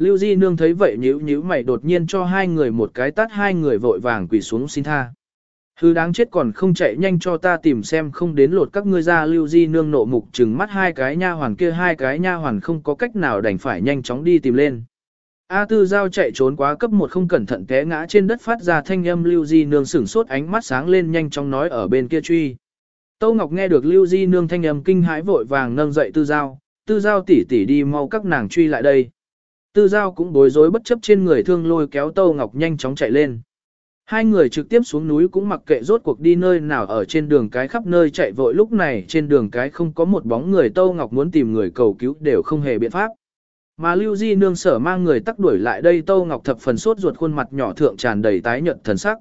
Lưu Di Nương thấy vậy nhíu nhíu mày đột nhiên cho hai người một cái tát hai người vội vàng quỳ xuống xin tha. Hư đáng chết còn không chạy nhanh cho ta tìm xem không đến lột các ngươi ra Lưu Di Nương nộ mục trừng mắt hai cái nha hoàn kia hai cái nha hoàn không có cách nào đành phải nhanh chóng đi tìm lên. A Tư Giao chạy trốn quá cấp một không cẩn thận té ngã trên đất phát ra thanh âm Lưu Di Nương sửng sốt ánh mắt sáng lên nhanh chóng nói ở bên kia truy. Tâu Ngọc nghe được Lưu Di Nương thanh âm kinh hãi vội vàng nâng dậy Tư Giao, Tư Giao tỉ tỉ đi mau các nàng truy lại đây. Tư Giao cũng bối rối bất chấp trên người thương lôi kéo Tâu Ngọc nhanh chóng chạy lên. Hai người trực tiếp xuống núi cũng mặc kệ rốt cuộc đi nơi nào ở trên đường cái khắp nơi chạy vội lúc này trên đường cái không có một bóng người, Tâu Ngọc muốn tìm người cầu cứu đều không hề biện pháp. Mà Lưu Di nương sở mang người tắc đuổi lại đây, Tâu Ngọc thập phần sốt ruột, khuôn mặt nhỏ thượng tràn đầy tái nhợt thần sắc.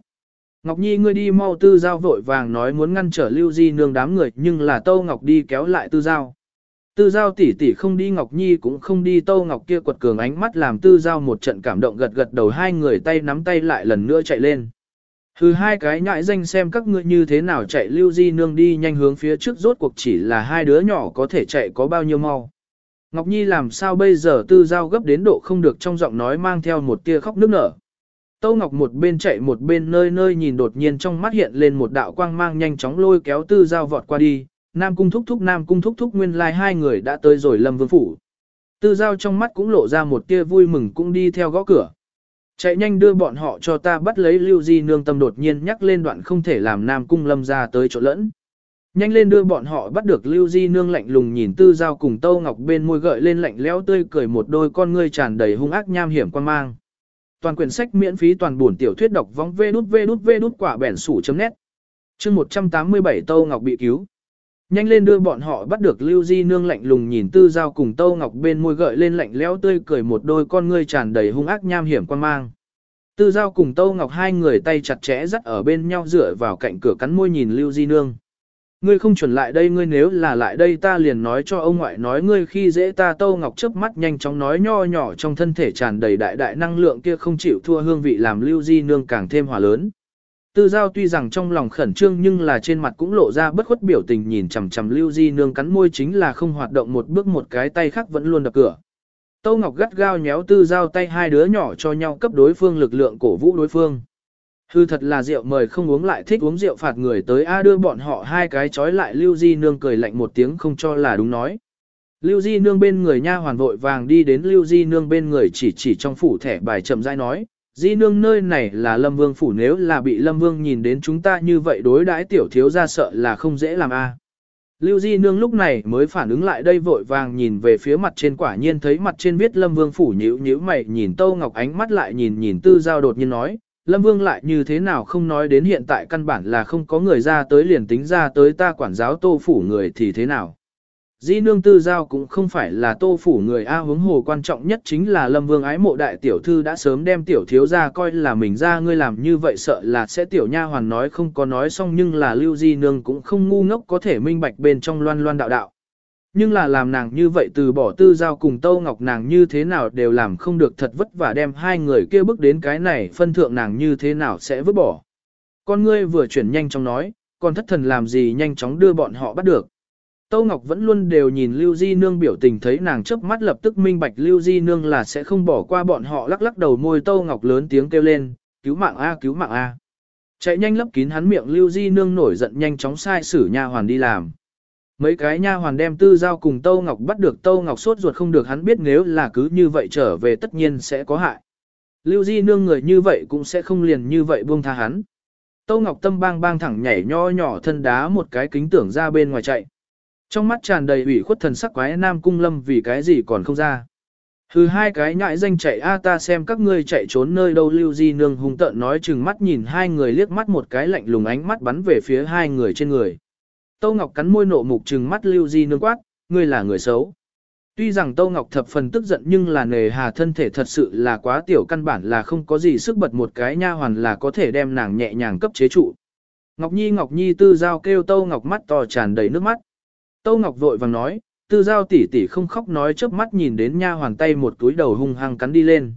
Ngọc Nhi, ngươi đi mau, tư giao vội vàng nói muốn ngăn trở Lưu Di nương đám người, nhưng là Tâu Ngọc đi kéo lại tư giao. Tư giao tỷ tỷ không đi Ngọc Nhi cũng không đi Tâu Ngọc kia quật cường ánh mắt làm tư giao một trận cảm động gật gật đầu hai người tay nắm tay lại lần nữa chạy lên. Hừ hai cái nhãi danh xem các ngươi như thế nào chạy Lưu Di nương đi nhanh hướng phía trước rốt cuộc chỉ là hai đứa nhỏ có thể chạy có bao nhiêu mau. Ngọc Nhi làm sao bây giờ tư giao gấp đến độ không được trong giọng nói mang theo một tia khóc nức nở. Tâu Ngọc một bên chạy một bên nơi nơi nhìn đột nhiên trong mắt hiện lên một đạo quang mang nhanh chóng lôi kéo tư giao vọt qua đi, Nam Cung thúc thúc, Nam Cung thúc thúc nguyên lai like hai người đã tới rồi Lâm Vương Phủ. Tư giao trong mắt cũng lộ ra một tia vui mừng cũng đi theo gõ cửa. Chạy nhanh đưa bọn họ cho ta bắt lấy Lưu Di nương tâm đột nhiên nhắc lên đoạn không thể làm Nam Cung Lâm ra tới chỗ lẫn. Nhanh lên đưa bọn họ bắt được Lưu Di nương lạnh lùng nhìn Tư Giao cùng Tâu Ngọc bên môi gợi lên lạnh lẽo tươi cười một đôi con ngươi tràn đầy hung ác nham hiểm quan mang. Toàn quyển sách miễn phí toàn buồn tiểu thuyết đọc vong vê đút vê đút vê đút quả bẻn sủ chấm nét. Chương 187 Tâu Ngọc bị cứu. Nhanh lên đưa bọn họ bắt được Lưu Di nương lạnh lùng nhìn Tư Giao cùng Tâu Ngọc bên môi gợi lên lạnh lẽo tươi cười một đôi con ngươi tràn đầy hung ác nham hiểm quan mang. Tư Giao cùng Tâu Ngọc hai người tay chặt chẽ dắt ở bên nhau dựa vào cạnh cửa cắn môi nhìn Lưu Di nương. Ngươi không chuẩn lại đây, ngươi nếu là lại đây ta liền nói cho ông ngoại nói ngươi khi dễ ta Tâu Ngọc chớp mắt nhanh chóng nói nho nhỏ trong thân thể tràn đầy đại đại năng lượng kia không chịu thua hương vị làm Lưu Di nương càng thêm hòa lớn. Tư giao tuy rằng trong lòng khẩn trương nhưng là trên mặt cũng lộ ra bất khuất biểu tình nhìn chằm chằm Lưu Di nương cắn môi chính là không hoạt động một bước một cái tay khác vẫn luôn đập cửa. Tô Ngọc gắt gao nhéo tư giao tay hai đứa nhỏ cho nhau cấp đối phương lực lượng cổ vũ đối phương. Hư thật là rượu mời không uống lại thích uống rượu phạt người tới A đưa bọn họ hai cái chói lại Lưu Di Nương cười lạnh một tiếng không cho là đúng nói. Lưu Di Nương bên người nha hoàn vội vàng đi đến Lưu Di Nương bên người chỉ chỉ trong phủ thẻ bài chậm rãi nói. Di Nương nơi này là Lâm Vương phủ nếu là bị Lâm Vương nhìn đến chúng ta như vậy đối đãi tiểu thiếu ra sợ là không dễ làm A. À. Lưu Di Nương lúc này mới phản ứng lại đây vội vàng nhìn về phía mặt trên quả nhiên thấy mặt trên viết Lâm Vương phủ nhíu nhíu mày nhìn Tâu Ngọc ánh mắt lại nhìn nhìn Tư Giao đột nhiên nói, Lâm Vương lại như thế nào không nói đến hiện tại căn bản là không có người ra tới liền tính ra tới ta quản giáo tô phủ người thì thế nào. Di nương tư giao cũng không phải là tô phủ người A hướng hồ quan trọng nhất chính là Lâm Vương ái mộ đại tiểu thư đã sớm đem tiểu thiếu ra coi là mình ra ngươi làm như vậy sợ là sẽ tiểu nha hoàn nói không có nói xong nhưng là lưu di nương cũng không ngu ngốc có thể minh bạch bên trong loan loan đạo đạo. Nhưng là làm nàng như vậy từ bỏ tư giao cùng Tâu Ngọc nàng như thế nào đều làm không được thật vất vả đem hai người kia bước đến cái này phân thượng nàng như thế nào sẽ vứt bỏ. Con ngươi vừa chuyển nhanh chóng nói, còn thất thần làm gì nhanh chóng đưa bọn họ bắt được. Tâu Ngọc vẫn luôn đều nhìn Lưu Di Nương biểu tình thấy nàng chớp mắt lập tức minh bạch Lưu Di Nương là sẽ không bỏ qua bọn họ lắc lắc đầu môi Tâu Ngọc lớn tiếng kêu lên, cứu mạng A cứu mạng A. Chạy nhanh lấp kín hắn miệng Lưu Di Nương nổi giận nhanh chóng sai xử nha hoàn đi làm. Mấy cái nha hoàn đem tư giao cùng Tâu Ngọc bắt được Tâu Ngọc sốt ruột không được hắn biết nếu là cứ như vậy trở về tất nhiên sẽ có hại. Lưu Di nương người như vậy cũng sẽ không liền như vậy buông tha hắn. Tâu Ngọc tâm bang bang thẳng nhảy nho nhỏ thân đá một cái kính tưởng ra bên ngoài chạy. Trong mắt tràn đầy ủy khuất thần sắc quái nam cung lâm vì cái gì còn không ra. Hừ hai cái nhãi danh chạy a ta xem các ngươi chạy trốn nơi đâu Lưu Di nương hung tợn nói chừng mắt nhìn hai người liếc mắt một cái lạnh lùng ánh mắt bắn về phía hai người trên người. Tâu Ngọc cắn môi nộ mục chừng mắt Lưu Di nương quát, ngươi là người xấu. Tuy rằng Tâu Ngọc thập phần tức giận nhưng là nề hà thân thể thật sự là quá tiểu căn bản là không có gì sức bật một cái nha hoàn là có thể đem nàng nhẹ nhàng cấp chế trụ. Ngọc Nhi Ngọc Nhi tư giao kêu Tâu Ngọc mắt to tràn đầy nước mắt. Tâu Ngọc vội vàng nói, tư giao tỷ tỷ không khóc nói chớp mắt nhìn đến nha hoàn tay một túi đầu hung hăng cắn đi lên.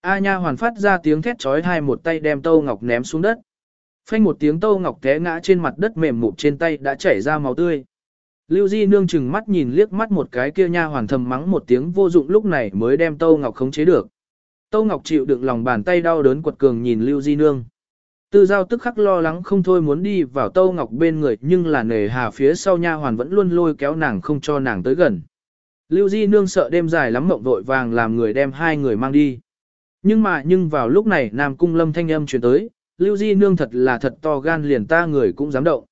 A nha hoàn phát ra tiếng thét chói tai một tay đem Tâu Ngọc ném xuống đất. Phanh một tiếng Tâu Ngọc té ngã trên mặt đất mềm mụn trên tay đã chảy ra máu tươi. Lưu Di nương chừng mắt nhìn liếc mắt một cái kia nha hoàn thầm mắng một tiếng vô dụng lúc này mới đem Tâu Ngọc khống chế được. Tâu Ngọc chịu đựng lòng bàn tay đau đớn quật cường nhìn Lưu Di nương. Tư giao tức khắc lo lắng không thôi muốn đi vào Tâu Ngọc bên người nhưng là nề hà phía sau nha hoàn vẫn luôn lôi kéo nàng không cho nàng tới gần. Lưu Di nương sợ đêm dài lắm mộng vội vàng làm người đem hai người mang đi. Nhưng mà nhưng vào lúc này Nam Cung Lâm thanh âm truyền tới, Lưu Di nương thật là thật to gan liền ta người cũng dám động.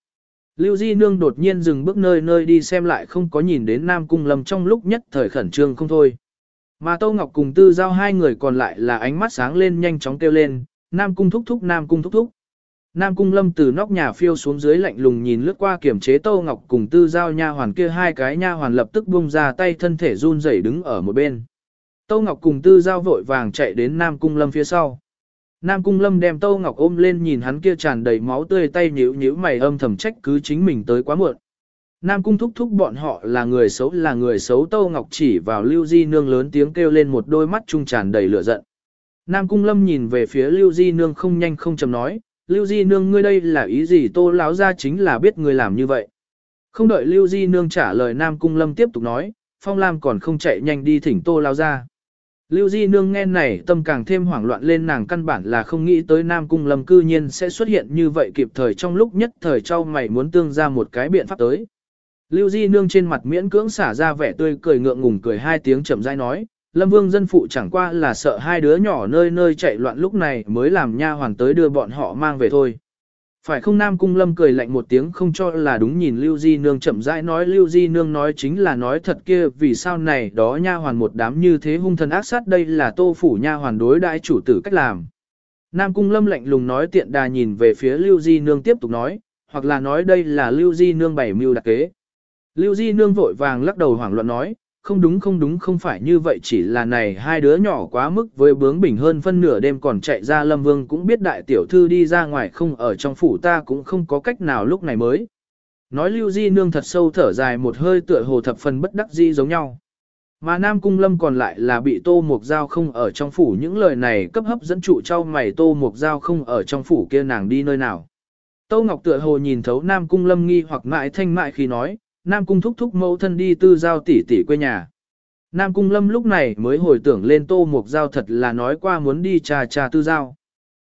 Lưu Di nương đột nhiên dừng bước nơi nơi đi xem lại không có nhìn đến Nam Cung Lâm trong lúc nhất thời khẩn trương không thôi. Mà Tô Ngọc cùng Tư Giao hai người còn lại là ánh mắt sáng lên nhanh chóng kêu lên, Nam Cung thúc thúc, Nam Cung thúc thúc. Nam Cung Lâm từ nóc nhà phiêu xuống dưới lạnh lùng nhìn lướt qua kiểm chế Tô Ngọc cùng Tư Giao nha hoàn kia, hai cái nha hoàn lập tức buông ra tay thân thể run rẩy đứng ở một bên. Tô Ngọc cùng Tư Giao vội vàng chạy đến Nam Cung Lâm phía sau. Nam Cung Lâm đem Tô Ngọc ôm lên nhìn hắn kia tràn đầy máu tươi tay nhíu nhíu mày âm thầm trách cứ chính mình tới quá muộn. Nam Cung thúc thúc bọn họ là người xấu, là người xấu Tô Ngọc chỉ vào Lưu Di Nương lớn tiếng kêu lên một đôi mắt trung tràn đầy lửa giận. Nam Cung Lâm nhìn về phía Lưu Di Nương không nhanh không chậm nói, Lưu Di Nương ngươi đây là ý gì Tô láo ra chính là biết ngươi làm như vậy. Không đợi Lưu Di Nương trả lời Nam Cung Lâm tiếp tục nói, Phong Lam còn không chạy nhanh đi thỉnh Tô láo ra. Lưu Di Nương nghe này tâm càng thêm hoảng loạn lên nàng căn bản là không nghĩ tới Nam Cung Lâm cư nhiên sẽ xuất hiện như vậy kịp thời trong lúc nhất thời trao mày muốn tương ra một cái biện pháp tới. Lưu Di Nương trên mặt miễn cưỡng xả ra vẻ tươi cười ngượng ngùng cười hai tiếng chậm rãi nói, Lâm Vương dân phụ chẳng qua là sợ hai đứa nhỏ nơi nơi chạy loạn lúc này mới làm nha hoàn tới đưa bọn họ mang về thôi. Phải không Nam Cung Lâm cười lạnh một tiếng không cho là đúng nhìn Lưu Di Nương chậm rãi nói Lưu Di Nương nói chính là nói thật kia vì sao này đó nha hoàn một đám như thế hung thần ác sát đây là tô phủ nha hoàn đối đại chủ tử cách làm. Nam Cung Lâm lạnh lùng nói tiện đà nhìn về phía Lưu Di Nương tiếp tục nói, hoặc là nói đây là Lưu Di Nương bảy mưu đặc kế. Lưu Di Nương vội vàng lắc đầu hoảng loạn nói, không đúng không đúng không phải như vậy chỉ là này hai đứa nhỏ quá mức với bướng bỉnh hơn phân nửa đêm còn chạy ra Lâm Vương cũng biết đại tiểu thư đi ra ngoài không ở trong phủ ta cũng không có cách nào lúc này mới. Nói Lưu Di Nương thật sâu thở dài một hơi tựa hồ thập phần bất đắc di giống nhau. Mà Nam Cung Lâm còn lại là bị Tô Mục Giao không ở trong phủ những lời này cấp hấp dẫn trụ trao mày Tô Mục Giao không ở trong phủ kia nàng đi nơi nào. Tô Ngọc tựa hồ nhìn thấu Nam Cung Lâm nghi hoặc ngại thanh mại khi nói, Nam Cung thúc thúc mẫu thân đi tư giao tỷ tỷ quê nhà. Nam Cung Lâm lúc này mới hồi tưởng lên Tô Mục Giao thật là nói qua muốn đi trà trà tư giao.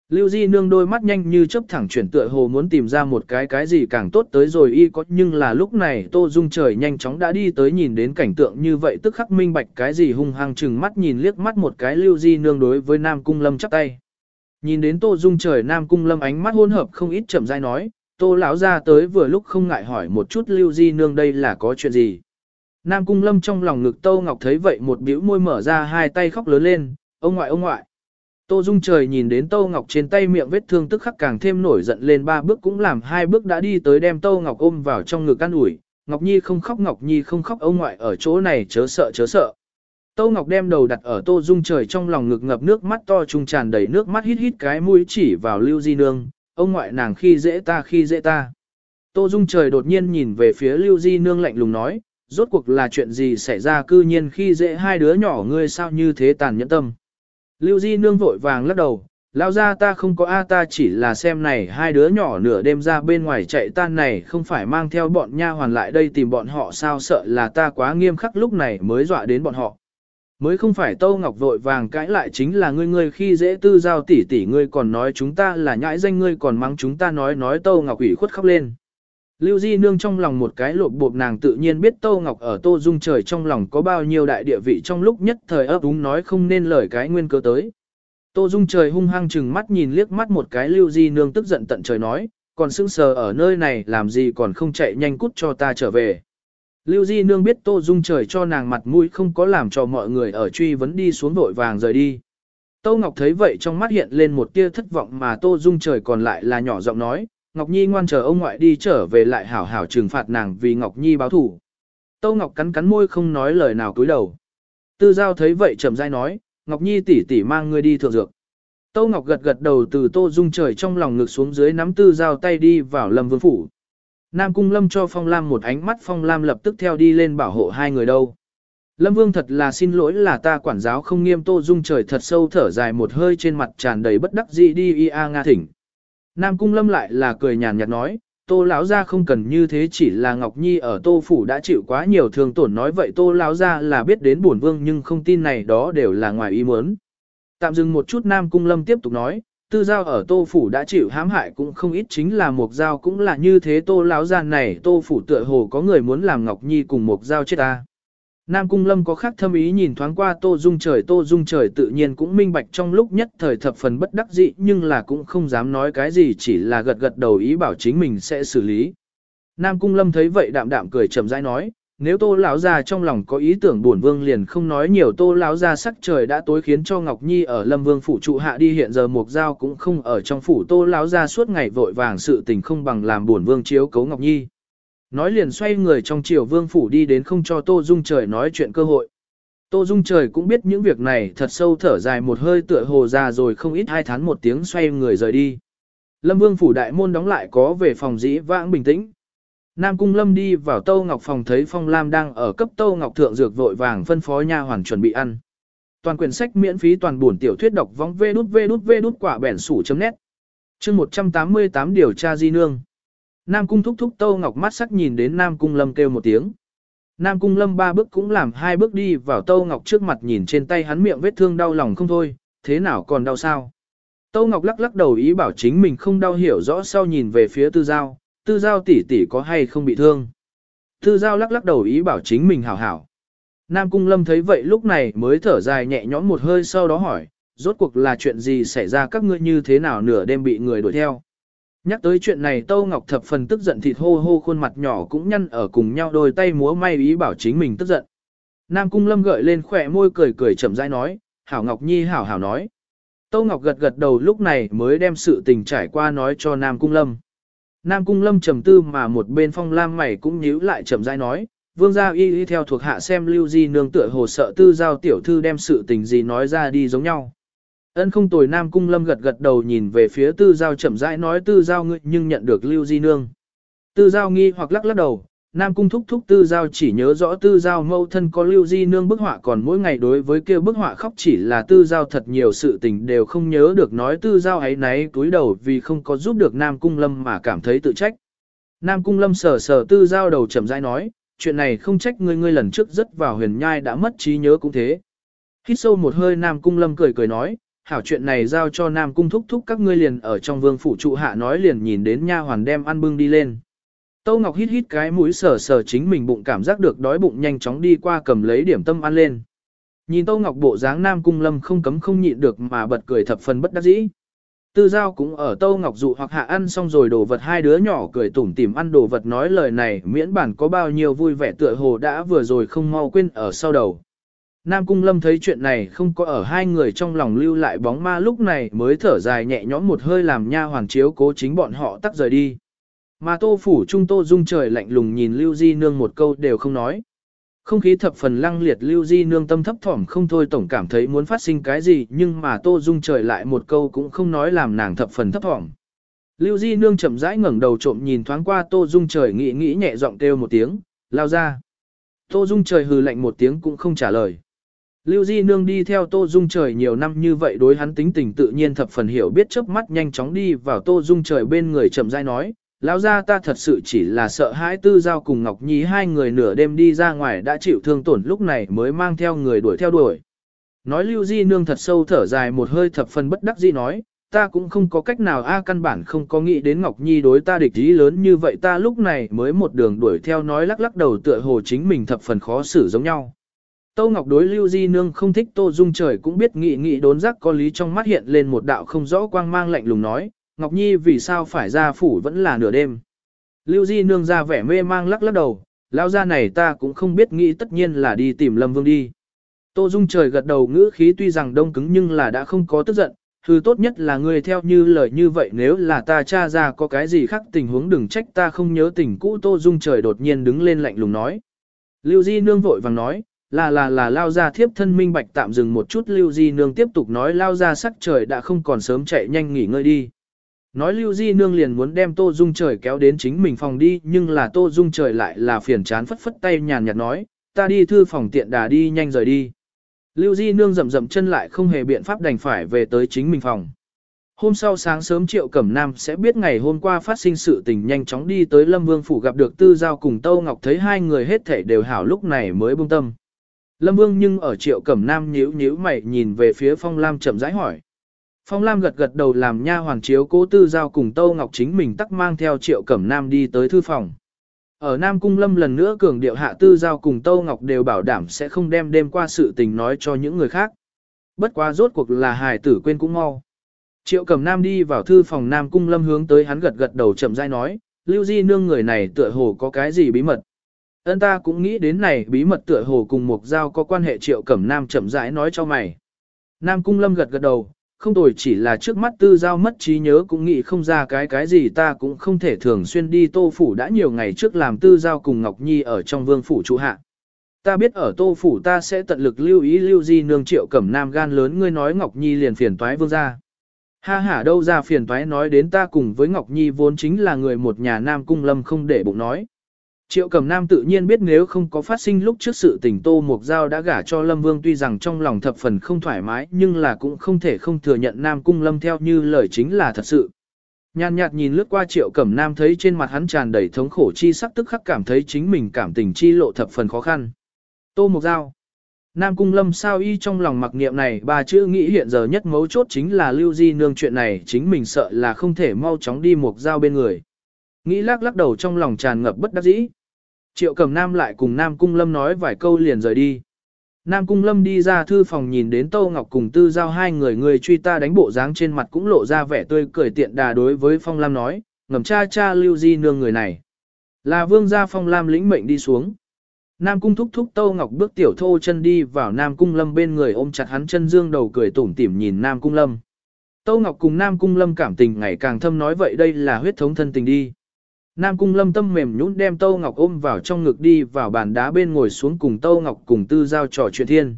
Lưu Di nương đôi mắt nhanh như chớp thẳng chuyển tựa hồ muốn tìm ra một cái cái gì càng tốt tới rồi y có nhưng là lúc này Tô Dung trời nhanh chóng đã đi tới nhìn đến cảnh tượng như vậy tức khắc minh bạch cái gì hung hăng chừng mắt nhìn liếc mắt một cái Lưu Di nương đối với Nam Cung Lâm chắp tay. Nhìn đến Tô Dung trời Nam Cung Lâm ánh mắt hôn hợp không ít chậm rãi nói, Tô lão ra tới vừa lúc không ngại hỏi một chút Lưu Di nương đây là có chuyện gì. Nam Cung Lâm trong lòng ngực Tô Ngọc thấy vậy một bĩu môi mở ra hai tay khóc lớn lên, ông ngoại ông ngoại. Tô Dung trời nhìn đến Tô Ngọc trên tay miệng vết thương tức khắc càng thêm nổi giận lên ba bước cũng làm hai bước đã đi tới đem Tô Ngọc ôm vào trong ngực ăn ủi. Ngọc Nhi không khóc Ngọc Nhi không khóc ông ngoại ở chỗ này chớ sợ chớ sợ. Tô Ngọc đem đầu đặt ở Tô Dung trời trong lòng ngực ngập nước mắt to trung tràn đầy nước mắt hít hít cái mũi chỉ vào Lưu Di Nương, ông ngoại nàng khi dễ ta khi dễ ta. Tô Dung trời đột nhiên nhìn về phía Lưu Di Nương lạnh lùng nói, rốt cuộc là chuyện gì xảy ra cư nhiên khi dễ hai đứa nhỏ ngươi sao như thế tàn nhẫn tâm. Lưu Di Nương vội vàng lắc đầu, lao ra ta không có A ta chỉ là xem này hai đứa nhỏ nửa đêm ra bên ngoài chạy tan này không phải mang theo bọn nha hoàn lại đây tìm bọn họ sao sợ là ta quá nghiêm khắc lúc này mới dọa đến bọn họ. Mới không phải Tâu Ngọc vội vàng cãi lại chính là ngươi ngươi khi dễ tư giao tỷ tỷ ngươi còn nói chúng ta là nhãi danh ngươi còn mắng chúng ta nói nói Tâu Ngọc ủy khuất khóc lên. Lưu Di Nương trong lòng một cái lộp bộp nàng tự nhiên biết Tô Ngọc ở Tô Dung trời trong lòng có bao nhiêu đại địa vị trong lúc nhất thời ấp úng nói không nên lời cái nguyên cơ tới. Tô Dung trời hung hăng chừng mắt nhìn liếc mắt một cái Lưu Di Nương tức giận tận trời nói, còn sững sờ ở nơi này làm gì còn không chạy nhanh cút cho ta trở về. Lưu Di Nương biết Tô Dung trời cho nàng mặt mũi không có làm cho mọi người ở truy vấn đi xuống vội vàng rời đi. Tô Ngọc thấy vậy trong mắt hiện lên một tia thất vọng mà Tô Dung trời còn lại là nhỏ giọng nói, Ngọc Nhi ngoan chờ ông ngoại đi trở về lại hảo hảo trừng phạt nàng vì Ngọc Nhi báo thủ. Tô Ngọc cắn cắn môi không nói lời nào cúi đầu. Tư Giao thấy vậy trầm dai nói, Ngọc Nhi tỷ tỷ mang ngươi đi thượng dược. Tô Ngọc gật gật đầu từ Tô Dung trời trong lòng ngực xuống dưới nắm Tư Giao tay đi vào Lâm Vương phủ. Nam Cung Lâm cho Phong Lam một ánh mắt Phong Lam lập tức theo đi lên bảo hộ hai người đâu. Lâm Vương thật là xin lỗi là ta quản giáo không nghiêm Tô Dung trời thật sâu thở dài một hơi trên mặt tràn đầy bất đắc dĩ đi ia Nga thỉnh. Nam Cung Lâm lại là cười nhàn nhạt nói, Tô lão gia không cần như thế chỉ là Ngọc Nhi ở Tô phủ đã chịu quá nhiều thương tổn nói vậy Tô lão gia là biết đến bổn vương nhưng không tin này đó đều là ngoài ý muốn. Tạm dừng một chút Nam Cung Lâm tiếp tục nói, tư giao ở Tô phủ đã chịu hãm hại cũng không ít chính là Mục Giao cũng là như thế Tô lão gian này Tô phủ tựa hồ có người muốn làm Ngọc Nhi cùng Mục Giao chết ta. Nam Cung Lâm có khác thâm ý nhìn thoáng qua Tô Dung Trời Tô Dung Trời tự nhiên cũng minh bạch trong lúc nhất thời thập phần bất đắc dĩ nhưng là cũng không dám nói cái gì chỉ là gật gật đầu ý bảo chính mình sẽ xử lý. Nam Cung Lâm thấy vậy đạm đạm cười chậm rãi nói, nếu Tô lão gia trong lòng có ý tưởng buồn vương liền không nói nhiều, Tô lão gia sắc trời đã tối khiến cho Ngọc Nhi ở Lâm Vương phủ trụ hạ đi, hiện giờ Mục Giao cũng không ở trong phủ Tô lão gia suốt ngày vội vàng sự tình không bằng làm buồn vương chiếu cấu Ngọc Nhi. Nói liền xoay người trong triều vương phủ đi đến không cho Tô Dung Trời nói chuyện cơ hội. Tô Dung Trời cũng biết những việc này, thật sâu thở dài một hơi tựa hồ ra rồi không ít hai tháng một tiếng xoay người rời đi. Lâm Vương phủ đại môn đóng lại có về phòng dĩ vãng bình tĩnh. Nam Cung Lâm đi vào Tô Ngọc phòng thấy Phong Lam đang ở cấp Tô Ngọc thượng dược vội vàng phân phó nha hoàn chuẩn bị ăn. Toàn quyển sách miễn phí toàn buồn tiểu thuyết đọc vong vê đút vê đút vê đút quả bẻn sủ chấm nét. Chương 188 điều tra di nương. Nam Cung thúc thúc Tâu Ngọc mắt sắc nhìn đến Nam Cung Lâm kêu một tiếng. Nam Cung Lâm ba bước cũng làm hai bước đi vào Tâu Ngọc trước mặt nhìn trên tay hắn miệng vết thương đau lòng không thôi, thế nào còn đau sao? Tâu Ngọc lắc lắc đầu ý bảo chính mình không đau hiểu rõ sau nhìn về phía Tư Giao, Tư Giao tỷ tỷ có hay không bị thương? Tư Giao lắc lắc đầu ý bảo chính mình hảo hảo. Nam Cung Lâm thấy vậy lúc này mới thở dài nhẹ nhõm một hơi sau đó hỏi, rốt cuộc là chuyện gì xảy ra các ngươi như thế nào nửa đêm bị người đuổi theo? Nhắc tới chuyện này Tâu Ngọc thập phần tức giận thịt hô hô khuôn mặt nhỏ cũng nhăn ở cùng nhau đôi tay múa may ý bảo chính mình tức giận. Nam Cung Lâm gợi lên khỏe môi cười cười chậm rãi nói, Hảo Ngọc Nhi hảo hảo nói. Tâu Ngọc gật gật đầu lúc này mới đem sự tình trải qua nói cho Nam Cung Lâm. Nam Cung Lâm trầm tư mà một bên phong lam mày cũng nhíu lại chậm rãi nói, vương gia y y theo thuộc hạ xem lưu di nương tựa hồ sợ tư giao tiểu thư đem sự tình gì nói ra đi giống nhau. Ân không tồi Nam Cung Lâm gật gật đầu nhìn về phía Tư Giao chậm rãi nói Tư Giao ngươi nhưng nhận được Lưu Di Nương. Tư Giao nghi hoặc lắc lắc đầu, Nam Cung thúc thúc Tư Giao chỉ nhớ rõ Tư Giao mâu thân có Lưu Di Nương bức họa còn mỗi ngày đối với kia bức họa khóc chỉ là Tư Giao thật nhiều sự tình đều không nhớ được nói Tư Giao ấy nấy túi đầu vì không có giúp được Nam Cung Lâm mà cảm thấy tự trách. Nam Cung Lâm sờ sờ Tư Giao đầu chậm rãi nói, chuyện này không trách ngươi ngươi lần trước rất vào huyền nhai đã mất trí nhớ cũng thế. Hít sâu một hơi Nam Cung Lâm cười cười nói, hảo chuyện này giao cho Nam Cung thúc thúc các ngươi liền ở trong vương phủ trụ hạ nói liền nhìn đến nha hoàn đem ăn bưng đi lên. Tâu Ngọc hít hít cái mũi sờ sờ chính mình bụng cảm giác được đói bụng nhanh chóng đi qua cầm lấy điểm tâm ăn lên. Nhìn Tâu Ngọc bộ dáng Nam Cung Lâm không cấm không nhịn được mà bật cười thập phần bất đắc dĩ. Tư Giao cũng ở Tâu Ngọc dụ hoặc hạ ăn xong rồi đồ vật hai đứa nhỏ cười tủm tỉm ăn đồ vật nói lời này, miễn bản có bao nhiêu vui vẻ tựa hồ đã vừa rồi không mau quên ở sau đầu. Nam Cung Lâm thấy chuyện này không có ở hai người trong lòng lưu lại bóng ma lúc này mới thở dài nhẹ nhõm một hơi làm nha hoàng chiếu cố chính bọn họ tắt rời đi. Mà tô phủ trung tô dung trời lạnh lùng nhìn Lưu Di Nương một câu đều không nói. Không khí thập phần lăng liệt Lưu Di Nương tâm thấp thỏm không thôi tổng cảm thấy muốn phát sinh cái gì nhưng mà tô dung trời lại một câu cũng không nói làm nàng thập phần thấp thỏm. Lưu Di Nương chậm rãi ngẩng đầu trộm nhìn thoáng qua tô dung trời nghĩ nghĩ nhẹ giọng kêu một tiếng, lao ra. Tô dung trời hừ lạnh một tiếng cũng không trả lời. Lưu Di Nương đi theo Tô Dung Trời nhiều năm như vậy đối hắn tính tình tự nhiên thập phần hiểu biết chớp mắt nhanh chóng đi vào Tô Dung Trời bên người chậm rãi nói, lão gia ta thật sự chỉ là sợ hãi tư giao cùng Ngọc Nhi hai người nửa đêm đi ra ngoài đã chịu thương tổn lúc này mới mang theo người đuổi theo đuổi. Nói Lưu Di Nương thật sâu thở dài một hơi thập phần bất đắc dĩ nói, ta cũng không có cách nào a căn bản không có nghĩ đến Ngọc Nhi đối ta địch ý lớn như vậy ta lúc này mới một đường đuổi theo nói lắc lắc đầu tựa hồ chính mình thập phần khó xử giống nhau. Tô Ngọc đối Lưu Di Nương không thích Tô Dung Trời cũng biết nghị nghị đốn giác có lý trong mắt hiện lên một đạo không rõ quang mang lạnh lùng nói, Ngọc Nhi vì sao phải ra phủ vẫn là nửa đêm. Lưu Di Nương ra vẻ mê mang lắc lắc đầu, lao ra này ta cũng không biết nghĩ tất nhiên là đi tìm Lâm Vương đi. Tô Dung Trời gật đầu ngữ khí tuy rằng đông cứng nhưng là đã không có tức giận, thứ tốt nhất là người theo như lời như vậy nếu là ta cha ra có cái gì khác tình huống đừng trách ta không nhớ tình cũ Tô Dung Trời đột nhiên đứng lên lạnh lùng nói. Lưu Di Nương vội vàng nói, là là là lao ra thiếp thân minh bạch tạm dừng một chút lưu di nương tiếp tục nói lao ra sắc trời đã không còn sớm chạy nhanh nghỉ ngơi đi. Nói lưu di nương liền muốn đem tô dung trời kéo đến chính mình phòng đi nhưng là tô dung trời lại là phiền chán phất phất tay nhàn nhạt nói, ta đi thư phòng tiện đà đi nhanh rời đi. Lưu di nương rậm rậm chân lại không hề biện pháp đành phải về tới chính mình phòng. Hôm sau sáng sớm Triệu Cẩm Nam sẽ biết ngày hôm qua phát sinh sự tình nhanh chóng đi tới Lâm Vương Phủ gặp được Tư Giao cùng Tâu Ngọc thấy hai người hết thể đều hảo lúc này mới buông tâm. Lâm Vương nhưng ở Triệu Cẩm Nam nhíu nhíu mày nhìn về phía Phong Lam chậm rãi hỏi. Phong Lam gật gật đầu làm nha hoàng chiếu cố Tư Giao cùng Tâu Ngọc chính mình tắc mang theo Triệu Cẩm Nam đi tới thư phòng. Ở Nam Cung Lâm lần nữa cường điệu hạ Tư Giao cùng Tâu Ngọc đều bảo đảm sẽ không đem đêm qua sự tình nói cho những người khác. Bất quá rốt cuộc là hài tử quên cũng mau. Triệu Cẩm Nam đi vào thư phòng Nam Cung Lâm hướng tới hắn gật gật đầu chậm rãi nói, Lưu Di nương người này tựa hồ có cái gì bí mật. Ân ta cũng nghĩ đến này bí mật tựa hồ cùng Mục Giao có quan hệ Triệu Cẩm Nam chậm rãi nói cho mày. Nam Cung Lâm gật gật đầu, không tồi chỉ là trước mắt Tư Giao mất trí nhớ cũng nghĩ không ra cái cái gì ta cũng không thể thường xuyên đi Tô Phủ đã nhiều ngày trước làm Tư Giao cùng Ngọc Nhi ở trong vương phủ trụ hạ. Ta biết ở Tô Phủ ta sẽ tận lực lưu ý lưu di nương Triệu Cẩm Nam gan lớn ngươi nói Ngọc Nhi liền phiền toái vương ra. Ha ha, đâu ra phiền toái nói đến ta cùng với Ngọc Nhi vốn chính là người một nhà Nam Cung Lâm không để bụng nói. Triệu Cẩm Nam tự nhiên biết nếu không có phát sinh lúc trước sự tình Tô Mục Giao đã gả cho Lâm Vương tuy rằng trong lòng thập phần không thoải mái, nhưng là cũng không thể không thừa nhận Nam Cung Lâm theo như lời chính là thật sự. Nhàn nhạt nhìn lướt qua Triệu Cẩm Nam thấy trên mặt hắn tràn đầy thống khổ chi sắc tức khắc cảm thấy chính mình cảm tình chi lộ thập phần khó khăn. Tô Mục Giao, Nam Cung Lâm sao y trong lòng mặc niệm này ba chữ nghĩ hiện giờ nhất mấu chốt chính là lưu di nương chuyện này, chính mình sợ là không thể mau chóng đi Mục Giao bên người. Nghĩ lắc lắc đầu trong lòng tràn ngập bất đắc dĩ. Triệu Cẩm Nam lại cùng Nam Cung Lâm nói vài câu liền rời đi. Nam Cung Lâm đi ra thư phòng nhìn đến Tô Ngọc cùng Tư Giao hai người người truy ta đánh bộ dáng trên mặt cũng lộ ra vẻ tươi cười tiện đà đối với Phong Lam nói, ngầm cha cha lưu di nương người này. Là vương gia Phong Lam lĩnh mệnh đi xuống. Nam Cung thúc thúc Tô Ngọc bước tiểu thô chân đi vào Nam Cung Lâm bên người ôm chặt hắn chân dương đầu cười tủm tỉm nhìn Nam Cung Lâm. Tô Ngọc cùng Nam Cung Lâm cảm tình ngày càng thâm nói vậy đây là huyết thống thân tình đi. Nam Cung Lâm tâm mềm nhũn đem Tâu Ngọc ôm vào trong ngực đi vào bàn đá bên ngồi xuống cùng Tâu Ngọc cùng Tư Giao trò chuyện thiên.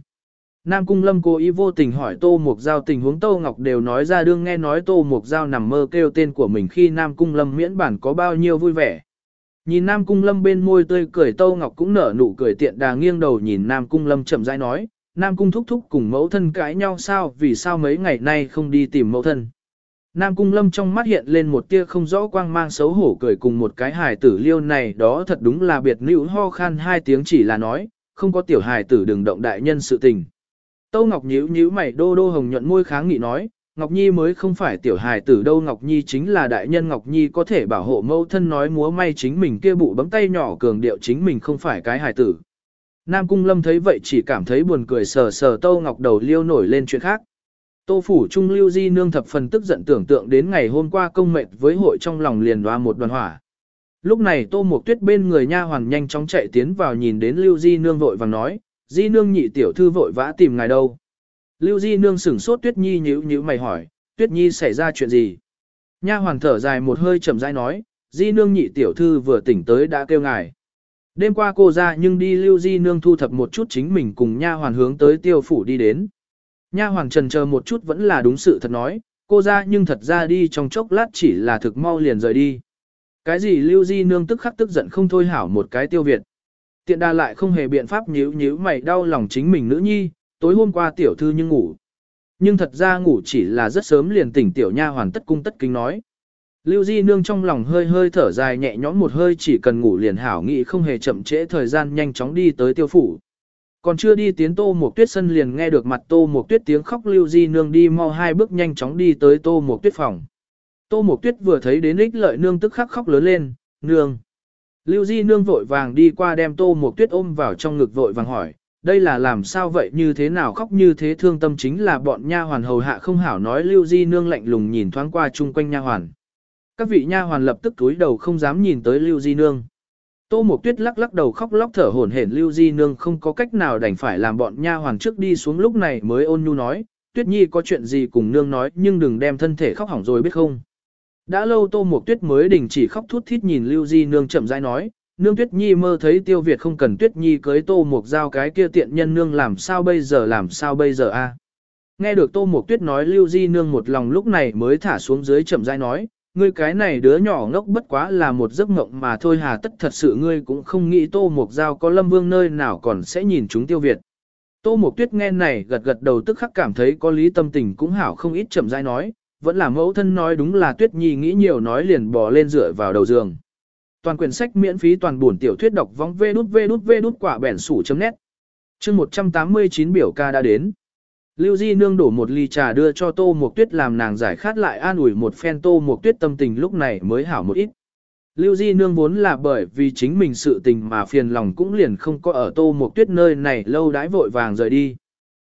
Nam Cung Lâm cố ý vô tình hỏi Tô Mục Giao tình huống tô Ngọc đều nói ra đương nghe nói Tô Mục Giao nằm mơ kêu tên của mình khi Nam Cung Lâm miễn bản có bao nhiêu vui vẻ. Nhìn Nam Cung Lâm bên môi tươi cười tô Ngọc cũng nở nụ cười tiện đà nghiêng đầu nhìn Nam Cung Lâm chậm rãi nói, Nam Cung thúc thúc cùng mẫu thân cãi nhau sao vì sao mấy ngày nay không đi tìm mẫu thân. Nam Cung Lâm trong mắt hiện lên một tia không rõ quang mang xấu hổ cười cùng một cái hài tử liêu này đó thật đúng là biệt nữ ho khan hai tiếng chỉ là nói, không có tiểu hài tử đừng động đại nhân sự tình. Tâu Ngọc nhíu nhíu mày đô đô hồng nhuận môi kháng nghị nói, Ngọc Nhi mới không phải tiểu hài tử đâu Ngọc Nhi chính là đại nhân Ngọc Nhi có thể bảo hộ mẫu thân nói múa may chính mình kia bụ bấm tay nhỏ cường điệu chính mình không phải cái hài tử. Nam Cung Lâm thấy vậy chỉ cảm thấy buồn cười sờ sờ Tâu Ngọc đầu liêu nổi lên chuyện khác. Tô phủ trung lưu di nương thập phần tức giận tưởng tượng đến ngày hôm qua công mệnh với hội trong lòng liền đoa một đoàn hỏa. Lúc này tô một tuyết bên người nha hoàn nhanh chóng chạy tiến vào nhìn đến lưu di nương vội vàng nói, di nương nhị tiểu thư vội vã tìm ngài đâu. Lưu di nương sửng sốt tuyết nhi nhíu nhíu mày hỏi, tuyết nhi xảy ra chuyện gì? Nha hoàn thở dài một hơi chậm rãi nói, di nương nhị tiểu thư vừa tỉnh tới đã kêu ngài. Đêm qua cô ra nhưng đi lưu di nương thu thập một chút chính mình cùng nha hoàn hướng tới tiêu phủ đi đến. Nha hoàng trần chờ một chút vẫn là đúng sự thật nói, cô ra nhưng thật ra đi trong chốc lát chỉ là thực mau liền rời đi. Cái gì lưu di nương tức khắc tức giận không thôi hảo một cái tiêu việt. Tiện đà lại không hề biện pháp nhíu nhíu mày đau lòng chính mình nữ nhi, tối hôm qua tiểu thư nhưng ngủ. Nhưng thật ra ngủ chỉ là rất sớm liền tỉnh tiểu nha hoàn tất cung tất kính nói. Lưu Di Nương trong lòng hơi hơi thở dài nhẹ nhõm một hơi chỉ cần ngủ liền hảo nghĩ không hề chậm trễ thời gian nhanh chóng đi tới tiêu phủ. Còn chưa đi tiến tô một tuyết sân liền nghe được mặt tô một tuyết tiếng khóc lưu di nương đi mau hai bước nhanh chóng đi tới tô một tuyết phòng. Tô một tuyết vừa thấy đến ích lợi nương tức khắc khóc lớn lên, nương. Lưu di nương vội vàng đi qua đem tô một tuyết ôm vào trong ngực vội vàng hỏi, đây là làm sao vậy như thế nào khóc như thế thương tâm chính là bọn nha hoàn hầu hạ không hảo nói lưu di nương lạnh lùng nhìn thoáng qua chung quanh nha hoàn. Các vị nha hoàn lập tức túi đầu không dám nhìn tới lưu di nương. Tô Mộc Tuyết lắc lắc đầu khóc lóc thở hổn hển Lưu Di Nương không có cách nào đành phải làm bọn nha hoàng trước đi xuống lúc này mới ôn nhu nói, Tuyết Nhi có chuyện gì cùng nương nói nhưng đừng đem thân thể khóc hỏng rồi biết không. Đã lâu Tô Mộc Tuyết mới đình chỉ khóc thút thít nhìn Lưu Di Nương chậm rãi nói, nương Tuyết Nhi mơ thấy Tiêu Việt không cần Tuyết Nhi cưới Tô Mộc giao cái kia tiện nhân nương làm sao bây giờ làm sao bây giờ a? Nghe được Tô Mộc Tuyết nói Lưu Di Nương một lòng lúc này mới thả xuống dưới chậm rãi nói, ngươi cái này đứa nhỏ ngốc bất quá là một giấc mộng mà thôi hà tất thật sự ngươi cũng không nghĩ tô mục giao có lâm vương nơi nào còn sẽ nhìn chúng tiêu việt. Tô mục tuyết nghe này gật gật đầu tức khắc cảm thấy có lý tâm tình cũng hảo không ít chậm rãi nói, vẫn là mẫu thân nói đúng là Tuyết Nhi nghĩ nhiều nói liền bò lên dựa vào đầu giường. Toàn quyển sách miễn phí toàn buồn tiểu thuyết đọc vong vê đút vê đút vê đút quả bẻn sủ chấm nét. Chương 189 biểu ca đã đến. Lưu Di nương đổ một ly trà đưa cho Tô Mộc Tuyết làm nàng giải khát lại an ủi một phen Tô Mộc Tuyết tâm tình lúc này mới hảo một ít. Lưu Di nương vốn là bởi vì chính mình sự tình mà phiền lòng cũng liền không có ở Tô Mộc Tuyết nơi này lâu đãi vội vàng rời đi.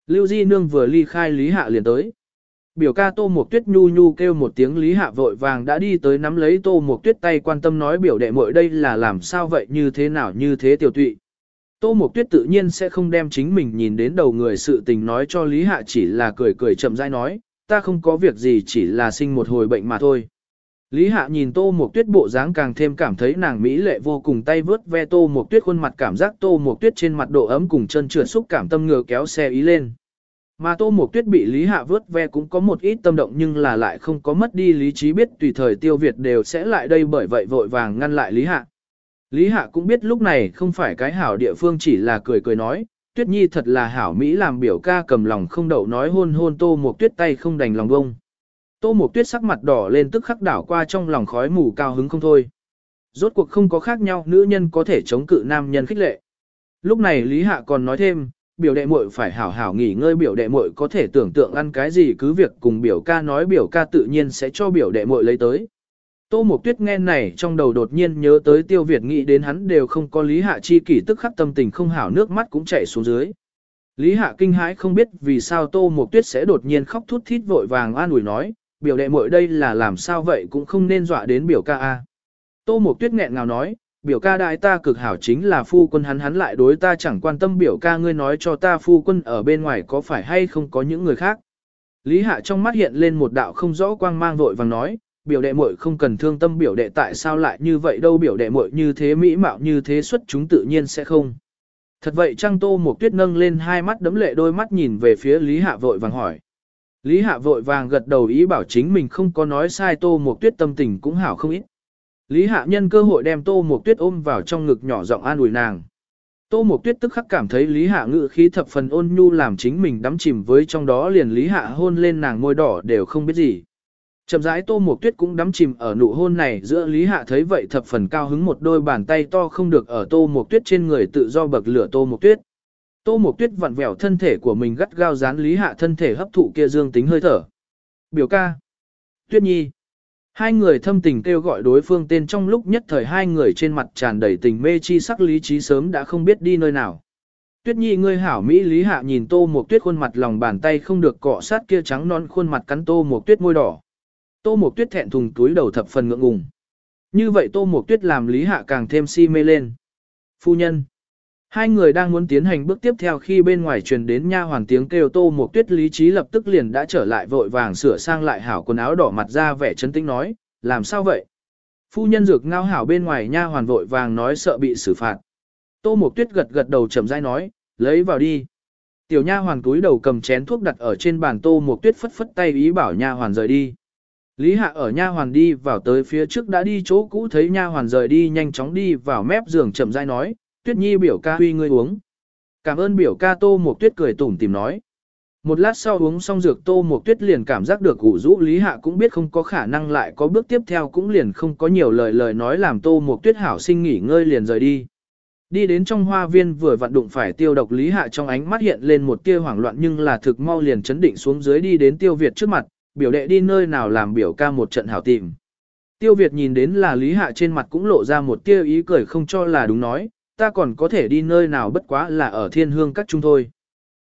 Lưu Di nương vừa ly khai Lý Hạ liền tới. Biểu ca Tô Mộc Tuyết nhu nhu kêu một tiếng Lý Hạ vội vàng đã đi tới nắm lấy Tô Mộc Tuyết tay quan tâm nói biểu đệ muội đây là làm sao vậy, như thế nào, như thế tiểu tụy. Tô Mộc Tuyết tự nhiên sẽ không đem chính mình nhìn đến đầu người sự tình nói cho Lý Hạ chỉ là cười cười chậm rãi nói, ta không có việc gì chỉ là sinh một hồi bệnh mà thôi. Lý Hạ nhìn Tô Mộc Tuyết bộ dáng càng thêm cảm thấy nàng mỹ lệ vô cùng tay vớt ve Tô Mộc Tuyết khuôn mặt cảm giác Tô Mộc Tuyết trên mặt độ ấm cùng chân trượt xúc cảm tâm ngừa kéo xe ý lên. Mà Tô Mộc Tuyết bị Lý Hạ vớt ve cũng có một ít tâm động nhưng là lại không có mất đi lý trí biết tùy thời tiêu Việt đều sẽ lại đây bởi vậy vội vàng ngăn lại Lý Hạ. Lý Hạ cũng biết lúc này không phải cái hảo địa phương chỉ là cười cười nói, Tuyết Nhi thật là hảo Mỹ làm biểu ca cầm lòng không đậu nói hôn hôn Tô Mộc Tuyết tay không đành lòng bông. Tô Mộc Tuyết sắc mặt đỏ lên tức khắc đảo qua trong lòng khói mù cao hứng không thôi. Rốt cuộc không có khác nhau nữ nhân có thể chống cự nam nhân khích lệ. Lúc này Lý Hạ còn nói thêm, biểu đệ muội phải hảo hảo nghỉ ngơi biểu đệ muội có thể tưởng tượng ăn cái gì cứ việc cùng biểu ca nói biểu ca tự nhiên sẽ cho biểu đệ muội lấy tới. Tô Mộc Tuyết nghe này trong đầu đột nhiên nhớ tới Tiêu Việt nghĩ đến hắn đều không có Lý Hạ chi kỷ tức khắc tâm tình không hảo nước mắt cũng chảy xuống dưới. Lý Hạ kinh hãi không biết vì sao Tô Mộc Tuyết sẽ đột nhiên khóc thút thít vội vàng an ủi nói, biểu đệ muội đây là làm sao vậy cũng không nên dọa đến biểu ca a. Tô Mộc Tuyết nghẹn ngào nói, biểu ca đại ta cực hảo chính là phu quân hắn hắn lại đối ta chẳng quan tâm biểu ca ngươi nói cho ta phu quân ở bên ngoài có phải hay không có những người khác. Lý Hạ trong mắt hiện lên một đạo không rõ quang mang vội vàng nói, biểu đệ muội không cần thương tâm biểu đệ tại sao lại như vậy đâu, biểu đệ muội như thế mỹ mạo, như thế xuất chúng tự nhiên sẽ không. Thật vậy trang Tô Mộc Tuyết nâng lên hai mắt đấm lệ đôi mắt nhìn về phía Lý Hạ vội vàng hỏi. Lý Hạ vội vàng gật đầu ý bảo chính mình không có nói sai, Tô Mộc Tuyết tâm tình cũng hảo không ít. Lý Hạ nhân cơ hội đem Tô Mộc Tuyết ôm vào trong ngực nhỏ giọng an ủi nàng. Tô Mộc Tuyết tức khắc cảm thấy Lý Hạ ngự khí thập phần ôn nhu làm chính mình đắm chìm với trong đó, liền Lý Hạ hôn lên nàng môi đỏ đều không biết gì. Chậm rãi Tô Mộc Tuyết cũng đắm chìm ở nụ hôn này giữa Lý Hạ thấy vậy thập phần cao hứng một đôi bàn tay to không được ở Tô Mộc Tuyết trên người tự do bậc lửa Tô Mộc Tuyết. Tô Mộc Tuyết vặn vẹo thân thể của mình gắt gao dán Lý Hạ thân thể hấp thụ kia dương tính hơi thở. Biểu ca. Tuyết Nhi. Hai người thâm tình kêu gọi đối phương tên trong lúc nhất thời hai người trên mặt tràn đầy tình mê chi sắc lý trí sớm đã không biết đi nơi nào. Tuyết Nhi, ngươi hảo Mỹ Lý Hạ nhìn Tô Mộc Tuyết khuôn mặt lòng bàn tay không được cọ sát kia trắng non khuôn mặt cắn Tô Mộc Tuyết môi đỏ. Tô Mộc Tuyết thẹn thùng túi đầu thập phần ngượng ngùng. Như vậy Tô Mộc Tuyết làm Lý Hạ càng thêm si mê lên. Phu nhân. Hai người đang muốn tiến hành bước tiếp theo khi bên ngoài truyền đến nha hoàn tiếng kêu Tô Mộc Tuyết lý trí lập tức liền đã trở lại vội vàng sửa sang lại hảo quần áo đỏ mặt ra vẻ chấn tĩnh nói, làm sao vậy? Phu nhân dược ngao hảo bên ngoài nha hoàn vội vàng nói sợ bị xử phạt. Tô Mộc Tuyết gật gật đầu chậm rãi nói, lấy vào đi. Tiểu nha hoàn túi đầu cầm chén thuốc đặt ở trên bàn Tô Mộc Tuyết phất phất tay ý bảo nha hoàn rời đi. Lý Hạ ở nha hoàn đi vào tới phía trước đã đi chỗ cũ thấy nha hoàn rời đi nhanh chóng đi vào mép giường chậm rãi nói, Tuyết Nhi biểu ca huy ngươi uống. Cảm ơn biểu ca Tô Mộc Tuyết cười tủm tìm nói. Một lát sau uống xong dược Tô Mộc Tuyết liền cảm giác được ủ rũ Lý Hạ cũng biết không có khả năng lại có bước tiếp theo cũng liền không có nhiều lời lời nói làm Tô Mộc Tuyết hảo sinh nghỉ ngơi liền rời đi. Đi đến trong hoa viên vừa vặn đụng phải tiêu độc Lý Hạ trong ánh mắt hiện lên một tia hoảng loạn nhưng là thực mau liền chấn định xuống dưới đi đến tiêu Việt trước mặt, biểu đệ đi nơi nào làm biểu ca một trận hảo tìm. Tiêu Việt nhìn đến là Lý Hạ trên mặt cũng lộ ra một tia ý cười không cho là đúng nói, ta còn có thể đi nơi nào bất quá là ở thiên hương các chúng thôi.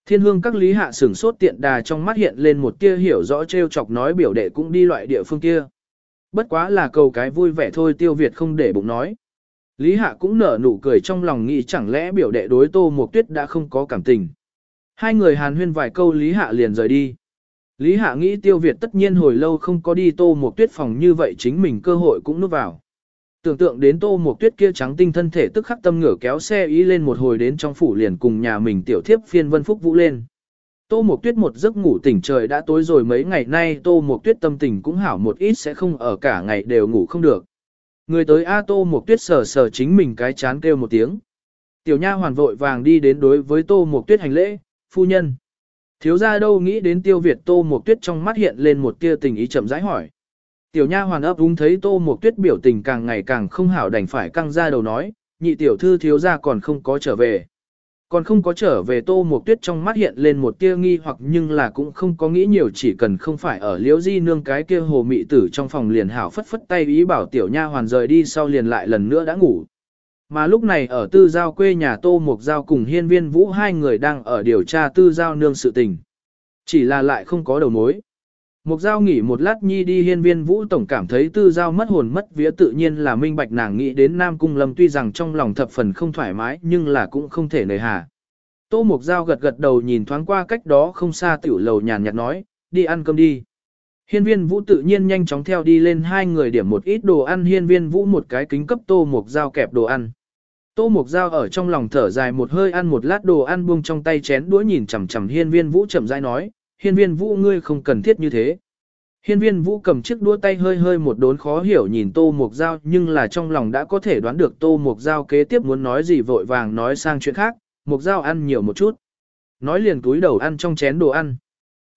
Thiên hương các Lý Hạ sửng sốt tiện đà trong mắt hiện lên một tia hiểu rõ treo chọc nói biểu đệ cũng đi loại địa phương kia. Bất quá là cầu cái vui vẻ thôi tiêu Việt không để bụng nói. Lý Hạ cũng nở nụ cười trong lòng nghĩ chẳng lẽ biểu đệ đối tô một tuyết đã không có cảm tình. Hai người hàn huyên vài câu Lý Hạ liền rời đi. Lý Hạ nghĩ tiêu Việt tất nhiên hồi lâu không có đi tô một tuyết phòng như vậy chính mình cơ hội cũng nuốt vào. Tưởng tượng đến tô một tuyết kia trắng tinh thân thể tức khắc tâm ngửa kéo xe ý lên một hồi đến trong phủ liền cùng nhà mình tiểu thiếp phiên vân phúc vũ lên. Tô Mộc Tuyết một giấc ngủ tỉnh trời đã tối rồi mấy ngày nay Tô Mộc Tuyết tâm tình cũng hảo một ít sẽ không ở cả ngày đều ngủ không được. Người tới A Tô Mộc Tuyết sờ sờ chính mình cái chán kêu một tiếng. Tiểu nha hoàn vội vàng đi đến đối với Tô Mộc Tuyết hành lễ, phu nhân. Thiếu gia đâu nghĩ đến tiêu Việt Tô Mộc Tuyết trong mắt hiện lên một tia tình ý chậm rãi hỏi. Tiểu nha hoàn ấp úng thấy Tô Mộc Tuyết biểu tình càng ngày càng không hảo đành phải căng ra đầu nói, nhị tiểu thư thiếu gia còn không có trở về. Còn không có trở về Tô Mộc Tuyết trong mắt hiện lên một tia nghi hoặc nhưng là cũng không có nghĩ nhiều chỉ cần không phải ở liễu di nương cái kia hồ mị tử trong phòng liền hảo phất phất tay ý bảo tiểu nha hoàn rời đi sau liền lại lần nữa đã ngủ. Mà lúc này ở tư giao quê nhà Tô Mộc Giao cùng hiên viên vũ hai người đang ở điều tra tư giao nương sự tình. Chỉ là lại không có đầu mối. Mục giao nghỉ một lát nhi đi hiên viên vũ tổng cảm thấy tư giao mất hồn mất vía tự nhiên là minh bạch nàng nghĩ đến Nam Cung Lâm tuy rằng trong lòng thập phần không thoải mái nhưng là cũng không thể nề hà. Tô mục giao gật gật đầu nhìn thoáng qua cách đó không xa tiểu lầu nhàn nhạt nói, đi ăn cơm đi. Hiên viên vũ tự nhiên nhanh chóng theo đi lên hai người điểm một ít đồ ăn hiên viên vũ một cái kính cấp tô mục giao kẹp đồ ăn. Tô mục giao ở trong lòng thở dài một hơi ăn một lát đồ ăn buông trong tay chén đũa nhìn chằm chằm hiên viên vũ chậm rãi nói, hiên viên vũ ngươi không cần thiết như thế. Hiên viên vũ cầm chiếc đũa tay hơi hơi một đốn khó hiểu nhìn tô mục Giao nhưng là trong lòng đã có thể đoán được tô mục Giao kế tiếp muốn nói gì vội vàng nói sang chuyện khác, mục Giao ăn nhiều một chút. Nói liền túi đầu ăn trong chén đồ ăn.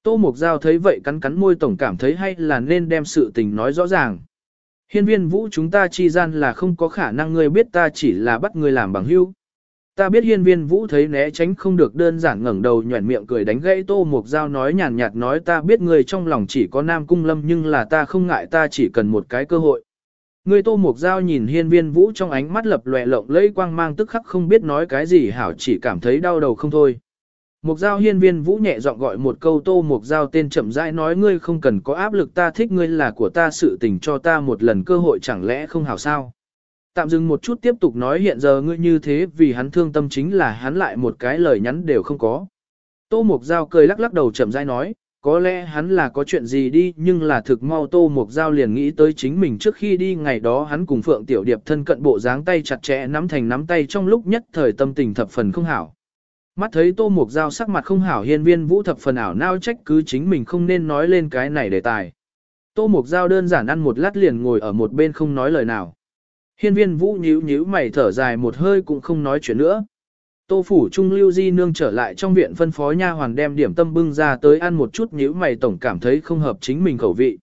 Tô mục Giao thấy vậy cắn cắn môi tổng cảm thấy hay là nên đem sự tình nói rõ ràng. Hiên viên vũ chúng ta chi gian là không có khả năng ngươi biết ta chỉ là bắt ngươi làm bằng hữu. Ta biết hiên viên vũ thấy né tránh không được đơn giản ngẩng đầu nhuẩn miệng cười đánh gãy tô mục dao nói nhàn nhạt nói ta biết người trong lòng chỉ có nam cung lâm nhưng là ta không ngại ta chỉ cần một cái cơ hội. Người tô mục dao nhìn hiên viên vũ trong ánh mắt lập lòe lộng lẫy quang mang tức khắc không biết nói cái gì hảo chỉ cảm thấy đau đầu không thôi. Mục Giao hiên viên vũ nhẹ giọng gọi một câu tô mục Giao tên chậm rãi nói ngươi không cần có áp lực ta thích ngươi là của ta sự tình cho ta một lần cơ hội chẳng lẽ không hảo sao. Tạm dừng một chút tiếp tục nói hiện giờ ngươi như thế vì hắn thương tâm chính là hắn lại một cái lời nhắn đều không có. Tô Mục Giao cười lắc lắc đầu chậm rãi nói, có lẽ hắn là có chuyện gì đi nhưng là thực mau Tô Mục Giao liền nghĩ tới chính mình trước khi đi ngày đó hắn cùng Phượng Tiểu Điệp thân cận bộ dáng tay chặt chẽ nắm thành nắm tay trong lúc nhất thời tâm tình thập phần không hảo. Mắt thấy Tô Mục Giao sắc mặt không hảo, hiên viên vũ thập phần ảo nao trách cứ chính mình không nên nói lên cái này đề tài. Tô Mục Giao đơn giản ăn một lát liền ngồi ở một bên không nói lời nào. Hiên viên vũ nhíu nhíu mày thở dài một hơi cũng không nói chuyện nữa. Tô phủ trung lưu di nương trở lại trong viện phân phó nha hoàn đem điểm tâm bưng ra tới ăn một chút nhíu mày tổng cảm thấy không hợp chính mình khẩu vị.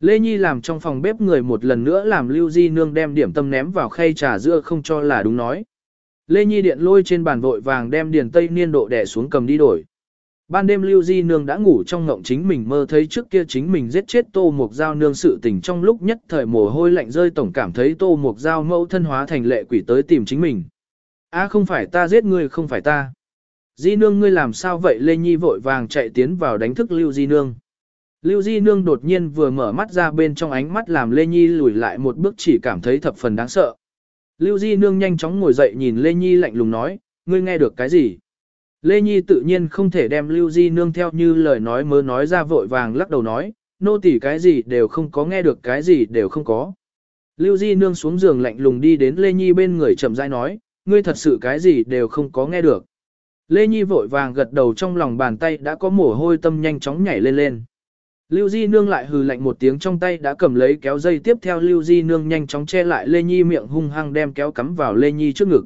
Lê Nhi làm trong phòng bếp người một lần nữa làm lưu di nương đem điểm tâm ném vào khay trà giữa không cho là đúng nói. Lê Nhi điện lôi trên bàn vội vàng đem điền tây niên độ đẻ xuống cầm đi đổi. Ban đêm Lưu Di Nương đã ngủ trong ngộng chính mình mơ thấy trước kia chính mình giết chết Tô Mục Giao nương sự tình trong lúc nhất thời mồ hôi lạnh rơi tổng cảm thấy Tô Mục Giao mẫu thân hóa thành lệ quỷ tới tìm chính mình. a, không phải ta giết ngươi, không phải ta. Di Nương, ngươi làm sao vậy Lê Nhi vội vàng chạy tiến vào đánh thức Lưu Di Nương. Lưu Di Nương đột nhiên vừa mở mắt ra bên trong ánh mắt làm Lê Nhi lùi lại một bước chỉ cảm thấy thập phần đáng sợ. Lưu Di Nương nhanh chóng ngồi dậy nhìn Lê Nhi lạnh lùng nói, ngươi nghe được cái gì? Lê Nhi tự nhiên không thể đem Lưu Di nương theo như lời nói mơ nói ra vội vàng lắc đầu nói, nô tỳ cái gì đều không có nghe được cái gì đều không có. Lưu Di nương xuống giường lạnh lùng đi đến Lê Nhi bên người chậm rãi nói, ngươi thật sự cái gì đều không có nghe được. Lê Nhi vội vàng gật đầu trong lòng bàn tay đã có mồ hôi tâm nhanh chóng nhảy lên lên. Lưu Di nương lại hừ lạnh một tiếng trong tay đã cầm lấy kéo dây tiếp theo Lưu Di nương nhanh chóng che lại Lê Nhi miệng hung hăng đem kéo cắm vào Lê Nhi trước ngực.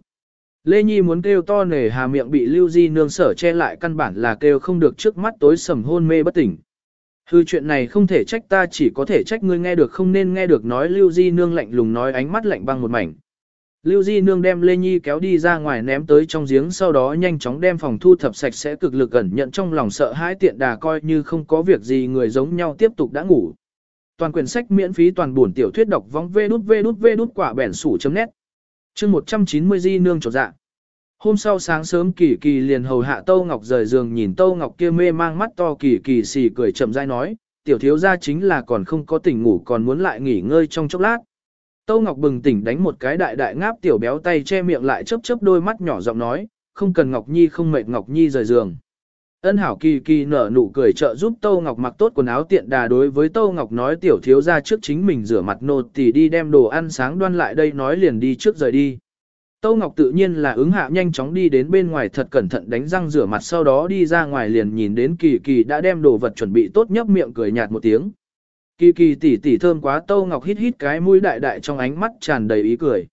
Lê Nhi muốn kêu to nề hà miệng bị Lưu Di nương sở che lại căn bản là kêu không được trước mắt tối sầm hôn mê bất tỉnh. Hư chuyện này không thể trách ta, chỉ có thể trách ngươi nghe được không nên nghe được nói Lưu Di nương lạnh lùng nói ánh mắt lạnh băng một mảnh. Lưu Di nương đem Lê Nhi kéo đi ra ngoài ném tới trong giếng sau đó nhanh chóng đem phòng thu thập sạch sẽ cực lực ẩn nhận trong lòng sợ hãi tiện đà coi như không có việc gì người giống nhau tiếp tục đã ngủ. Toàn quyển sách miễn phí toàn buồn tiểu thuyết đọc vong vê đút vê đút vê đút quả bẻn sủ chấm nét chương 190 di nương trột dạ. Hôm sau sáng sớm kỳ kỳ liền hầu hạ Tâu Ngọc rời giường nhìn Tâu Ngọc kia mê mang mắt to kỳ kỳ xì cười chậm rãi nói, tiểu thiếu gia chính là còn không có tỉnh ngủ còn muốn lại nghỉ ngơi trong chốc lát. Tâu Ngọc bừng tỉnh đánh một cái đại đại ngáp tiểu béo tay che miệng lại chớp chớp đôi mắt nhỏ giọng nói, không cần Ngọc Nhi không mệt Ngọc Nhi rời giường. Ân hảo kỳ kỳ nở nụ cười trợ giúp Tâu Ngọc mặc tốt quần áo tiện đà đối với Tâu Ngọc nói tiểu thiếu ra trước chính mình rửa mặt nột thì đi đem đồ ăn sáng đoan lại đây nói liền đi trước rời đi. Tâu Ngọc tự nhiên là ứng hạ nhanh chóng đi đến bên ngoài thật cẩn thận đánh răng rửa mặt sau đó đi ra ngoài liền nhìn đến kỳ kỳ đã đem đồ vật chuẩn bị tốt nhấp miệng cười nhạt một tiếng. Kỳ kỳ tỉ tỉ thơm quá Tâu Ngọc hít hít cái mũi đại đại trong ánh mắt tràn đầy ý cười.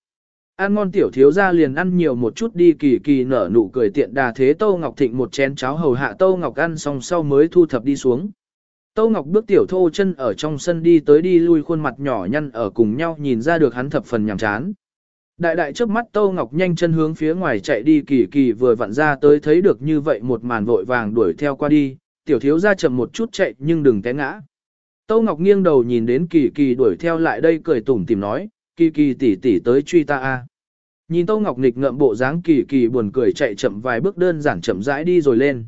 Ăn ngon tiểu thiếu ra liền ăn nhiều một chút đi kỳ kỳ nở nụ cười tiện đà thế Tâu Ngọc Thịnh một chén cháo hầu hạ Tâu Ngọc ăn xong sau mới thu thập đi xuống. Tâu Ngọc bước tiểu thô chân ở trong sân đi tới đi lui khuôn mặt nhỏ nhăn ở cùng nhau nhìn ra được hắn thập phần nhàm chán. Đại đại trước mắt Tâu Ngọc nhanh chân hướng phía ngoài chạy đi kỳ kỳ vừa vặn ra tới thấy được như vậy một màn vội vàng đuổi theo qua đi, tiểu thiếu ra chậm một chút chạy nhưng đừng té ngã. Tâu Ngọc nghiêng đầu nhìn đến kỳ kỳ đuổi theo lại đây cười tủm tìm nói, kỳ kỳ tỷ tỷ tới truy ta a. Nhìn Tâu Ngọc nghịch ngợm bộ dáng kỳ kỳ buồn cười chạy chậm vài bước đơn giản chậm rãi đi rồi lên.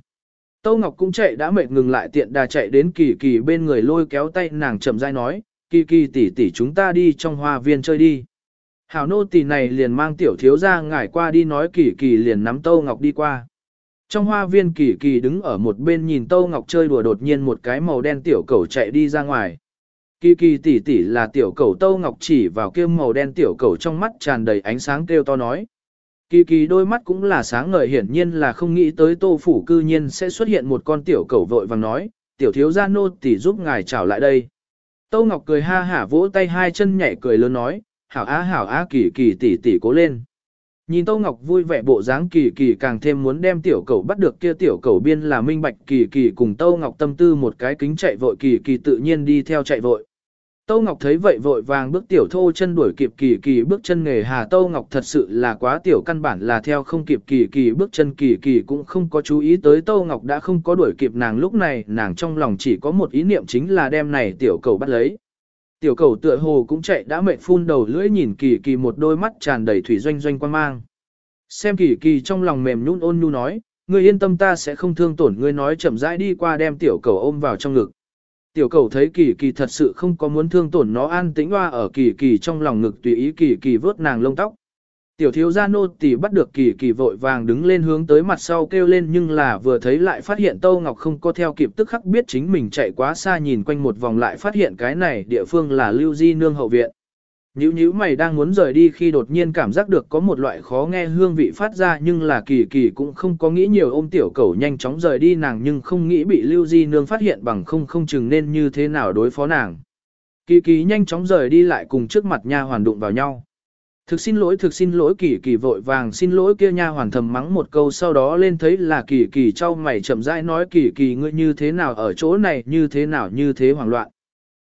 Tâu Ngọc cũng chạy đã mệt ngừng lại tiện đà chạy đến kỳ kỳ bên người lôi kéo tay nàng chậm rãi nói, kỳ kỳ tỷ tỷ chúng ta đi trong hoa viên chơi đi. Hảo nô tỷ này liền mang tiểu thiếu ra ngải qua đi nói kỳ kỳ liền nắm Tâu Ngọc đi qua. Trong hoa viên kỳ kỳ đứng ở một bên nhìn Tâu Ngọc chơi đùa đột nhiên một cái màu đen tiểu cầu chạy đi ra ngoài. Kỳ kỳ tỷ tỷ là tiểu cầu Tâu Ngọc chỉ vào kia màu đen tiểu cầu trong mắt tràn đầy ánh sáng kêu to nói. Kỳ kỳ đôi mắt cũng là sáng ngời hiển nhiên là không nghĩ tới tô phủ cư nhiên sẽ xuất hiện một con tiểu cầu vội vàng nói, tiểu thiếu gia nô tỷ giúp ngài trảo lại đây. Tâu Ngọc cười ha hả vỗ tay hai chân nhảy cười lớn nói, hảo á hảo á kỳ kỳ tỷ tỷ cố lên. Nhìn Tâu Ngọc vui vẻ bộ dáng kỳ kỳ càng thêm muốn đem tiểu cầu bắt được kia tiểu cầu biên là minh bạch kỳ kỳ cùng Tâu Ngọc tâm tư một cái kính chạy vội kỳ kỳ tự nhiên đi theo chạy vội. Tâu Ngọc thấy vậy vội vàng bước tiểu thô chân đuổi kịp kỳ kỳ bước chân nghề hà Tâu Ngọc thật sự là quá tiểu căn bản là theo không kịp kỳ kỳ bước chân kỳ kỳ cũng không có chú ý tới Tâu Ngọc đã không có đuổi kịp nàng lúc này, nàng trong lòng chỉ có một ý niệm chính là đem này tiểu cầu bắt lấy. Tiểu cầu tựa hồ cũng chạy đã mệt phun đầu lưỡi nhìn kỳ kỳ một đôi mắt tràn đầy thủy doanh doanh quan mang. Xem kỳ kỳ trong lòng mềm nhún ôn nhu nói, ngươi yên tâm ta sẽ không thương tổn ngươi nói chậm rãi đi qua đem tiểu cầu ôm vào trong ngực. Tiểu cầu thấy kỳ kỳ thật sự không có muốn thương tổn nó an tĩnh hoa ở kỳ kỳ trong lòng ngực tùy ý kỳ kỳ vớt nàng lông tóc. Tiểu thiếu gia nô tỳ bắt được kỳ kỳ vội vàng đứng lên hướng tới mặt sau kêu lên nhưng là vừa thấy lại phát hiện Tâu Ngọc không có theo kịp tức khắc biết chính mình chạy quá xa nhìn quanh một vòng lại phát hiện cái này địa phương là lưu di nương hậu viện. Nhữ nhữ mày đang muốn rời đi khi đột nhiên cảm giác được có một loại khó nghe hương vị phát ra nhưng là kỳ kỳ cũng không có nghĩ nhiều ôm tiểu cầu nhanh chóng rời đi nàng nhưng không nghĩ bị lưu di nương phát hiện bằng không không chừng nên như thế nào đối phó nàng. Kỳ kỳ nhanh chóng rời đi lại cùng trước mặt nha hoàn đụng vào nhau. Thực xin lỗi thực xin lỗi kỳ kỳ vội vàng xin lỗi kia nha hoàn thầm mắng một câu sau đó lên thấy là kỳ kỳ trao mày chậm rãi nói kỳ kỳ ngươi như thế nào ở chỗ này như thế nào như thế hoảng loạn.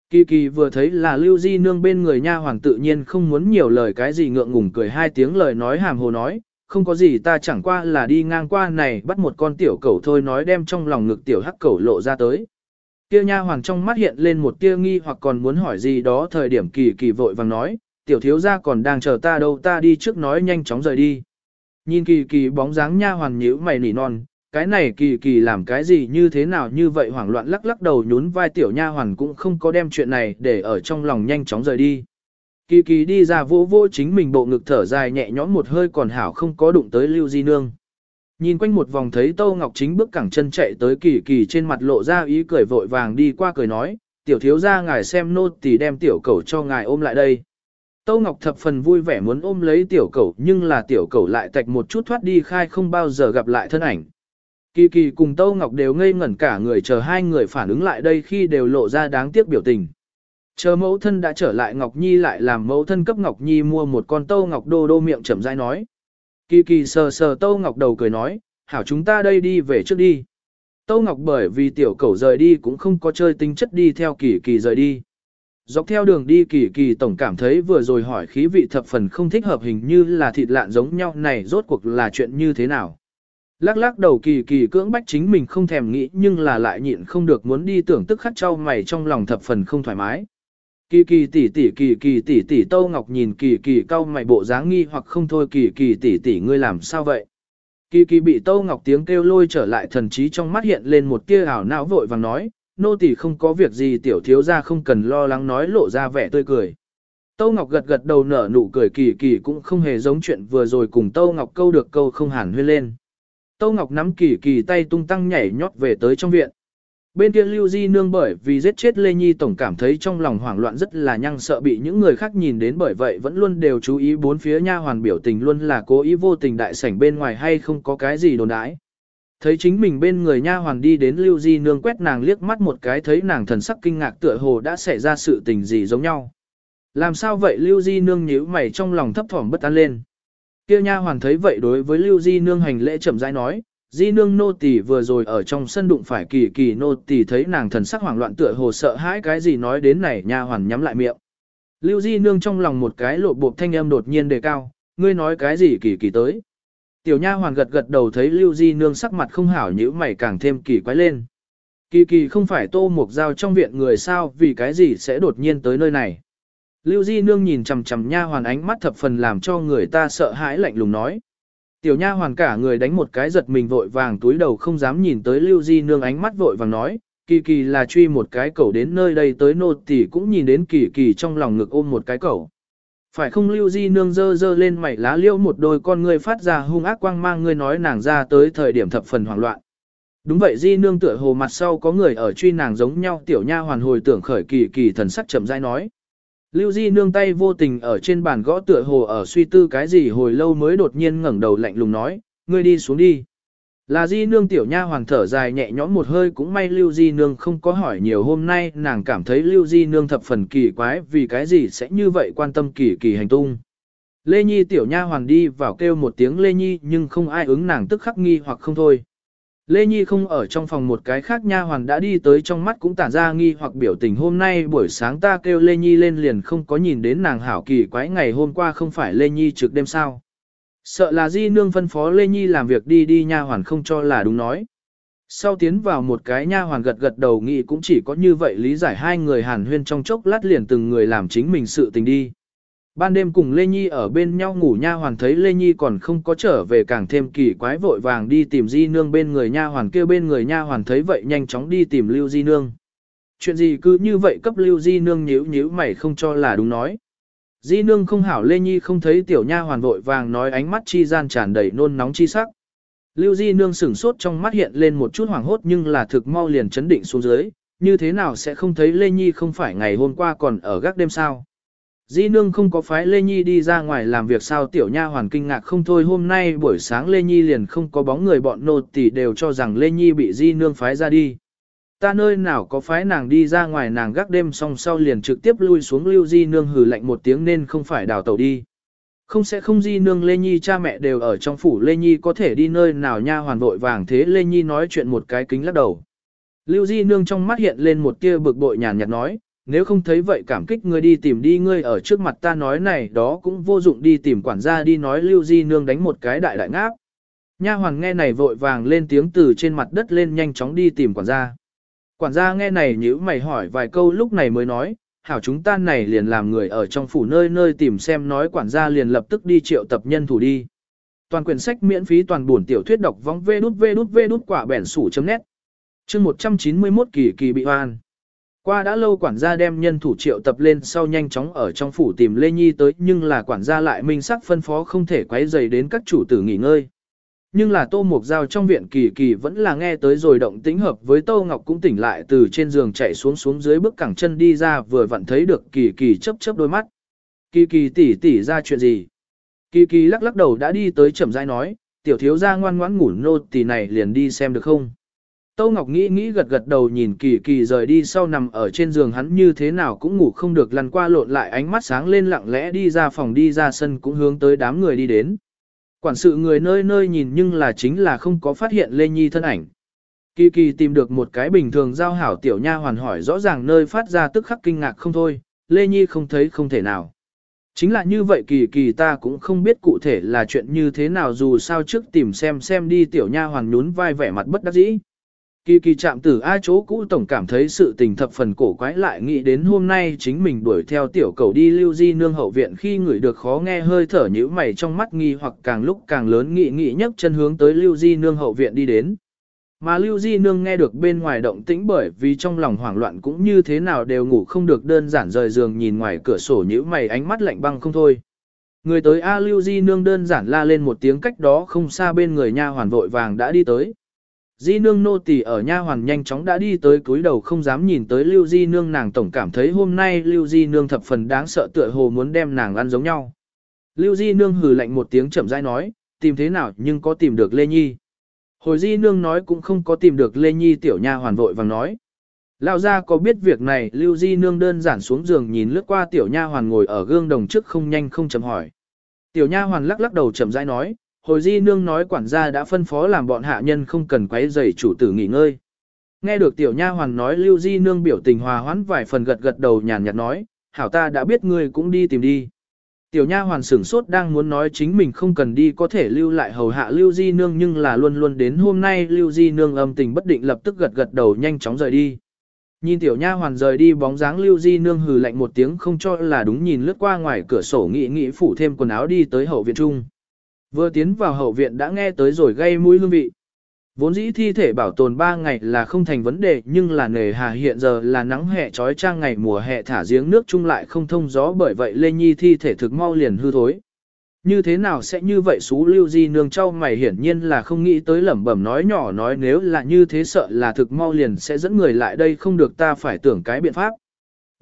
Kỳ kỳ vừa thấy là lưu di nương bên người nha hoàng tự nhiên không muốn nhiều lời cái gì ngượng ngùng cười hai tiếng lời nói hàm hồ nói, không có gì ta chẳng qua là đi ngang qua này bắt một con tiểu cẩu thôi nói đem trong lòng ngực tiểu hắc cẩu lộ ra tới. Kia nha hoàng trong mắt hiện lên một tia nghi hoặc còn muốn hỏi gì đó thời điểm kỳ kỳ vội vàng nói, tiểu thiếu gia còn đang chờ ta đâu ta đi trước nói nhanh chóng rời đi. Nhìn kỳ kỳ bóng dáng nha hoàn nhíu mày nỉ non, cái này kỳ kỳ làm cái gì như thế nào như vậy hoảng loạn lắc lắc đầu nhún vai tiểu nha hoàn cũng không có đem chuyện này để ở trong lòng nhanh chóng rời đi. Kỳ kỳ đi ra vô vô chính mình bộ ngực thở dài nhẹ nhõm một hơi còn hảo không có đụng tới lưu di nương. Nhìn quanh một vòng thấy Tô Ngọc Chính bước cẳng chân chạy tới kỳ kỳ trên mặt lộ ra ý cười vội vàng đi qua cười nói, tiểu thiếu ra ngài xem nô tỳ đem tiểu cầu cho ngài ôm lại đây. Tâu Ngọc thập phần vui vẻ muốn ôm lấy tiểu Cẩu, nhưng là tiểu Cẩu lại tạch một chút thoát đi khai không bao giờ gặp lại thân ảnh. Kỳ kỳ cùng Tâu Ngọc đều ngây ngẩn cả người chờ hai người phản ứng lại đây khi đều lộ ra đáng tiếc biểu tình. Chờ mẫu thân đã trở lại Ngọc Nhi lại làm mẫu thân cấp Ngọc Nhi mua một con Tâu Ngọc đô đô miệng chậm rãi nói. Kỳ kỳ sờ sờ Tâu Ngọc đầu cười nói, hảo chúng ta đây đi về trước đi. Tâu Ngọc bởi vì tiểu cẩu rời đi cũng không có chơi tính chất đi theo kỳ kỳ rời đi. Dọc theo đường đi kỳ kỳ tổng cảm thấy vừa rồi hỏi khí vị thập phần không thích hợp hình như là thịt lạn giống nhau này rốt cuộc là chuyện như thế nào. Lắc lắc đầu kỳ kỳ cưỡng bách chính mình không thèm nghĩ nhưng là lại nhịn không được muốn đi tưởng tức khắc trao mày trong lòng thập phần không thoải mái. Kỳ kỳ tỷ tỷ kỳ kỳ tỷ tỷ Tâu Ngọc nhìn kỳ kỳ cau mày bộ dáng nghi hoặc không thôi kỳ kỳ tỷ tỷ ngươi làm sao vậy? Kỳ kỳ bị Tâu Ngọc tiếng kêu lôi trở lại thần trí trong mắt hiện lên một tia ảo não vội vàng nói, nô tỳ không có việc gì, tiểu thiếu gia không cần lo lắng nói lộ ra vẻ tươi cười. Tâu Ngọc gật gật đầu nở nụ cười kỳ kỳ cũng không hề giống chuyện vừa rồi cùng Tâu Ngọc câu được câu không hẳn huyên lên. Tâu Ngọc nắm kỳ kỳ tay tung tăng nhảy nhót về tới trong viện. Bên kia Lưu Di Nương bởi vì giết chết Lê Nhi tổng cảm thấy trong lòng hoảng loạn rất là nhăng sợ bị những người khác nhìn đến bởi vậy vẫn luôn đều chú ý bốn phía nha hoàn biểu tình luôn là cố ý vô tình đại sảnh bên ngoài hay không có cái gì đồn đãi. Thấy chính mình bên người nha hoàn đi đến Lưu Di Nương quét nàng liếc mắt một cái thấy nàng thần sắc kinh ngạc tựa hồ đã xảy ra sự tình gì giống nhau. Làm sao vậy Lưu Di Nương nhíu mày trong lòng thấp thỏm bất an lên. Kia nha hoàn thấy vậy đối với Lưu Di Nương hành lễ chậm rãi nói, Di Nương nô tỳ vừa rồi ở trong sân đụng phải kỳ kỳ nô tỳ thấy nàng thần sắc hoảng loạn tựa hồ sợ hãi cái gì nói đến này nha hoàn nhắm lại miệng. Lưu Di Nương trong lòng một cái lộ bộ thanh âm đột nhiên đề cao, ngươi nói cái gì kỳ kỳ tới. Tiểu nha hoàn gật gật đầu thấy Lưu Di Nương sắc mặt không hảo nhíu mày càng thêm kỳ quái lên. Kỳ kỳ không phải tô mục giao trong viện người sao vì cái gì sẽ đột nhiên tới nơi này. Lưu Di Nương nhìn chằm chằm nha hoàn ánh mắt thập phần làm cho người ta sợ hãi lạnh lùng nói. Tiểu nha hoàn cả người đánh một cái giật mình vội vàng túi đầu không dám nhìn tới Lưu Di Nương ánh mắt vội vàng nói, kỳ kỳ là truy một cái cẩu đến nơi đây tới nô tỳ cũng nhìn đến kỳ kỳ trong lòng ngực ôm một cái cẩu. Phải không Lưu Di Nương dơ dơ lên mảy lá liêu một đôi con người phát ra hung ác quang mang ngươi nói nàng ra tới thời điểm thập phần hoảng loạn. Đúng vậy Di Nương tựa hồ mặt sau có người ở truy nàng giống nhau tiểu nha hoàn hồi tưởng khởi kỳ kỳ thần sắc chậm rãi nói. Lưu Di nương tay vô tình ở trên bàn gõ tựa hồ ở suy tư cái gì hồi lâu mới đột nhiên ngẩng đầu lạnh lùng nói, ngươi đi xuống đi. Là Di nương tiểu nha hoàng thở dài nhẹ nhõm một hơi cũng may Lưu Di nương không có hỏi nhiều hôm nay, nàng cảm thấy Lưu Di nương thập phần kỳ quái vì cái gì sẽ như vậy quan tâm kỳ kỳ hành tung. Lê Nhi tiểu nha hoàng đi vào kêu một tiếng Lê Nhi nhưng không ai ứng nàng tức khắc nghi hoặc không thôi. Lê Nhi không ở trong phòng một cái khác nha hoàn đã đi tới trong mắt cũng tản ra nghi hoặc biểu tình hôm nay buổi sáng ta kêu Lê Nhi lên liền không có nhìn đến nàng hảo kỳ quái ngày hôm qua không phải Lê Nhi trực đêm sao. Sợ là di nương phân phó Lê Nhi làm việc đi đi nha hoàn không cho là đúng nói. Sau tiến vào một cái nha hoàn gật gật đầu nghĩ cũng chỉ có như vậy lý giải hai người hàn huyên trong chốc lát liền từng người làm chính mình sự tình đi. Ban đêm cùng Lê Nhi ở bên nhau ngủ nha hoàn thấy Lê Nhi còn không có trở về càng thêm kỳ quái vội vàng đi tìm Di Nương bên người nha hoàn kêu bên người nha hoàn thấy vậy nhanh chóng đi tìm Lưu Di Nương. Chuyện gì cứ như vậy cấp Lưu Di Nương nhíu nhíu mày không cho là đúng nói. Di Nương không hảo Lê Nhi không thấy tiểu nha hoàn vội vàng nói ánh mắt chi gian tràn đầy nôn nóng chi sắc. Lưu Di Nương sửng sốt trong mắt hiện lên một chút hoảng hốt nhưng là thực mau liền chấn định xuống dưới, như thế nào sẽ không thấy Lê Nhi không phải ngày hôm qua còn ở gác đêm sao. Di nương không có phái Lê Nhi đi ra ngoài làm việc sao tiểu nha hoàn kinh ngạc không thôi hôm nay buổi sáng Lê Nhi liền không có bóng người bọn nô tỳ đều cho rằng Lê Nhi bị Di nương phái ra đi. Ta nơi nào có phái nàng đi ra ngoài nàng gác đêm xong sau liền trực tiếp lui xuống lưu Di nương hừ lạnh một tiếng nên không phải đào tàu đi. Không sẽ không Di nương Lê Nhi cha mẹ đều ở trong phủ Lê Nhi có thể đi nơi nào nha hoàn vội vàng thế Lê Nhi nói chuyện một cái kính lắc đầu. Lưu Di nương trong mắt hiện lên một tia bực bội nhàn nhạt nói, nếu không thấy vậy cảm kích ngươi đi tìm đi ngươi ở trước mặt ta nói này đó cũng vô dụng đi tìm quản gia đi nói lưu di nương đánh một cái đại đại ngáp. Nha hoàng nghe này vội vàng lên tiếng từ trên mặt đất lên nhanh chóng đi tìm quản gia. Quản gia nghe này nhữ mày hỏi vài câu lúc này mới nói, hảo chúng ta này liền làm người ở trong phủ nơi nơi tìm xem nói quản gia liền lập tức đi triệu tập nhân thủ đi. Toàn quyển sách miễn phí toàn buồn tiểu thuyết đọc vong vê đút vê đút vê đút quả bẻn sủ chấm nét. Chương 191 kỳ kỳ bị hoan. Qua đã lâu quản gia đem nhân thủ triệu tập lên sau nhanh chóng ở trong phủ tìm Lê Nhi tới nhưng là quản gia lại minh sắc phân phó không thể quấy rầy đến các chủ tử nghỉ ngơi. Nhưng là Tô Mục Giao trong viện kỳ kỳ vẫn là nghe tới rồi động tĩnh hợp với Tô Ngọc cũng tỉnh lại từ trên giường chạy xuống xuống dưới bước cẳng chân đi ra vừa vặn thấy được kỳ kỳ chớp chớp đôi mắt. Kỳ kỳ tỉ tỉ ra chuyện gì? Kỳ kỳ lắc lắc đầu đã đi tới chậm rãi nói, tiểu thiếu gia ngoan ngoãn ngủ nô tỷ này liền đi xem được không? tô Ngọc nghĩ nghĩ gật gật đầu nhìn kỳ kỳ rời đi sau nằm ở trên giường hắn như thế nào cũng ngủ không được lăn qua lộn lại ánh mắt sáng lên lặng lẽ đi ra phòng đi ra sân cũng hướng tới đám người đi đến. Quản sự người nơi nơi nhìn nhưng là chính là không có phát hiện Lê Nhi thân ảnh. Kỳ kỳ tìm được một cái bình thường giao hảo tiểu nha hoàn hỏi rõ ràng nơi phát ra tức khắc kinh ngạc không thôi, Lê Nhi không thấy không thể nào. Chính là như vậy kỳ kỳ ta cũng không biết cụ thể là chuyện như thế nào dù sao trước tìm xem xem đi tiểu nha hoàn nhún vai vẻ mặt bất đắc dĩ. Kỳ kỳ chạm tử A chỗ cũ tổng cảm thấy sự tình thập phần cổ quái lại nghĩ đến hôm nay chính mình đuổi theo tiểu cầu đi lưu di nương hậu viện khi người được khó nghe hơi thở nhíu mày trong mắt nghi hoặc càng lúc càng lớn nghị nghị nhấc chân hướng tới lưu di nương hậu viện đi đến. Mà lưu di nương nghe được bên ngoài động tĩnh bởi vì trong lòng hoảng loạn cũng như thế nào đều ngủ không được đơn giản rời giường nhìn ngoài cửa sổ nhíu mày ánh mắt lạnh băng không thôi. Người tới A lưu di nương đơn giản la lên một tiếng cách đó không xa bên người nha hoàn vội vàng đã đi tới. Di nương nô tỳ ở nha hoàn nhanh chóng đã đi tới cúi đầu không dám nhìn tới lưu di nương nàng tổng cảm thấy hôm nay lưu di nương thập phần đáng sợ tựa hồ muốn đem nàng ăn giống nhau. Lưu di nương hừ lạnh một tiếng chậm rãi nói, tìm thế nào nhưng có tìm được Lê Nhi. Hồi di nương nói cũng không có tìm được Lê Nhi tiểu nha hoàn vội vàng nói. Lão gia có biết việc này lưu di nương đơn giản xuống giường nhìn lướt qua tiểu nha hoàn ngồi ở gương đồng trước không nhanh không chậm hỏi. Tiểu nha hoàn lắc lắc đầu chậm rãi nói, hồi di nương nói quản gia đã phân phó làm bọn hạ nhân không cần quấy rầy chủ tử nghỉ ngơi. Nghe được tiểu nha hoàn nói lưu di nương biểu tình hòa hoãn vài phần gật gật đầu nhàn nhạt nói, hảo ta đã biết ngươi cũng đi tìm đi. Tiểu nha hoàn sửng sốt đang muốn nói chính mình không cần đi có thể lưu lại hầu hạ lưu di nương nhưng là luôn luôn đến hôm nay lưu di nương âm tình bất định lập tức gật gật đầu nhanh chóng rời đi. Nhìn tiểu nha hoàn rời đi bóng dáng lưu di nương hừ lạnh một tiếng không cho là đúng nhìn lướt qua ngoài cửa sổ nghị nghị phủ thêm quần áo đi tới hậu viện trung. Vừa tiến vào hậu viện đã nghe tới rồi gây mũi hương vị. Vốn dĩ thi thể bảo tồn 3 ngày là không thành vấn đề, nhưng là nề hà hiện giờ là nắng hè trói trang ngày mùa hè thả giếng nước chung lại không thông gió bởi vậy Lê Nhi thi thể thực mau liền hư thối. Như thế nào sẽ như vậy xú lưu di nương châu mày hiển nhiên là không nghĩ tới lẩm bẩm nói nhỏ nói nếu là như thế sợ là thực mau liền sẽ dẫn người lại đây không được ta phải tưởng cái biện pháp.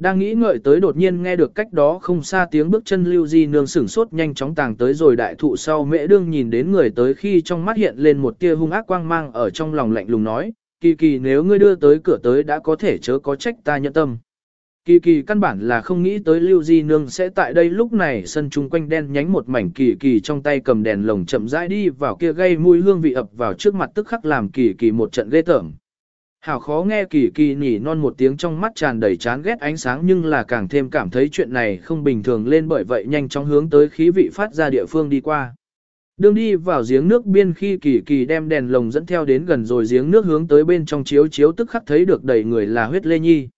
Đang nghĩ ngợi tới đột nhiên nghe được cách đó không xa tiếng bước chân lưu di nương sửng sốt nhanh chóng tàng tới rồi đại thụ sau mễ đương nhìn đến người tới khi trong mắt hiện lên một tia hung ác quang mang ở trong lòng lạnh lùng nói, kỳ kỳ nếu ngươi đưa tới cửa tới đã có thể chớ có trách ta nhận tâm. Kỳ kỳ căn bản là không nghĩ tới lưu di nương sẽ tại đây lúc này sân chung quanh đen nhánh một mảnh kỳ kỳ trong tay cầm đèn lồng chậm rãi đi vào kia gây mùi hương vị ập vào trước mặt tức khắc làm kỳ kỳ một trận ghê tởm. Hảo khó nghe kỳ kỳ nhỉ non một tiếng trong mắt tràn đầy chán ghét ánh sáng nhưng là càng thêm cảm thấy chuyện này không bình thường lên bởi vậy nhanh chóng hướng tới khí vị phát ra địa phương đi qua. Đương đi vào giếng nước biên khi kỳ kỳ đem đèn lồng dẫn theo đến gần rồi giếng nước hướng tới bên trong chiếu chiếu tức khắc thấy được đầy người là huyết lê nhi.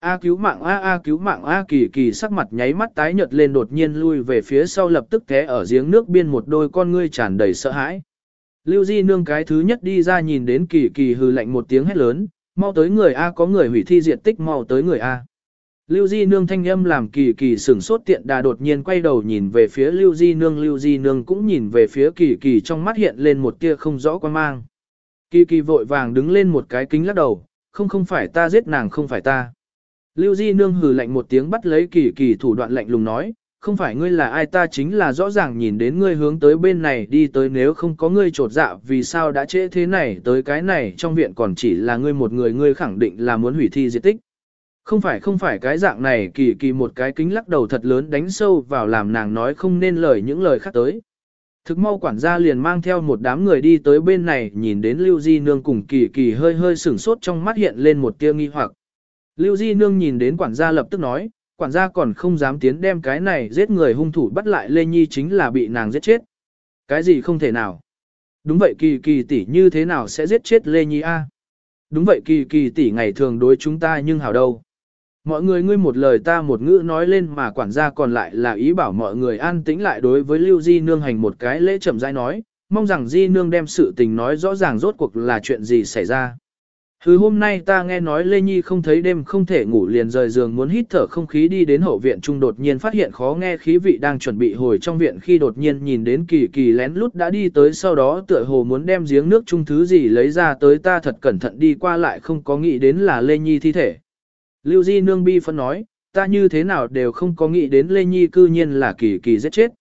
A cứu mạng, A A cứu mạng, A, kỳ kỳ sắc mặt nháy mắt tái nhợt lên đột nhiên lui về phía sau lập tức té ở giếng nước biên một đôi con ngươi tràn đầy sợ hãi. Lưu Di nương cái thứ nhất đi ra nhìn đến kỳ kỳ hừ lạnh một tiếng hét lớn, mau tới người A có người hủy thi diện tích mau tới người A. Lưu Di nương thanh âm làm kỳ kỳ sửng sốt tiện đà đột nhiên quay đầu nhìn về phía Lưu Di nương Lưu Di nương cũng nhìn về phía kỳ kỳ trong mắt hiện lên một tia không rõ quan mang. Kỳ kỳ vội vàng đứng lên một cái kính lắc đầu, không không phải ta giết nàng không phải ta. Lưu Di nương hừ lạnh một tiếng bắt lấy kỳ kỳ thủ đoạn lạnh lùng nói, không phải ngươi là ai ta chính là rõ ràng nhìn đến ngươi hướng tới bên này đi tới nếu không có ngươi trột dạ vì sao đã trễ thế này tới cái này trong viện còn chỉ là ngươi một người ngươi khẳng định là muốn hủy thi di tích. Không phải không phải cái dạng này kỳ kỳ một cái kính lắc đầu thật lớn đánh sâu vào làm nàng nói không nên lời những lời khác tới. Thực mau quản gia liền mang theo một đám người đi tới bên này nhìn đến Lưu Di Nương cùng kỳ kỳ hơi hơi sửng sốt trong mắt hiện lên một tia nghi hoặc. Lưu Di Nương nhìn đến quản gia lập tức nói, quản gia còn không dám tiến đem cái này giết người hung thủ bắt lại Lê Nhi chính là bị nàng giết chết. Cái gì không thể nào? Đúng vậy kỳ kỳ tỷ như thế nào sẽ giết chết Lê Nhi a? Đúng vậy kỳ kỳ tỷ ngày thường đối chúng ta nhưng hảo đâu. Mọi người ngươi một lời ta một ngữ nói lên mà quản gia còn lại là ý bảo mọi người an tĩnh lại đối với Lưu Di Nương hành một cái lễ chậm rãi nói, mong rằng Di Nương đem sự tình nói rõ ràng rốt cuộc là chuyện gì xảy ra. Hứ hôm nay ta nghe nói Lê Nhi không thấy đêm không thể ngủ liền rời giường muốn hít thở không khí đi đến hậu viện trung đột nhiên phát hiện khó nghe khí vị đang chuẩn bị hồi trong viện khi đột nhiên nhìn đến kỳ kỳ lén lút đã đi tới sau đó tựa hồ muốn đem giếng nước chung thứ gì lấy ra tới ta thật cẩn thận đi qua lại không có nghĩ đến là Lê Nhi thi thể. Lưu Di Nương Bi phân nói, ta như thế nào đều không có nghĩ đến Lê Nhi cư nhiên là kỳ kỳ giết chết.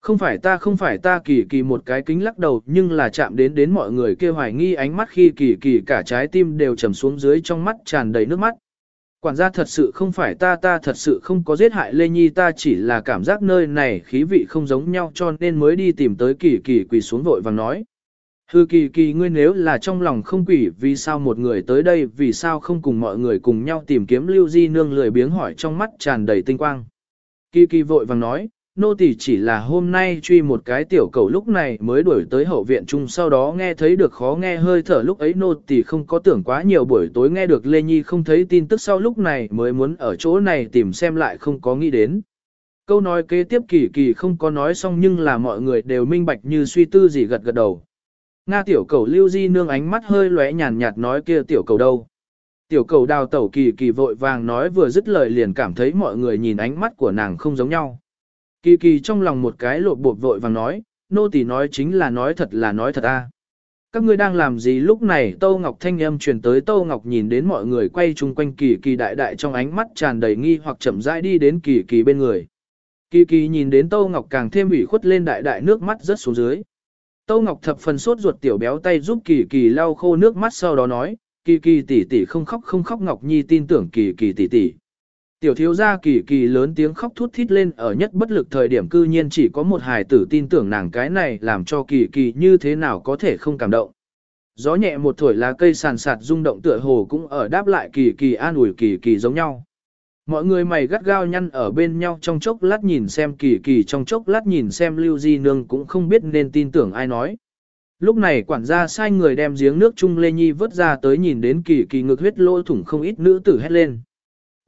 Không phải ta không phải ta kỳ kỳ một cái kính lắc đầu nhưng là chạm đến đến mọi người kia hoài nghi ánh mắt khi kỳ kỳ cả trái tim đều trầm xuống dưới trong mắt tràn đầy nước mắt. Quản gia thật sự không phải ta ta thật sự không có giết hại Lê Nhi ta chỉ là cảm giác nơi này khí vị không giống nhau cho nên mới đi tìm tới kỳ kỳ quỳ xuống vội vàng nói. Hư kỳ kỳ ngươi nếu là trong lòng không quỷ vì sao một người tới đây vì sao không cùng mọi người cùng nhau tìm kiếm lưu di nương lười biếng hỏi trong mắt tràn đầy tinh quang. Kỳ kỳ vội vàng nói, nô tỳ chỉ là hôm nay truy một cái tiểu cầu lúc này mới đuổi tới hậu viện chung, sau đó nghe thấy được khó nghe hơi thở lúc ấy, nô tỳ không có tưởng quá nhiều, buổi tối nghe được Lê Nhi không thấy tin tức sau lúc này mới muốn ở chỗ này tìm xem lại không có nghĩ đến. Câu nói kế tiếp kỳ kỳ không có nói xong, nhưng là mọi người đều minh bạch như suy tư gì gật gật đầu. Nga tiểu cầu lưu di nương ánh mắt hơi lóe nhàn nhạt nói kia tiểu cầu đâu. Tiểu cầu đào tẩu kỳ kỳ vội vàng nói vừa dứt lời liền cảm thấy mọi người nhìn ánh mắt của nàng không giống nhau. Kỳ kỳ trong lòng một cái lộ bột vội vàng nói, nô tỳ nói chính là nói thật là nói thật a. Các ngươi đang làm gì lúc này Tâu Ngọc thanh âm truyền tới Tâu Ngọc nhìn đến mọi người quay chung quanh kỳ kỳ đại đại trong ánh mắt tràn đầy nghi hoặc chậm rãi đi đến kỳ kỳ bên người. Kỳ kỳ nhìn đến Tâu Ngọc càng thêm ủy khuất lên đại đại nước mắt rớt xuống dưới. Tâu Ngọc thập phần sốt ruột tiểu béo tay giúp kỳ kỳ lau khô nước mắt sau đó nói, kỳ kỳ tỷ tỷ không khóc không khóc Ngọc Nhi tin tưởng kỳ kỳ tỷ tỷ. Tiểu thiếu gia kỳ kỳ lớn tiếng khóc thút thít lên ở nhất bất lực thời điểm cư nhiên chỉ có một hài tử tin tưởng nàng cái này làm cho kỳ kỳ như thế nào có thể không cảm động. Gió nhẹ một thổi lá cây sàn sạt rung động tựa hồ cũng ở đáp lại kỳ kỳ an ủi kỳ kỳ giống nhau. Mọi người mày gắt gao nhăn ở bên nhau trong chốc lát nhìn xem kỳ kỳ, trong chốc lát nhìn xem lưu di nương cũng không biết nên tin tưởng ai nói. Lúc này quản gia sai người đem giếng nước chung Lê Nhi vớt ra tới nhìn đến kỳ kỳ ngực huyết lỗ thủng không ít nữ tử hét lên.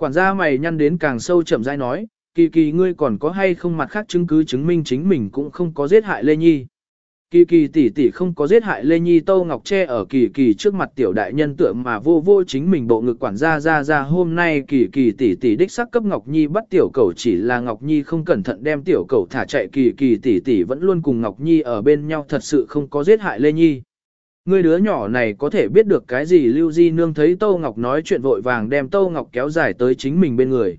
Quản gia mày nhăn đến càng sâu chậm rãi nói, kỳ kỳ ngươi còn có hay không mặt khác chứng cứ chứng minh chính mình cũng không có giết hại Lê Nhi. Kỳ kỳ tỷ tỷ không có giết hại Lê Nhi Tâu Ngọc Tre ở kỳ kỳ trước mặt tiểu đại nhân tượng mà vô vô chính mình bộ ngực quản gia ra ra hôm nay kỳ kỳ tỷ tỷ đích sắc cấp Ngọc Nhi bắt tiểu cầu chỉ là Ngọc Nhi không cẩn thận đem tiểu cầu thả chạy kỳ kỳ tỷ tỷ vẫn luôn cùng Ngọc Nhi ở bên nhau thật sự không có giết hại Lê Nhi. Người đứa nhỏ này có thể biết được cái gì Lưu Di Nương thấy Tâu Ngọc nói chuyện vội vàng đem Tâu Ngọc kéo dài tới chính mình bên người.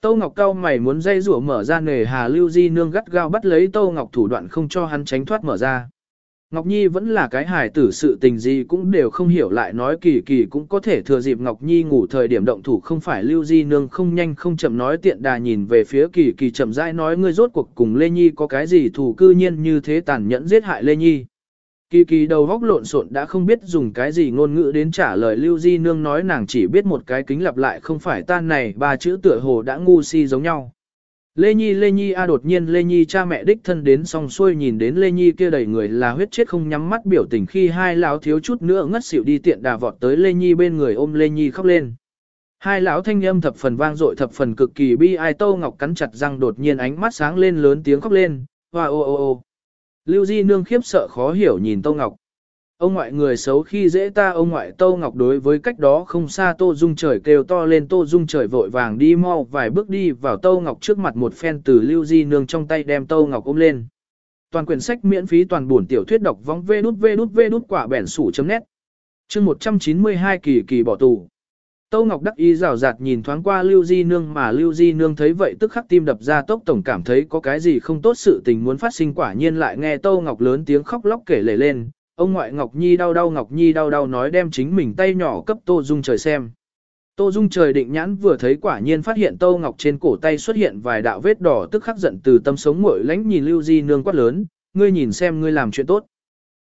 Tâu Ngọc cao mày muốn dây rủa mở ra nề hà Lưu Di Nương gắt gao bắt lấy Tâu Ngọc thủ đoạn không cho hắn tránh thoát mở ra. Ngọc Nhi vẫn là cái hài tử sự tình gì cũng đều không hiểu lại nói kỳ kỳ cũng có thể thừa dịp Ngọc Nhi ngủ thời điểm động thủ không phải Lưu Di Nương không nhanh không chậm nói tiện đà nhìn về phía kỳ kỳ chậm rãi nói ngươi rốt cuộc cùng Lê Nhi có cái gì thủ cư nhiên như thế tàn nhẫn giết hại Lê Nhi. Kỳ kỳ đầu góc lộn xộn đã không biết dùng cái gì ngôn ngữ đến trả lời Lưu Di Nương nói nàng chỉ biết một cái kính lặp lại không phải tan này ba chữ tựa hồ đã ngu si giống nhau. Lê Nhi Lê Nhi a đột nhiên Lê Nhi cha mẹ đích thân đến song xuôi nhìn đến Lê Nhi kia đầy người là huyết chết không nhắm mắt biểu tình khi hai lão thiếu chút nữa ngất xỉu đi tiện đà vọt tới Lê Nhi bên người ôm Lê Nhi khóc lên. Hai lão thanh âm thập phần vang dội thập phần cực kỳ bi ai Tô Ngọc cắn chặt răng đột nhiên ánh mắt sáng lên lớn tiếng khóc lên, hoa ô ô ô. Lưu Di nương khiếp sợ khó hiểu nhìn Tô Ngọc. Ông ngoại người xấu khi dễ ta, ông ngoại Tô Ngọc đối với cách đó không xa Tô Dung trời kêu to lên, Tô Dung trời vội vàng đi mau vài bước đi vào Tô Ngọc trước mặt một phen từ Lưu Di nương trong tay đem Tô Ngọc ôm lên. Toàn quyển sách miễn phí toàn buồn tiểu thuyết đọc vong vê đút vê đút vê đút quả bẻn sủ chấm nét. Chương 192 kỳ kỳ bỏ tù. Tô Ngọc đắc ý rào rạt nhìn thoáng qua Lưu Di Nương mà Lưu Di Nương thấy vậy tức khắc tim đập ra tốc tổng cảm thấy có cái gì không tốt sự tình muốn phát sinh quả nhiên lại nghe Tô Ngọc lớn tiếng khóc lóc kể lể lên, ông ngoại Ngọc Nhi đau đau Ngọc Nhi đau đau nói đem chính mình tay nhỏ cấp Tô Dung trời xem. Tô Dung trời định nhãn vừa thấy quả nhiên phát hiện Tô Ngọc trên cổ tay xuất hiện vài đạo vết đỏ tức khắc giận từ tâm sống muội lánh nhìn Lưu Di Nương quát lớn, ngươi nhìn xem ngươi làm chuyện tốt.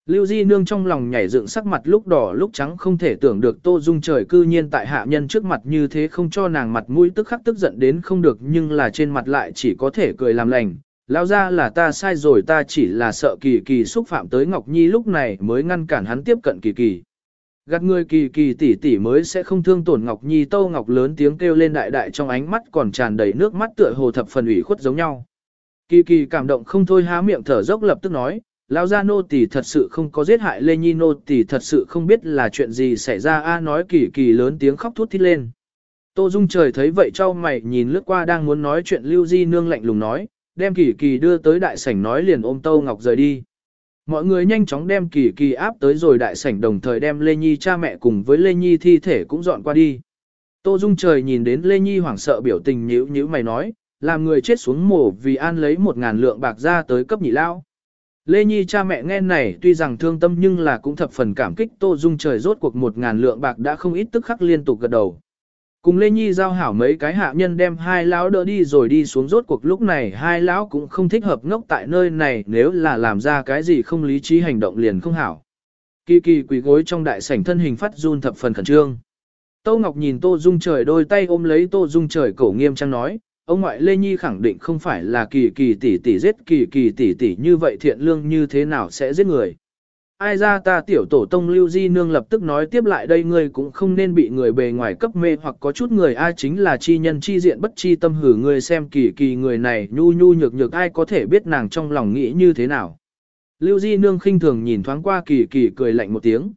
Lưu Di Nương trong lòng nhảy dựng sắc mặt lúc đỏ lúc trắng không thể tưởng được Tô Dung trời cư nhiên tại hạ nhân trước mặt như thế không cho nàng mặt mũi tức khắc tức giận đến không được nhưng là trên mặt lại chỉ có thể cười làm lành, Lao ra là ta sai rồi ta chỉ là sợ kỳ kỳ xúc phạm tới Ngọc Nhi lúc này mới ngăn cản hắn tiếp cận kỳ kỳ. Gạt người kỳ kỳ tỷ tỷ mới sẽ không thương tổn Ngọc Nhi Tâu Ngọc lớn tiếng kêu lên đại đại trong ánh mắt còn tràn đầy nước mắt tựa hồ thập phần ủy khuất giống nhau. Kỳ kỳ cảm động không thôi há miệng thở dốc lập tức nói, Lão gia nô tỳ thật sự không có giết hại Lê Nhi nô tỳ thật sự không biết là chuyện gì xảy ra a nói kỳ kỳ lớn tiếng khóc thút thít lên. Tô Dung trời thấy vậy cho mày nhìn lướt qua đang muốn nói chuyện Lưu Di nương lạnh lùng nói, đem kỳ kỳ đưa tới đại sảnh nói liền ôm Tô Ngọc rời đi. Mọi người nhanh chóng đem kỳ kỳ áp tới rồi đại sảnh đồng thời đem Lê Nhi cha mẹ cùng với Lê Nhi thi thể cũng dọn qua đi. Tô Dung trời nhìn đến Lê Nhi hoảng sợ biểu tình nhíu nhíu mày nói, làm người chết xuống mổ vì an lấy một ngàn lượng bạc ra tới cấp nhị lao. Lê Nhi cha mẹ nghe này tuy rằng thương tâm nhưng là cũng thập phần cảm kích Tô Dung trời rốt cuộc một ngàn lượng bạc đã không ít tức khắc liên tục gật đầu. Cùng Lê Nhi giao hảo mấy cái hạ nhân đem hai lão đỡ đi rồi đi xuống rốt cuộc lúc này hai lão cũng không thích hợp ngốc tại nơi này nếu là làm ra cái gì không lý trí hành động liền không hảo. Kỳ kỳ quỳ gối trong đại sảnh thân hình phát run thập phần khẩn trương. Tô Ngọc nhìn Tô Dung trời đôi tay ôm lấy Tô Dung trời cổ nghiêm trang nói, ông ngoại Lê Nhi khẳng định không phải là kỳ kỳ tỷ tỷ giết kỳ kỳ tỷ tỷ như vậy thiện lương như thế nào sẽ giết người ai ra ta tiểu tổ tông lưu di nương lập tức nói tiếp lại đây ngươi cũng không nên bị người bề ngoài cấp mê hoặc có chút người ai chính là chi nhân chi diện bất chi tâm hử ngươi xem kỳ kỳ người này nhu nhu nhược nhược ai có thể biết nàng trong lòng nghĩ như thế nào. Lưu di nương khinh thường nhìn thoáng qua kỳ kỳ cười lạnh một tiếng.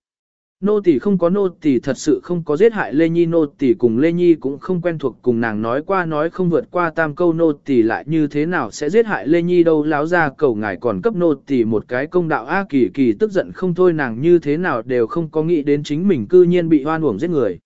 Nô tỳ không có nô tỳ thật sự không có giết hại Lê Nhi nô tỳ cùng Lê Nhi cũng không quen thuộc cùng nàng nói qua nói không vượt qua tam câu nô tỳ lại như thế nào sẽ giết hại Lê Nhi đâu láo ra cầu ngài còn cấp nô tỳ một cái công đạo a kỳ kỳ tức giận không thôi nàng như thế nào đều không có nghĩ đến chính mình cư nhiên bị hoan uổng giết người.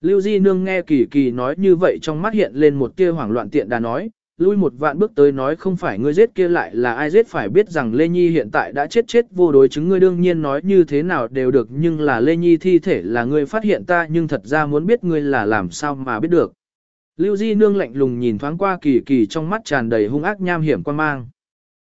Lưu Di Nương nghe kỳ kỳ nói như vậy trong mắt hiện lên một tia hoảng loạn tiện đà nói, lui một vạn bước tới nói không phải ngươi giết kia lại là ai giết phải biết rằng Lê Nhi hiện tại đã chết chết vô đối chứng ngươi đương nhiên nói như thế nào đều được nhưng là Lê Nhi thi thể là ngươi phát hiện ta nhưng thật ra muốn biết ngươi là làm sao mà biết được. Lưu Di Nương lạnh lùng nhìn thoáng qua kỳ kỳ trong mắt tràn đầy hung ác nham hiểm quan mang.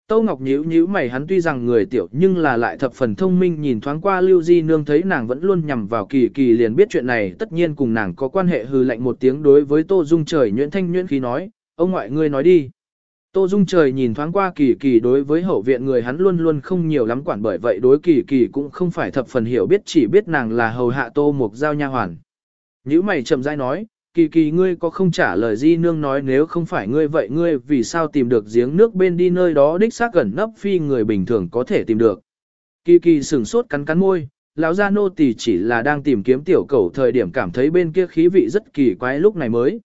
Tâu Ngọc nhíu nhíu mày hắn tuy rằng người tiểu nhưng là lại thập phần thông minh nhìn thoáng qua Lưu Di Nương thấy nàng vẫn luôn nhằm vào kỳ kỳ liền biết chuyện này tất nhiên cùng nàng có quan hệ hư lạnh một tiếng đối với Tô Dung trời nhuyễn thanh nhuyễn khí nói, ông ngoại ngươi nói đi. Tô Dung trời nhìn thoáng qua kỳ kỳ đối với hậu viện người hắn luôn luôn không nhiều lắm quản bởi vậy đối kỳ kỳ cũng không phải thập phần hiểu biết chỉ biết nàng là hầu hạ Tô Mục Giao nha hoàn. Nhữ mày chậm rãi nói, kỳ kỳ ngươi có không trả lời di nương nói nếu không phải ngươi vậy ngươi vì sao tìm được giếng nước bên đi nơi đó đích xác gần nấp phi người bình thường có thể tìm được. Kỳ kỳ sửng sốt cắn cắn môi, lão gia nô tỳ chỉ là đang tìm kiếm tiểu cầu thời điểm cảm thấy bên kia khí vị rất kỳ quái lúc này mới.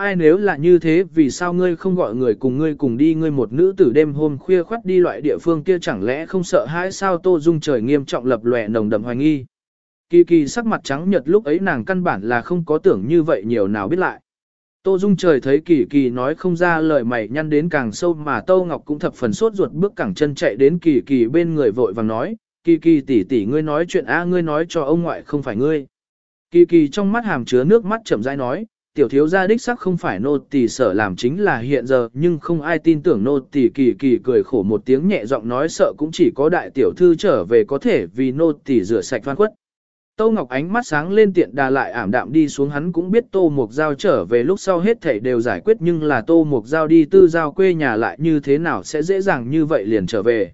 Ai nếu là như thế vì sao ngươi không gọi người cùng ngươi cùng đi ngươi một nữ tử đêm hôm khuya khoắt đi loại địa phương kia chẳng lẽ không sợ hãi sao tô dung trời nghiêm trọng lập lòe nồng đậm hoài nghi. Kỳ kỳ sắc mặt trắng nhật lúc ấy nàng căn bản là không có tưởng như vậy nhiều nào biết lại. Tô Dung trời thấy kỳ kỳ nói không ra lời mày nhăn đến càng sâu mà Tô Ngọc cũng thập phần sốt ruột bước cẳng chân chạy đến kỳ kỳ bên người vội vàng nói, kỳ kỳ tỷ tỷ ngươi nói chuyện a ngươi nói cho ông ngoại không phải ngươi. Kỳ kỳ trong mắt hàm chứa nước mắt chậm rãi nói, tiểu thiếu gia đích sắc không phải nô tỳ sở làm chính là hiện giờ, nhưng không ai tin tưởng nô tỳ kỳ kỳ cười khổ một tiếng nhẹ giọng nói sợ cũng chỉ có đại tiểu thư trở về có thể vì nô tỳ rửa sạch văn quất. Tô Ngọc ánh mắt sáng lên tiện đà lại ảm đạm đi xuống, hắn cũng biết Tô Mục Giao trở về lúc sau hết thảy đều giải quyết, nhưng là Tô Mục Giao đi tư giao quê nhà lại như thế nào sẽ dễ dàng như vậy liền trở về.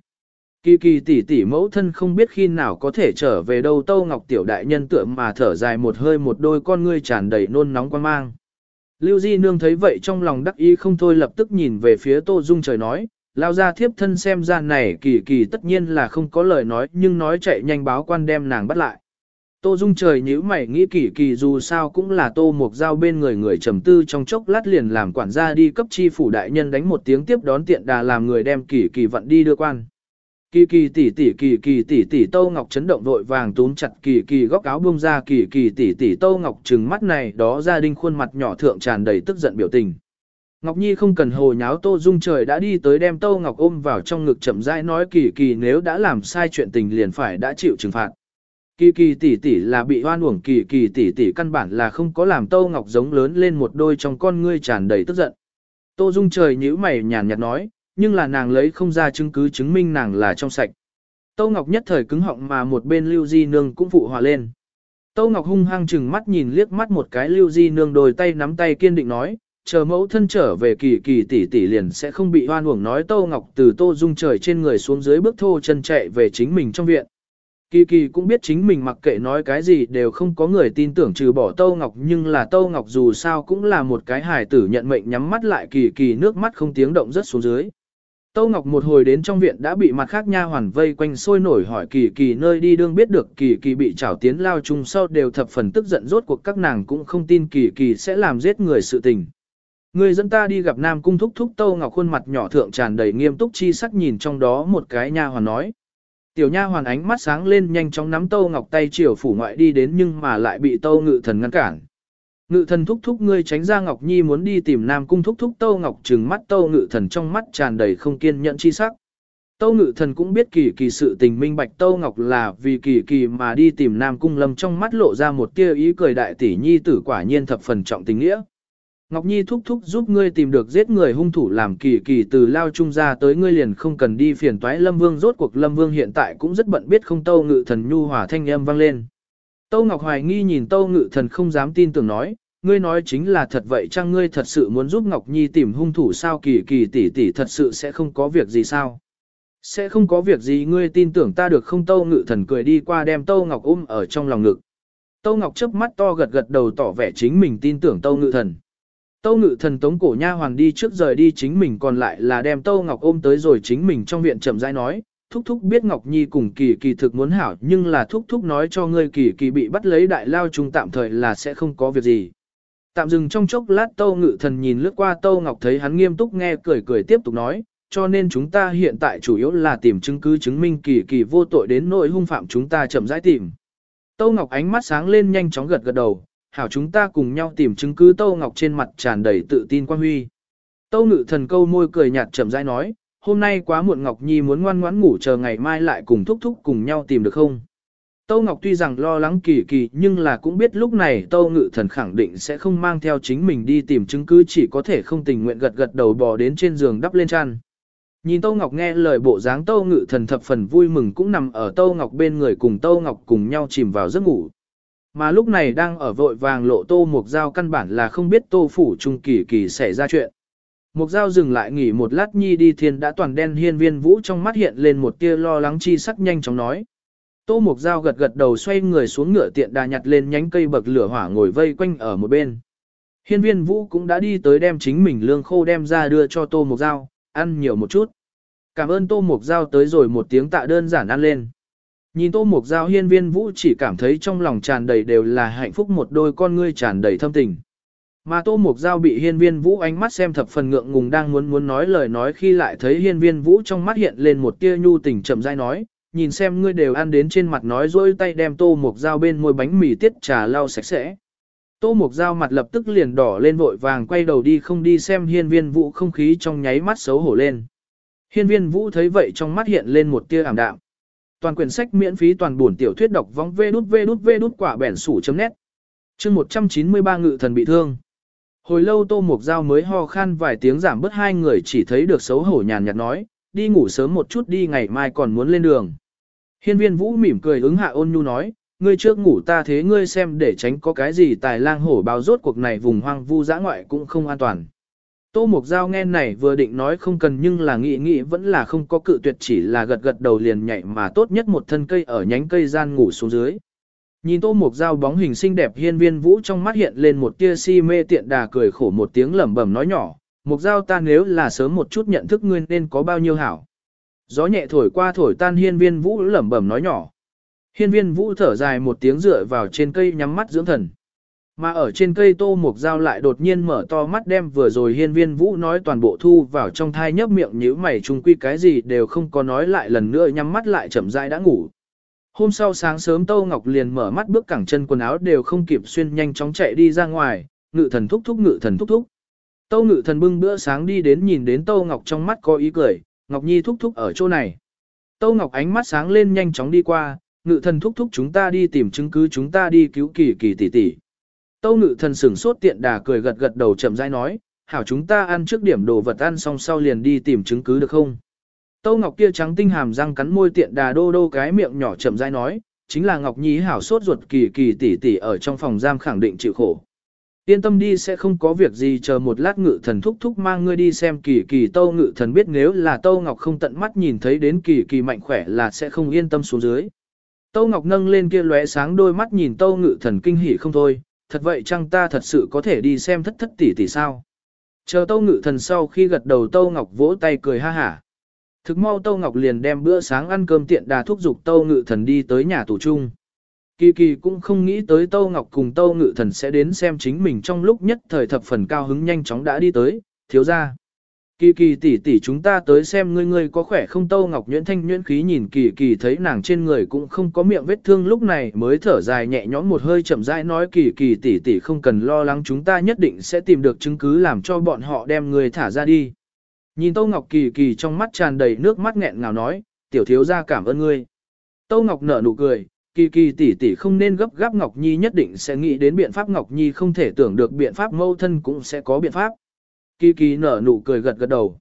Kỳ kỳ tỷ tỷ mẫu thân không biết khi nào có thể trở về đâu Tô Ngọc tiểu đại nhân tượng mà thở dài một hơi một đôi con ngươi tràn đầy nôn nóng quan mang. Lưu Di Nương thấy vậy trong lòng đắc ý không thôi lập tức nhìn về phía Tô Dung trời nói, lao ra thiếp thân xem ra này kỳ kỳ tất nhiên là không có lời nói nhưng nói chạy nhanh báo quan đem nàng bắt lại. Tô Dung trời nhíu mày nghĩ kỳ kỳ dù sao cũng là tô mục giao bên người người trầm tư trong chốc lát liền làm quản gia đi cấp chi phủ đại nhân đánh một tiếng tiếp đón tiện đà làm người đem kỳ kỳ vận đi đưa quan. Kỳ kỳ tỷ tỷ kỳ kỳ tỷ tỷ Tô Ngọc chấn động vội vàng túm chặt kỳ kỳ góc áo buông ra kỳ kỳ tỷ tỷ Tô Ngọc trừng mắt này đó gia đình khuôn mặt nhỏ thượng tràn đầy tức giận biểu tình. Ngọc Nhi không cần hồ nháo Tô Dung trời đã đi tới đem Tô Ngọc ôm vào trong ngực chậm rãi nói kỳ kỳ nếu đã làm sai chuyện tình liền phải đã chịu trừng phạt. Kỳ kỳ tỷ tỷ là bị hoan uổng kỳ kỳ tỷ tỷ căn bản là không có làm Tô Ngọc giống lớn lên một đôi trong con ngươi tràn đầy tức giận. Tô Dung trời nhíu mày nhàn nhạt nói, nhưng là nàng lấy không ra chứng cứ chứng minh nàng là trong sạch. Tô Ngọc nhất thời cứng họng mà một bên Lưu Di Nương cũng phụ hòa lên. Tô Ngọc hung hăng chừng mắt nhìn liếc mắt một cái Lưu Di Nương đôi tay nắm tay kiên định nói, chờ mẫu thân trở về kỳ kỳ tỷ tỷ liền sẽ không bị hoan uổng nói Tô Ngọc từ Tô Dung trời trên người xuống dưới bước thô chân chạy về chính mình trong viện. Kỳ kỳ cũng biết chính mình mặc kệ nói cái gì đều không có người tin tưởng trừ bỏ Tâu Ngọc nhưng là Tâu Ngọc dù sao cũng là một cái hài tử nhận mệnh nhắm mắt lại kỳ kỳ nước mắt không tiếng động rất xuống dưới. Tâu Ngọc một hồi đến trong viện đã bị mặt khác nha hoàn vây quanh sôi nổi hỏi kỳ kỳ nơi đi đương biết được kỳ kỳ bị trảo tiến lao chung sau đều thập phần tức giận rốt cuộc các nàng cũng không tin kỳ kỳ sẽ làm giết người sự tình. Người dẫn ta đi gặp Nam Cung thúc thúc Tâu Ngọc khuôn mặt nhỏ thượng tràn đầy nghiêm túc chi sắc nhìn trong đó một cái nha hoàn nói. Tiểu nha hoàn ánh mắt sáng lên nhanh chóng nắm Tâu Ngọc tay chiều phủ ngoại đi đến nhưng mà lại bị Tâu Ngự Thần ngăn cản. Ngự Thần thúc thúc ngươi tránh ra Ngọc Nhi muốn đi tìm Nam Cung thúc thúc Tâu Ngọc trừng mắt Tâu Ngự Thần trong mắt tràn đầy không kiên nhẫn chi sắc. Tâu Ngự Thần cũng biết kỳ kỳ sự tình minh bạch Tâu Ngọc là vì kỳ kỳ mà đi tìm Nam Cung Lâm trong mắt lộ ra một tia ý cười đại tỷ nhi tử quả nhiên thập phần trọng tình nghĩa. Ngọc Nhi thúc thúc giúp ngươi tìm được giết người hung thủ làm kỳ kỳ từ lao trung ra tới ngươi liền không cần đi phiền toái Lâm Vương, rốt cuộc Lâm Vương hiện tại cũng rất bận biết không tâu ngự thần nhu hòa thanh âm vang lên. Tâu Ngọc Hoài nghi nhìn tâu ngự thần không dám tin tưởng nói, ngươi nói chính là thật vậy chăng ngươi thật sự muốn giúp Ngọc Nhi tìm hung thủ sao kỳ kỳ tỷ tỷ thật sự sẽ không có việc gì sao? Sẽ không có việc gì ngươi tin tưởng ta được không tâu ngự thần cười đi qua đem tâu Ngọc ôm ở trong lòng ngực. Tâu Ngọc chớp mắt to gật gật đầu tỏ vẻ chính mình tin tưởng tâu ngự thần. Tâu ngự thần tống cổ nha hoàng đi trước rời đi chính mình còn lại là đem Tâu Ngọc ôm tới rồi chính mình trong viện chậm rãi nói, thúc thúc biết Ngọc Nhi cùng kỳ kỳ thực muốn hảo nhưng là thúc thúc nói cho ngươi kỳ kỳ bị bắt lấy đại lao chúng tạm thời là sẽ không có việc gì. Tạm dừng trong chốc lát Tâu ngự thần nhìn lướt qua Tâu Ngọc thấy hắn nghiêm túc nghe cười cười tiếp tục nói, cho nên chúng ta hiện tại chủ yếu là tìm chứng cứ chứng minh kỳ kỳ vô tội đến nỗi hung phạm chúng ta chậm rãi tìm. Tâu Ngọc ánh mắt sáng lên nhanh chóng gật gật đầu, hảo chúng ta cùng nhau tìm chứng cứ Tâu Ngọc trên mặt tràn đầy tự tin quan huy. Tâu ngự thần câu môi cười nhạt chậm rãi nói, hôm nay quá muộn Ngọc Nhi muốn ngoan ngoãn ngủ chờ ngày mai lại cùng thúc thúc cùng nhau tìm được không? Tâu Ngọc tuy rằng lo lắng kỳ kỳ nhưng là cũng biết lúc này Tâu Ngự Thần khẳng định sẽ không mang theo chính mình đi tìm chứng cứ, chỉ có thể không tình nguyện gật gật đầu bò đến trên giường đắp lên chăn. Nhìn Tâu Ngọc nghe lời bộ dáng Tâu Ngự Thần thập phần vui mừng cũng nằm ở Tâu Ngọc bên người cùng Tâu Ngọc cùng nhau chìm vào giấc ngủ. Mà lúc này đang ở vội vàng lộ Tô Mục Giao căn bản là không biết Tô Phủ Trung Kỳ Kỳ xảy ra chuyện. Mục Giao dừng lại nghỉ một lát nhi đi thiên đã toàn đen hiên viên vũ trong mắt hiện lên một tia lo lắng chi sắc nhanh chóng nói. Tô Mục Giao gật gật đầu xoay người xuống ngựa tiện đà nhặt lên nhánh cây bậc lửa hỏa ngồi vây quanh ở một bên. Hiên viên vũ cũng đã đi tới đem chính mình lương khô đem ra đưa cho Tô Mục Giao, ăn nhiều một chút. Cảm ơn Tô Mục Giao tới rồi một tiếng tạ đơn giản ăn lên. Nhìn Tô Mục Giao hiên viên vũ chỉ cảm thấy trong lòng tràn đầy đều là hạnh phúc một đôi con ngươi tràn đầy thâm tình. Mà Tô Mục Giao bị hiên viên vũ ánh mắt xem thập phần ngượng ngùng đang muốn muốn nói lời nói khi lại thấy hiên viên vũ trong mắt hiện lên một tia nhu tình chậm rãi nói, nhìn xem ngươi đều ăn đến trên mặt nói dối tay đem Tô Mục Giao bên môi bánh mì tiết trà lau sạch sẽ. Tô Mục Giao mặt lập tức liền đỏ lên vội vàng quay đầu đi không đi xem hiên viên vũ không khí trong nháy mắt xấu hổ lên. Hiên viên vũ thấy vậy trong mắt hiện lên một tia ảm đạm. Toàn quyển sách miễn phí toàn buồn tiểu thuyết đọc vong vê đút vê đút vê đút quả bẻn sủ chấm nét. Chương 193 ngự thần bị thương. Hồi lâu Tô Mục Giao mới ho khan vài tiếng giảm bớt hai người chỉ thấy được xấu hổ nhàn nhạt nói, đi ngủ sớm một chút đi ngày mai còn muốn lên đường. Hiên viên vũ mỉm cười ứng hạ ôn nhu nói, ngươi trước ngủ ta thế ngươi xem để tránh có cái gì tài lang hổ báo rốt cuộc này vùng hoang vu dã ngoại cũng không an toàn. Tô Mục Giao nghe này vừa định nói không cần nhưng là nghĩ nghĩ vẫn là không có cự tuyệt chỉ là gật gật đầu liền nhảy mà tốt nhất một thân cây ở nhánh cây gian ngủ xuống dưới. Nhìn Tô Mục Giao bóng hình xinh đẹp hiên viên vũ trong mắt hiện lên một tia si mê tiện đà cười khổ một tiếng lẩm bẩm nói nhỏ, Mục Giao ta nếu là sớm một chút nhận thức ngươi nên có bao nhiêu hảo. Gió nhẹ thổi qua thổi tan hiên viên vũ lẩm bẩm nói nhỏ. Hiên viên vũ thở dài một tiếng dựa vào trên cây nhắm mắt dưỡng thần. Mà ở trên cây tô mục dao lại đột nhiên mở to mắt đem vừa rồi hiên viên vũ nói toàn bộ thu vào trong thai nhấp miệng nhíu mày chung quy cái gì đều không có nói lại lần nữa nhắm mắt lại chậm rãi đã ngủ. Hôm sau sáng sớm Tô Ngọc liền mở mắt bước cẳng chân quần áo đều không kịp xuyên nhanh chóng chạy đi ra ngoài, ngự thần thúc thúc ngự thần thúc thúc. Tô ngự thần bưng bữa sáng đi đến nhìn đến Tô Ngọc trong mắt có ý cười, Ngọc Nhi thúc thúc ở chỗ này. Tô Ngọc ánh mắt sáng lên nhanh chóng đi qua, ngự thần thúc thúc chúng ta đi tìm chứng cứ chúng ta đi cứu kỳ kỳ tỷ tỷ. Tâu ngự thần sửng sốt tiện đà cười gật gật đầu chậm rãi nói, hảo chúng ta ăn trước điểm đồ vật ăn xong sau liền đi tìm chứng cứ được không? Tâu Ngọc kia trắng tinh hàm răng cắn môi tiện đà đô đô cái miệng nhỏ chậm rãi nói, chính là Ngọc Nhi hảo sốt ruột kỳ kỳ tỷ tỷ ở trong phòng giam khẳng định chịu khổ. Yên tâm đi sẽ không có việc gì chờ một lát ngự thần thúc thúc mang ngươi đi xem kỳ kỳ tâu ngự thần biết nếu là tâu ngọc không tận mắt nhìn thấy đến kỳ kỳ mạnh khỏe là sẽ không yên tâm xuống dưới. Tâu ngọc nâng lên kia lóe sáng đôi mắt nhìn tâu ngự thần kinh hỉ không thôi, thật vậy chăng ta thật sự có thể đi xem thất thất tỷ tỷ sao? Chờ Tâu Ngự Thần sau khi gật đầu Tâu Ngọc vỗ tay cười ha hả. Thực mau Tâu Ngọc liền đem bữa sáng ăn cơm tiện đà thúc giục Tâu Ngự Thần đi tới nhà tù trung. Kỳ kỳ cũng không nghĩ tới Tâu Ngọc cùng Tâu Ngự Thần sẽ đến xem chính mình trong lúc nhất thời thập phần cao hứng nhanh chóng đã đi tới, thiếu ra. Kỳ kỳ tỷ tỷ chúng ta tới xem ngươi ngươi có khỏe không Tâu Ngọc nhuyễn thanh nhuyễn khí nhìn kỳ kỳ thấy nàng trên người cũng không có miệng vết thương lúc này mới thở dài nhẹ nhõm một hơi chậm rãi nói kỳ kỳ tỷ tỷ không cần lo lắng chúng ta nhất định sẽ tìm được chứng cứ làm cho bọn họ đem người thả ra đi. Nhìn Tô Ngọc kỳ kỳ trong mắt tràn đầy nước mắt nghẹn ngào nói, tiểu thiếu gia cảm ơn ngươi. Tô Ngọc nở nụ cười, kỳ kỳ tỷ tỷ không nên gấp gáp Ngọc Nhi nhất định sẽ nghĩ đến biện pháp Ngọc Nhi không thể tưởng được biện pháp mâu thân cũng sẽ có biện pháp. Kỳ kỳ nở nụ cười gật gật đầu.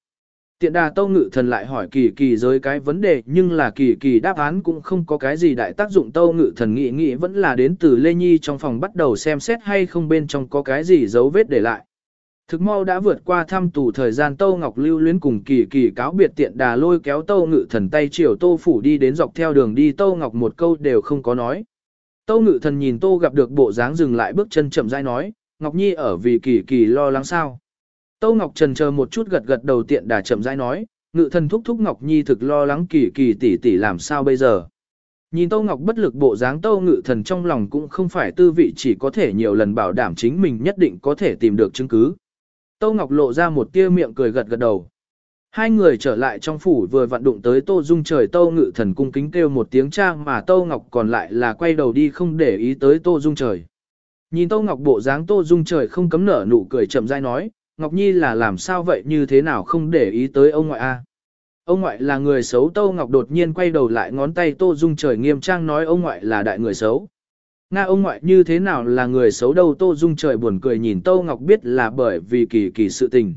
Tiện đà Tô ngự thần lại hỏi kỳ kỳ giới cái vấn đề nhưng là kỳ kỳ đáp án cũng không có cái gì đại tác dụng Tô ngự thần nghĩ nghĩ vẫn là đến từ Lê Nhi trong phòng bắt đầu xem xét hay không bên trong có cái gì dấu vết để lại. Thực mau đã vượt qua thăm tù thời gian Tâu Ngọc lưu luyến cùng kỳ kỳ cáo biệt tiện đà lôi kéo Tâu Ngự Thần tay chiều Tô Phủ đi đến dọc theo đường đi Tâu Ngọc một câu đều không có nói. Tâu Ngự Thần nhìn Tô gặp được bộ dáng dừng lại bước chân chậm rãi nói, Ngọc Nhi ở vì kỳ kỳ lo lắng sao. Tâu Ngọc Trần chờ một chút gật gật đầu tiện đà chậm rãi nói, ngự thần thúc thúc Ngọc Nhi thực lo lắng kỳ kỳ tỷ tỷ làm sao bây giờ. Nhìn Tâu Ngọc bất lực bộ dáng Tâu ngự thần trong lòng cũng không phải tư vị chỉ có thể nhiều lần bảo đảm chính mình nhất định có thể tìm được chứng cứ. Tâu Ngọc lộ ra một tia miệng cười gật gật đầu. Hai người trở lại trong phủ vừa vặn đụng tới Tô Dung trời Tâu Ngự Thần cung kính kêu một tiếng cha mà Tâu Ngọc còn lại là quay đầu đi không để ý tới Tô Dung trời. Nhìn Tâu Ngọc bộ dáng Tô Dung trời không cấm nở nụ cười chậm rãi nói, Ngọc Nhi là làm sao vậy như thế nào không để ý tới ông ngoại A. ông ngoại là người xấu Tô Ngọc đột nhiên quay đầu lại ngón tay Tô Dung trời nghiêm trang nói ông ngoại là đại người xấu. Nga ông ngoại như thế nào là người xấu đâu Tô Dung trời buồn cười nhìn Tô Ngọc biết là bởi vì kỳ kỳ sự tình.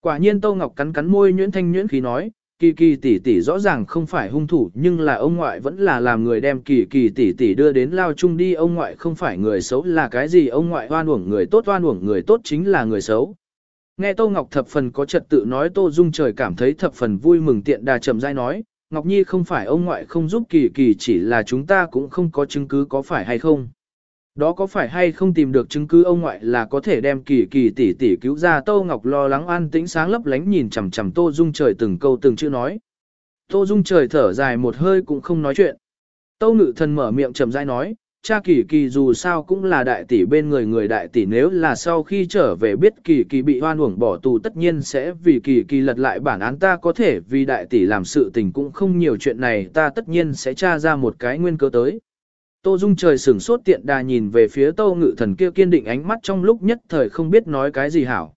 Quả nhiên Tô Ngọc cắn cắn môi nhuyễn thanh nhuyễn khí nói, kỳ kỳ tỷ tỷ rõ ràng không phải hung thủ nhưng là ông ngoại vẫn là làm người đem kỳ kỳ tỷ tỷ đưa đến lao chung đi ông ngoại không phải người xấu là cái gì ông ngoại oan uổng người tốt oan uổng người tốt chính là người xấu. Nghe Tô Ngọc thập phần có trật tự nói Tô Dung trời cảm thấy thập phần vui mừng tiện đà chậm rãi nói, Ngọc Nhi không phải ông ngoại không giúp kỳ kỳ chỉ là chúng ta cũng không có chứng cứ có phải hay không. Đó có phải hay không tìm được chứng cứ ông ngoại là có thể đem kỳ kỳ tỷ tỷ cứu ra Tô Ngọc lo lắng an tĩnh sáng lấp lánh nhìn chằm chằm Tô Dung trời từng câu từng chữ nói. Tô Dung trời thở dài một hơi cũng không nói chuyện. Tô Ngự thần mở miệng chậm rãi nói, cha kỳ kỳ dù sao cũng là đại tỷ bên người người đại tỷ nếu là sau khi trở về biết kỳ kỳ bị hoan uổng bỏ tù tất nhiên sẽ vì kỳ kỳ lật lại bản án ta có thể vì đại tỷ làm sự tình cũng không nhiều chuyện này ta tất nhiên sẽ tra ra một cái nguyên cớ tới. Tô Dung trời sửng sốt tiện đà nhìn về phía Tô Ngự Thần kia kiên định ánh mắt trong lúc nhất thời không biết nói cái gì hảo.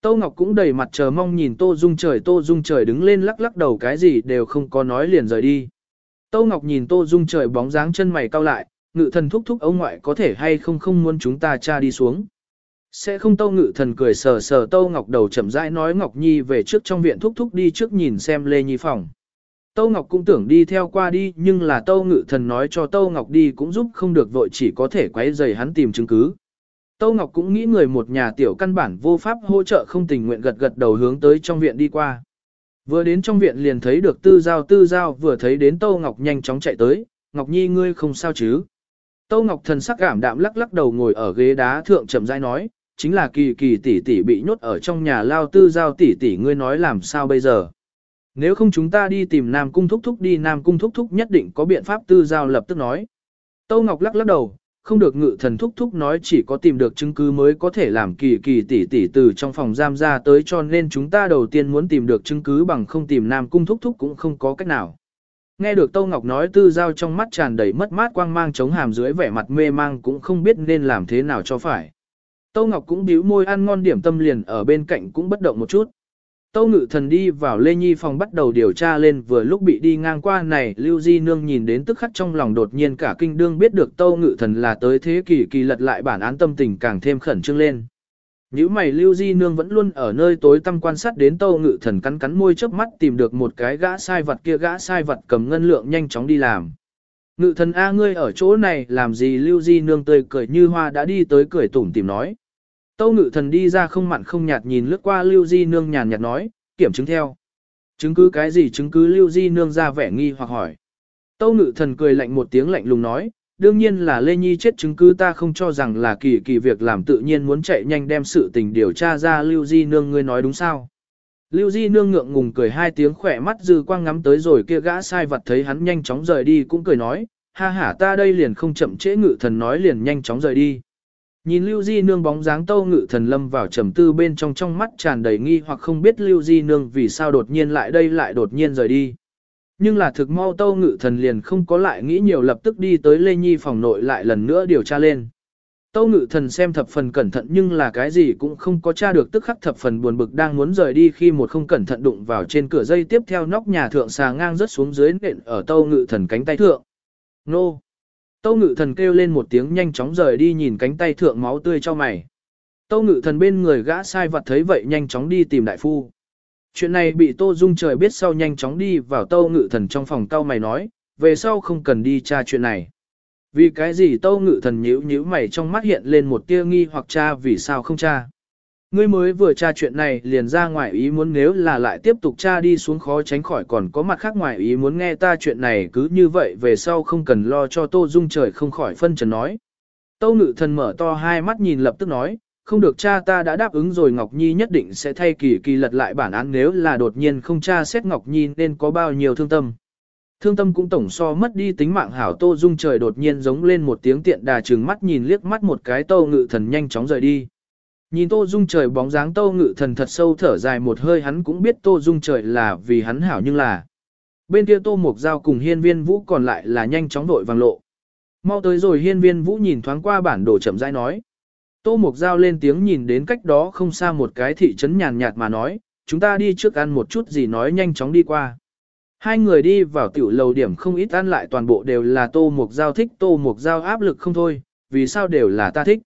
Tô Ngọc cũng đầy mặt chờ mong nhìn Tô Dung trời Tô Dung trời đứng lên lắc lắc đầu cái gì đều không có nói liền rời đi. Tô Ngọc nhìn Tô Dung trời bóng dáng chân mày cau lại, ngự thần thúc thúc ông ngoại có thể hay không không muốn chúng ta cha đi xuống. Sẽ không Tô Ngự thần cười sờ sờ Tô Ngọc đầu chậm rãi nói Ngọc Nhi về trước trong viện thúc thúc đi trước nhìn xem Lê Nhi phòng. Tâu Ngọc cũng tưởng đi theo qua đi nhưng là Tâu Ngự Thần nói cho Tâu Ngọc đi cũng giúp không được vội chỉ có thể quấy rầy hắn tìm chứng cứ. Tâu Ngọc cũng nghĩ người một nhà tiểu căn bản vô pháp hỗ trợ không tình nguyện gật gật đầu hướng tới trong viện đi qua. Vừa đến trong viện liền thấy được tư giao tư giao vừa thấy đến Tâu Ngọc nhanh chóng chạy tới, Ngọc Nhi ngươi không sao chứ. Tâu Ngọc thần sắc cảm đạm lắc lắc đầu ngồi ở ghế đá thượng chậm rãi nói, chính là kỳ kỳ tỷ tỷ bị nhốt ở trong nhà lao tư giao tỷ tỷ ngươi nói làm sao bây giờ. Nếu không chúng ta đi tìm Nam Cung Thúc Thúc đi Nam Cung Thúc Thúc nhất định có biện pháp tư giao lập tức nói. Tâu Ngọc lắc lắc đầu, không được ngự thần Thúc Thúc nói chỉ có tìm được chứng cứ mới có thể làm kỳ kỳ tỷ tỷ từ trong phòng giam ra tới cho nên chúng ta đầu tiên muốn tìm được chứng cứ bằng không tìm Nam Cung Thúc Thúc cũng không có cách nào. Nghe được Tâu Ngọc nói tư giao trong mắt tràn đầy mất mát quang mang chống hàm dưới vẻ mặt mê mang cũng không biết nên làm thế nào cho phải. Tâu Ngọc cũng bĩu môi ăn ngon điểm tâm liền ở bên cạnh cũng bất động một chút. Tâu ngự thần đi vào Lê Nhi phòng bắt đầu điều tra lên vừa lúc bị đi ngang qua này, Lưu Di Nương nhìn đến tức khắc trong lòng đột nhiên cả kinh đương biết được Tâu ngự thần là tới thế kỷ kỳ lật lại bản án tâm tình càng thêm khẩn trương lên. Nếu mày Lưu Di Nương vẫn luôn ở nơi tối tăm quan sát đến Tâu ngự thần cắn cắn môi chớp mắt tìm được một cái gã sai vật kia gã sai vật cầm ngân lượng nhanh chóng đi làm. Ngự thần A ngươi ở chỗ này làm gì Lưu Di Nương tươi cười như hoa đã đi tới cười tủm tìm nói. Tâu ngự thần đi ra không mặn không nhạt nhìn lướt qua Lưu Di Nương nhàn nhạt nói, kiểm chứng theo. Chứng cứ cái gì chứng cứ Lưu Di Nương ra vẻ nghi hoặc hỏi. Tâu ngự thần cười lạnh một tiếng lạnh lùng nói, đương nhiên là Lê Nhi chết chứng cứ ta không cho rằng là kỳ kỳ việc làm tự nhiên muốn chạy nhanh đem sự tình điều tra ra Lưu Di Nương ngươi nói đúng sao. Lưu Di Nương ngượng ngùng cười hai tiếng khỏe mắt dư quang ngắm tới rồi kia gã sai vật thấy hắn nhanh chóng rời đi cũng cười nói, ha ha ta đây liền không chậm trễ ngự thần nói liền nhanh chóng rời đi. Nhìn Lưu Di Nương bóng dáng tâu ngự thần lâm vào trầm tư bên trong trong mắt tràn đầy nghi hoặc không biết Lưu Di Nương vì sao đột nhiên lại đây lại đột nhiên rời đi. Nhưng là thực mau tâu ngự thần liền không có lại nghĩ nhiều lập tức đi tới Lê Nhi phòng nội lại lần nữa điều tra lên. Tâu ngự thần xem thập phần cẩn thận nhưng là cái gì cũng không có tra được tức khắc thập phần buồn bực đang muốn rời đi khi một không cẩn thận đụng vào trên cửa dây tiếp theo nóc nhà thượng xà ngang rớt xuống dưới nện ở tâu ngự thần cánh tay thượng. Nô! Tâu ngự thần kêu lên một tiếng nhanh chóng rời đi nhìn cánh tay thượng máu tươi cho mày. Tâu ngự thần bên người gã sai vật thấy vậy nhanh chóng đi tìm đại phu. Chuyện này bị Tô Dung trời biết sau nhanh chóng đi vào tâu ngự thần trong phòng cao mày nói, về sau không cần đi tra chuyện này. Vì cái gì tâu ngự thần nhíu nhíu mày trong mắt hiện lên một tia nghi hoặc cha vì sao không cha. Ngươi mới vừa tra chuyện này liền ra ngoài ý muốn nếu là lại tiếp tục tra đi xuống khó tránh khỏi còn có mặt khác ngoài ý muốn nghe ta chuyện này cứ như vậy về sau không cần lo cho Tô Dung trời không khỏi phân trần nói. Tâu ngự thần mở to hai mắt nhìn lập tức nói, không được cha ta đã đáp ứng rồi Ngọc Nhi nhất định sẽ thay kỳ kỳ lật lại bản án, nếu là đột nhiên không tra xét Ngọc Nhi nên có bao nhiêu thương tâm. Thương tâm cũng tổng so mất đi tính mạng hảo Tô Dung trời đột nhiên giống lên một tiếng tiện đà trừng mắt nhìn liếc mắt một cái tô ngự thần nhanh chóng rời đi. Nhìn Tô Dung trời bóng dáng Tô Ngự Thần thật sâu thở dài một hơi, hắn cũng biết Tô Dung trời là vì hắn hảo nhưng là. Bên kia Tô Mục Giao cùng hiên viên vũ còn lại là nhanh chóng đội vàng lộ. Mau tới rồi hiên viên vũ nhìn thoáng qua bản đồ chậm rãi nói. Tô Mục Giao lên tiếng nhìn đến cách đó không xa một cái thị trấn nhàn nhạt mà nói, chúng ta đi trước ăn một chút gì nói nhanh chóng đi qua. Hai người đi vào tiểu lầu điểm không ít ăn lại toàn bộ đều là tô mục giao thích tô mục giao áp lực không thôi, vì sao đều là ta thích.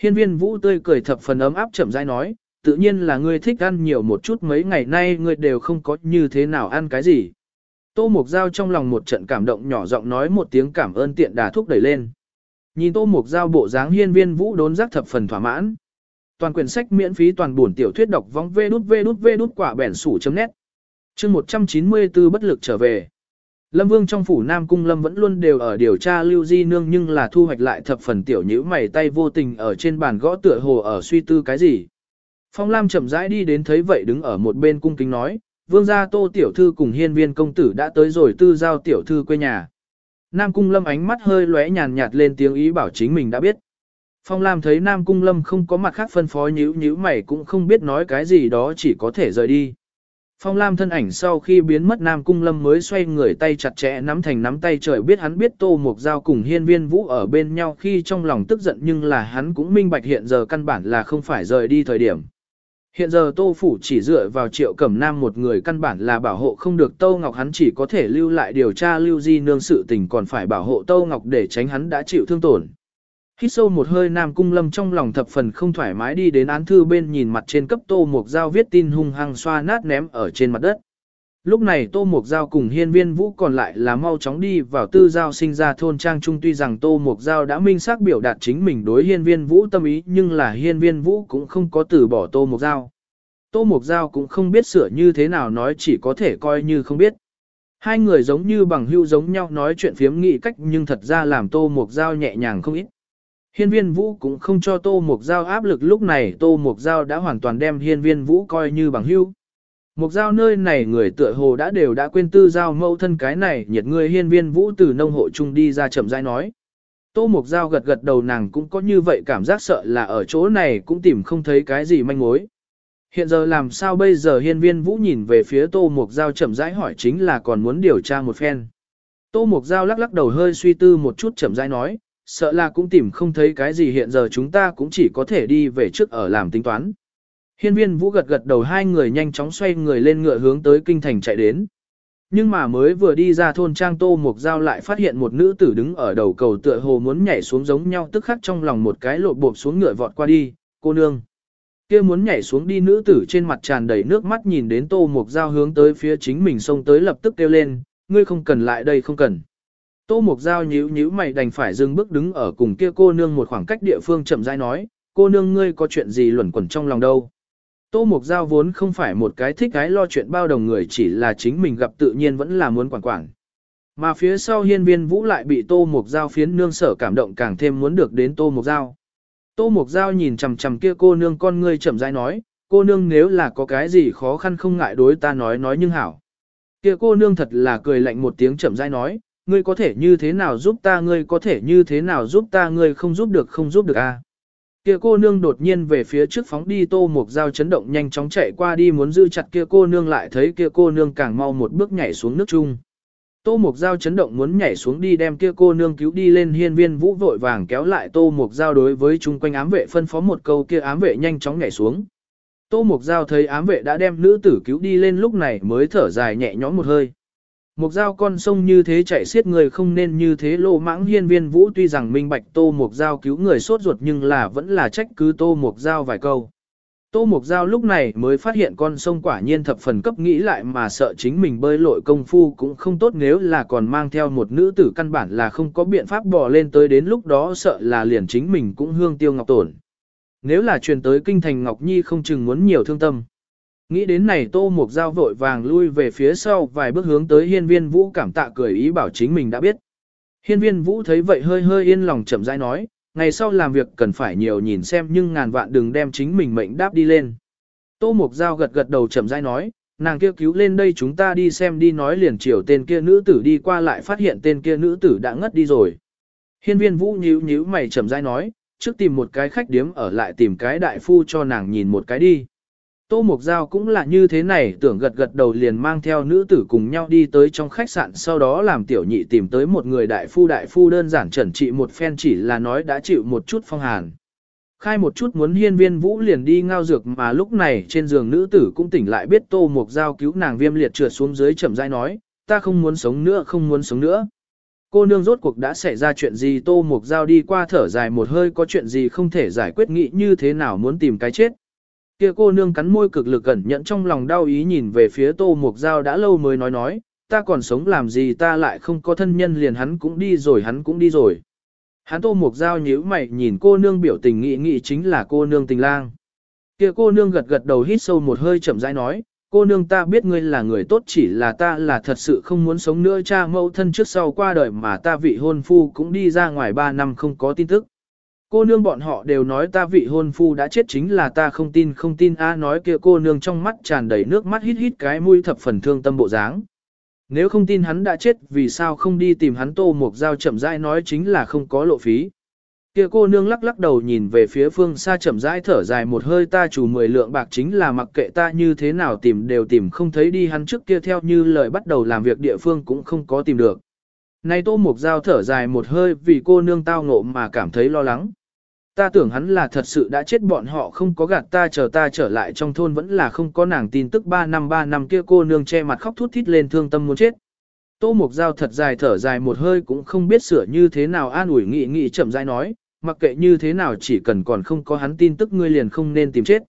Hiên viên vũ tươi cười thập phần ấm áp chậm rãi nói, tự nhiên là ngươi thích ăn nhiều một chút mấy ngày nay ngươi đều không có như thế nào ăn cái gì. Tô mục giao trong lòng một trận cảm động nhỏ giọng nói một tiếng cảm ơn tiện đà thúc đẩy lên. Nhìn tô mục giao bộ dáng hiên viên vũ đốn giác thập phần thỏa mãn. Toàn quyển sách miễn phí toàn buồn tiểu thuyết đọc vong vê đút vê đút vê đút quả bẻn sủ chấm nét. Chương 194 bất lực trở về. Lâm Vương trong phủ Nam Cung Lâm vẫn luôn đều ở điều tra Lưu Di Nương nhưng là thu hoạch lại thập phần tiểu nhữ mày tay vô tình ở trên bàn gõ tựa hồ ở suy tư cái gì. Phong Lam chậm rãi đi đến thấy vậy đứng ở một bên cung kính nói, Vương gia Tô Tiểu Thư cùng hiên viên công tử đã tới rồi tư giao Tiểu Thư quê nhà. Nam Cung Lâm ánh mắt hơi lóe nhàn nhạt lên tiếng ý bảo chính mình đã biết. Phong Lam thấy Nam Cung Lâm không có mặt khác phân phó nhíu nhíu mày cũng không biết nói cái gì đó chỉ có thể rời đi. Phong Lam thân ảnh sau khi biến mất Nam Cung Lâm mới xoay người tay chặt chẽ nắm thành nắm tay trời biết hắn biết Tô Mộc Giao cùng hiên viên vũ ở bên nhau khi trong lòng tức giận nhưng là hắn cũng minh bạch hiện giờ căn bản là không phải rời đi thời điểm. Hiện giờ Tô Phủ chỉ dựa vào triệu cẩm nam một người căn bản là bảo hộ không được Tô Ngọc, hắn chỉ có thể lưu lại điều tra lưu di nương sự tình còn phải bảo hộ Tô Ngọc để tránh hắn đã chịu thương tổn. Hít sâu một hơi Nam Cung Lâm trong lòng thập phần không thoải mái đi đến án thư bên nhìn mặt trên cấp Tô Mục Giao viết tin hung hăng xoa nát ném ở trên mặt đất. Lúc này Tô Mục Giao cùng hiên viên vũ còn lại là mau chóng đi vào tư giao sinh ra thôn trang trung tuy rằng Tô Mục Giao đã minh xác biểu đạt chính mình đối hiên viên vũ tâm ý, nhưng là hiên viên vũ cũng không có từ bỏ Tô Mục Giao. Tô Mục Giao cũng không biết sửa như thế nào nói chỉ có thể coi như không biết. Hai người giống như bằng hưu giống nhau nói chuyện phiếm nghị cách nhưng thật ra làm Tô Mục Giao nhẹ nhàng không ít. Hiên viên vũ cũng không cho Tô Mục Giao áp lực, lúc này Tô Mục Giao đã hoàn toàn đem hiên viên vũ coi như bằng hưu. Mục Giao nơi này người tựa hồ đã đều đã quên tư giao mẫu thân cái này nhiệt người hiên viên vũ từ nông hộ chung đi ra chậm rãi nói. Tô Mục Giao gật gật đầu nàng cũng có như vậy cảm giác sợ là ở chỗ này cũng tìm không thấy cái gì manh mối. Hiện giờ làm sao bây giờ hiên viên vũ nhìn về phía Tô Mục Giao chậm rãi hỏi chính là còn muốn điều tra một phen. Tô Mục Giao lắc lắc đầu hơi suy tư một chút chậm rãi nói, sợ là cũng tìm không thấy cái gì hiện giờ chúng ta cũng chỉ có thể đi về trước ở làm tính toán. Hiên viên vũ gật gật đầu hai người nhanh chóng xoay người lên ngựa hướng tới kinh thành chạy đến. Nhưng mà mới vừa đi ra thôn trang tô mục giao lại phát hiện một nữ tử đứng ở đầu cầu tựa hồ muốn nhảy xuống giống nhau tức khắc trong lòng một cái lộ bộp xuống ngựa vọt qua đi, cô nương. kia muốn nhảy xuống đi nữ tử trên mặt tràn đầy nước mắt nhìn đến tô mục giao hướng tới phía chính mình xông tới lập tức kêu lên, ngươi không cần lại đây không cần. Tô Mục Giao nhíu nhíu mày đành phải dừng bước đứng ở cùng kia cô nương một khoảng cách địa phương chậm rãi nói, cô nương ngươi có chuyện gì luẩn quẩn trong lòng đâu. Tô Mục Giao vốn không phải một cái thích cái lo chuyện bao đồng người chỉ là chính mình gặp tự nhiên vẫn là muốn quản quản. Mà phía sau hiên viên vũ lại bị Tô Mục Giao phiến nương sở cảm động càng thêm muốn được đến Tô Mục Giao. Tô Mục Giao nhìn chằm chằm kia cô nương con ngươi chậm rãi nói, cô nương nếu là có cái gì khó khăn không ngại đối ta nói nói nhưng hảo. Kia cô nương thật là cười lạnh một tiếng chậm rãi nói, ngươi có thể như thế nào giúp ta ngươi có thể như thế nào giúp ta ngươi không giúp được không giúp được a. À? Kia cô nương đột nhiên về phía trước phóng đi, tô một dao chấn động nhanh chóng chạy qua đi muốn giữ chặt kia cô nương lại thấy kia cô nương càng mau một bước nhảy xuống nước chung. Tô Mục dao chấn động muốn nhảy xuống đi đem kia cô nương cứu đi lên, hiên viên vũ vội vàng kéo lại Tô Mục dao đối với chung quanh ám vệ phân phó một câu, kia ám vệ nhanh chóng nhảy xuống. Tô Mục dao thấy ám vệ đã đem nữ tử cứu đi lên, lúc này mới thở dài nhẹ nhõm một hơi. Mục dao con sông như thế chạy xiết người không nên như thế, lô mãng hiên viên vũ tuy rằng minh bạch tô mục dao cứu người sốt ruột nhưng là vẫn là trách cứ tô mục dao vài câu. Tô mục dao lúc này mới phát hiện con sông quả nhiên thập phần cấp nghĩ lại mà sợ chính mình bơi lội công phu cũng không tốt nếu là còn mang theo một nữ tử căn bản là không có biện pháp bỏ lên tới đến lúc đó sợ là liền chính mình cũng hương tiêu ngọc tổn. Nếu là truyền tới kinh thành Ngọc Nhi không chừng muốn nhiều thương tâm. Nghĩ đến này Tô Mục Giao vội vàng lui về phía sau vài bước hướng tới hiên viên vũ cảm tạ cười ý bảo chính mình đã biết. Hiên viên vũ thấy vậy hơi hơi yên lòng chậm rãi nói, ngày sau làm việc cần phải nhiều nhìn xem nhưng ngàn vạn đừng đem chính mình mệnh đáp đi lên. Tô Mục Giao gật gật đầu chậm rãi nói, nàng kia cứu lên đây chúng ta đi xem đi nói liền chiều tên kia nữ tử đi qua lại phát hiện tên kia nữ tử đã ngất đi rồi. Hiên viên vũ nhíu nhíu mày chậm rãi nói, trước tìm một cái khách điếm ở lại tìm cái đại phu cho nàng nhìn một cái đi. Tô Mục Giao cũng là như thế này tưởng gật gật đầu liền mang theo nữ tử cùng nhau đi tới trong khách sạn sau đó làm tiểu nhị tìm tới một người đại phu đại phu đơn giản trần trị một phen chỉ là nói đã chịu một chút phong hàn. Khai một chút muốn hiên viên vũ liền đi ngao dược mà lúc này trên giường nữ tử cũng tỉnh lại biết tô mục Giao cứu nàng viêm liệt trượt xuống dưới chậm rãi nói, ta không muốn sống nữa không muốn sống nữa. Cô nương rốt cuộc đã xảy ra chuyện gì tô mục Giao đi qua thở dài một hơi có chuyện gì không thể giải quyết nghĩ như thế nào muốn tìm cái chết. Kia cô nương cắn môi cực lực cẩn nhận trong lòng đau ý nhìn về phía tô mục dao đã lâu mới nói nói, ta còn sống làm gì ta lại không có thân nhân liền hắn cũng đi rồi hắn cũng đi rồi. Hắn tô mục dao nhíu mày nhìn cô nương biểu tình nghị nghị chính là cô nương tình lang. Kia cô nương gật gật đầu hít sâu một hơi chậm rãi nói, cô nương ta biết ngươi là người tốt chỉ là ta là thật sự không muốn sống nữa cha mẫu thân trước sau qua đời mà ta vị hôn phu cũng đi ra ngoài 3 năm không có tin tức. Cô nương bọn họ đều nói ta vị hôn phu đã chết chính là ta không tin không tin a nói kia cô nương trong mắt tràn đầy nước mắt hít hít cái mũi thập phần thương tâm bộ dáng. Nếu không tin hắn đã chết, vì sao không đi tìm hắn tô một dao chậm rãi nói chính là không có lộ phí. Kia cô nương lắc lắc đầu nhìn về phía phương xa chậm rãi thở dài một hơi, ta chủ mười lượng bạc chính là mặc kệ ta như thế nào tìm đều tìm không thấy đi, hắn trước kia theo như lời bắt đầu làm việc địa phương cũng không có tìm được. Nay tô mục dao thở dài một hơi vì cô nương tao ngộ mà cảm thấy lo lắng. Ta tưởng hắn là thật sự đã chết bọn họ không có gạt ta chờ ta trở lại trong thôn vẫn là không có nàng tin tức 3 năm 3 năm kia cô nương che mặt khóc thút thít lên thương tâm muốn chết. Tô Mục Giao thật dài thở dài một hơi cũng không biết sửa như thế nào an ủi nghị nghị chậm rãi nói, mặc kệ như thế nào chỉ cần còn không có hắn tin tức ngươi liền không nên tìm chết.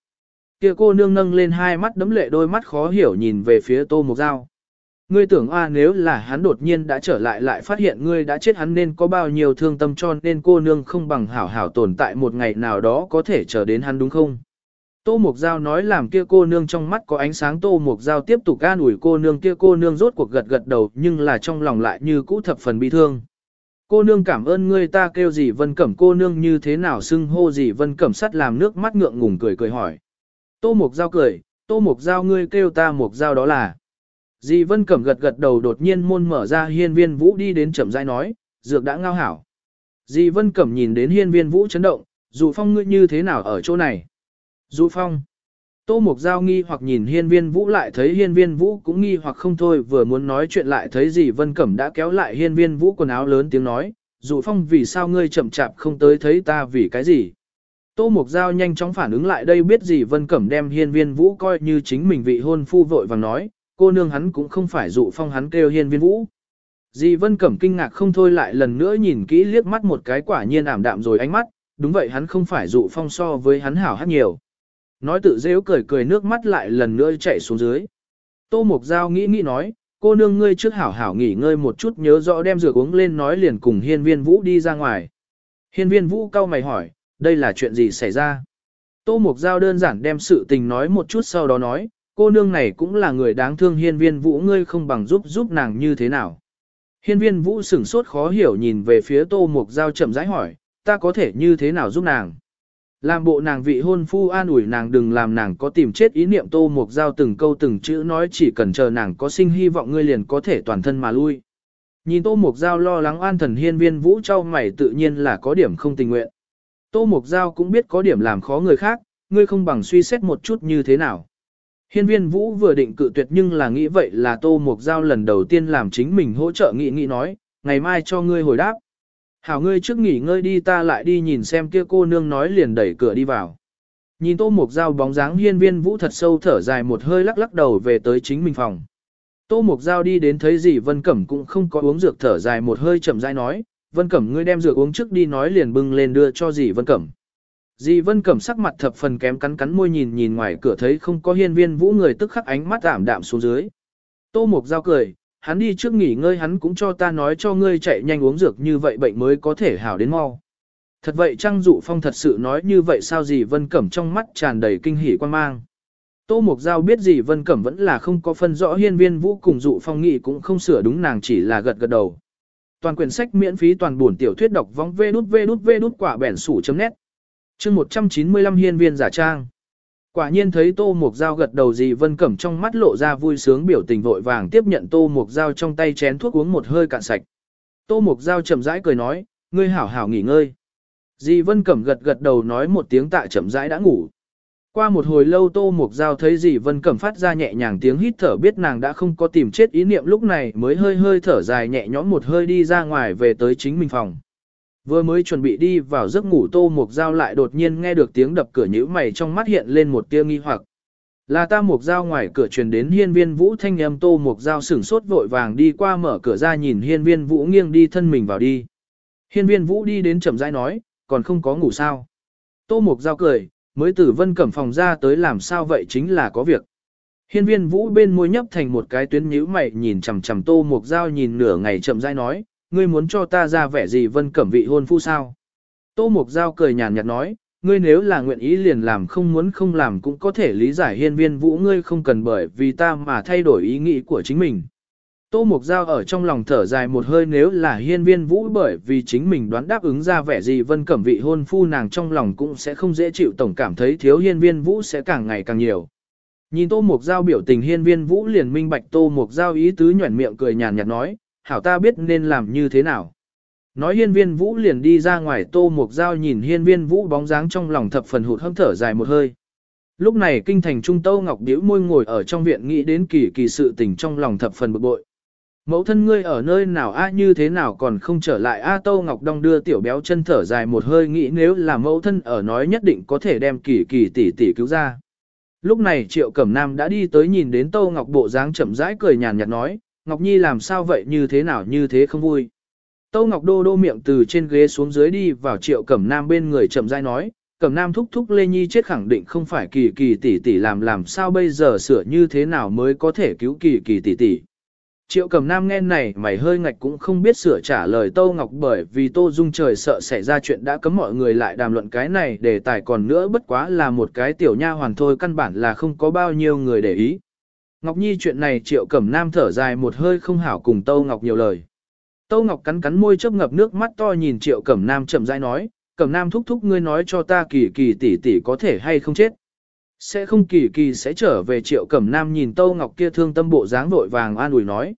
Kia cô nương nâng lên hai mắt đấm lệ đôi mắt khó hiểu nhìn về phía Tô Mục Giao. Ngươi tưởng a nếu là hắn đột nhiên đã trở lại lại phát hiện ngươi đã chết hắn nên có bao nhiêu thương tâm cho nên cô nương không bằng hảo hảo tồn tại một ngày nào đó có thể chờ đến hắn đúng không? Tô Mục Giao nói làm kia cô nương trong mắt có ánh sáng Tô Mục Giao tiếp tục an ủi cô nương kia cô nương rốt cuộc gật gật đầu nhưng là trong lòng lại như cũ thập phần bi thương. Cô nương cảm ơn ngươi ta kêu gì vân cẩm cô nương như thế nào xưng hô gì vân cẩm sắt làm nước mắt ngượng ngùng cười cười hỏi. Tô Mục Giao cười, Tô Mục Giao ngươi kêu ta Mục Giao đó là. Dì Vân Cẩm gật gật đầu đột nhiên môn mở ra hiên viên vũ đi đến chậm rãi nói, dược đã ngao hảo. Dì Vân Cẩm nhìn đến hiên viên vũ chấn động, dù phong ngươi như thế nào ở chỗ này. Dụ phong. Tô Mục Giao nghi hoặc nhìn hiên viên vũ lại thấy hiên viên vũ cũng nghi hoặc không thôi vừa muốn nói chuyện lại thấy dì Vân Cẩm đã kéo lại hiên viên vũ quần áo lớn tiếng nói, dụ phong vì sao ngươi chậm chạp không tới thấy ta vì cái gì. Tô Mục Giao nhanh chóng phản ứng lại đây biết gì Vân Cẩm đem hiên viên vũ coi như chính mình vị hôn phu vội vàng nói, cô nương hắn cũng không phải dụ phong hắn kêu hiên viên vũ. Dì Vân Cẩm kinh ngạc không thôi lại lần nữa nhìn kỹ liếc mắt một cái quả nhiên ảm đạm rồi ánh mắt, đúng vậy hắn không phải dụ phong so với hắn hảo hát nhiều. Nói tự dễu cười cười nước mắt lại lần nữa chạy xuống dưới. Tô mộc Giao nghĩ nghĩ nói, cô nương ngươi trước hảo hảo nghỉ ngơi một chút nhớ rõ đem rượu uống lên nói liền cùng hiên viên vũ đi ra ngoài. Hiên viên vũ cau mày hỏi, đây là chuyện gì xảy ra? Tô mộc Giao đơn giản đem sự tình nói một chút sau đó nói, cô nương này cũng là người đáng thương hiên viên vũ ngươi không bằng giúp giúp nàng như thế nào. Hiên viên vũ sửng sốt khó hiểu nhìn về phía tô mục giao chậm rãi hỏi, ta có thể như thế nào giúp nàng. Làm bộ nàng vị hôn phu an ủi nàng đừng làm nàng có tìm chết ý niệm tô mục giao từng câu từng chữ nói chỉ cần chờ nàng có sinh hy vọng ngươi liền có thể toàn thân mà lui. Nhìn tô mục giao lo lắng an thần hiên viên vũ trao mày tự nhiên là có điểm không tình nguyện. Tô mục giao cũng biết có điểm làm khó người khác, ngươi không bằng suy xét một chút như thế nào. Hiên viên vũ vừa định cự tuyệt nhưng là nghĩ vậy là tô mục giao lần đầu tiên làm chính mình hỗ trợ nghị nghị nói, ngày mai cho ngươi hồi đáp. Hảo ngươi trước nghỉ ngơi đi ta lại đi nhìn xem kia cô nương nói liền đẩy cửa đi vào. Nhìn tô mục giao bóng dáng hiên viên vũ thật sâu thở dài một hơi lắc lắc đầu về tới chính mình phòng. Tô mục giao đi đến thấy gì Vân Cẩm cũng không có uống dược thở dài một hơi chậm rãi nói, Vân Cẩm ngươi đem dược uống trước đi nói liền bưng lên đưa cho dì Vân Cẩm. Dì Vân Cẩm sắc mặt thập phần kém cắn cắn môi nhìn nhìn ngoài cửa thấy không có hiên viên vũ người tức khắc ánh mắt ảm đạm xuống dưới. Tô Mục Giao cười, hắn đi trước nghỉ ngơi hắn cũng cho ta nói cho ngươi chạy nhanh uống dược như vậy bệnh mới có thể hảo đến mau. Thật vậy Trang Dụ Phong thật sự nói như vậy sao dì Vân Cẩm trong mắt tràn đầy kinh hỉ quan mang. Tô Mục Giao biết dì Vân Cẩm vẫn là không có phân rõ hiên viên vũ cùng Dụ Phong nghị cũng không sửa đúng nàng chỉ là gật gật đầu. Toàn quyển sách miễn phí toàn buồn tiểu thuyết đọc vong vê đút vê đút vê đút quả bẻn sủ chấm nét chương 195 hiên viên giả trang. Quả nhiên thấy Tô Mục Giao gật đầu gì Vân Cẩm trong mắt lộ ra vui sướng biểu tình vội vàng tiếp nhận Tô Mục Giao trong tay chén thuốc uống một hơi cạn sạch. Tô Mục Giao chậm rãi cười nói, ngươi hảo hảo nghỉ ngơi. Dì Vân Cẩm gật gật đầu nói một tiếng tạ chậm rãi đã ngủ. Qua một hồi lâu Tô Mục Giao thấy dì Vân Cẩm phát ra nhẹ nhàng tiếng hít thở biết nàng đã không có tìm chết ý niệm lúc này mới hơi hơi thở dài nhẹ nhõm một hơi đi ra ngoài về tới chính mình phòng. Vừa mới chuẩn bị đi vào giấc ngủ Tô Mục Giao lại đột nhiên nghe được tiếng đập cửa nhữ mày trong mắt hiện lên một tia nghi hoặc. Là ta Mục Giao ngoài cửa truyền đến hiên viên vũ thanh âm Tô Mục Giao sửng sốt vội vàng đi qua mở cửa ra nhìn hiên viên vũ nghiêng đi thân mình vào đi. Hiên viên vũ đi đến chậm rãi nói, còn không có ngủ sao. Tô Mục Giao cười, mới từ vân cẩm phòng ra tới làm sao vậy chính là có việc. Hiên viên vũ bên môi nhấp thành một cái tuyến nhíu mày nhìn chằm chằm Tô Mục Giao nhìn nửa ngày chậm rãi nói, ngươi muốn cho ta ra vẻ gì vân cẩm vị hôn phu sao? Tô Mục Giao cười nhàn nhạt nói, ngươi nếu là nguyện ý liền làm không muốn không làm cũng có thể lý giải hiên viên vũ ngươi không cần bởi vì ta mà thay đổi ý nghĩ của chính mình. Tô Mục Giao ở trong lòng thở dài một hơi nếu là hiên viên vũ bởi vì chính mình đoán đáp ứng ra vẻ gì vân cẩm vị hôn phu nàng trong lòng cũng sẽ không dễ chịu tổng cảm thấy thiếu hiên viên vũ sẽ càng ngày càng nhiều. Nhìn Tô Mục Giao biểu tình hiên viên vũ liền minh bạch Tô Mục Giao ý tứ nhuẩn miệng cười nhàn nhạt nói, hảo ta biết nên làm như thế nào. Nói hiên viên vũ liền đi ra ngoài tô mục dao nhìn hiên viên vũ bóng dáng trong lòng thập phần hụt hâm thở dài một hơi. Lúc này kinh thành trung tâu ngọc điếu môi ngồi ở trong viện nghĩ đến kỳ kỳ sự tình trong lòng thập phần bực bội. Mẫu thân ngươi ở nơi nào a như thế nào còn không trở lại a tâu ngọc đong đưa tiểu béo chân thở dài một hơi nghĩ nếu là mẫu thân ở nói nhất định có thể đem kỳ kỳ tỷ tỷ cứu ra. Lúc này triệu cẩm nam đã đi tới nhìn đến tâu ngọc bộ dáng chậm rãi cười nhàn nhạt nói, Ngọc Nhi làm sao vậy như thế nào như thế không vui. Tâu Ngọc Đô đô miệng từ trên ghế xuống dưới đi vào triệu cẩm nam bên người chậm rãi nói, cẩm nam thúc thúc Lê Nhi chết khẳng định không phải kỳ kỳ tỷ tỷ làm làm sao bây giờ sửa như thế nào mới có thể cứu kỳ kỳ tỷ tỷ. Triệu cẩm nam nghe này mày hơi ngạch cũng không biết sửa trả lời Tâu Ngọc bởi vì Tô Dung trời sợ xảy ra chuyện đã cấm mọi người lại đàm luận cái này để tài còn nữa bất quá là một cái tiểu nha hoàn thôi căn bản là không có bao nhiêu người để ý. Ngọc Nhi chuyện này triệu cẩm nam thở dài một hơi không hảo cùng Tâu Ngọc nhiều lời. Tâu Ngọc cắn cắn môi chớp ngập nước mắt to nhìn triệu cẩm nam chậm rãi nói, cẩm nam thúc thúc ngươi nói cho ta kỳ kỳ tỷ tỷ có thể hay không chết. Sẽ không kỳ kỳ sẽ trở về triệu cẩm nam nhìn Tâu Ngọc kia thương tâm bộ dáng vội vàng an ủi nói.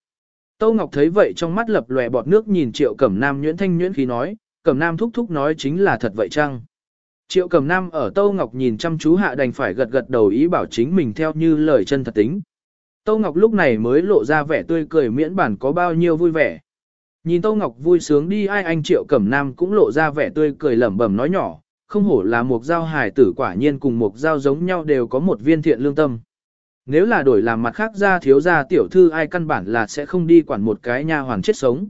Tâu Ngọc thấy vậy trong mắt lập lòe bọt nước nhìn triệu cẩm nam nhuyễn thanh nhuyễn khí nói, cẩm nam thúc thúc nói chính là thật vậy chăng? Triệu cẩm nam ở Tâu Ngọc nhìn chăm chú hạ đành phải gật gật đầu ý bảo chính mình theo như lời chân thật tính. Tâu Ngọc lúc này mới lộ ra vẻ tươi cười miễn bản có bao nhiêu vui vẻ. Nhìn Tâu Ngọc vui sướng đi ai anh Triệu Cẩm Nam cũng lộ ra vẻ tươi cười lẩm bẩm nói nhỏ, không hổ là một giao hài tử quả nhiên cùng một giao giống nhau đều có một viên thiện lương tâm. Nếu là đổi làm mặt khác ra thiếu ra tiểu thư ai căn bản là sẽ không đi quản một cái nha hoàn chết sống.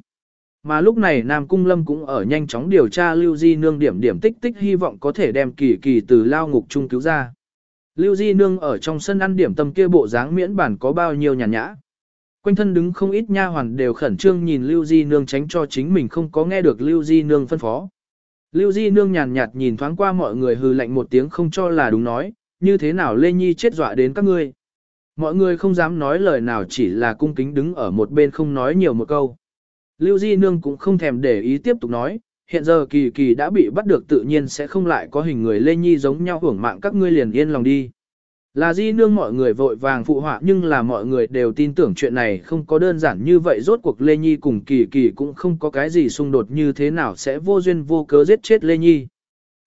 Mà lúc này Nam Cung Lâm cũng ở nhanh chóng điều tra Lưu Di Nương điểm điểm tích tích hy vọng có thể đem kỳ kỳ từ lao ngục trung cứu ra. Lưu Di Nương ở trong sân ăn điểm tâm kia bộ dáng miễn bản có bao nhiêu nhàn nhã. Quanh thân đứng không ít nha hoàn đều khẩn trương nhìn Lưu Di Nương tránh cho chính mình không có nghe được Lưu Di Nương phân phó. Lưu Di Nương nhàn nhạt nhìn thoáng qua mọi người hừ lạnh một tiếng không cho là đúng nói, như thế nào Lê Nhi chết dọa đến các ngươi. Mọi người không dám nói lời nào chỉ là cung kính đứng ở một bên không nói nhiều một câu. Lưu Di Nương cũng không thèm để ý tiếp tục nói, hiện giờ kỳ kỳ đã bị bắt được tự nhiên sẽ không lại có hình người Lê Nhi giống nhau hưởng mạng các ngươi liền yên lòng đi. Là di nương mọi người vội vàng phụ họa nhưng là mọi người đều tin tưởng chuyện này không có đơn giản như vậy, rốt cuộc Lê Nhi cùng kỳ kỳ cũng không có cái gì xung đột như thế nào sẽ vô duyên vô cớ giết chết Lê Nhi.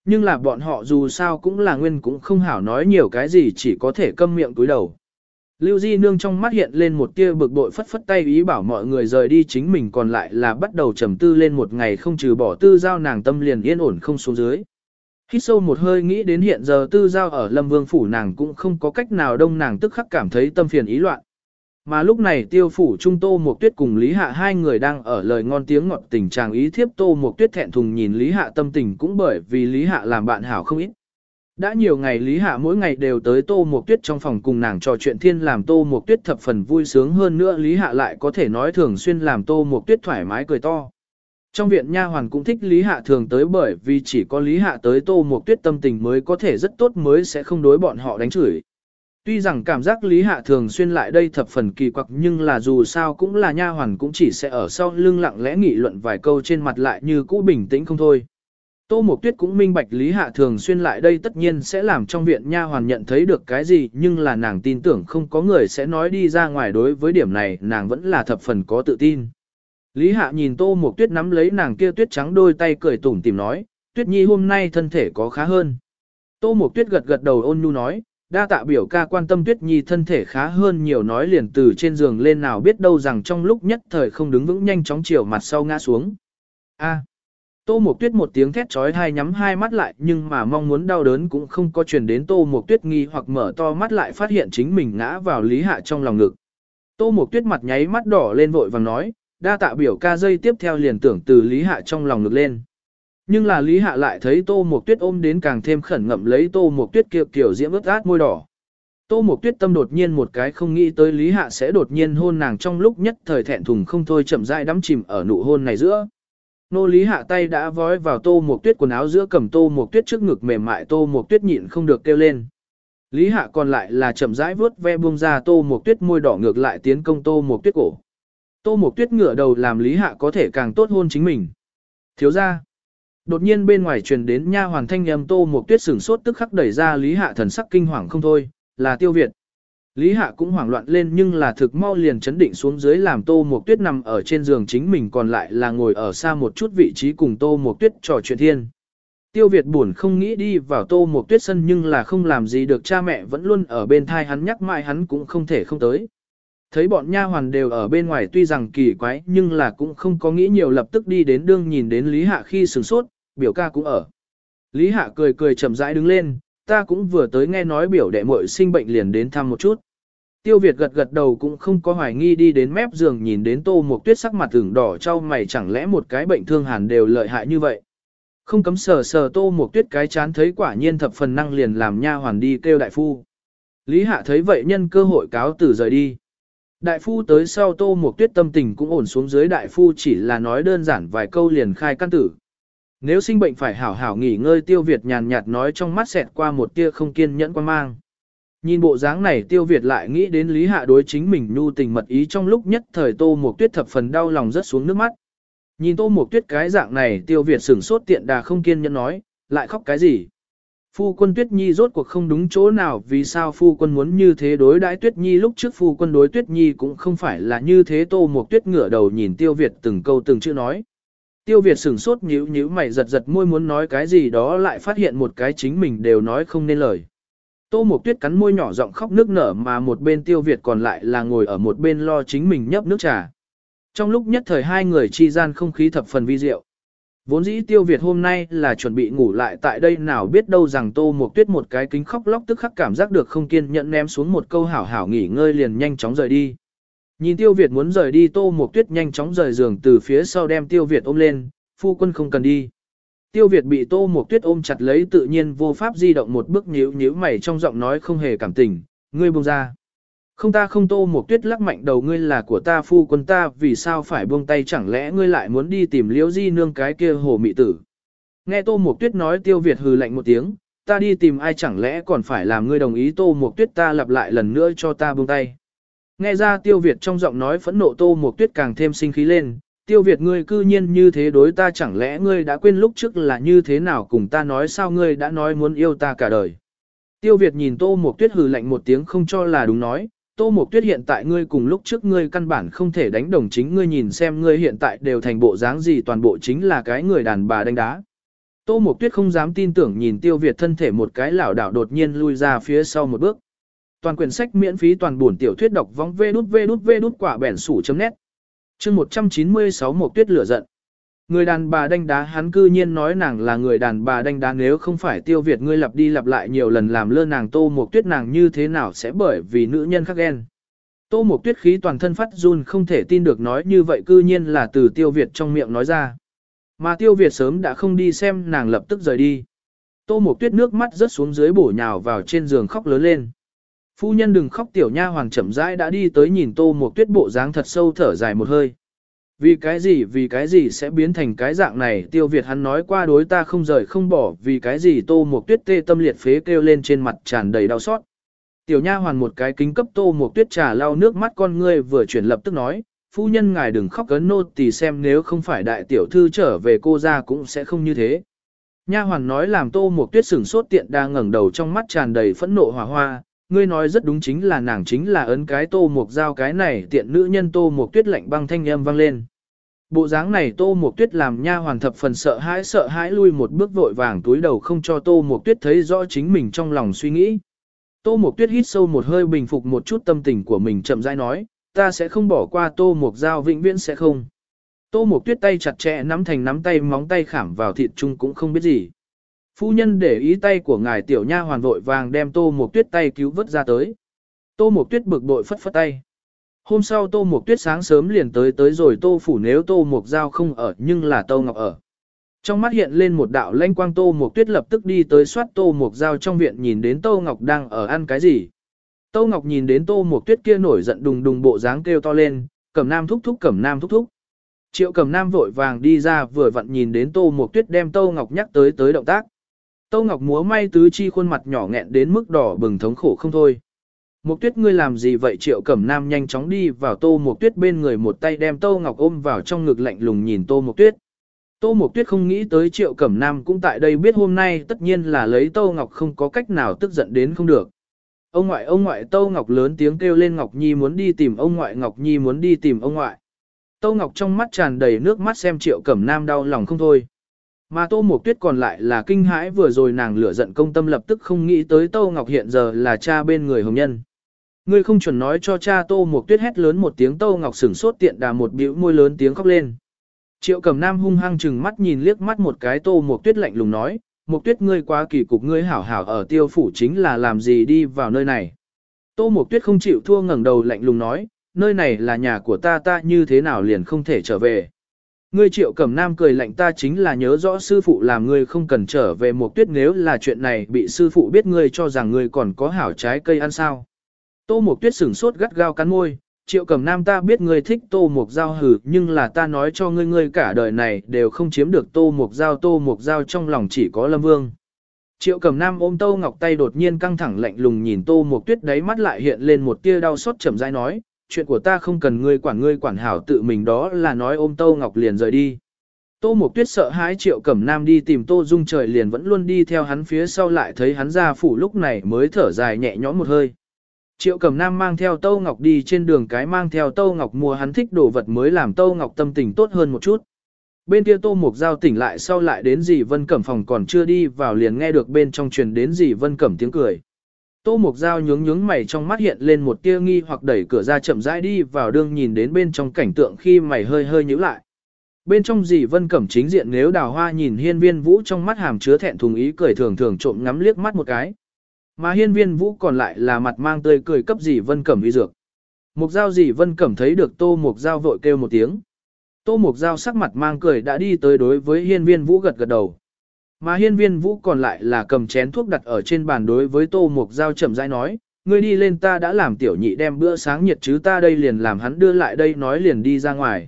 Nhưng là bọn họ dù sao cũng là nguyên cũng không hảo nói nhiều cái gì chỉ có thể câm miệng túi đầu. Lưu Di Nương trong mắt hiện lên một tia bực bội phất phất tay ý bảo mọi người rời đi chính mình còn lại là bắt đầu trầm tư lên một ngày không trừ bỏ tư giao nàng tâm liền yên ổn không xuống dưới. Hít sâu một hơi nghĩ đến hiện giờ tư giao ở Lâm Vương Phủ nàng cũng không có cách nào đông nàng tức khắc cảm thấy tâm phiền ý loạn. Mà lúc này tiêu phủ trung tô một tuyết cùng Lý Hạ hai người đang ở lời ngon tiếng ngọt tình chàng ý thiếp tô một tuyết thẹn thùng nhìn Lý Hạ tâm tình cũng bởi vì Lý Hạ làm bạn hảo không ít. Đã nhiều ngày Lý Hạ mỗi ngày đều tới Tô Mộc Tuyết trong phòng cùng nàng trò chuyện thiên làm Tô Mộc Tuyết thập phần vui sướng hơn nữa Lý Hạ lại có thể nói thường xuyên làm Tô Mộc Tuyết thoải mái cười to. Trong viện nha hoàn cũng thích Lý Hạ thường tới bởi vì chỉ có Lý Hạ tới Tô Mộc Tuyết tâm tình mới có thể rất tốt mới sẽ không đối bọn họ đánh chửi. Tuy rằng cảm giác Lý Hạ thường xuyên lại đây thập phần kỳ quặc nhưng là dù sao cũng là nha hoàn cũng chỉ sẽ ở sau lưng lặng lẽ nghị luận vài câu trên mặt lại như cũ bình tĩnh không thôi. Tô Mộc Tuyết cũng minh bạch Lý Hạ thường xuyên lại đây tất nhiên sẽ làm trong viện nha hoàn nhận thấy được cái gì nhưng là nàng tin tưởng không có người sẽ nói đi ra ngoài đối với điểm này nàng vẫn là thập phần có tự tin. Lý Hạ nhìn Tô Mộc Tuyết nắm lấy nàng kia tuyết trắng đôi tay cười tủm tìm nói, Tuyết Nhi hôm nay thân thể có khá hơn. Tô Mộc Tuyết gật gật đầu ôn nhu nói, đa tạ biểu ca quan tâm Tuyết Nhi thân thể khá hơn nhiều nói liền từ trên giường lên nào biết đâu rằng trong lúc nhất thời không đứng vững nhanh chóng chiều mặt sau ngã xuống. A. Tô Mộc Tuyết một tiếng thét chói tai nhắm hai mắt lại nhưng mà mong muốn đau đớn cũng không có truyền đến Tô Mộc Tuyết nghi hoặc mở to mắt lại phát hiện chính mình ngã vào Lý Hạ trong lòng ngực. Tô Mộc Tuyết mặt nháy mắt đỏ lên vội vàng nói, đa tạ biểu ca dây tiếp theo liền tưởng từ Lý Hạ trong lòng ngực lên. Nhưng là Lý Hạ lại thấy Tô Mộc Tuyết ôm đến càng thêm khẩn ngậm lấy Tô Mộc Tuyết kiều kiểu diễm ướt át môi đỏ. Tô Mộc Tuyết tâm đột nhiên một cái không nghĩ tới Lý Hạ sẽ đột nhiên hôn nàng trong lúc nhất thời thẹn thùng không thôi chậm rãi đắm chìm ở nụ hôn này giữa. Nô Lý Hạ tay đã vói vào Tô Mộc Tuyết quần áo giữa cầm Tô Mộc Tuyết trước ngực mềm mại Tô Mộc Tuyết nhịn không được kêu lên. Lý Hạ còn lại là chậm rãi vớt ve buông ra Tô Mộc Tuyết môi đỏ ngược lại tiến công Tô Mộc Tuyết cổ. Tô Mộc Tuyết ngửa đầu làm Lý Hạ có thể càng tốt hôn chính mình. Thiếu ra. Đột nhiên bên ngoài truyền đến nha hoàn thanh âm Tô Mộc Tuyết sửng sốt tức khắc đẩy ra Lý Hạ thần sắc kinh hoàng không thôi, là Tiêu Việt. Lý Hạ cũng hoảng loạn lên nhưng là thực mau liền chấn định xuống dưới làm Tô Mộc Tuyết nằm ở trên giường chính mình còn lại là ngồi ở xa một chút vị trí cùng Tô Mộc Tuyết trò chuyện thiên. Tiêu Việt buồn không nghĩ đi vào Tô Mộc Tuyết sân nhưng là không làm gì được cha mẹ vẫn luôn ở bên thai hắn nhắc mãi hắn cũng không thể không tới. Thấy bọn nha hoàn đều ở bên ngoài tuy rằng kỳ quái nhưng là cũng không có nghĩ nhiều lập tức đi đến đương nhìn đến Lý Hạ khi sửng sốt, biểu ca cũng ở. Lý Hạ cười cười chậm rãi đứng lên, ta cũng vừa tới nghe nói biểu đệ muội sinh bệnh liền đến thăm một chút. Tiêu Việt gật gật đầu cũng không có hoài nghi đi đến mép giường nhìn đến tô một tuyết sắc mặt ửng đỏ trao mày, chẳng lẽ một cái bệnh thương hàn đều lợi hại như vậy. Không cấm sờ sờ tô một tuyết cái chán thấy quả nhiên thập phần năng liền làm nha hoàn đi kêu đại phu. Lý Hạ thấy vậy nhân cơ hội cáo tử rời đi. Đại phu tới sau tô một tuyết tâm tình cũng ổn xuống dưới đại phu chỉ là nói đơn giản vài câu liền khai căn tử. Nếu sinh bệnh phải hảo hảo nghỉ ngơi, tiêu Việt nhàn nhạt nói trong mắt xẹt qua một tia không kiên nhẫn quan mang. Nhìn bộ dáng này tiêu Việt lại nghĩ đến Lý Hạ đối chính mình nhu tình mật ý trong lúc nhất thời tô một tuyết thập phần đau lòng rất xuống nước mắt. Nhìn tô một tuyết cái dạng này tiêu Việt sửng sốt tiện đà không kiên nhẫn nói, lại khóc cái gì. Phu quân Tuyết Nhi rốt cuộc không đúng chỗ nào vì sao phu quân muốn như thế đối đãi Tuyết Nhi lúc trước phu quân đối Tuyết Nhi cũng không phải là như thế tô một tuyết ngửa đầu nhìn tiêu Việt từng câu từng chữ nói. Tiêu Việt sửng sốt nhíu nhíu mày giật giật môi muốn nói cái gì đó lại phát hiện một cái chính mình đều nói không nên lời. Tô Mộc Tuyết cắn môi nhỏ giọng khóc nước nở mà một bên Tiêu Việt còn lại là ngồi ở một bên lo chính mình nhấp nước trà. Trong lúc nhất thời hai người chi gian không khí thập phần vi diệu. Vốn dĩ Tiêu Việt hôm nay là chuẩn bị ngủ lại tại đây nào biết đâu rằng Tô Mộc Tuyết một cái kính khóc lóc tức khắc cảm giác được không kiên nhẫn ném xuống một câu hảo hảo nghỉ ngơi liền nhanh chóng rời đi. Nhìn Tiêu Việt muốn rời đi Tô Mộc Tuyết nhanh chóng rời giường từ phía sau đem Tiêu Việt ôm lên, phu quân không cần đi. Tiêu Việt bị Tô Mộc Tuyết ôm chặt lấy tự nhiên vô pháp di động một bước nhíu nhíu mày trong giọng nói không hề cảm tình, ngươi buông ra. Không ta không Tô Mộc Tuyết lắc mạnh đầu ngươi là của ta phu quân ta vì sao phải buông tay chẳng lẽ ngươi lại muốn đi tìm liễu di nương cái kia hồ mị tử. Nghe Tô Mộc Tuyết nói Tiêu Việt hừ lạnh một tiếng, ta đi tìm ai chẳng lẽ còn phải làm ngươi đồng ý Tô Mộc Tuyết ta lặp lại lần nữa cho ta buông tay. Nghe ra Tiêu Việt trong giọng nói phẫn nộ Tô Mộc Tuyết càng thêm sinh khí lên, Tiêu Việt ngươi cư nhiên như thế đối ta chẳng lẽ ngươi đã quên lúc trước là như thế nào cùng ta nói sao ngươi đã nói muốn yêu ta cả đời. Tiêu Việt nhìn Tô Mộc Tuyết hừ lạnh một tiếng không cho là đúng nói, Tô Mộc Tuyết hiện tại ngươi cùng lúc trước ngươi căn bản không thể đánh đồng chính ngươi nhìn xem ngươi hiện tại đều thành bộ dáng gì toàn bộ chính là cái người đàn bà đánh đá. Tô Mộc Tuyết không dám tin tưởng nhìn Tiêu Việt thân thể một cái lảo đảo đột nhiên lui ra phía sau một bước. Toàn quyển sách miễn phí toàn buồn tiểu thuyết đọc vong vê đút vê đút vê đút quả bẻn sủ chấm nét chương 196 một tuyết lửa giận. Người đàn bà đánh đá hắn cư nhiên nói nàng là người đàn bà đánh đá, nếu không phải tiêu việt ngươi lặp đi lặp lại nhiều lần làm lơ nàng, tô một tuyết nàng như thế nào sẽ bởi vì nữ nhân khác ghen. Tô một tuyết khí toàn thân phát run, không thể tin được nói như vậy, cư nhiên là từ tiêu việt trong miệng nói ra. Mà tiêu việt sớm đã không đi xem, nàng lập tức rời đi. Tô một tuyết nước mắt rớt xuống dưới bổ nhào vào trên giường khóc lớn lên. Phu nhân đừng khóc tiểu nha hoàng chậm rãi đã đi tới nhìn tô một tuyết bộ dáng thật sâu thở dài một hơi. Vì cái gì vì cái gì sẽ biến thành cái dạng này tiêu Việt hắn nói qua đối ta không rời không bỏ vì cái gì tô một tuyết tê tâm liệt phế kêu lên trên mặt tràn đầy đau xót. Tiểu nha hoàn một cái kính cấp tô một tuyết trà lau nước mắt con ngươi vừa chuyển lập tức nói, phu nhân ngài đừng khóc cấn nô tỳ xem nếu không phải đại tiểu thư trở về cô ra cũng sẽ không như thế. Nha hoàn nói làm tô một tuyết sửng sốt tiện đang ngẩng đầu trong mắt tràn đầy phẫn nộ hỏa hoa, ngươi nói rất đúng chính là nàng chính là ấn cái tô mục dao cái này tiện nữ nhân tô mục tuyết lạnh băng thanh âm vang lên. Bộ dáng này tô mục tuyết làm nha hoàn thập phần sợ hãi sợ hãi lui một bước vội vàng túi đầu không cho tô mục tuyết thấy rõ chính mình trong lòng suy nghĩ. Tô mục tuyết hít sâu một hơi bình phục một chút tâm tình của mình chậm rãi nói, ta sẽ không bỏ qua tô mục dao vĩnh viễn sẽ không. Tô Mộc Tuyết tay chặt chẽ nắm thành nắm tay móng tay khảm vào thịt chung cũng không biết gì. Phu nhân để ý tay của ngài tiểu nha hoàn vội vàng đem Tô Mộc Tuyết tay cứu vớt ra tới. Tô Mộc Tuyết bực bội phất phất tay. Hôm sau Tô Mộc Tuyết sáng sớm liền tới tới rồi Tô phủ nếu Tô Mộc Giao không ở nhưng là Tô Ngọc ở. Trong mắt hiện lên một đạo lanh quang Tô Mộc Tuyết lập tức đi tới soát Tô Mộc Giao trong viện nhìn đến Tô Ngọc đang ở ăn cái gì. Tô Ngọc nhìn đến Tô Mộc Tuyết kia nổi giận đùng đùng bộ dáng kêu to lên, cẩm nam thúc thúc cẩm nam thúc thúc. Triệu cẩm nam vội vàng đi ra vừa vặn nhìn đến Tô Mộc Tuyết đem Tô Ngọc nhắc tới tới động tác. Tô Ngọc múa may tứ chi khuôn mặt nhỏ nghẹn đến mức đỏ bừng thống khổ không thôi. Mộc Tuyết, ngươi làm gì vậy Triệu Cẩm Nam nhanh chóng đi vào Tô Mộc Tuyết bên người một tay đem Tô Ngọc ôm vào trong ngực lạnh lùng nhìn Tô Mộc Tuyết. Tô Mộc Tuyết không nghĩ tới Triệu Cẩm Nam cũng tại đây biết hôm nay tất nhiên là lấy Tô Ngọc không có cách nào tức giận đến không được. Ông ngoại ông ngoại Tô Ngọc lớn tiếng kêu lên Ngọc Nhi muốn đi tìm ông ngoại, Ngọc Nhi muốn đi tìm ông ngoại. Tô Ngọc trong mắt tràn đầy nước mắt xem Triệu Cẩm Nam đau lòng không thôi. Mà Tô Mộc Tuyết còn lại là kinh hãi vừa rồi nàng lửa giận công tâm lập tức không nghĩ tới Tô Ngọc hiện giờ là cha bên người hồng nhân. Ngươi không chuẩn nói cho cha Tô Mộc Tuyết hét lớn một tiếng Tô Ngọc sửng sốt tiện đà một bĩu môi lớn tiếng khóc lên. Triệu Cẩm Nam hung hăng chừng mắt nhìn liếc mắt một cái Tô Mộc Tuyết lạnh lùng nói, Mộc Tuyết ngươi quá kỳ cục ngươi hảo hảo ở tiêu phủ chính là làm gì đi vào nơi này. Tô Mộc Tuyết không chịu thua ngẩng đầu lạnh lùng nói, nơi này là nhà của ta ta như thế nào liền không thể trở về. Ngươi triệu cẩm nam cười lạnh ta chính là nhớ rõ sư phụ làm ngươi không cần trở về một tuyết nếu là chuyện này bị sư phụ biết ngươi cho rằng ngươi còn có hảo trái cây ăn sao. Tô Mộc Tuyết sửng sốt gắt gao cắn môi, triệu cẩm nam ta biết ngươi thích tô mục giao hử nhưng là ta nói cho ngươi ngươi cả đời này đều không chiếm được tô mục giao tô mục giao trong lòng chỉ có lâm vương. Triệu cẩm nam ôm tô ngọc tay đột nhiên căng thẳng lạnh lùng nhìn tô mục tuyết đáy mắt lại hiện lên một tia đau xót chậm rãi nói, chuyện của ta không cần ngươi quản ngươi quản hảo tự mình đó là nói ôm tô ngọc liền rời đi. Tô Mộc Tuyết sợ hãi Triệu Cẩm Nam đi tìm Tô Dung trời liền vẫn luôn đi theo hắn phía sau lại thấy hắn ra phủ lúc này mới thở dài nhẹ nhõm một hơi. Triệu Cẩm Nam mang theo Tô Ngọc đi trên đường cái mang theo Tô Ngọc mua hắn thích đồ vật mới làm Tô Ngọc tâm tình tốt hơn một chút. Bên kia Tô Mục Giao tỉnh lại sau lại đến dì Vân Cẩm phòng còn chưa đi vào liền nghe được bên trong truyền đến dì Vân Cẩm tiếng cười. Tô Mục Giao nhướng nhướng mày trong mắt hiện lên một tia nghi hoặc đẩy cửa ra chậm rãi đi vào đương nhìn đến bên trong cảnh tượng khi mày hơi hơi nhíu lại. Bên trong dì Vân Cẩm chính diện nếu đào hoa nhìn hiên viên vũ trong mắt hàm chứa thẹn thùng ý cười thường thường trộm ngắm liếc mắt một cái. Mà hiên viên vũ còn lại là mặt mang tươi cười cấp dì Vân Cẩm uy dược. Mục Giao dì Vân Cẩm thấy được Tô Mục Giao vội kêu một tiếng. Tô Mục Giao sắc mặt mang cười đã đi tới đối với hiên viên vũ gật gật đầu. Mà hiên viên vũ còn lại là cầm chén thuốc đặt ở trên bàn đối với Tô Mục Giao chậm rãi nói, ngươi đi lên ta đã làm tiểu nhị đem bữa sáng nhiệt chứ ta đây liền làm hắn đưa lại đây nói liền đi ra ngoài.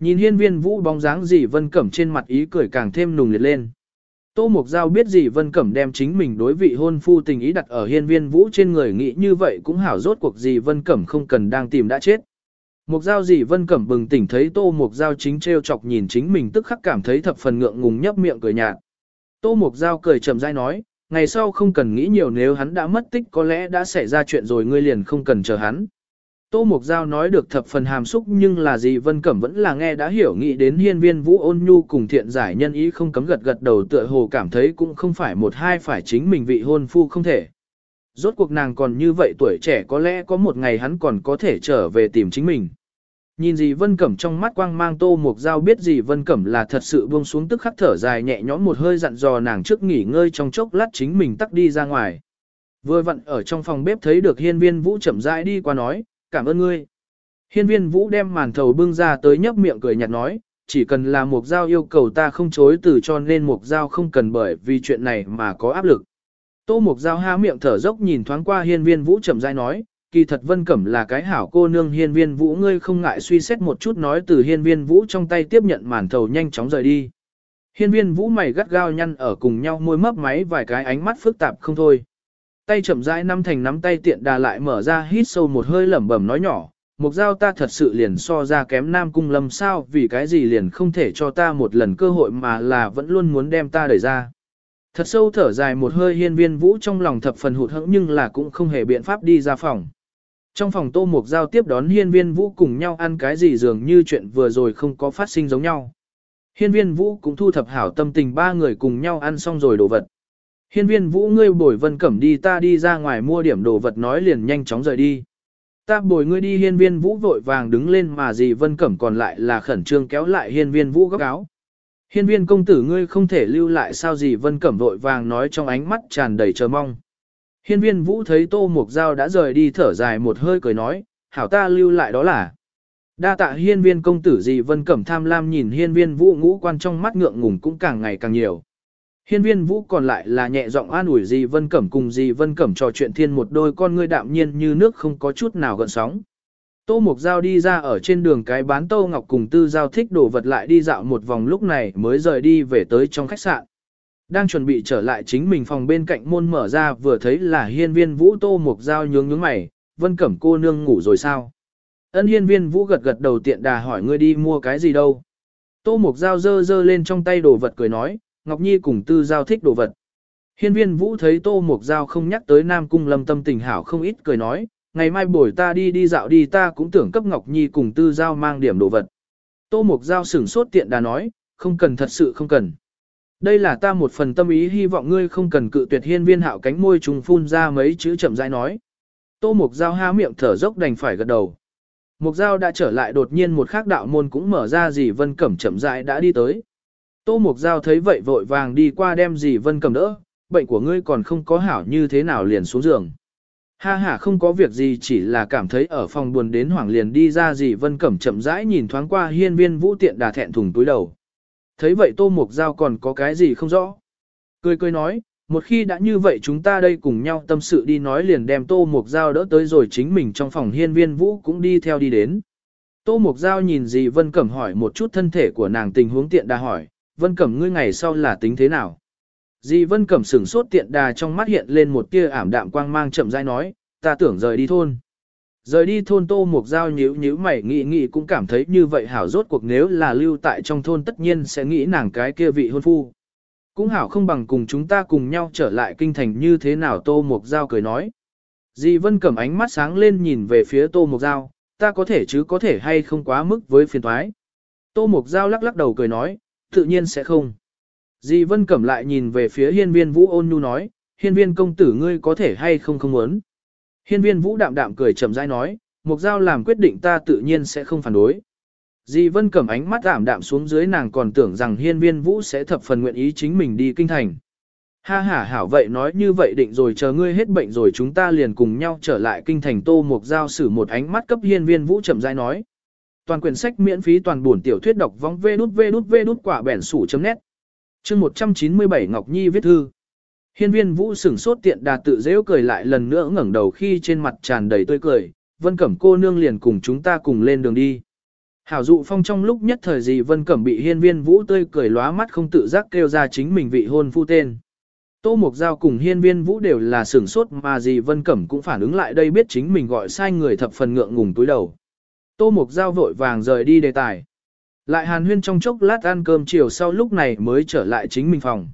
Nhìn hiên viên vũ bóng dáng dì Vân Cẩm trên mặt ý cười càng thêm nùng liệt lên. Tô Mục Giao biết dì Vân Cẩm đem chính mình đối vị hôn phu tình ý đặt ở hiên viên vũ trên người nghĩ như vậy cũng hảo rốt cuộc dì Vân Cẩm không cần đang tìm đã chết. Mục Giao dì Vân Cẩm bừng tỉnh thấy Tô Mục Giao chính treo chọc nhìn chính mình tức khắc cảm thấy thập phần ngượng ngùng nhấp miệng cười nhạt. Tô Mục Giao cười chậm rãi nói, ngày sau không cần nghĩ nhiều nếu hắn đã mất tích có lẽ đã xảy ra chuyện rồi ngươi liền không cần chờ hắn. Tô Mục Giao nói được thập phần hàm xúc nhưng là gì Vân Cẩm vẫn là nghe đã hiểu nghĩ đến hiên viên vũ ôn nhu cùng thiện giải nhân ý không cấm gật gật đầu tựa hồ cảm thấy cũng không phải một hai phải chính mình vị hôn phu không thể. Rốt cuộc nàng còn như vậy tuổi trẻ có lẽ có một ngày hắn còn có thể trở về tìm chính mình. Nhìn gì Vân Cẩm trong mắt quang mang tô mục dao biết gì Vân Cẩm là thật sự buông xuống tức khắc thở dài nhẹ nhõm một hơi dặn dò nàng trước nghỉ ngơi trong chốc lát chính mình tắt đi ra ngoài. Vừa vặn ở trong phòng bếp thấy được hiên viên vũ chậm rãi đi qua nói, cảm ơn ngươi. Hiên viên vũ đem màn thầu bưng ra tới nhấp miệng cười nhạt nói, chỉ cần là mục dao yêu cầu ta không chối từ cho nên mục dao không cần bởi vì chuyện này mà có áp lực. Tô mục dao há miệng thở dốc nhìn thoáng qua hiên viên vũ chậm rãi nói, kỳ thật Vân Cẩm là cái hảo cô nương hiên viên vũ ngươi không ngại suy xét một chút nói từ hiên viên vũ trong tay tiếp nhận màn thầu nhanh chóng rời đi. Hiên viên vũ mày gắt gao nhăn ở cùng nhau môi mấp máy vài cái ánh mắt phức tạp không thôi. Tay chậm rãi năm thành nắm tay tiện đà lại mở ra hít sâu một hơi lẩm bẩm nói nhỏ, mục giao ta thật sự liền so ra kém nam cung lâm sao vì cái gì liền không thể cho ta một lần cơ hội mà là vẫn luôn muốn đem ta đẩy ra. Thật sâu thở dài một hơi hiên viên vũ trong lòng thập phần hụt hẫng nhưng là cũng không hề biện pháp đi ra phòng. Trong phòng tô mục giao tiếp đón hiên viên vũ cùng nhau ăn cái gì dường như chuyện vừa rồi không có phát sinh giống nhau. Hiên viên vũ cũng thu thập hảo tâm tình ba người cùng nhau ăn xong rồi đồ vật. Hiên viên vũ, ngươi bồi vân cẩm đi, ta đi ra ngoài mua điểm đồ vật nói liền nhanh chóng rời đi. Ta bồi ngươi đi, hiên viên vũ vội vàng đứng lên mà gì Vân Cẩm còn lại là khẩn trương kéo lại hiên viên vũ góc áo. Hiên viên công tử, ngươi không thể lưu lại sao gì Vân Cẩm vội vàng nói trong ánh mắt tràn đầy chờ mong. Hiên viên vũ thấy tô mục dao đã rời đi thở dài một hơi cười nói, hảo ta lưu lại đó là. Đa tạ hiên viên công tử gì Vân Cẩm tham lam nhìn hiên viên vũ ngũ quan trong mắt ngượng ngùng cũng càng ngày càng nhiều. Hiên viên vũ còn lại là nhẹ giọng an ủi gì Vân Cẩm cùng gì Vân Cẩm trò chuyện thiên một đôi con ngươi đạm nhiên như nước không có chút nào gợn sóng. Tô Mục Giao đi ra ở trên đường cái bán Tô Ngọc cùng Tư Giao thích đồ vật lại đi dạo một vòng lúc này mới rời đi về tới trong khách sạn. Đang chuẩn bị trở lại chính mình phòng bên cạnh môn mở ra vừa thấy là hiên viên vũ Tô Mục Giao nhướng nhướng mày, Vân Cẩm cô nương ngủ rồi sao? Ân hiên viên vũ gật gật đầu tiện đà hỏi ngươi đi mua cái gì đâu? Tô Mục Giao dơ dơ lên trong tay đồ vật cười nói, Ngọc Nhi cùng Tư Giao thích đồ vật. Hiên viên vũ thấy Tô Mục Giao không nhắc tới Nam Cung lâm tâm tình hảo không ít cười nói, ngày mai buổi ta đi đi dạo đi ta cũng tưởng cấp Ngọc Nhi cùng Tư Giao mang điểm đồ vật. Tô Mục Giao sửng sốt tiện đà nói, không cần thật sự không cần. Đây là ta một phần tâm ý hy vọng ngươi không cần cự tuyệt hiên viên hạo cánh môi trùng phun ra mấy chữ chậm rãi nói. Tô Mục Giao há miệng thở dốc đành phải gật đầu. Mục Giao đã trở lại đột nhiên một khác đạo môn cũng mở ra dì Vân Cẩm chậm rãi đã đi tới. Tô Mục Giao thấy vậy vội vàng đi qua đem dì Vân Cẩm đỡ, bệnh của ngươi còn không có hảo như thế nào liền xuống giường. Ha ha không có việc gì chỉ là cảm thấy ở phòng buồn đến hoảng liền đi ra dì Vân Cẩm chậm rãi nhìn thoáng qua hiên viên vũ tiện đà thẹn thùng túi đầu. Thấy vậy Tô Mục Giao còn có cái gì không rõ. Cười cười nói, một khi đã như vậy chúng ta đây cùng nhau tâm sự đi nói liền đem Tô Mục Giao đỡ tới rồi chính mình trong phòng hiên viên vũ cũng đi theo đi đến. Tô Mục Giao nhìn dì Vân Cẩm hỏi một chút thân thể của nàng tình huống tiện đà hỏi, Vân Cẩm ngươi ngày sau là tính thế nào? Dì Vân Cẩm sửng sốt tiện đà trong mắt hiện lên một tia ảm đạm quang mang chậm rãi nói, ta tưởng rời đi thôn. Rời đi thôn Tô Mục Giao nhíu nhíu mày nghĩ nghĩ cũng cảm thấy như vậy hảo rốt cuộc nếu là lưu tại trong thôn tất nhiên sẽ nghĩ nàng cái kia vị hôn phu. Cũng hảo không bằng cùng chúng ta cùng nhau trở lại kinh thành như thế nào Tô Mục Giao cười nói. Dì Vân Cẩm ánh mắt sáng lên nhìn về phía Tô Mục Giao, ta có thể chứ có thể hay không quá mức với phiền thoái. Tô Mục Giao lắc lắc đầu cười nói, tự nhiên sẽ không. Dì Vân Cẩm lại nhìn về phía hiên viên vũ ôn nhu nói, hiên viên công tử ngươi có thể hay không không muốn. Hiên viên vũ đạm đạm cười chậm rãi nói, Mục Giao làm quyết định ta tự nhiên sẽ không phản đối. Di Vân Cẩm ánh mắt đạm đạm xuống dưới nàng còn tưởng rằng hiên viên vũ sẽ thập phần nguyện ý chính mình đi kinh thành. Ha ha hảo vậy nói như vậy định rồi chờ ngươi hết bệnh rồi chúng ta liền cùng nhau trở lại kinh thành tô mục giao sử một ánh mắt cấp hiên viên vũ chậm rãi nói. Toàn quyển sách miễn phí toàn buồn tiểu thuyết đọc vong vê đút vê đút vê đút quả bẻn sủ chấm nét. Chương 197 Ngọc Nhi viết thư. Hiên viên vũ sửng sốt tiện đà tự dễ cười lại lần nữa ngẩng đầu khi trên mặt tràn đầy tươi cười, vân cẩm cô nương liền cùng chúng ta cùng lên đường đi. Hảo dụ phong trong lúc nhất thời gì vân cẩm bị hiên viên vũ tươi cười lóa mắt không tự giác kêu ra chính mình vị hôn phu tên. Tô Mục Giao cùng hiên viên vũ đều là sửng sốt mà gì vân cẩm cũng phản ứng lại đây biết chính mình gọi sai người thập phần ngượng ngùng túi đầu. Tô Mục Giao vội vàng rời đi đề tài. Lại hàn huyên trong chốc lát ăn cơm chiều sau lúc này mới trở lại chính mình phòng.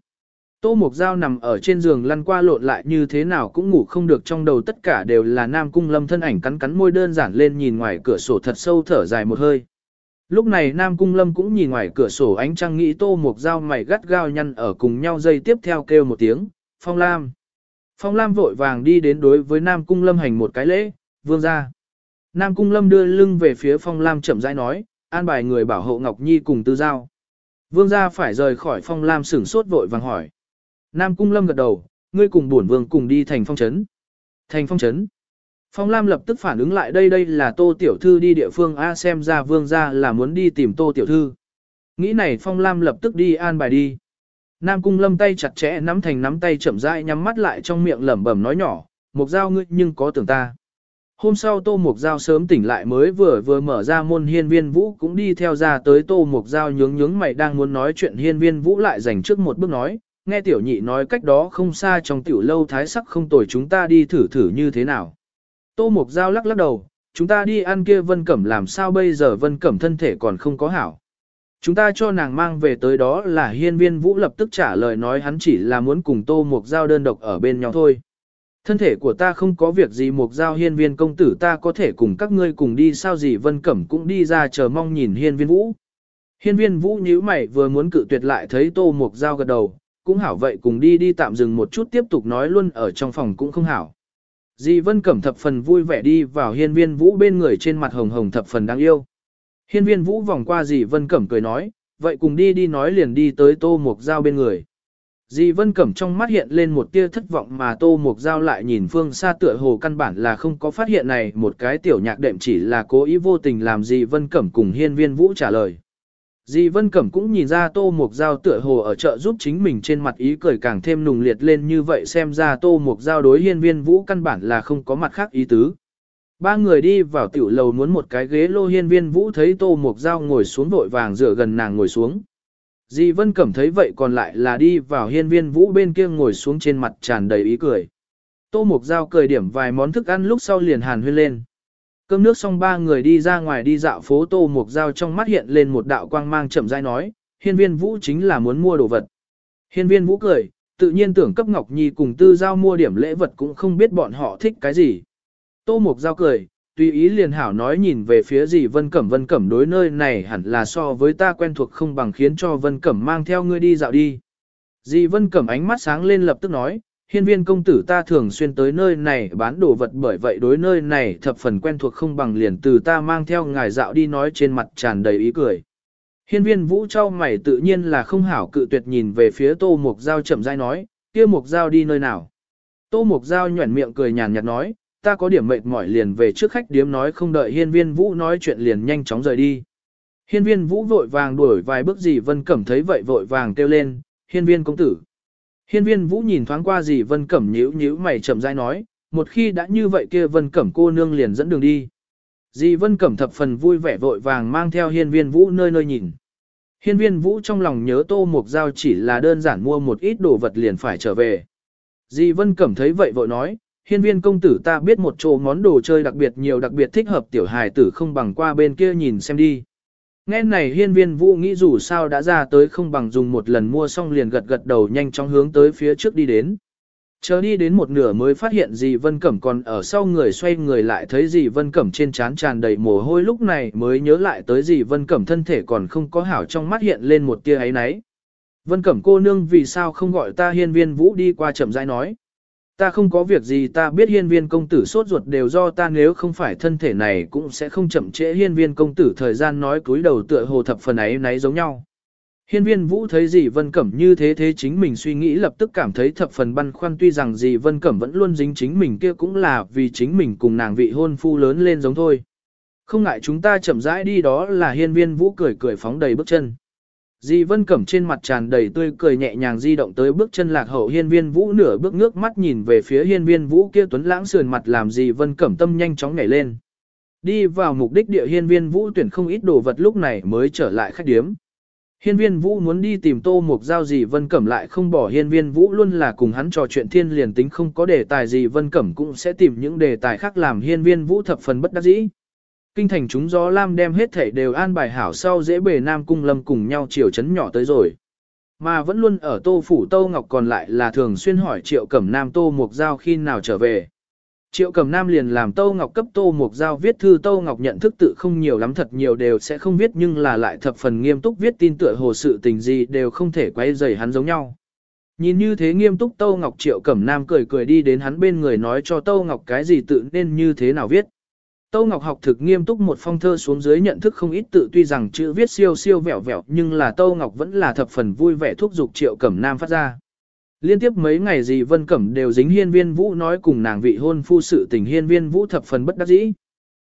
Tô Mục Giao nằm ở trên giường lăn qua lộn lại như thế nào cũng ngủ không được trong đầu tất cả đều là Nam Cung Lâm thân ảnh cắn cắn môi đơn giản lên nhìn ngoài cửa sổ thật sâu thở dài một hơi. Lúc này Nam Cung Lâm cũng nhìn ngoài cửa sổ ánh trăng nghĩ Tô Mục Giao mày gắt gao nhăn ở cùng nhau dây tiếp theo kêu một tiếng, Phong Lam. Phong Lam vội vàng đi đến đối với Nam Cung Lâm hành một cái lễ, vương ra. Nam Cung Lâm đưa lưng về phía Phong Lam chậm rãi nói, an bài người bảo hộ Ngọc Nhi cùng tư giao. Vương gia phải rời khỏi Phong Lam sửng sốt vội vàng hỏi. Nam Cung Lâm gật đầu, ngươi cùng bổn vương cùng đi thành phong trấn. Thành phong trấn. Phong Lam lập tức phản ứng lại đây đây là Tô Tiểu Thư đi địa phương A xem ra vương gia là muốn đi tìm Tô Tiểu Thư. Nghĩ này Phong Lam lập tức đi an bài đi. Nam Cung Lâm tay chặt chẽ nắm thành nắm tay chậm rãi nhắm mắt lại trong miệng lẩm bẩm nói nhỏ, Mục Giao ngươi nhưng có tưởng ta. Hôm sau Tô Mục Giao sớm tỉnh lại mới vừa vừa mở ra môn hiên viên vũ cũng đi theo ra tới Tô Mục Giao nhướng nhướng mày đang muốn nói chuyện hiên viên vũ lại dành trước một bước nói, nghe tiểu nhị nói cách đó không xa trong tiểu lâu thái sắc không tồi chúng ta đi thử thử như thế nào. Tô Mục Giao lắc lắc đầu, chúng ta đi ăn kia Vân Cẩm làm sao bây giờ Vân Cẩm thân thể còn không có hảo. Chúng ta cho nàng mang về tới đó là hiên viên vũ lập tức trả lời nói hắn chỉ là muốn cùng Tô Mục Giao đơn độc ở bên nhau thôi. Thân thể của ta không có việc gì Mục Giao hiên viên công tử ta có thể cùng các ngươi cùng đi sao gì Vân Cẩm cũng đi ra chờ mong nhìn hiên viên vũ. Hiên viên vũ nhíu mày vừa muốn cự tuyệt lại thấy Tô Mục Giao gật đầu, cũng hảo vậy cùng đi đi tạm dừng một chút tiếp tục nói luôn ở trong phòng cũng không hảo. Dì Vân Cẩm thập phần vui vẻ đi vào hiên viên vũ bên người trên mặt hồng hồng thập phần đáng yêu. Hiên viên vũ vòng qua dì Vân Cẩm cười nói, vậy cùng đi đi nói liền đi tới tô mục dao bên người. Dì Vân Cẩm trong mắt hiện lên một tia thất vọng mà Tô Mục Giao lại nhìn phương xa tựa hồ căn bản là không có phát hiện này một cái tiểu nhạc đệm chỉ là cố ý vô tình làm dì Vân Cẩm cùng hiên viên vũ trả lời. Dì Vân Cẩm cũng nhìn ra Tô Mục Giao tựa hồ ở chợ giúp chính mình trên mặt ý cười càng thêm nùng liệt lên như vậy xem ra Tô Mục Giao đối hiên viên vũ căn bản là không có mặt khác ý tứ. Ba người đi vào tiểu lầu muốn một cái ghế lô hiên viên vũ thấy Tô Mục Giao ngồi xuống vội vàng dựa gần nàng ngồi xuống. Dì Vân Cẩm thấy vậy còn lại là đi vào hiên viên vũ bên kia ngồi xuống trên mặt tràn đầy ý cười. Tô Mục Giao cười điểm vài món thức ăn lúc sau liền hàn huyên lên. Cơm nước xong ba người đi ra ngoài đi dạo phố Tô Mục Giao trong mắt hiện lên một đạo quang mang chậm rãi nói, hiên viên vũ chính là muốn mua đồ vật. Hiên viên vũ cười, tự nhiên tưởng cấp Ngọc Nhi cùng tư giao mua điểm lễ vật cũng không biết bọn họ thích cái gì. Tô Mục Giao cười, tùy ý liền hảo nói nhìn về phía gì Vân Cẩm Vân Cẩm đối nơi này hẳn là so với ta quen thuộc không bằng khiến cho Vân Cẩm mang theo ngươi đi dạo đi. Dì Vân Cẩm ánh mắt sáng lên lập tức nói, hiên viên công tử ta thường xuyên tới nơi này bán đồ vật bởi vậy đối nơi này thập phần quen thuộc không bằng liền từ ta mang theo ngài dạo đi nói trên mặt tràn đầy ý cười. Hiên viên vũ trao mày tự nhiên là không hảo cự tuyệt nhìn về phía tô mục giao chậm rãi nói, kia mục giao đi nơi nào. Tô mục giao nhuẩn miệng cười nhàn nhạt nói, ta có điểm mệt mỏi liền về trước khách điếm nói không đợi hiên viên vũ nói chuyện liền nhanh chóng rời đi. Hiên viên vũ vội vàng đuổi vài bước gì vân cẩm thấy vậy vội vàng kêu lên, hiên viên công tử. Hiên viên vũ nhìn thoáng qua gì vân cẩm nhíu nhíu mày chậm rãi nói, một khi đã như vậy kia vân cẩm cô nương liền dẫn đường đi. Dì vân cẩm thập phần vui vẻ vội vàng mang theo hiên viên vũ nơi nơi nhìn. Hiên viên vũ trong lòng nhớ tô mục giao chỉ là đơn giản mua một ít đồ vật liền phải trở về. Dì vân cẩm thấy vậy vội nói, hiên viên công tử ta biết một chỗ món đồ chơi đặc biệt nhiều đặc biệt thích hợp tiểu hài tử không bằng qua bên kia nhìn xem đi. Nghe này hiên viên vũ nghĩ dù sao đã ra tới không bằng dùng một lần mua xong liền gật gật đầu nhanh chóng hướng tới phía trước đi đến. Chờ đi đến một nửa mới phát hiện dì Vân Cẩm còn ở sau người xoay người lại thấy dì Vân Cẩm trên trán tràn đầy mồ hôi lúc này mới nhớ lại tới dì Vân Cẩm thân thể còn không có hảo trong mắt hiện lên một tia ấy náy. Vân Cẩm cô nương vì sao không gọi ta hiên viên vũ đi qua chậm rãi nói. Ta không có việc gì, ta biết hiên viên công tử sốt ruột đều do ta, nếu không phải thân thể này cũng sẽ không chậm trễ hiên viên công tử thời gian nói cúi đầu tựa hồ thập phần ấy náy giống nhau. Hiên viên vũ thấy dì Vân Cẩm như thế thế chính mình suy nghĩ lập tức cảm thấy thập phần băn khoăn tuy rằng dì Vân Cẩm vẫn luôn dính chính mình, kia cũng là vì chính mình cùng nàng vị hôn phu lớn lên giống thôi. Không ngại chúng ta chậm rãi đi, đó là hiên viên vũ cười cười phóng đầy bước chân. Di Vân Cẩm trên mặt tràn đầy tươi cười nhẹ nhàng di động tới bước chân lạc hậu hiên viên vũ nửa bước nước mắt nhìn về phía hiên viên vũ kia tuấn lãng sườn mặt làm Di Vân Cẩm tâm nhanh chóng nhảy lên. Đi vào mục đích địa hiên viên vũ tuyển không ít đồ vật lúc này mới trở lại khách điếm. Hiên viên vũ muốn đi tìm tô mục giao gì Vân Cẩm lại không bỏ hiên viên vũ luôn là cùng hắn trò chuyện thiên liền tính không có đề tài gì Vân Cẩm cũng sẽ tìm những đề tài khác làm hiên viên vũ thập phần bất đắc dĩ. Kinh thành chúng gió lam đem hết thảy đều an bài hảo sau dễ bề Nam Cung Lâm cùng nhau chiều chấn nhỏ tới rồi. Mà vẫn luôn ở Tô Phủ Tô Ngọc còn lại là thường xuyên hỏi Triệu Cẩm Nam Tô Mục Giao khi nào trở về. Triệu Cẩm Nam liền làm Tô Ngọc cấp Tô Mục Giao viết thư Tô Ngọc nhận thức tự không nhiều lắm thật nhiều đều sẽ không viết nhưng là lại thập phần nghiêm túc viết tin tựa hồ sự tình gì đều không thể quay dày hắn giống nhau. Nhìn như thế nghiêm túc Tô Ngọc Triệu Cẩm Nam cười cười đi đến hắn bên người nói cho Tô Ngọc cái gì tự nên như thế nào viết. Tâu Ngọc học thực nghiêm túc một phong thơ xuống dưới nhận thức không ít tự tuy rằng chữ viết siêu siêu vẹo vẹo, nhưng là Tâu Ngọc vẫn là thập phần vui vẻ thúc giục Triệu Cẩm Nam phát ra. Liên tiếp mấy ngày gì Vân Cẩm đều dính hiên viên vũ nói cùng nàng vị hôn phu sự tình hiên viên vũ thập phần bất đắc dĩ.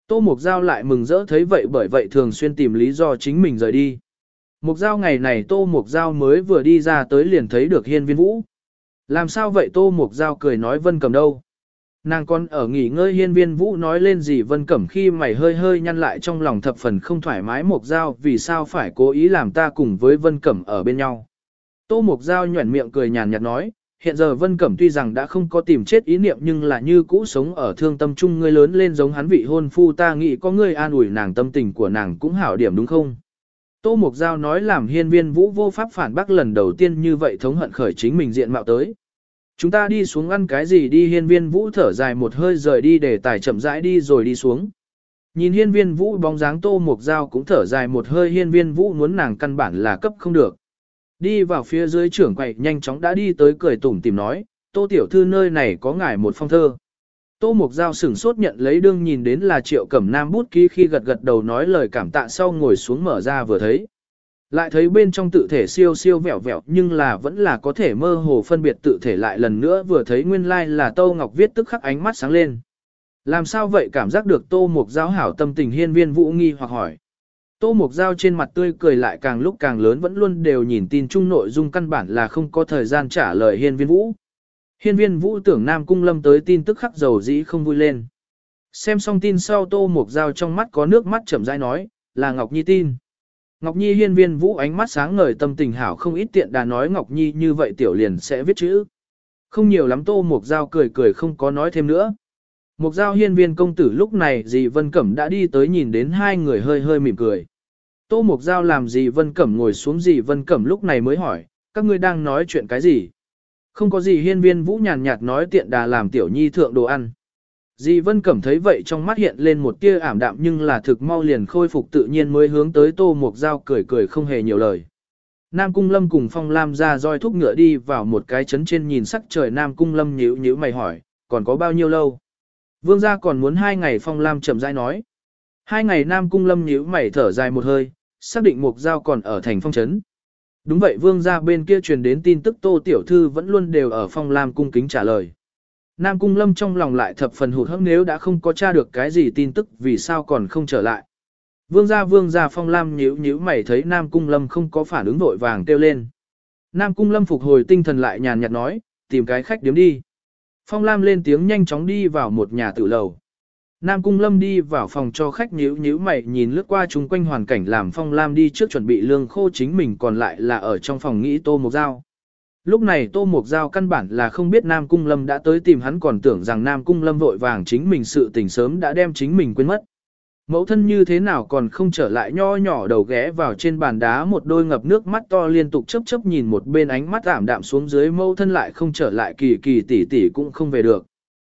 Tô Mục Giao lại mừng rỡ thấy vậy bởi vậy thường xuyên tìm lý do chính mình rời đi. Mục Giao ngày này Tô Mục Giao mới vừa đi ra tới liền thấy được hiên viên vũ. Làm sao vậy Tô Mục Giao cười nói Vân Cẩm đâu? Nàng còn ở nghỉ ngơi hiên viên vũ nói lên gì vân cẩm khi mày hơi hơi nhăn lại trong lòng thập phần không thoải mái mục giao vì sao phải cố ý làm ta cùng với vân cẩm ở bên nhau. Tô mục giao nhuẩn miệng cười nhàn nhạt nói, hiện giờ vân cẩm tuy rằng đã không có tìm chết ý niệm nhưng là như cũ sống ở thương tâm chung ngươi lớn lên giống hắn vị hôn phu ta nghĩ có ngươi an ủi nàng tâm tình của nàng cũng hảo điểm đúng không? Tô mục giao nói làm hiên viên vũ vô pháp phản bác lần đầu tiên như vậy thống hận khởi chính mình diện mạo tới. Chúng ta đi xuống ăn cái gì đi hiên viên vũ thở dài một hơi rời đi để tài chậm rãi đi rồi đi xuống. Nhìn hiên viên vũ bóng dáng tô mục dao cũng thở dài một hơi hiên viên vũ muốn nàng căn bản là cấp không được. Đi vào phía dưới trưởng quậy nhanh chóng đã đi tới cười tủm tìm nói, tô tiểu thư nơi này có ngài một phong thơ. Tô Mục Giao sửng sốt nhận lấy đương nhìn đến là triệu cẩm nam bút ký khi gật gật đầu nói lời cảm tạ sau ngồi xuống mở ra vừa thấy. Lại thấy bên trong tự thể siêu siêu vẹo vẹo nhưng là vẫn là có thể mơ hồ phân biệt tự thể lại lần nữa vừa thấy nguyên lai like là Tô Ngọc viết tức khắc ánh mắt sáng lên. Làm sao vậy cảm giác được Tô Mục Giao hảo tâm tình hiên viên vũ nghi hoặc hỏi. Tô Mục Giao trên mặt tươi cười lại càng lúc càng lớn vẫn luôn đều nhìn tin chung nội dung căn bản là không có thời gian trả lời hiên viên vũ. Hiên viên vũ tưởng Nam Cung Lâm tới tin tức khắc dầu dĩ không vui lên. Xem xong tin sau Tô Mục Giao trong mắt có nước mắt chậm rãi nói, là Ngọc Nhi tin. Ngọc Nhi hiên viên vũ ánh mắt sáng ngời tâm tình hảo không ít tiện đà nói Ngọc Nhi như vậy tiểu liền sẽ viết chữ. Không nhiều lắm Tô Mục Giao cười cười không có nói thêm nữa. Mục Giao hiên viên công tử lúc này dì Vân Cẩm đã đi tới nhìn đến hai người hơi hơi mỉm cười. Tô Mục Giao làm dì Vân Cẩm ngồi xuống dì Vân Cẩm lúc này mới hỏi, các ngươi đang nói chuyện cái gì? Không có gì hiên viên vũ nhàn nhạt nói tiện đà làm tiểu nhi thượng đồ ăn. Dì Vân Cẩm thấy vậy trong mắt hiện lên một tia ảm đạm nhưng là thực mau liền khôi phục tự nhiên mới hướng tới Tô Mục Giao cười cười không hề nhiều lời. Nam Cung Lâm cùng Phong Lam ra roi thúc ngựa đi vào một cái trấn trên nhìn sắc trời Nam Cung Lâm nhíu nhíu mày hỏi, còn có bao nhiêu lâu? Vương gia còn muốn hai ngày Phong Lam chậm rãi nói. Hai ngày Nam Cung Lâm nhíu mày thở dài một hơi, xác định Mục Giao còn ở thành phong trấn. Đúng vậy Vương gia bên kia truyền đến tin tức Tô Tiểu Thư vẫn luôn đều ở Phong Lam cung kính trả lời. Nam Cung Lâm trong lòng lại thập phần hụt hẫng nếu đã không có tra được cái gì tin tức vì sao còn không trở lại. Vương gia vương gia Phong Lam nhíu nhíu mày thấy Nam Cung Lâm không có phản ứng vội vàng kêu lên. Nam Cung Lâm phục hồi tinh thần lại nhàn nhạt nói, tìm cái khách điếm đi. Phong Lam lên tiếng nhanh chóng đi vào một nhà tử lầu. Nam Cung Lâm đi vào phòng cho khách nhíu nhíu mày nhìn lướt qua chung quanh hoàn cảnh làm Phong Lam đi trước chuẩn bị lương khô chính mình còn lại là ở trong phòng nghĩ Tô một dao. Lúc này Tô Mộc Giao căn bản là không biết Nam Cung Lâm đã tới tìm hắn còn tưởng rằng Nam Cung Lâm vội vàng chính mình sự tình sớm đã đem chính mình quên mất. Mẫu thân như thế nào còn không trở lại nho nhỏ đầu ghé vào trên bàn đá một đôi ngập nước mắt to liên tục chớp chớp nhìn một bên ánh mắt ảm đạm xuống dưới mẫu thân lại không trở lại kỳ kỳ tỷ tỷ cũng không về được.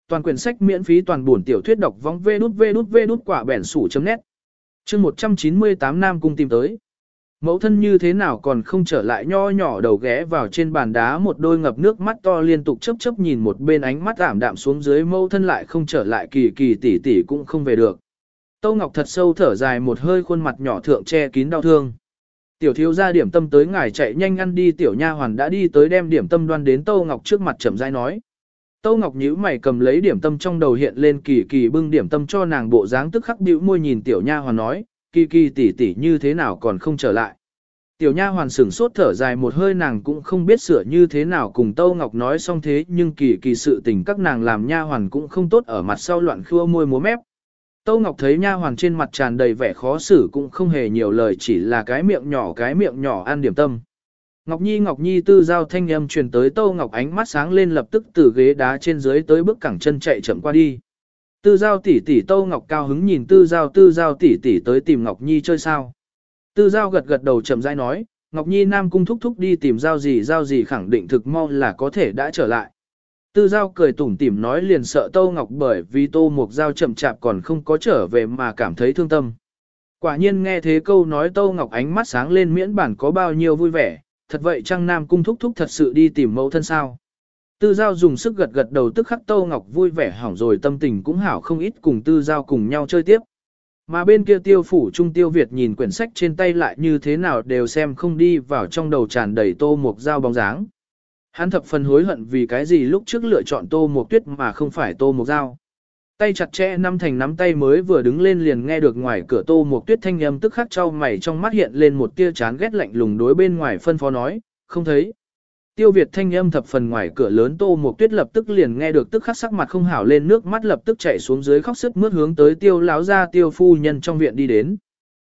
Toàn quyển sách miễn phí toàn buồn tiểu thuyết đọc vong vê đút vê đút vê đút quả bẻn sủ chấm nét. Chương 198 Nam Cung tìm tới. Mẫu thân như thế nào còn không trở lại nho nhỏ đầu ghé vào trên bàn đá một đôi ngập nước mắt to liên tục chớp chớp nhìn một bên ánh mắt ảm đạm xuống dưới mẫu thân lại không trở lại kỳ kỳ tỷ tỷ cũng không về được. Tâu Ngọc thật sâu thở dài một hơi khuôn mặt nhỏ thượng che kín đau thương. Tiểu thiếu gia điểm tâm tới ngài chạy nhanh ăn đi tiểu nha hoàn đã đi tới đem điểm tâm đoan đến Tâu Ngọc trước mặt chậm rãi nói. Tâu Ngọc nhíu mày cầm lấy điểm tâm trong đầu hiện lên kỳ kỳ bưng điểm tâm cho nàng bộ dáng tức khắc bĩu môi nhìn tiểu nha hoàn nói, kỳ kỳ tỷ tỷ như thế nào còn không trở lại. Tiểu nha hoàn sửng sốt thở dài một hơi nàng cũng không biết sửa như thế nào cùng Tâu Ngọc nói xong thế, nhưng kỳ kỳ sự tình các nàng làm nha hoàn cũng không tốt ở mặt sau loạn khua môi múa mép. Tâu Ngọc thấy nha hoàn trên mặt tràn đầy vẻ khó xử cũng không hề nhiều lời, chỉ là cái miệng nhỏ, cái miệng nhỏ ăn điểm tâm. Ngọc Nhi Ngọc Nhi tư giao thanh âm truyền tới Tâu Ngọc ánh mắt sáng lên lập tức từ ghế đá trên dưới tới bước cẳng chân chạy chậm qua đi. Tư giao tỷ tỷ Tô Ngọc cao hứng nhìn tư giao tư giao tỷ tỷ tới tìm Ngọc Nhi chơi sao. Tư giao gật gật đầu chậm rãi nói, Ngọc Nhi Nam cung thúc thúc đi tìm giao gì giao gì khẳng định thực mau là có thể đã trở lại. Tư giao cười tủm tỉm nói liền sợ Tô Ngọc bởi vì Tô Mục Giao chậm chạp còn không có trở về mà cảm thấy thương tâm. Quả nhiên nghe thế câu nói Tô Ngọc ánh mắt sáng lên miễn bản có bao nhiêu vui vẻ, thật vậy chăng Nam Cung thúc thúc thật sự đi tìm mẫu thân sao. Tư Giao dùng sức gật gật đầu tức khắc Tô Ngọc vui vẻ hỏng rồi tâm tình cũng hảo không ít cùng Tư Giao cùng nhau chơi tiếp. Mà bên kia tiêu phủ trung tiêu Việt nhìn quyển sách trên tay lại như thế nào đều xem không đi vào trong đầu tràn đầy Tô Mục Giao bóng dáng. Hắn thập phần hối hận vì cái gì lúc trước lựa chọn Tô Mục Tuyết mà không phải Tô Mục Giao. Tay chặt chẽ năm thành nắm tay mới vừa đứng lên liền nghe được ngoài cửa Tô Mục Tuyết thanh âm tức khắc trao mày trong mắt hiện lên một tia chán ghét lạnh lùng đối bên ngoài phân phó nói, không thấy. Tiêu Việt thanh âm thập phần ngoài cửa lớn Tô Mục Tuyết lập tức liền nghe được tức khắc sắc mặt không hảo lên nước mắt lập tức chảy xuống dưới khóc sức mướt hướng tới Tiêu lão gia Tiêu phu nhân trong viện đi đến.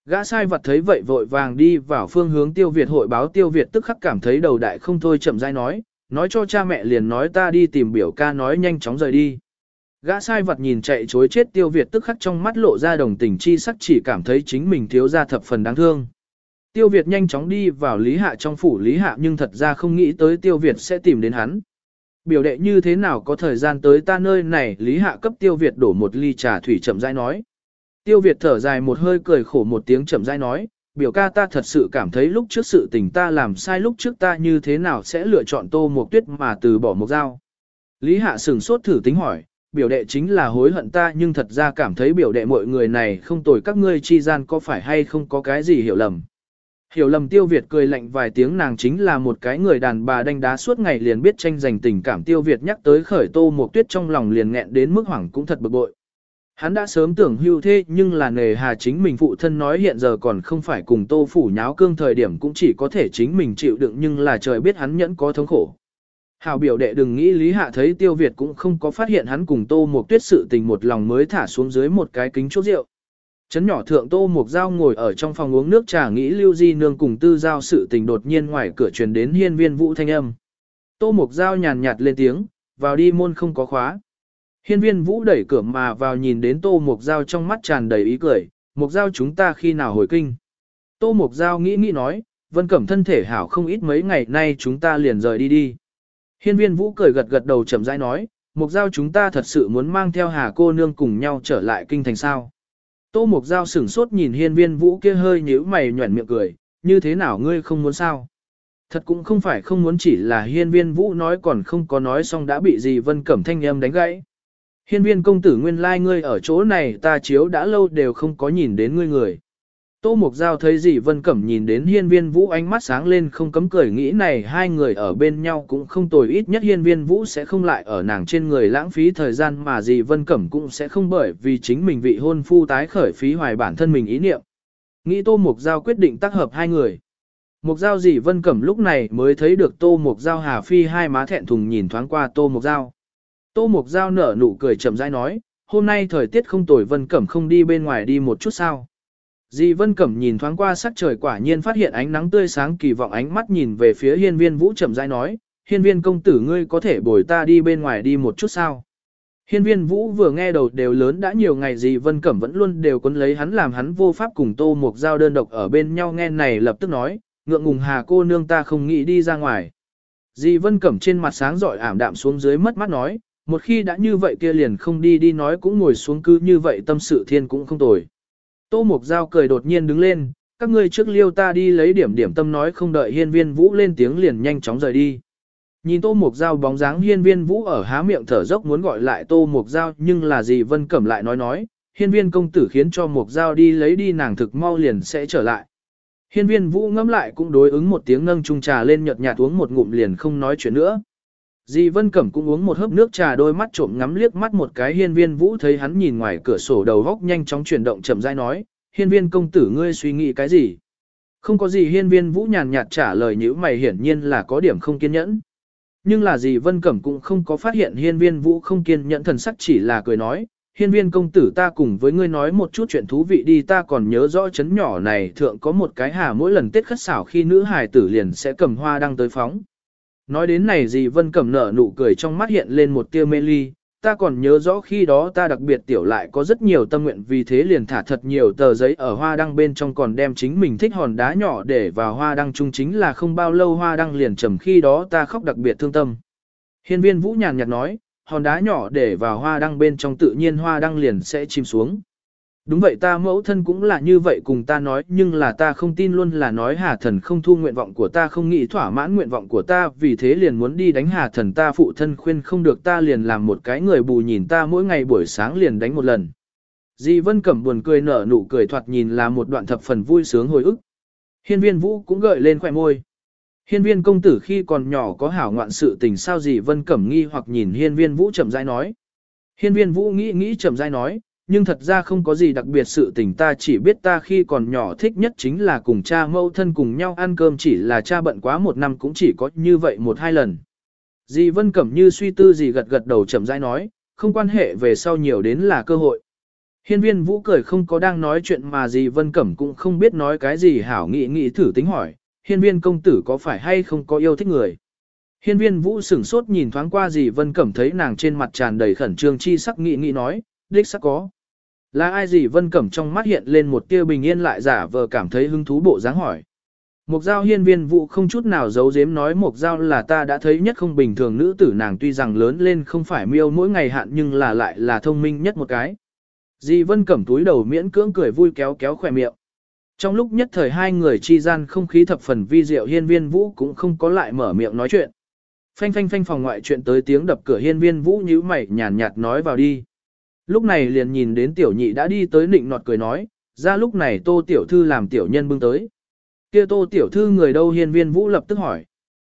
Gã sai vật thấy vậy vội vàng đi vào phương hướng tiêu Việt hội báo tiêu Việt tức khắc cảm thấy đầu đại không thôi chậm rãi nói, nói cho cha mẹ liền nói ta đi tìm biểu ca nói nhanh chóng rời đi. Gã sai vật nhìn chạy chối chết tiêu Việt tức khắc trong mắt lộ ra đồng tình chi sắc chỉ cảm thấy chính mình thiếu ra thập phần đáng thương. Tiêu Việt nhanh chóng đi vào Lý Hạ trong phủ Lý Hạ nhưng thật ra không nghĩ tới Tiêu Việt sẽ tìm đến hắn. Biểu đệ như thế nào có thời gian tới ta nơi này Lý Hạ cấp Tiêu Việt đổ một ly trà thủy chậm rãi nói. Tiêu Việt thở dài một hơi cười khổ một tiếng chậm rãi nói, biểu ca ta thật sự cảm thấy lúc trước sự tình ta làm sai lúc trước ta như thế nào sẽ lựa chọn tô một tuyết mà từ bỏ một dao. Lý Hạ sừng sốt thử tính hỏi, biểu đệ chính là hối hận ta nhưng thật ra cảm thấy biểu đệ mọi người này không tồi các ngươi chi gian có phải hay không có cái gì hiểu lầm. Hiểu lầm tiêu Việt cười lạnh vài tiếng nàng chính là một cái người đàn bà đánh đá suốt ngày liền biết tranh giành tình cảm tiêu Việt nhắc tới khởi tô một tuyết trong lòng liền nghẹn đến mức hoảng cũng thật bực bội. Hắn đã sớm tưởng hưu thế nhưng là nề hà chính mình phụ thân nói hiện giờ còn không phải cùng tô phủ nháo cương thời điểm cũng chỉ có thể chính mình chịu đựng nhưng là trời biết hắn nhẫn có thống khổ. Hào biểu đệ đừng nghĩ Lý Hạ thấy Tiêu Việt cũng không có phát hiện hắn cùng Tô Mục Tuyết sự tình một lòng mới thả xuống dưới một cái kính chốt rượu. Chấn nhỏ thượng Tô Mục Giao ngồi ở trong phòng uống nước trà nghĩ Lưu Di Nương cùng Tư Giao sự tình đột nhiên ngoài cửa truyền đến hiên viên vũ thanh âm. Tô Mục Giao nhàn nhạt lên tiếng, vào đi môn không có khóa. Hiên viên vũ đẩy cửa mà vào nhìn đến Tô Mục Giao trong mắt tràn đầy ý cười, Mục Giao chúng ta khi nào hồi kinh. Tô Mục Giao nghĩ nghĩ nói, Vân Cẩm thân thể hảo không ít mấy ngày nay chúng ta liền rời đi đi. Hiên viên vũ cười gật gật đầu chậm rãi nói, Mục Giao chúng ta thật sự muốn mang theo Hà cô nương cùng nhau trở lại kinh thành sao. Tô Mục Giao sửng sốt nhìn hiên viên vũ kia hơi nhíu mày nhuẩn miệng cười, như thế nào ngươi không muốn sao? Thật cũng không phải không muốn chỉ là hiên viên vũ nói còn không có nói xong đã bị gì vân cẩm thanh âm đánh gãy. Hiên viên công tử nguyên lai like ngươi ở chỗ này ta chiếu đã lâu đều không có nhìn đến ngươi người. Tô Mục Giao thấy gì Vân Cẩm nhìn đến hiên viên vũ ánh mắt sáng lên không cấm cười nghĩ này hai người ở bên nhau cũng không tồi ít nhất hiên viên vũ sẽ không lại ở nàng trên người lãng phí thời gian mà gì Vân Cẩm cũng sẽ không bởi vì chính mình vị hôn phu tái khởi phí hoài bản thân mình ý niệm. Nghĩ Tô Mục Giao quyết định tác hợp hai người. Mục Giao Dì Vân Cẩm lúc này mới thấy được Tô Mục Giao Hà Phi hai má thẹn thùng nhìn thoáng qua Tô Mục Giao. Tô Mục Giao nở nụ cười chậm rãi nói, hôm nay thời tiết không tồi Vân Cẩm không đi bên ngoài đi một chút sao. Dì Vân Cẩm nhìn thoáng qua sắc trời quả nhiên phát hiện ánh nắng tươi sáng kỳ vọng ánh mắt nhìn về phía hiên viên vũ chậm rãi nói, hiên viên công tử ngươi có thể bồi ta đi bên ngoài đi một chút sao. Hiên viên vũ vừa nghe đầu đều lớn đã nhiều ngày dì Vân Cẩm vẫn luôn đều quấn lấy hắn làm hắn vô pháp cùng tô một giao đơn độc ở bên nhau nghe này lập tức nói, ngượng ngùng hà cô nương ta không nghĩ đi ra ngoài. Dì Vân Cẩm trên mặt sáng rọi ảm đạm xuống dưới mất mắt nói, một khi đã như vậy kia liền không đi đi nói cũng ngồi xuống cứ như vậy tâm sự thiên cũng không tồi. Tô Mục Giao cười đột nhiên đứng lên, các ngươi trước liêu ta đi lấy điểm điểm tâm nói không đợi hiên viên vũ lên tiếng liền nhanh chóng rời đi. Nhìn Tô Mục Giao bóng dáng hiên viên vũ ở há miệng thở dốc muốn gọi lại Tô Mục Giao nhưng là gì Vân Cẩm lại nói nói, hiên viên công tử khiến cho Mục Giao đi lấy đi nàng thực mau liền sẽ trở lại. Hiên viên vũ ngẫm lại cũng đối ứng một tiếng nâng chung trà lên nhợt nhạt uống một ngụm liền không nói chuyện nữa. Di Vân Cẩm cũng uống một hớp nước trà đôi mắt trộm ngắm liếc mắt một cái hiên viên vũ thấy hắn nhìn ngoài cửa sổ đầu góc nhanh chóng chuyển động chậm rãi nói, hiên viên công tử ngươi suy nghĩ cái gì? Không có gì hiên viên vũ nhàn nhạt trả lời nhữ mày hiển nhiên là có điểm không kiên nhẫn. Nhưng là dì Vân Cẩm cũng không có phát hiện hiên viên vũ không kiên nhẫn thần sắc chỉ là cười nói, hiên viên công tử ta cùng với ngươi nói một chút chuyện thú vị đi ta còn nhớ rõ chấn nhỏ này thượng có một cái hà mỗi lần tết khất xảo khi nữ hài tử liền sẽ cầm hoa đăng tới phóng. Nói đến này gì Vân Cẩm nở nụ cười trong mắt hiện lên một tia mê ly, ta còn nhớ rõ khi đó ta đặc biệt tiểu lại có rất nhiều tâm nguyện vì thế liền thả thật nhiều tờ giấy ở hoa đăng bên trong còn đem chính mình thích hòn đá nhỏ để vào hoa đăng chung chính là không bao lâu hoa đăng liền trầm khi đó ta khóc đặc biệt thương tâm. Hiên viên vũ nhàn nhạt nói, hòn đá nhỏ để vào hoa đăng bên trong tự nhiên hoa đăng liền sẽ chìm xuống. Đúng vậy ta mẫu thân cũng là như vậy cùng ta nói nhưng là ta không tin luôn là nói hà thần không thu nguyện vọng của ta không nghĩ thỏa mãn nguyện vọng của ta vì thế liền muốn đi đánh hà thần ta phụ thân khuyên không được ta liền làm một cái người bù nhìn ta mỗi ngày buổi sáng liền đánh một lần. Di Vân Cẩm buồn cười nở nụ cười thoạt nhìn là một đoạn thập phần vui sướng hồi ức. Hiên viên vũ cũng gợi lên khỏe môi. Hiên viên công tử khi còn nhỏ có hảo ngoạn sự tình sao Di Vân Cẩm nghi hoặc nhìn hiên viên vũ chậm rãi nói. Hiên viên vũ nghĩ nghĩ chậm rãi nói, nhưng thật ra không có gì đặc biệt sự tình ta chỉ biết ta khi còn nhỏ thích nhất chính là cùng cha mâu thân cùng nhau ăn cơm chỉ là cha bận quá một năm cũng chỉ có như vậy một hai lần. Dì Vân Cẩm như suy tư gì gật gật đầu chậm rãi nói, không quan hệ về sau nhiều đến là cơ hội. Hiên viên vũ cười không có đang nói chuyện mà dì Vân Cẩm cũng không biết nói cái gì hảo nghị nghị thử tính hỏi, hiên viên công tử có phải hay không có yêu thích người. Hiên viên vũ sửng sốt nhìn thoáng qua dì Vân Cẩm thấy nàng trên mặt tràn đầy khẩn trương chi sắc nghị nghị nói, đích sắc có. Là ai gì Vân Cẩm trong mắt hiện lên một tia bình yên lại giả vờ cảm thấy hứng thú bộ dáng hỏi. Mục giao hiên viên vụ không chút nào giấu giếm nói mục giao là ta đã thấy nhất không bình thường nữ tử nàng tuy rằng lớn lên không phải miêu mỗi ngày hạn nhưng là lại là thông minh nhất một cái. Dì Vân Cẩm túi đầu miễn cưỡng cười vui kéo kéo khỏe miệng. Trong lúc nhất thời hai người chi gian không khí thập phần vi diệu hiên viên vũ cũng không có lại mở miệng nói chuyện. Phanh phanh phanh phòng ngoại chuyện tới tiếng đập cửa hiên viên vũ nhíu mày nhàn nhạt nói vào đi. Lúc này liền nhìn đến tiểu nhị đã đi tới nịnh nọt cười nói, ra lúc này tô tiểu thư làm tiểu nhân bưng tới. kia tô tiểu thư người đâu hiên viên vũ lập tức hỏi.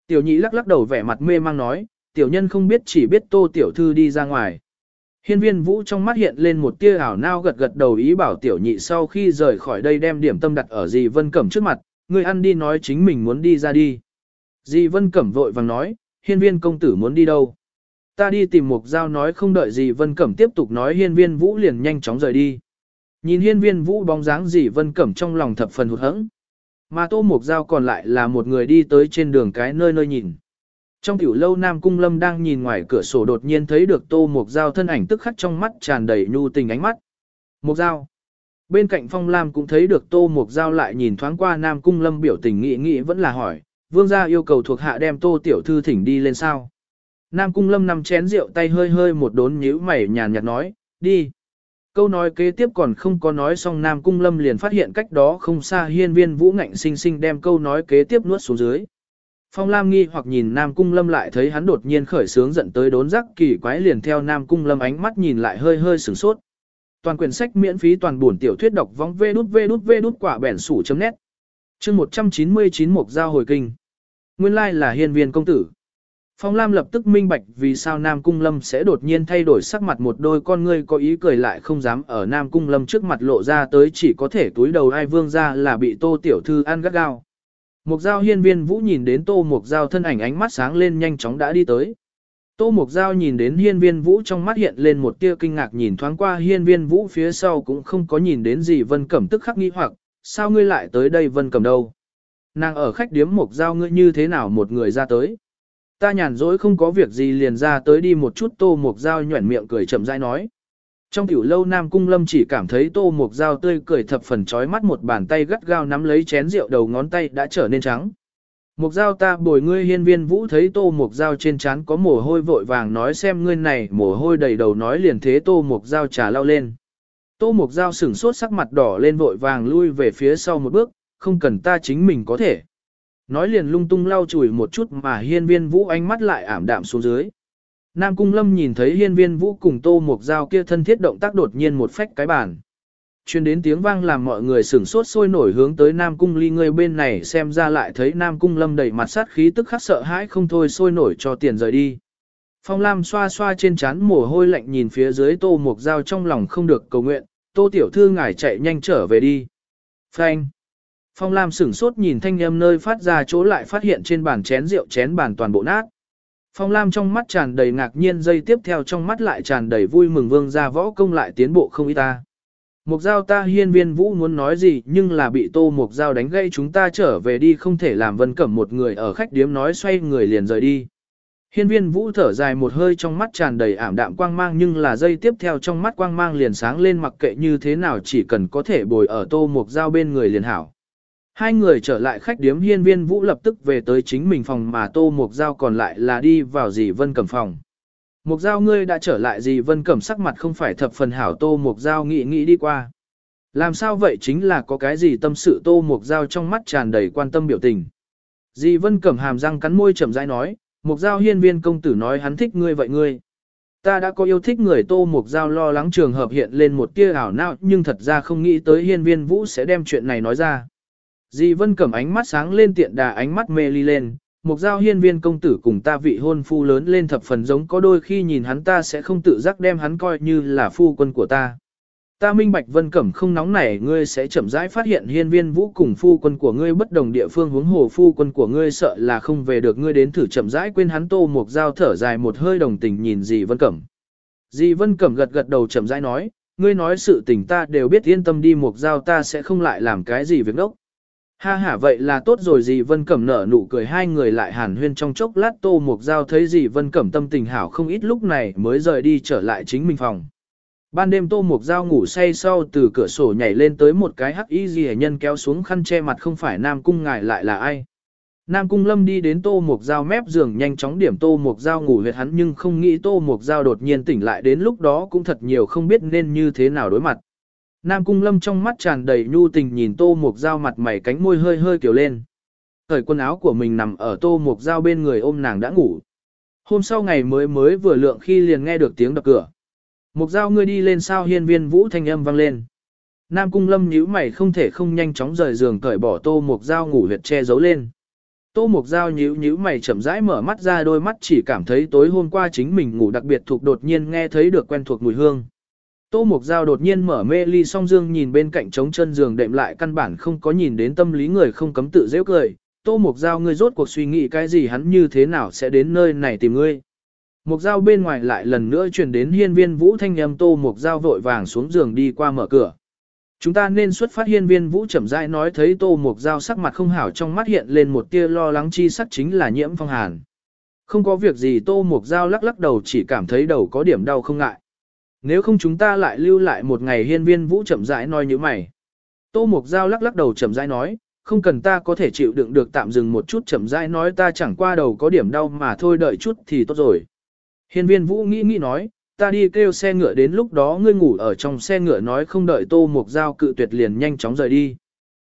Tiểu nhị lắc lắc đầu vẻ mặt mê mang nói, tiểu nhân không biết chỉ biết tô tiểu thư đi ra ngoài. Hiên viên vũ trong mắt hiện lên một tia ảo nao gật gật đầu ý bảo tiểu nhị sau khi rời khỏi đây đem điểm tâm đặt ở dì Vân Cẩm trước mặt, người ăn đi nói chính mình muốn đi ra đi. Dì Vân Cẩm vội vàng nói, hiên viên công tử muốn đi đâu? Ta đi tìm mục giao nói không đợi gì Vân Cẩm tiếp tục nói hiên viên vũ liền nhanh chóng rời đi. Nhìn hiên viên vũ bóng dáng gì Vân Cẩm trong lòng thập phần hụt hẫng. Mà tô mục giao còn lại là một người đi tới trên đường cái nơi nơi nhìn. Trong tiểu lâu Nam Cung Lâm đang nhìn ngoài cửa sổ đột nhiên thấy được Tô Mục Giao thân ảnh tức khắc trong mắt tràn đầy nhu tình ánh mắt. Mục Giao. Bên cạnh Phong Lam cũng thấy được Tô Mục Giao lại nhìn thoáng qua Nam Cung Lâm biểu tình nghĩ nghĩ vẫn là hỏi, vương gia yêu cầu thuộc hạ đem Tô Tiểu Thư thỉnh đi lên sao. Nam Cung Lâm nằm chén rượu tay hơi hơi một đốn nhíu mày nhàn nhạt nói, đi. Câu nói kế tiếp còn không có nói xong Nam Cung Lâm liền phát hiện cách đó không xa hiên viên vũ ngạnh sinh sinh đem câu nói kế tiếp nuốt xuống dưới. Phong Lam nghi hoặc nhìn Nam Cung Lâm lại thấy hắn đột nhiên khởi sướng giận tới đốn giác kỳ quái liền theo Nam Cung Lâm ánh mắt nhìn lại hơi hơi sửng sốt. Toàn quyển sách miễn phí toàn buồn tiểu thuyết đọc vong vê đút vê đút vê đút quả bẻn sủ chấm nét. Chương 199 Mộc giao hồi kinh. Nguyên lai là hiên viên công tử. Phong Lam lập tức minh bạch vì sao Nam Cung Lâm sẽ đột nhiên thay đổi sắc mặt một đôi con ngươi có ý cười lại không dám ở Nam Cung Lâm trước mặt lộ ra tới chỉ có thể túi đầu ai vương ra là bị tô tiểu thư ăn gắt gao. Mục giao hiên viên vũ nhìn đến tô mục giao thân ảnh ánh mắt sáng lên nhanh chóng đã đi tới. Tô mục giao nhìn đến hiên viên vũ trong mắt hiện lên một tia kinh ngạc nhìn thoáng qua hiên viên vũ phía sau cũng không có nhìn đến gì vân cẩm tức khắc nghi hoặc, sao ngươi lại tới đây vân cẩm đâu. Nàng ở khách điếm mục giao ngươi như thế nào một người ra tới. Ta nhàn rỗi không có việc gì liền ra tới đi một chút tô mục dao nhuẩn miệng cười chậm rãi nói. Trong tiểu lâu Nam Cung Lâm chỉ cảm thấy tô mục dao tươi cười thập phần trói mắt một bàn tay gắt gao nắm lấy chén rượu đầu ngón tay đã trở nên trắng. Mục dao ta bồi ngươi hiên viên vũ thấy tô mục dao trên trán có mồ hôi vội vàng nói xem ngươi này mồ hôi đầy đầu nói liền thế tô mục dao trà lao lên. Tô mục dao sửng sốt sắc mặt đỏ lên vội vàng lui về phía sau một bước, không cần ta chính mình có thể. Nói liền lung tung lau chùi một chút mà hiên viên vũ ánh mắt lại ảm đạm xuống dưới. Nam Cung Lâm nhìn thấy hiên viên vũ cùng tô mục dao kia thân thiết động tác đột nhiên một phách cái bàn. Chuyên đến tiếng vang làm mọi người sửng sốt sôi nổi hướng tới Nam Cung ly người bên này xem ra lại thấy Nam Cung Lâm đầy mặt sát khí tức khắc sợ hãi không thôi sôi nổi cho tiền rời đi. Phong Lam xoa xoa trên chán mồ hôi lạnh nhìn phía dưới tô mục dao trong lòng không được cầu nguyện, tô tiểu thư ngài chạy nhanh trở về đi. Phanh. Phong Lam sửng sốt nhìn thanh âm nơi phát ra chỗ lại phát hiện trên bàn chén rượu chén bàn toàn bộ nát. Phong Lam trong mắt tràn đầy ngạc nhiên dây tiếp theo trong mắt lại tràn đầy vui mừng, vương gia võ công lại tiến bộ không ít ta. Mục giao ta hiên viên vũ muốn nói gì, nhưng là bị tô mục giao đánh gây chúng ta trở về đi, không thể làm vân cẩm một người ở khách điếm nói xoay người liền rời đi. Hiên viên vũ thở dài một hơi, trong mắt tràn đầy ảm đạm quang mang, nhưng là dây tiếp theo trong mắt quang mang liền sáng lên, mặc kệ như thế nào chỉ cần có thể bồi ở tô mục giao bên người liền hảo. Hai người trở lại khách điếm hiên viên vũ lập tức về tới chính mình phòng mà tô mục giao còn lại là đi vào dì vân cẩm phòng. Mục giao ngươi đã trở lại dì vân cẩm sắc mặt không phải thập phần hảo tô mục giao nghĩ nghĩ đi qua. Làm sao vậy chính là có cái gì tâm sự tô mục giao trong mắt tràn đầy quan tâm biểu tình. Dì vân cẩm hàm răng cắn môi chậm rãi nói, mục giao hiên viên công tử nói hắn thích ngươi vậy ngươi. Ta đã có yêu thích người tô mục giao lo lắng trường hợp hiện lên một tia ảo não nhưng thật ra không nghĩ tới hiên viên vũ sẽ đem chuyện này nói ra. Dì Vân Cẩm ánh mắt sáng lên tiện đà ánh mắt mê ly lên, một giao hiên viên công tử cùng ta vị hôn phu lớn lên thập phần giống có đôi khi nhìn hắn ta sẽ không tự giác đem hắn coi như là phu quân của ta. Ta minh bạch Vân Cẩm không nóng nảy ngươi sẽ chậm rãi phát hiện hiên viên vũ cùng phu quân của ngươi bất đồng địa phương huống hồ phu quân của ngươi sợ là không về được ngươi đến thử chậm rãi quên hắn tô một dao thở dài một hơi đồng tình nhìn dì Vân Cẩm. Dì Vân Cẩm gật gật đầu chậm rãi nói, ngươi nói sự tình ta đều biết yên tâm đi một dao ta sẽ không lại làm cái gì việc đốc. Ha ha, vậy là tốt rồi, dì Vân Cẩm nở nụ cười, hai người lại hàn huyên trong chốc lát, tô mục giao thấy dì Vân Cẩm tâm tình hảo không ít, lúc này mới rời đi trở lại chính mình phòng. Ban đêm tô mục giao ngủ say sau từ cửa sổ nhảy lên tới một cái hắc y dì nhân kéo xuống khăn che mặt, không phải Nam Cung ngài lại là ai. Nam Cung Lâm đi đến tô mục giao mép giường, nhanh chóng điểm tô mục giao ngủ, huyệt hắn nhưng không nghĩ tô mục giao đột nhiên tỉnh lại, đến lúc đó cũng thật nhiều không biết nên như thế nào đối mặt. Nam Cung Lâm trong mắt tràn đầy nhu tình nhìn Tô Mục Giao mặt mày cánh môi hơi hơi kiểu lên. Thời quần áo của mình nằm ở Tô Mục Giao bên người ôm nàng đã ngủ. Hôm sau ngày mới mới vừa lượng khi liền nghe được tiếng đập cửa. Mục Giao ngươi đi lên sao hiên viên vũ thanh âm vang lên. Nam cung lâm nhíu mày không thể không nhanh chóng rời giường cởi bỏ tô mục Giao ngủ huyệt che giấu lên. Tô mục Giao nhíu nhíu mày chậm rãi mở mắt ra đôi mắt chỉ cảm thấy tối hôm qua chính mình ngủ đặc biệt thuộc đột nhiên nghe thấy được quen thuộc mùi hương. Tô Mục Giao đột nhiên mở mê ly song dương nhìn bên cạnh trống chân giường đệm lại căn bản không có nhìn đến tâm lý người không cấm tự dễ cười. Tô Mục Giao, ngươi rốt cuộc suy nghĩ cái gì hắn như thế nào sẽ đến nơi này tìm ngươi. Mục Giao bên ngoài lại lần nữa truyền đến hiên viên vũ thanh âm, Tô Mục Giao vội vàng xuống giường đi qua mở cửa. Chúng ta nên xuất phát, hiên viên vũ chậm rãi nói thấy Tô Mục Giao sắc mặt không hảo, trong mắt hiện lên một tia lo lắng, chi sắc chính là nhiễm phong hàn. Không có việc gì, Tô Mục Giao lắc lắc đầu, chỉ cảm thấy đầu có điểm đau không ngại. Nếu không chúng ta lại lưu lại một ngày hiên viên vũ chậm rãi nói như mày. Tô Mục Giao lắc lắc đầu chậm rãi nói, không cần ta có thể chịu đựng được tạm dừng một chút chậm rãi nói ta chẳng qua đầu có điểm đau mà thôi đợi chút thì tốt rồi. Hiên viên vũ nghĩ nghĩ nói, ta đi kêu xe ngựa đến lúc đó ngươi ngủ ở trong xe ngựa nói không đợi Tô Mục Giao cự tuyệt liền nhanh chóng rời đi.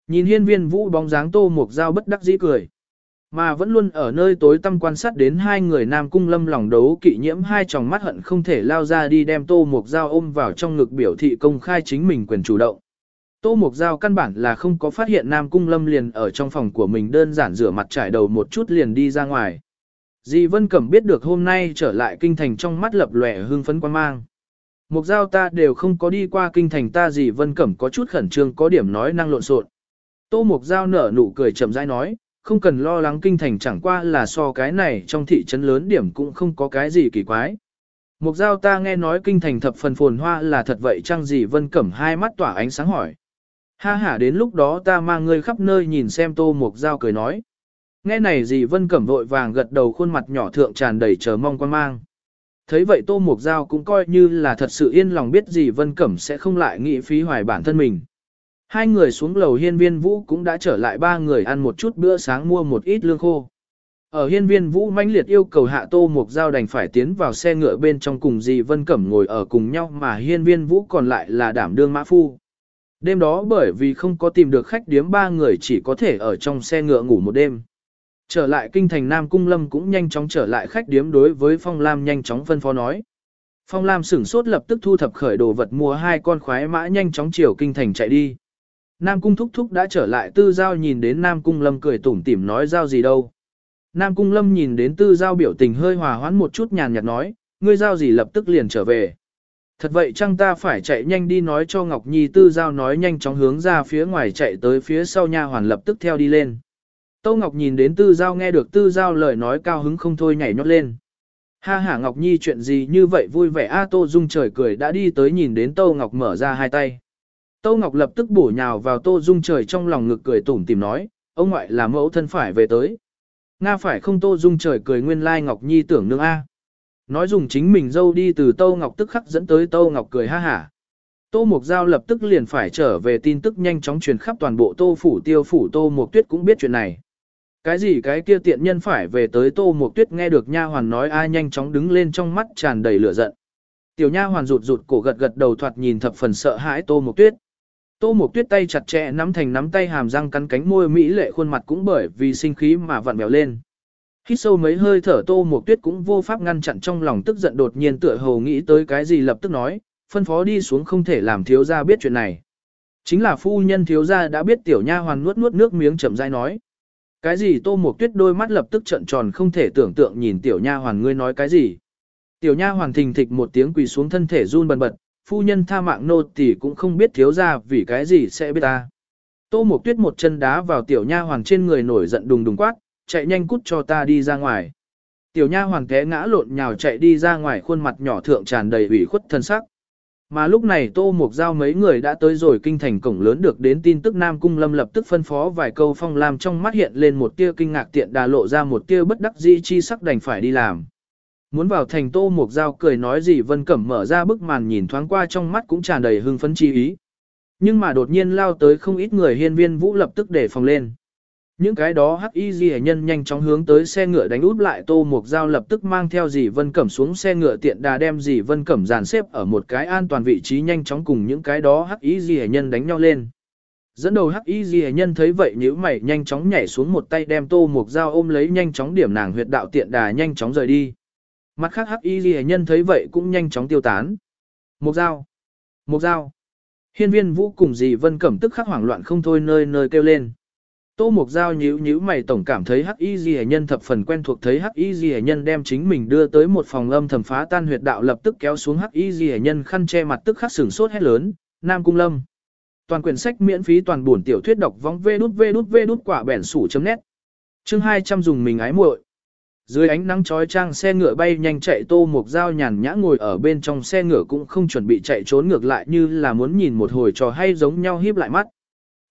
Nhìn hiên viên vũ bóng dáng Tô Mục Giao bất đắc dĩ cười. Mà vẫn luôn ở nơi tối tăm quan sát đến hai người nam cung lâm lòng đấu kỵ nhiễm hai tròng mắt hận không thể lao ra đi đem tô mục dao ôm vào trong ngực biểu thị công khai chính mình quyền chủ động. Tô mục dao căn bản là không có phát hiện nam cung lâm liền ở trong phòng của mình đơn giản rửa mặt trải đầu một chút liền đi ra ngoài. Dì Vân Cẩm biết được hôm nay trở lại kinh thành trong mắt lập lòe hương phấn quan mang. Mục giao ta đều không có đi qua kinh thành ta dì Vân Cẩm có chút khẩn trương có điểm nói năng lộn xộn. Tô mục giao nở nụ cười chậm rãi nói, không cần lo lắng kinh thành chẳng qua là so cái này trong thị trấn lớn điểm cũng không có cái gì kỳ quái. Mục giao ta nghe nói kinh thành thập phần phồn hoa là thật vậy chăng gì vân cẩm hai mắt tỏa ánh sáng hỏi. Ha ha, đến lúc đó ta mang ngươi khắp nơi nhìn xem tô mục giao cười nói. Nghe này gì vân cẩm vội vàng gật đầu khuôn mặt nhỏ thượng tràn đầy chờ mong quan mang. Thấy vậy tô mục giao cũng coi như là thật sự yên lòng biết gì vân cẩm sẽ không lại nghĩ phí hoài bản thân mình. Hai người xuống lầu hiên viên vũ cũng đã trở lại ba người ăn một chút bữa sáng mua một ít lương khô. Ở hiên viên vũ mãnh liệt yêu cầu hạ tô mục giao đành phải tiến vào xe ngựa bên trong cùng dì Vân Cẩm ngồi ở cùng nhau mà hiên viên vũ còn lại là đảm đương mã phu. Đêm đó bởi vì không có tìm được khách điếm ba người chỉ có thể ở trong xe ngựa ngủ một đêm. Trở lại kinh thành Nam Cung Lâm cũng nhanh chóng trở lại khách điếm đối với Phong Lam nhanh chóng phân phó nói. Phong Lam sửng sốt lập tức thu thập khởi đồ vật mua hai con khoái mã nhanh chóng chiều kinh thành chạy đi. Nam Cung Thúc Thúc đã trở lại tư giao nhìn đến Nam Cung Lâm cười tủm tỉm nói giao gì đâu. Nam Cung Lâm nhìn đến tư giao biểu tình hơi hòa hoãn một chút nhàn nhạt nói, ngươi giao gì lập tức liền trở về. Thật vậy chăng ta phải chạy nhanh đi nói cho Ngọc Nhi tư giao nói nhanh chóng hướng ra phía ngoài chạy tới phía sau nha hoàn lập tức theo đi lên. Tô Ngọc nhìn đến tư giao nghe được tư giao lời nói cao hứng không thôi nhảy nhót lên. Ha ha Ngọc Nhi chuyện gì như vậy vui vẻ A Tô Dung trời cười đã đi tới nhìn đến Tô Ngọc mở ra hai tay. Tô Ngọc lập tức bổ nhào vào Tô Dung trời trong lòng ngực cười tủm tìm nói, ông ngoại là mẫu thân phải về tới. Nga phải không Tô Dung trời cười nguyên lai Ngọc Nhi tưởng nương A. Nói dùng chính mình dâu đi từ Tô Ngọc tức khắc dẫn tới Tô Ngọc cười ha hả. Tô Mục Giao lập tức liền phải trở về tin tức nhanh chóng truyền khắp toàn bộ Tô Phủ Tiêu Phủ Tô Mục Tuyết cũng biết chuyện này. Cái gì cái kia tiện nhân phải về tới Tô Mục Tuyết nghe được nha hoàn nói ai nhanh chóng đứng lên trong mắt tràn đầy lửa giận. Tiểu nha hoàn rụt rụt cổ gật gật đầu thoạt nhìn thập phần sợ hãi Tô Mục Tuyết. Tô Mộc Tuyết tay chặt chẽ nắm thành nắm tay hàm răng cắn cánh môi mỹ lệ khuôn mặt cũng bởi vì sinh khí mà vặn vẹo lên. Hít sâu mấy hơi thở Tô Mộc Tuyết cũng vô pháp ngăn chặn trong lòng tức giận đột nhiên tựa hồ nghĩ tới cái gì lập tức nói, phân phó đi xuống không thể làm thiếu gia biết chuyện này. Chính là phu nhân thiếu gia đã biết tiểu nha hoàn nuốt nuốt nước miếng chậm rãi nói. Cái gì Tô Mộc Tuyết đôi mắt lập tức trợn tròn không thể tưởng tượng nhìn tiểu nha hoàn ngươi nói cái gì. Tiểu nha hoàn thình thịch một tiếng quỳ xuống thân thể run bần bật, phu nhân tha mạng nô tỳ cũng không biết thiếu ra vì cái gì sẽ biết ta. Tô Mộc Tuyết một chân đá vào tiểu nha hoàng trên người nổi giận đùng đùng quát, chạy nhanh cút cho ta đi ra ngoài. Tiểu nha hoàng té ngã lộn nhào chạy đi ra ngoài khuôn mặt nhỏ thượng tràn đầy ủy khuất thân sắc. Mà lúc này Tô Mộc Giao mấy người đã tới rồi kinh thành cổng lớn được đến tin tức Nam Cung Lâm lập tức phân phó vài câu phong làm trong mắt hiện lên một tia kinh ngạc tiện đà lộ ra một tia bất đắc dĩ chi sắc đành phải đi làm. Muốn vào thành tô mục dao cười nói gì Vân Cẩm mở ra bức màn nhìn thoáng qua trong mắt cũng tràn đầy hưng phấn chi ý. Nhưng mà đột nhiên lao tới không ít người hiên viên vũ lập tức để phòng lên. Những cái đó hắc y ghi nhân nhanh chóng hướng tới xe ngựa đánh út lại tô mục dao lập tức mang theo dì Vân Cẩm xuống xe ngựa tiện đà đem dì Vân Cẩm dàn xếp ở một cái an toàn vị trí nhanh chóng cùng những cái đó hắc y ghi nhân đánh nhau lên. Dẫn đầu hắc y ghi nhân thấy vậy nhíu mày nhanh chóng nhảy xuống một tay đem tô mục dao ôm lấy nhanh chóng điểm nàng huyệt đạo tiện đà nhanh chóng rời đi. Mặt khác hắc y ghi nhân thấy vậy cũng nhanh chóng tiêu tán. Một dao. Một dao. Hiên viên vũ cùng dì vân cẩm tức khắc hoảng loạn không thôi nơi nơi kêu lên. Tô Mục Giao nhíu nhíu mày tổng cảm thấy hắc y ghi nhân thập phần quen thuộc thấy hắc y ghi nhân đem chính mình đưa tới một phòng âm thầm phá tan huyệt đạo lập tức kéo xuống hắc y ghi nhân khăn che mặt tức khắc sửng sốt hét lớn, Nam Cung Lâm. Toàn quyển sách miễn phí toàn buồn tiểu thuyết đọc vong vê đút vê đút vê đút quả bẻn sủ chấm nét. Chương 200 dùng mình ái muội. Dưới ánh nắng chói chang xe ngựa bay nhanh chạy tô mục dao nhàn nhã ngồi ở bên trong xe ngựa cũng không chuẩn bị chạy trốn ngược lại như là muốn nhìn một hồi trò hay giống nhau híp lại mắt.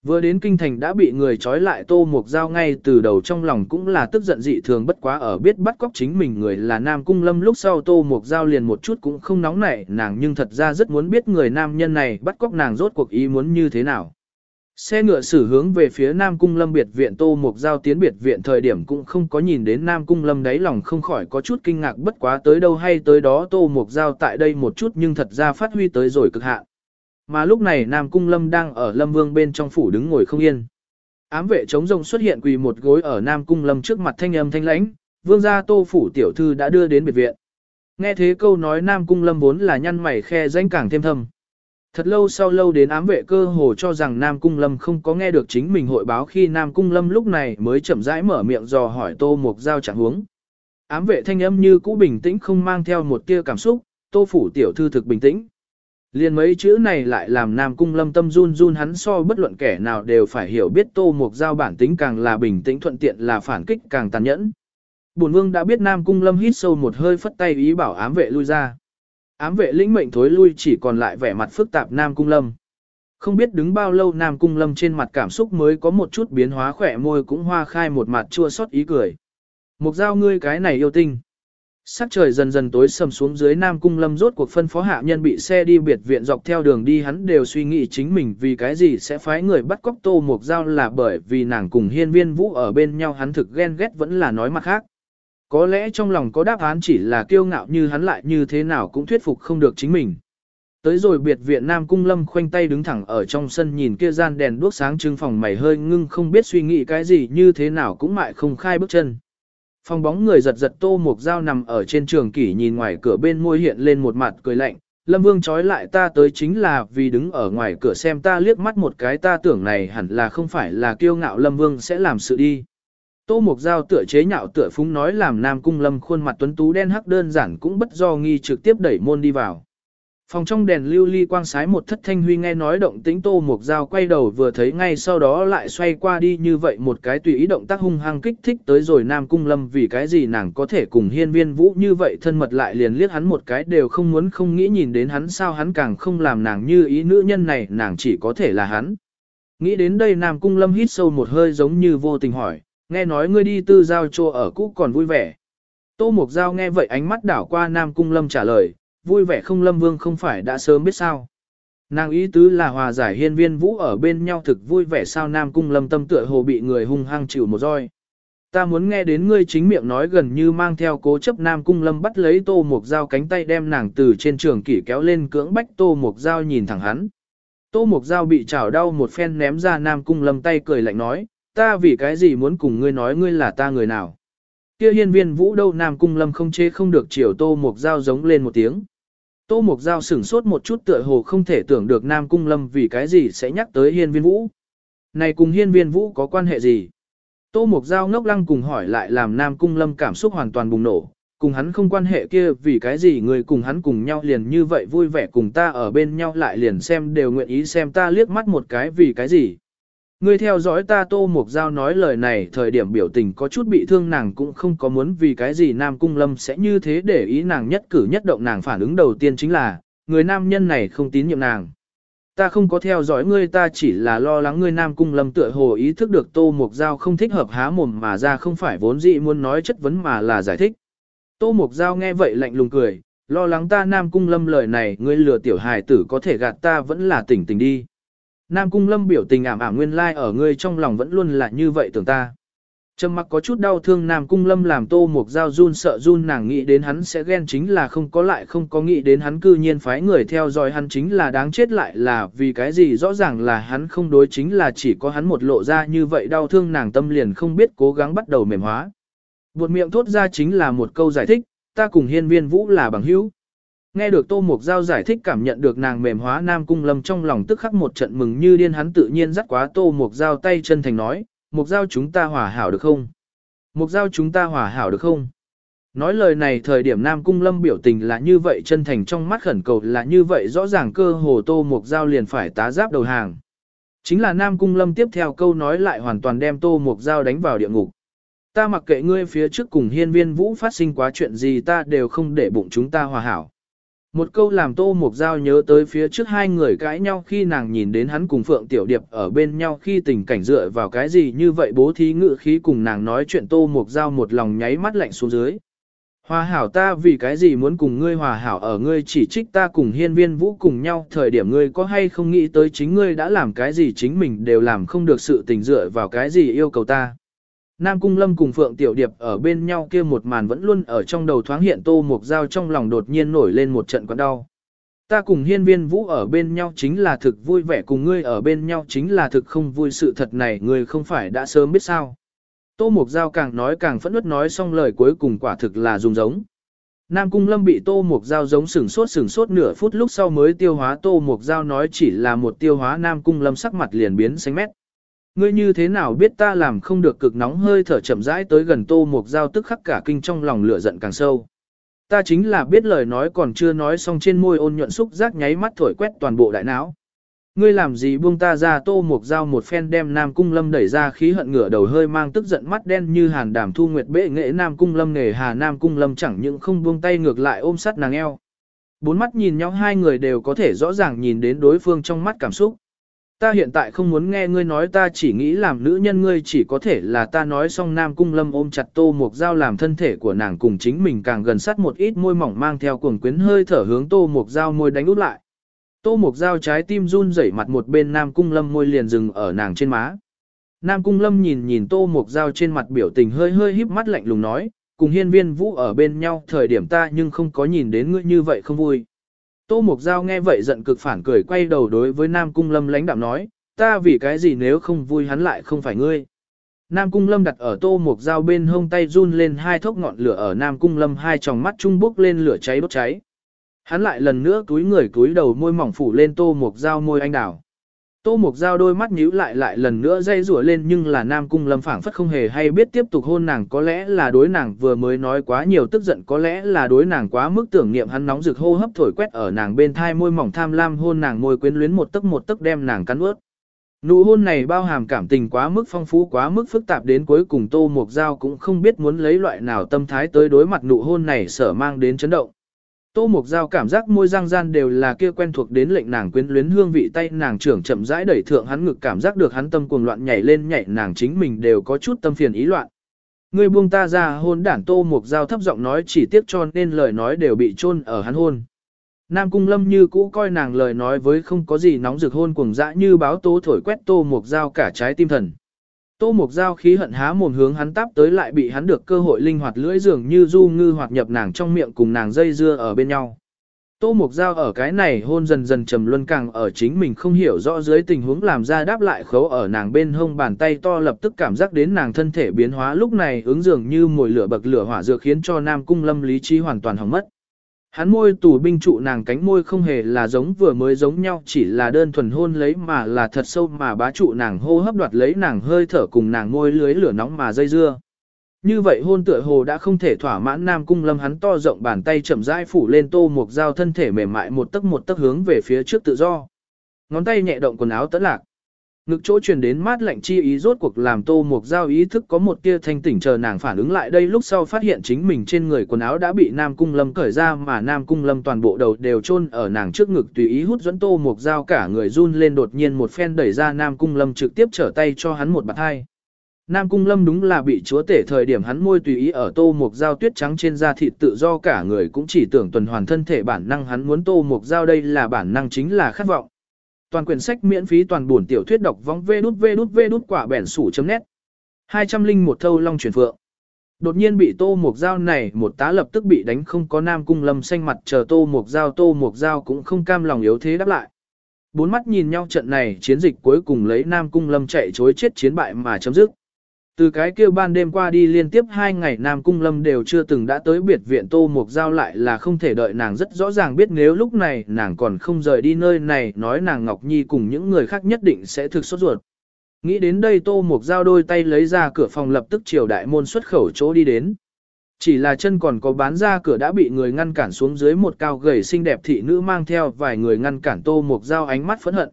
Vừa đến kinh thành đã bị người trói lại tô mục dao ngay từ đầu trong lòng cũng là tức giận dị thường bất quá ở biết bắt cóc chính mình người là nam cung lâm lúc sau tô mục dao liền một chút cũng không nóng nảy, nàng nhưng thật ra rất muốn biết người nam nhân này bắt cóc nàng rốt cuộc ý muốn như thế nào. Xe ngựa xử hướng về phía Nam Cung Lâm biệt viện Tô Mục Giao tiến biệt viện thời điểm cũng không có nhìn đến Nam Cung Lâm đáy lòng không khỏi có chút kinh ngạc bất quá tới đâu hay tới đó Tô Mục Giao tại đây một chút nhưng thật ra phát huy tới rồi cực hạn. Mà lúc này Nam Cung Lâm đang ở Lâm Vương bên trong phủ đứng ngồi không yên. Ám vệ chống rồng xuất hiện quỳ một gối ở Nam Cung Lâm trước mặt thanh âm thanh lãnh, vương gia Tô phủ tiểu thư đã đưa đến biệt viện. Nghe thế câu nói Nam Cung Lâm vốn là nhăn mày khe danh càng thêm thâm. Thật lâu sau lâu đến ám vệ cơ hồ cho rằng Nam Cung Lâm không có nghe được chính mình hội báo khi Nam Cung Lâm lúc này mới chậm rãi mở miệng dò hỏi Tô Mục Giao chẳng huống. Ám vệ thanh âm như cũ bình tĩnh không mang theo một tia cảm xúc, Tô Phủ tiểu thư thực bình tĩnh. Liên mấy chữ này lại làm Nam Cung Lâm tâm run run hắn so bất luận kẻ nào đều phải hiểu biết Tô Mục Giao bản tính càng là bình tĩnh thuận tiện là phản kích càng tàn nhẫn. Bổn Vương đã biết Nam Cung Lâm hít sâu một hơi phất tay ý bảo ám vệ lui ra. Ám vệ lĩnh mệnh thối lui chỉ còn lại vẻ mặt phức tạp Nam Cung Lâm. Không biết đứng bao lâu Nam Cung Lâm trên mặt cảm xúc mới có một chút biến hóa khỏe môi cũng hoa khai một mặt chua xót ý cười. Mục giao ngươi cái này yêu tinh. Sắc trời dần dần tối sầm xuống dưới Nam Cung Lâm rốt cuộc phân phó hạ nhân bị xe đi biệt viện dọc theo đường đi, hắn đều suy nghĩ chính mình vì cái gì sẽ phái người bắt cóc tô mục giao là bởi vì nàng cùng hiên viên vũ ở bên nhau, hắn thực ghen ghét vẫn là nói mặt khác. Có lẽ trong lòng có đáp án chỉ là kiêu ngạo như hắn lại như thế nào cũng thuyết phục không được chính mình. Tới rồi biệt viện Nam Cung Lâm khoanh tay đứng thẳng ở trong sân nhìn kia gian đèn đuốc sáng trưng phòng mày hơi ngưng không biết suy nghĩ cái gì như thế nào cũng mại không khai bước chân. Phòng bóng người giật giật tô một dao nằm ở trên trường kỷ nhìn ngoài cửa bên môi hiện lên một mặt cười lạnh. Lâm Vương trói lại ta tới chính là vì đứng ở ngoài cửa xem ta liếc mắt một cái ta tưởng này hẳn là không phải là kiêu ngạo Lâm Vương sẽ làm sự đi. Tô Mục Giao tựa chế nhạo tựa phúng nói làm Nam Cung Lâm khuôn mặt tuấn tú đen hắc đơn giản cũng bất do nghi trực tiếp đẩy môn đi vào. Phòng trong đèn lưu ly quang sái một thất thanh huy nghe nói động tĩnh Tô Mục Giao quay đầu vừa thấy ngay sau đó lại xoay qua đi như vậy một cái tùy ý động tác hung hăng kích thích tới rồi Nam Cung Lâm vì cái gì nàng có thể cùng hiên viên vũ như vậy thân mật lại liền liếc hắn một cái đều không muốn không nghĩ nhìn đến hắn sao hắn càng không làm nàng như ý nữ nhân này nàng chỉ có thể là hắn. Nghĩ đến đây Nam Cung Lâm hít sâu một hơi giống như vô tình hỏi, nghe nói ngươi đi tư giao chô ở cũ còn vui vẻ. Tô Mục Giao nghe vậy ánh mắt đảo qua Nam Cung Lâm trả lời, vui vẻ không Lâm Vương không phải đã sớm biết sao. Nàng ý tứ là hòa giải hiên viên vũ ở bên nhau thực vui vẻ sao Nam Cung Lâm tâm tựa hồ bị người hung hăng chịu một roi. Ta muốn nghe đến ngươi chính miệng nói gần như mang theo cố chấp Nam Cung Lâm bắt lấy Tô Mục Giao cánh tay đem nàng từ trên trường kỷ kéo lên cưỡng bách Tô Mục Giao nhìn thẳng hắn. Tô Mục Giao bị chảo đau một phen ném ra Nam Cung Lâm tay cười lạnh nói, ta vì cái gì muốn cùng ngươi nói ngươi là ta người nào. Kia hiên viên vũ đâu Nam Cung Lâm không chế không được chiều Tô Mục Giao giống lên một tiếng. Tô Mục Giao sửng sốt một chút tựa hồ không thể tưởng được Nam Cung Lâm vì cái gì sẽ nhắc tới hiên viên vũ. Này cùng hiên viên vũ có quan hệ gì? Tô Mục Giao ngốc lăng cùng hỏi lại làm Nam Cung Lâm cảm xúc hoàn toàn bùng nổ. Cùng hắn không quan hệ kia vì cái gì người cùng hắn cùng nhau liền như vậy vui vẻ cùng ta ở bên nhau lại liền xem đều nguyện ý xem ta liếc mắt một cái vì cái gì. Ngươi theo dõi ta Tô Mục Giao nói lời này thời điểm biểu tình có chút bị thương nàng cũng không có muốn vì cái gì Nam Cung Lâm sẽ như thế để ý nàng nhất cử nhất động nàng phản ứng đầu tiên chính là, người nam nhân này không tín nhiệm nàng. Ta không có theo dõi ngươi ta chỉ là lo lắng ngươi Nam Cung Lâm tựa hồ ý thức được Tô Mục Giao không thích hợp há mồm mà ra không phải vốn dĩ muốn nói chất vấn mà là giải thích. Tô Mục Giao nghe vậy lạnh lùng cười, lo lắng ta Nam Cung Lâm lời này ngươi lừa tiểu hài tử có thể gạt ta vẫn là tỉnh tỉnh đi. Nam Cung Lâm biểu tình ảm ảm nguyên lai like ở ngươi trong lòng vẫn luôn là như vậy tưởng ta. Trầm mặc có chút đau thương Nam Cung Lâm làm tô một giao run sợ run nàng nghĩ đến hắn sẽ ghen chính là không có lại không có nghĩ đến hắn cư nhiên phái người theo dõi hắn chính là đáng chết lại là vì cái gì rõ ràng là hắn không đối chính là chỉ có hắn một lộ ra như vậy đau thương nàng tâm liền không biết cố gắng bắt đầu mềm hóa. Buột miệng thốt ra chính là một câu giải thích, ta cùng hiên viên vũ là bằng hữu. Nghe được Tô Mục Giao giải thích cảm nhận được nàng mềm hóa Nam Cung Lâm trong lòng tức khắc một trận mừng như điên hắn tự nhiên dắt quá Tô Mục Giao tay chân thành nói, Mục Giao chúng ta hòa hảo được không? Mục Giao chúng ta hòa hảo được không? Nói lời này thời điểm Nam Cung Lâm biểu tình là như vậy chân thành trong mắt khẩn cầu là như vậy rõ ràng cơ hồ Tô Mục Giao liền phải tá giáp đầu hàng. Chính là Nam Cung Lâm tiếp theo câu nói lại hoàn toàn đem Tô Mục Giao đánh vào địa ngục. Ta mặc kệ ngươi phía trước cùng hiên viên vũ phát sinh quá chuyện gì ta đều không để bụng chúng ta hòa hảo. Một câu làm Tô Mục Giao nhớ tới phía trước hai người cãi nhau khi nàng nhìn đến hắn cùng Phượng Tiểu Điệp ở bên nhau khi tình cảnh dựa vào cái gì như vậy bố thí ngự khí cùng nàng nói chuyện Tô Mục Giao một lòng nháy mắt lạnh xuống dưới. Hòa hảo ta vì cái gì muốn cùng ngươi hòa hảo ở ngươi chỉ trích ta cùng hiên viên vũ cùng nhau, thời điểm ngươi có hay không nghĩ tới chính ngươi đã làm cái gì chính mình đều làm không được sự tình dựa vào cái gì yêu cầu ta. Nam Cung Lâm cùng Phượng Tiểu Điệp ở bên nhau kia một màn vẫn luôn ở trong đầu thoáng hiện Tô Mục Giao trong lòng đột nhiên nổi lên một trận quặn đau. Ta cùng hiên viên vũ ở bên nhau chính là thực vui vẻ, cùng ngươi ở bên nhau chính là thực không vui sự thật này, ngươi không phải đã sớm biết sao. Tô Mục Giao càng nói càng phẫn nứt nói xong lời cuối cùng quả thực là dùng giống. Nam Cung Lâm bị Tô Mục Giao giống sừng sốt sừng sốt nửa phút lúc sau mới tiêu hóa, Tô Mục Giao nói chỉ là một tiêu hóa, Nam Cung Lâm sắc mặt liền biến xanh mét. Ngươi như thế nào biết ta làm không được cực nóng hơi thở chậm rãi tới gần Tô Mục Giao tức khắc cả kinh trong lòng lửa giận càng sâu. Ta chính là biết lời nói còn chưa nói xong trên môi ôn nhuận xúc giác nháy mắt thổi quét toàn bộ đại não. Ngươi làm gì buông ta ra tô mục dao một phen đem Nam Cung Lâm đẩy ra khí hận ngửa đầu hơi mang tức giận mắt đen như hàn đàm thu nguyệt bệ nghệ Nam Cung Lâm nghề hà Nam Cung Lâm chẳng những không buông tay ngược lại ôm sát nàng eo. Bốn mắt nhìn nhau hai người đều có thể rõ ràng nhìn đến đối phương trong mắt cảm xúc. Ta hiện tại không muốn nghe ngươi nói ta chỉ nghĩ làm nữ nhân ngươi chỉ có thể là ta nói xong Nam Cung Lâm ôm chặt Tô Mục Giao làm thân thể của nàng cùng chính mình càng gần sát một ít môi mỏng mang theo cuồng quyến hơi thở hướng Tô Mục Giao môi đánh út lại. Tô Mục Giao trái tim run rẩy mặt một bên Nam Cung Lâm môi liền dừng ở nàng trên má. Nam Cung Lâm nhìn nhìn Tô Mục Giao trên mặt biểu tình hơi hơi híp mắt lạnh lùng nói, cùng hiên viên vũ ở bên nhau thời điểm ta nhưng không có nhìn đến ngươi như vậy không vui. Tô Mục Giao nghe vậy giận cực phản cười quay đầu đối với Nam Cung Lâm lãnh đạm nói, ta vì cái gì nếu không vui hắn lại không phải ngươi. Nam Cung Lâm đặt ở Tô Mục Giao bên hông tay run lên hai thốc ngọn lửa ở Nam Cung Lâm hai tròng mắt trung bốc lên lửa cháy đốt cháy. Hắn lại lần nữa túi người túi đầu môi mỏng phủ lên Tô Mục Giao môi anh đào. Tô Mục Giao đôi mắt nhíu lại lại lần nữa dây rủa lên nhưng là Nam Cung Lâm phảng phất không hề hay biết tiếp tục hôn nàng, có lẽ là đối nàng vừa mới nói quá nhiều tức giận, có lẽ là đối nàng quá mức tưởng niệm hắn nóng rực hô hấp thổi quét ở nàng bên thai, môi mỏng tham lam hôn nàng, môi quyến luyến một tấc một tấc đem nàng cắn ướt. Nụ hôn này bao hàm cảm tình quá mức phong phú, quá mức phức tạp đến cuối cùng Tô Mục Giao cũng không biết muốn lấy loại nào tâm thái tới đối mặt nụ hôn này, sở mang đến chấn động. Tô Mục Giao cảm giác môi răng gian đều là kia quen thuộc đến lệnh nàng quyến luyến hương vị tay, nàng trưởng chậm rãi đẩy thượng hắn ngực, cảm giác được hắn tâm cuồng loạn nhảy lên, nhảy, nàng chính mình đều có chút tâm phiền ý loạn. Người buông ta ra, hôn đản Tô Mục Giao thấp giọng nói chỉ tiếc cho nên lời nói đều bị chôn ở hắn hôn. Nam Cung Lâm như cũ coi nàng lời nói với không có gì nóng rực hôn cuồng dã như báo tố thổi quét Tô Mục Giao cả trái tim thần. Tô Mục Giao khí hận há mồm hướng hắn táp tới lại bị hắn được cơ hội linh hoạt lưỡi dường như du ngư hoạt nhập nàng trong miệng cùng nàng dây dưa ở bên nhau. Tô Mục Giao ở cái này hôn dần dần trầm luân càng ở chính mình không hiểu rõ dưới tình huống làm ra đáp lại khấu ở nàng bên hông bàn tay to lập tức cảm giác đến nàng thân thể biến hóa lúc này ứng dường như mồi lửa bậc lửa hỏa dược khiến cho Nam Cung Lâm lý trí hoàn toàn hỏng mất. Hắn môi tù binh trụ nàng cánh môi không hề là giống vừa mới giống nhau, chỉ là đơn thuần hôn lấy mà là thật sâu mà bá trụ nàng hô hấp đoạt lấy nàng hơi thở cùng nàng môi lưới lửa nóng mà dây dưa. Như vậy hôn tựa hồ đã không thể thỏa mãn nam cung lâm, hắn to rộng bàn tay chậm rãi phủ lên tô một dao thân thể mềm mại một tấc một tấc hướng về phía trước tự do. Ngón tay nhẹ động quần áo tấn lạc. Ngực chỗ truyền đến mát lạnh chi ý, rốt cuộc làm tô mục giao ý thức có một tia thanh tỉnh chờ nàng phản ứng lại đây lúc sau phát hiện chính mình trên người quần áo đã bị Nam Cung Lâm cởi ra mà Nam Cung Lâm toàn bộ đầu đều chôn ở nàng trước ngực tùy ý hút dẫn tô mục giao cả người run lên đột nhiên một phen đẩy ra Nam Cung Lâm trực tiếp trở tay cho hắn một bạt hai. Nam Cung Lâm đúng là bị chúa tể thời điểm hắn môi tùy ý ở tô mục giao tuyết trắng trên da thịt tự do cả người cũng chỉ tưởng tuần hoàn thân thể bản năng hắn muốn tô mục giao đây là bản năng chính là khát vọng. Toàn quyển sách miễn phí toàn buồn tiểu thuyết đọc vong vê đút vê đút vê đút quả bẻn sủ chấm nét. 201 thâu long truyền phượng. Đột nhiên bị tô mục dao này một tá lập tức bị đánh không có nam cung lâm xanh mặt chờ tô mục dao tô mục dao cũng không cam lòng yếu thế đáp lại. Bốn mắt nhìn nhau trận này chiến dịch cuối cùng lấy nam cung lâm chạy chối chết chiến bại mà chấm dứt. Từ cái kêu ban đêm qua đi liên tiếp hai ngày Nam Cung Lâm đều chưa từng đã tới biệt viện Tô Mục Giao lại là không thể đợi nàng rất rõ ràng biết nếu lúc này nàng còn không rời đi nơi này, nói nàng Ngọc Nhi cùng những người khác nhất định sẽ thực sốt ruột. Nghĩ đến đây Tô Mục Giao đôi tay lấy ra cửa phòng lập tức chiều đại môn xuất khẩu chỗ đi đến. Chỉ là chân còn có bán ra cửa đã bị người ngăn cản xuống dưới một cao gầy xinh đẹp thị nữ mang theo vài người ngăn cản Tô Mục Giao ánh mắt phẫn hận.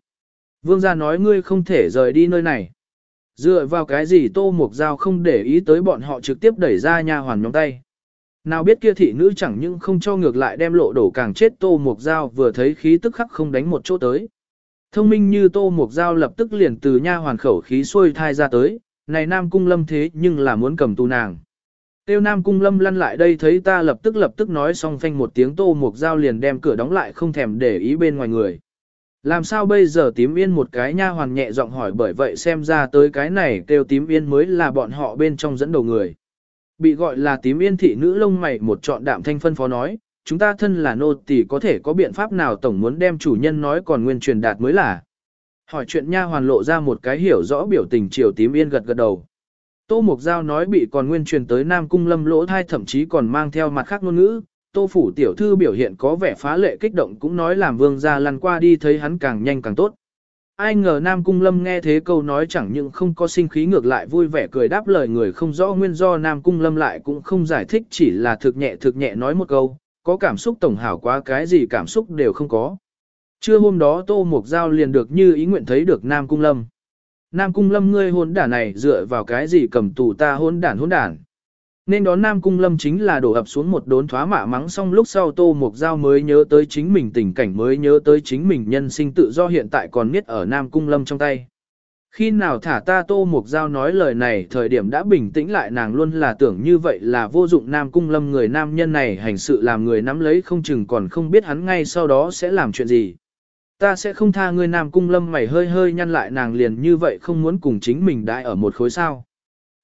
Vương gia nói ngươi không thể rời đi nơi này. Dựa vào cái gì Tô Mục Giao không để ý tới bọn họ trực tiếp đẩy ra nha hoàn nhóm tay. Nào biết kia thị nữ chẳng những không cho ngược lại đem lộ đổ càng chết Tô Mục Giao vừa thấy khí tức khắc không đánh một chỗ tới. Thông minh như Tô Mục Giao lập tức liền từ nha hoàn khẩu khí xuôi thai ra tới, này Nam Cung Lâm thế nhưng là muốn cầm tù nàng. Tiêu Nam Cung Lâm lăn lại đây thấy ta lập tức lập tức nói xong phanh một tiếng Tô Mục Giao liền đem cửa đóng lại không thèm để ý bên ngoài người. Làm sao bây giờ tím yên một cái nha hoàn nhẹ giọng hỏi bởi vậy xem ra tới cái này kêu tím yên mới là bọn họ bên trong dẫn đầu người. Bị gọi là tím yên thị nữ lông mày một trọn đạm thanh phân phó nói, chúng ta thân là nô tỳ có thể có biện pháp nào tổng muốn đem chủ nhân nói còn nguyên truyền đạt mới là. Hỏi chuyện nha hoàn lộ ra một cái hiểu rõ biểu tình chiều tím yên gật gật đầu. Tô Mục Giao nói bị còn nguyên truyền tới Nam Cung Lâm lỗ thai thậm chí còn mang theo mặt khác ngôn ngữ, Tô Phủ tiểu thư biểu hiện có vẻ phá lệ kích động cũng nói làm vương gia lăn qua đi thấy hắn càng nhanh càng tốt. Ai ngờ Nam Cung Lâm nghe thế câu nói chẳng những không có sinh khí ngược lại vui vẻ cười đáp lời người không rõ nguyên do Nam Cung Lâm lại cũng không giải thích chỉ là thực nhẹ thực nhẹ nói một câu, có cảm xúc tổng hảo quá cái gì cảm xúc đều không có. Trưa hôm đó Tô Mục Giao liền được như ý nguyện thấy được Nam Cung Lâm. Nam Cung Lâm ngươi hôn đản này dựa vào cái gì cầm tù ta hôn đản hôn đản. Nên đón Nam Cung Lâm chính là đổ ập xuống một đốn thoá mạ mắng xong lúc sau Tô Mộc Giao mới nhớ tới chính mình tình cảnh, mới nhớ tới chính mình nhân sinh tự do hiện tại còn miết ở Nam Cung Lâm trong tay. Khi nào thả ta Tô Mộc Giao nói lời này, thời điểm đã bình tĩnh lại, nàng luôn là tưởng như vậy là vô dụng Nam Cung Lâm người nam nhân này hành sự làm người nắm lấy không chừng còn không biết hắn ngay sau đó sẽ làm chuyện gì. Ta sẽ không tha ngươi, Nam Cung Lâm mày hơi hơi nhăn lại, nàng liền như vậy không muốn cùng chính mình đại ở một khối sao.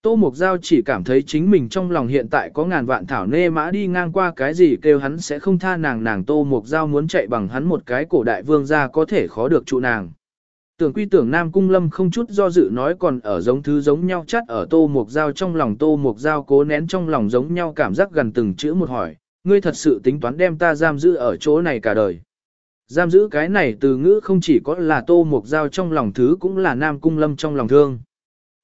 Tô Mục Giao chỉ cảm thấy chính mình trong lòng hiện tại có ngàn vạn thảo nê mã đi ngang qua cái gì kêu hắn sẽ không tha nàng nàng Tô Mục Giao muốn chạy bằng hắn một cái cổ đại vương ra có thể khó được trụ nàng. Tưởng quy tưởng Nam Cung Lâm không chút do dự nói còn ở giống thứ giống nhau chắt ở Tô Mục Giao trong lòng Tô Mục Giao cố nén trong lòng giống nhau cảm giác gần từng chữ một hỏi, ngươi thật sự tính toán đem ta giam giữ ở chỗ này cả đời. Giam giữ cái này từ ngữ không chỉ có là Tô Mục Giao trong lòng thứ cũng là Nam Cung Lâm trong lòng thương.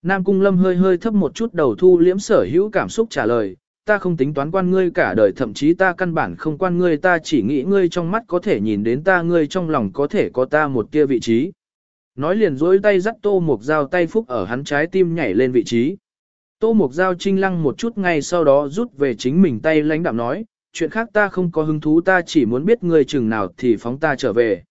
Nam Cung Lâm hơi hơi thấp một chút đầu thu liễm sở hữu cảm xúc trả lời, ta không tính toán quan ngươi cả đời thậm chí ta căn bản không quan ngươi ta chỉ nghĩ ngươi trong mắt có thể nhìn đến ta ngươi trong lòng có thể có ta một kia vị trí. Nói liền dối tay dắt tô mục dao tay phúc ở hắn trái tim nhảy lên vị trí. Tô mục dao trinh lăng một chút ngay sau đó rút về chính mình tay lãnh đạm nói, chuyện khác ta không có hứng thú ta chỉ muốn biết ngươi chừng nào thì phóng ta trở về.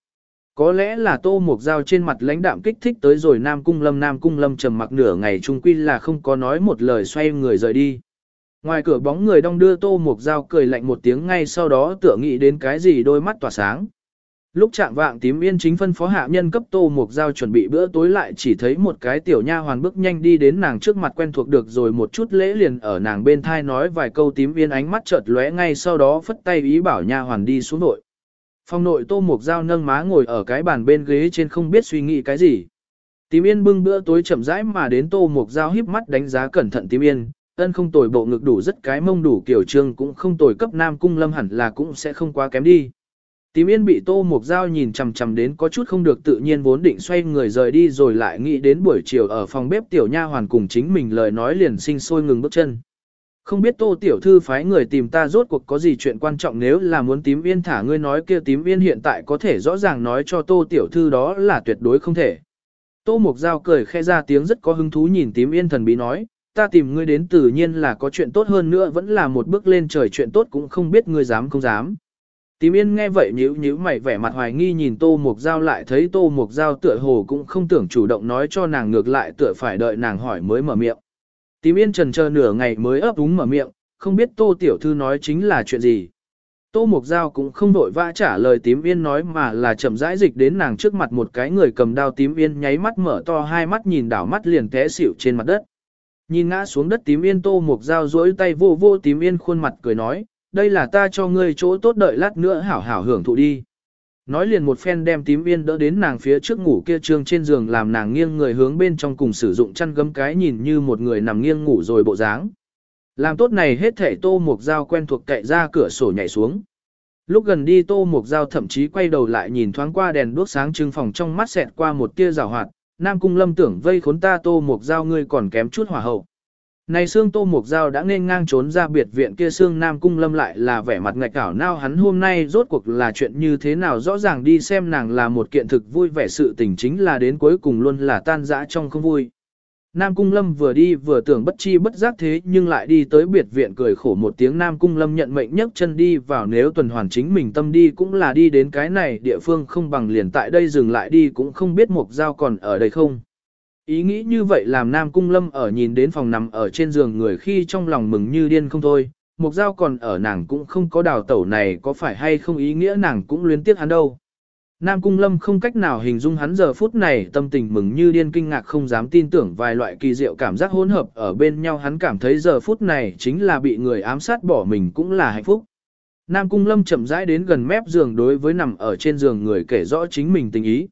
Có lẽ là tô mục dao trên mặt lãnh đạm kích thích tới rồi Nam Cung Lâm, Nam Cung Lâm trầm mặc nửa ngày trung quy là không có nói một lời xoay người rời đi. Ngoài cửa bóng người đong đưa tô mục dao cười lạnh một tiếng ngay sau đó tựa nghĩ đến cái gì đôi mắt tỏa sáng. Lúc chạm vạng tím yên chính phân phó hạ nhân cấp tô mục dao chuẩn bị bữa tối lại chỉ thấy một cái tiểu nha hoàn bước nhanh đi đến nàng trước mặt quen thuộc được rồi một chút lễ liền ở nàng bên thai nói vài câu tím yên ánh mắt chợt lóe ngay sau đó phất tay ý bảo nha hoàn đi xuống nội. Phòng nội tô mục dao nâng má ngồi ở cái bàn bên ghế trên không biết suy nghĩ cái gì. Tím yên bưng bữa tối chậm rãi mà đến tô mục dao híp mắt đánh giá cẩn thận tím yên, ân không tồi bộ ngực đủ rất cái mông đủ kiểu trương cũng không tồi cấp nam cung lâm hẳn là cũng sẽ không quá kém đi. Tím yên bị tô mục dao nhìn chằm chằm đến có chút không được tự nhiên vốn định xoay người rời đi rồi lại nghĩ đến buổi chiều ở phòng bếp tiểu nha hoàn cùng chính mình lời nói liền sinh sôi ngừng bước chân. Không biết tô tiểu thư phái người tìm ta rốt cuộc có gì chuyện quan trọng nếu là muốn tím yên thả ngươi nói kia tím yên hiện tại có thể rõ ràng nói cho tô tiểu thư đó là tuyệt đối không thể. Tô mục Giao cười khe ra tiếng rất có hứng thú nhìn tím yên thần bí nói, ta tìm ngươi đến tự nhiên là có chuyện tốt hơn nữa vẫn là một bước lên trời chuyện tốt cũng không biết ngươi dám không dám. Tím yên nghe vậy nhíu nhíu mày vẻ mặt hoài nghi nhìn tô mục Giao lại thấy tô mục Giao tựa hồ cũng không tưởng chủ động nói cho nàng ngược lại tựa phải đợi nàng hỏi mới mở miệng. Tím yên trần chờ nửa ngày mới ấp úng mở miệng, không biết tô tiểu thư nói chính là chuyện gì. Tô Mộc Giao cũng không vội vã trả lời tím yên nói mà là chậm rãi dịch đến nàng trước mặt một cái người cầm đao tím yên nháy mắt mở to hai mắt nhìn đảo mắt liền té xỉu trên mặt đất. Nhìn ngã xuống đất tím yên Tô Mộc Giao duỗi tay vô vô tím yên khuôn mặt cười nói, đây là ta cho ngươi chỗ tốt đợi lát nữa hảo hảo hưởng thụ đi nói liền một phen đem tím yên đỡ đến nàng phía trước ngủ kia trương trên giường làm nàng nghiêng người hướng bên trong cùng sử dụng chăn gấm cái nhìn như một người nằm nghiêng ngủ rồi bộ dáng. Làm tốt này hết thể tô mục dao quen thuộc cậy ra cửa sổ nhảy xuống. Lúc gần đi tô mục dao thậm chí quay đầu lại nhìn thoáng qua đèn đuốc sáng trưng phòng trong mắt xẹt qua một tia rào hoạt, Nam Cung Lâm tưởng vây khốn ta tô mục dao ngươi còn kém chút hỏa hậu. Này xương tô mục dao đã nên ngang trốn ra biệt viện kia xương Nam Cung Lâm lại là vẻ mặt ngạch cảo nao hắn hôm nay rốt cuộc là chuyện như thế nào rõ ràng đi xem nàng là một kiện thực vui vẻ sự tình chính là đến cuối cùng luôn là tan dã trong không vui. Nam Cung Lâm vừa đi vừa tưởng bất chi bất giác thế nhưng lại đi tới biệt viện cười khổ một tiếng Nam Cung Lâm nhận mệnh nhấc chân đi vào nếu tuần hoàn chính mình tâm đi cũng là đi đến cái này địa phương không bằng liền tại đây dừng lại đi cũng không biết Mục Giao còn ở đây không. Ý nghĩ như vậy làm Nam Cung Lâm ở nhìn đến phòng nằm ở trên giường người khi trong lòng mừng như điên không thôi, Mục Giao còn ở nàng cũng không có đào tẩu này có phải hay không ý nghĩa nàng cũng luyến tiếc hắn đâu. Nam Cung Lâm không cách nào hình dung hắn giờ phút này tâm tình mừng như điên kinh ngạc không dám tin tưởng vài loại kỳ diệu cảm giác hỗn hợp ở bên nhau hắn cảm thấy giờ phút này chính là bị người ám sát bỏ mình cũng là hạnh phúc. Nam Cung Lâm chậm rãi đến gần mép giường đối với nằm ở trên giường người kể rõ chính mình tình ý.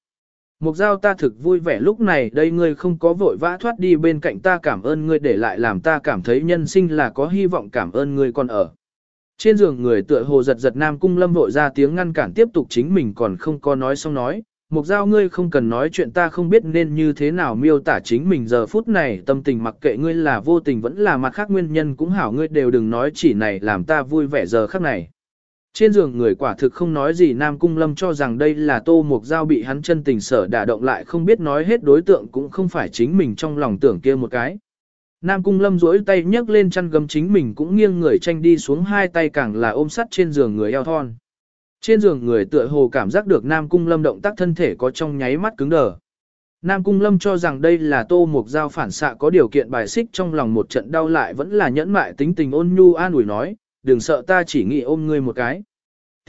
Mục giao ta thực vui vẻ lúc này, đây ngươi không có vội vã thoát đi bên cạnh ta, cảm ơn ngươi để lại làm ta cảm thấy nhân sinh là có hy vọng, cảm ơn ngươi còn ở. Trên giường người tựa hồ giật giật Nam Cung Lâm vội ra tiếng ngăn cản tiếp tục chính mình còn không có nói xong nói. Mục giao ngươi không cần nói chuyện ta không biết nên như thế nào miêu tả chính mình, giờ phút này tâm tình mặc kệ ngươi là vô tình vẫn là mặt khác nguyên nhân cũng hảo, ngươi đều đừng nói chỉ này làm ta vui vẻ giờ khắc này. Trên giường người quả thực không nói gì Nam Cung Lâm cho rằng đây là tô mục giao bị hắn chân tình sở đả động lại không biết nói hết đối tượng cũng không phải chính mình trong lòng tưởng kia một cái. Nam Cung Lâm duỗi tay nhấc lên chăn gấm chính mình cũng nghiêng người tranh đi xuống hai tay càng là ôm sắt trên giường người eo thon. Trên giường người tựa hồ cảm giác được Nam Cung Lâm động tác thân thể có trong nháy mắt cứng đờ. Nam Cung Lâm cho rằng đây là tô mục giao phản xạ có điều kiện bài xích trong lòng một trận đau lại vẫn là nhẫn mại tính tình ôn nhu an ủi nói, đừng sợ ta chỉ nghĩ ôm ngươi một cái.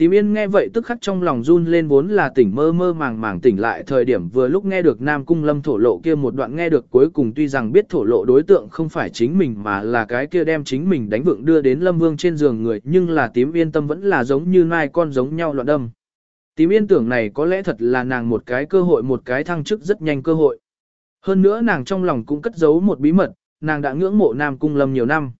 Tím yên nghe vậy tức khắc trong lòng run lên vốn là tỉnh mơ mơ màng màng tỉnh lại thời điểm vừa lúc nghe được Nam Cung Lâm thổ lộ kia một đoạn nghe được cuối cùng tuy rằng biết thổ lộ đối tượng không phải chính mình mà là cái kia đem chính mình đánh vượng đưa đến Lâm Vương trên giường người nhưng là tím yên tâm vẫn là giống như mai con giống nhau loạn đâm. Tím yên tưởng này có lẽ thật là nàng một cái cơ hội một cái thăng chức rất nhanh cơ hội. Hơn nữa nàng trong lòng cũng cất giấu một bí mật, nàng đã ngưỡng mộ Nam Cung Lâm nhiều năm.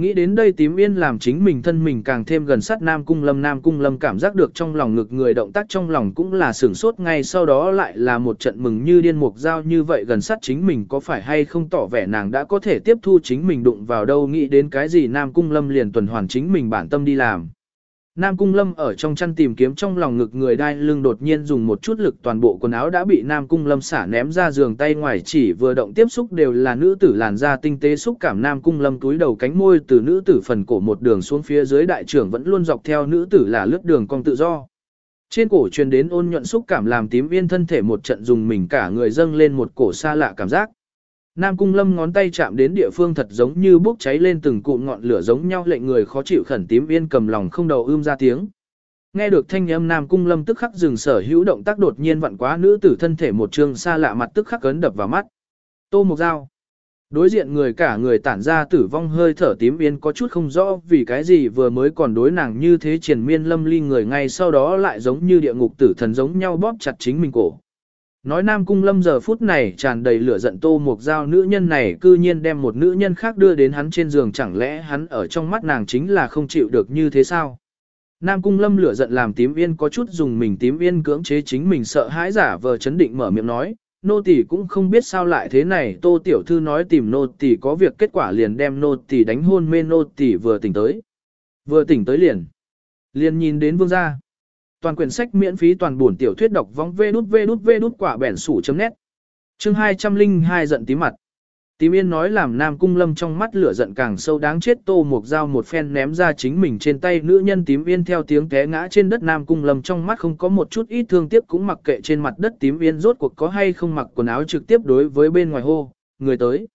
Nghĩ đến đây tím yên làm chính mình thân mình càng thêm gần sát Nam Cung Lâm, Nam Cung Lâm cảm giác được trong lòng ngực người động tác trong lòng cũng là sửng sốt, ngay sau đó lại là một trận mừng như điên mục giao như vậy gần sát chính mình có phải hay không tỏ vẻ nàng đã có thể tiếp thu chính mình đụng vào đâu, nghĩ đến cái gì Nam Cung Lâm liền tuần hoàn chính mình bản tâm đi làm. Nam Cung Lâm ở trong chăn tìm kiếm trong lòng ngực người đai lưng đột nhiên dùng một chút lực toàn bộ quần áo đã bị Nam Cung Lâm xả ném ra giường tay ngoài chỉ vừa động tiếp xúc đều là nữ tử làn da tinh tế xúc cảm Nam Cung Lâm túi đầu cánh môi từ nữ tử phần cổ một đường xuống phía dưới đại trưởng vẫn luôn dọc theo nữ tử là lướt đường cong tự do. Trên cổ truyền đến ôn nhuận xúc cảm làm tím yên thân thể một trận dùng mình cả người dâng lên một cổ xa lạ cảm giác. Nam Cung Lâm ngón tay chạm đến địa phương thật giống như bốc cháy lên từng cụm ngọn lửa giống nhau, lệnh người khó chịu khẩn tím yên cầm lòng không đầu ưm ra tiếng. Nghe được thanh âm, Nam Cung Lâm tức khắc dừng sở hữu động tác, đột nhiên vặn quá nữ tử thân thể một trường xa lạ mặt tức khắc cấn đập vào mắt. Tô Mộc Dao. Đối diện người cả người tản ra tử vong hơi thở tím yên, có chút không rõ vì cái gì vừa mới còn đối nàng như thế triền miên lâm ly người, ngay sau đó lại giống như địa ngục tử thần giống nhau bóp chặt chính mình cổ. Nói Nam Cung Lâm giờ phút này tràn đầy lửa giận tô mục dao nữ nhân này cư nhiên đem một nữ nhân khác đưa đến hắn trên giường chẳng lẽ hắn ở trong mắt nàng chính là không chịu được như thế sao? Nam Cung Lâm lửa giận làm tím yên có chút dùng mình tím yên cưỡng chế chính mình sợ hãi giả vờ chấn định mở miệng nói, nô tỳ cũng không biết sao lại thế này tô tiểu thư nói tìm nô tỳ có việc kết quả liền đem nô tỳ đánh hôn mê nô tỳ vừa tỉnh tới. Vừa tỉnh tới liền. Liền nhìn đến vương gia toàn quyển sách miễn phí toàn buồn tiểu thuyết đọc vong vê đút vê đút vê đút quả bẻn sủ chấm nét. Chương 202 giận tím mặt. Tím yên nói làm Nam Cung Lâm trong mắt lửa giận càng sâu đáng chết tô một dao một phen ném ra chính mình trên tay nữ nhân tím yên theo tiếng té ngã trên đất Nam Cung Lâm trong mắt không có một chút ít thương tiếc cũng mặc kệ trên mặt đất tím yên rốt cuộc có hay không mặc quần áo trực tiếp đối với bên ngoài hô, người tới.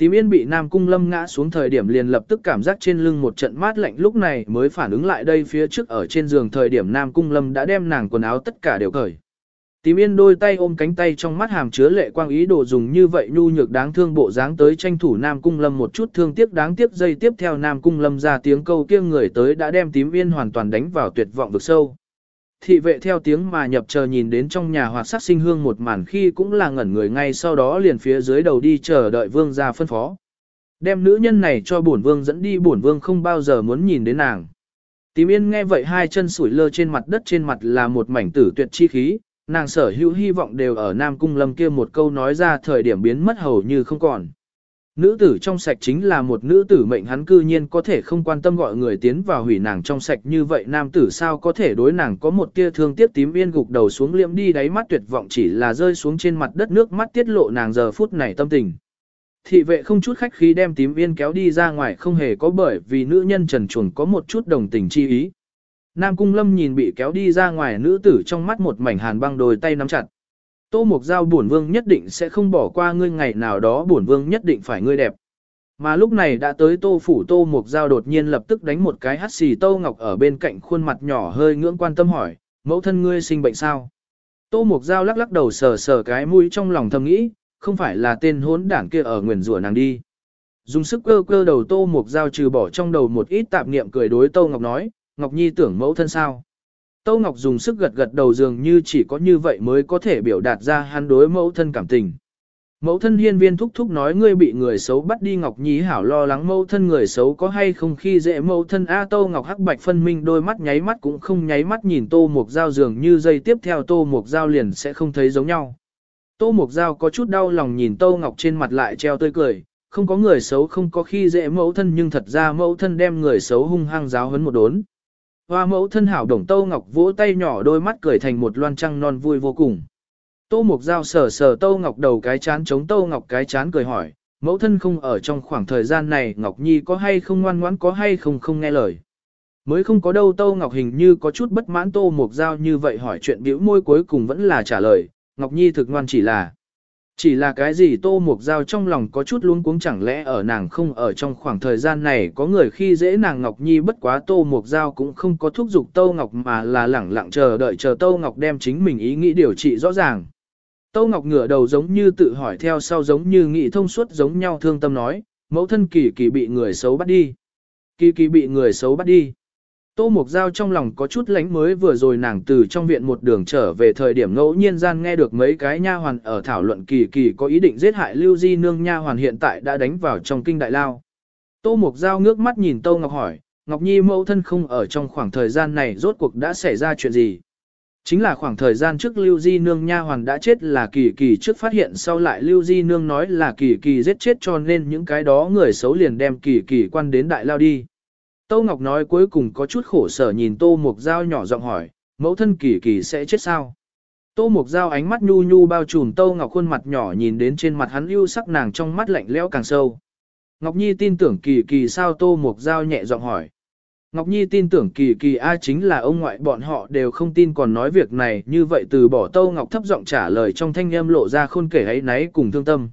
Tím yên bị Nam Cung Lâm ngã xuống thời điểm liền lập tức cảm giác trên lưng một trận mát lạnh lúc này mới phản ứng lại đây phía trước ở trên giường thời điểm Nam Cung Lâm đã đem nàng quần áo tất cả đều cởi. Tím yên đôi tay ôm cánh tay trong mắt hàm chứa lệ quang ý đồ dùng như vậy nhu nhược đáng thương bộ dáng tới tranh thủ Nam Cung Lâm một chút thương tiếc đáng tiếc dây tiếp theo Nam Cung Lâm ra tiếng câu kia người tới đã đem tím yên hoàn toàn đánh vào tuyệt vọng vực sâu thị vệ theo tiếng mà nhập chờ nhìn đến trong nhà hoạt sắc sinh hương một màn khi cũng là ngẩn người ngay sau đó liền phía dưới đầu đi chờ đợi vương ra phân phó. Đem nữ nhân này cho bổn vương dẫn đi bổn vương không bao giờ muốn nhìn đến nàng. Tím yên nghe vậy hai chân sủi lơ trên mặt đất trên mặt là một mảnh tử tuyệt chi khí, nàng sở hữu hy vọng đều ở Nam Cung Lâm kia một câu nói ra thời điểm biến mất hầu như không còn. Nữ tử trong sạch chính là một nữ tử mệnh hắn cư nhiên có thể không quan tâm gọi người tiến vào hủy nàng trong sạch như vậy, nam tử sao có thể đối nàng có một tia thương tiếc tím yên gục đầu xuống liệm đi đáy mắt tuyệt vọng chỉ là rơi xuống trên mặt đất nước mắt tiết lộ nàng giờ phút này tâm tình. Thị vệ không chút khách khí đem tím yên kéo đi ra ngoài không hề có bởi vì nữ nhân trần chuồn có một chút đồng tình chi ý. Nam Cung Lâm nhìn bị kéo đi ra ngoài nữ tử trong mắt một mảnh hàn băng đôi tay nắm chặt. Tô Mục Giao bổn vương nhất định sẽ không bỏ qua ngươi ngày nào đó bổn vương nhất định phải ngươi đẹp. Mà lúc này đã tới Tô Phủ Tô Mục Giao đột nhiên lập tức đánh một cái hắt xì Tô Ngọc ở bên cạnh khuôn mặt nhỏ hơi ngưỡng quan tâm hỏi, mẫu thân ngươi sinh bệnh sao? Tô Mục Giao lắc lắc đầu sờ sờ cái mũi trong lòng thầm nghĩ, không phải là tên hốn đảng kia ở nguyền rủa nàng đi. Dùng sức cơ cơ đầu Tô Mục Giao trừ bỏ trong đầu một ít tạp niệm cười đối Tô Ngọc nói, Ngọc Nhi tưởng mẫu thân sao? Tô Ngọc dùng sức gật gật đầu dường như chỉ có như vậy mới có thể biểu đạt ra hắn đối mẫu thân cảm tình. Mẫu thân hiên viên thúc thúc nói ngươi bị người xấu bắt đi Ngọc nhí hảo lo lắng mẫu thân người xấu có hay không khi dễ mẫu thân A Tô Ngọc hắc bạch phân minh đôi mắt nháy mắt cũng không nháy mắt nhìn Tô Mộc Giao dường như dây tiếp theo Tô Mộc Giao liền sẽ không thấy giống nhau. Tô Mộc Giao có chút đau lòng nhìn Tô Ngọc trên mặt lại treo tươi cười, không có người xấu không có khi dễ mẫu thân nhưng thật ra mẫu thân đem người xấu hung hăng giáo hấn một đốn. Hoa mẫu thân hảo đồng Tô Ngọc vỗ tay nhỏ đôi mắt cười thành một loan trăng non vui vô cùng. Tô Mục Giao sờ sờ Tô Ngọc đầu cái chán chống Tô Ngọc cái chán cười hỏi, mẫu thân không ở trong khoảng thời gian này Ngọc Nhi có hay không ngoan ngoãn có hay không không nghe lời. Mới không có đâu Tô Ngọc hình như có chút bất mãn Tô Mục Giao như vậy hỏi chuyện biểu môi cuối cùng vẫn là trả lời, Ngọc Nhi thực ngoan chỉ là chỉ là cái gì Tô Mục Giao trong lòng có chút luống cuống chẳng lẽ ở nàng không ở trong khoảng thời gian này có người khi dễ nàng Ngọc Nhi bất quá Tô Mục Giao cũng không có thúc giục Tô Ngọc mà là lẳng lặng chờ đợi chờ Tô Ngọc đem chính mình ý nghĩ điều trị rõ ràng. Tô Ngọc ngửa đầu giống như tự hỏi theo sau giống như nghĩ thông suốt giống nhau thương tâm nói, mẫu thân kỳ kỳ bị người xấu bắt đi. Kỳ kỳ bị người xấu bắt đi. Tô Mộc Giao trong lòng có chút lánh mới vừa rồi nàng từ trong viện một đường trở về thời điểm ngẫu nhiên gian nghe được mấy cái nha hoàn ở thảo luận kỳ kỳ có ý định giết hại Lưu Di Nương nha hoàn hiện tại đã đánh vào trong kinh đại lao. Tô Mộc Giao ngước mắt nhìn Tô Ngọc hỏi, Ngọc Nhi mẫu thân không ở trong khoảng thời gian này rốt cuộc đã xảy ra chuyện gì? Chính là khoảng thời gian trước Lưu Di Nương nha hoàn đã chết là kỳ kỳ trước phát hiện sau lại Lưu Di Nương nói là kỳ kỳ giết chết cho nên những cái đó người xấu liền đem kỳ kỳ quan đến đại lao đi. Tô Ngọc nói cuối cùng có chút khổ sở nhìn Tô Mục Giao nhỏ giọng hỏi, mẫu thân kỳ kỳ sẽ chết sao? Tô Mục Giao ánh mắt nhu nhu bao trùm Tô Ngọc khuôn mặt nhỏ nhìn đến trên mặt hắn ưu sắc nàng trong mắt lạnh lẽo càng sâu. Ngọc Nhi tin tưởng kỳ kỳ sao Tô Mục Giao nhẹ giọng hỏi. Ngọc Nhi tin tưởng kỳ kỳ A chính là ông ngoại bọn họ đều không tin còn nói việc này như vậy từ bỏ Tô Ngọc thấp giọng trả lời trong thanh âm lộ ra khôn kể ấy náy cùng thương tâm.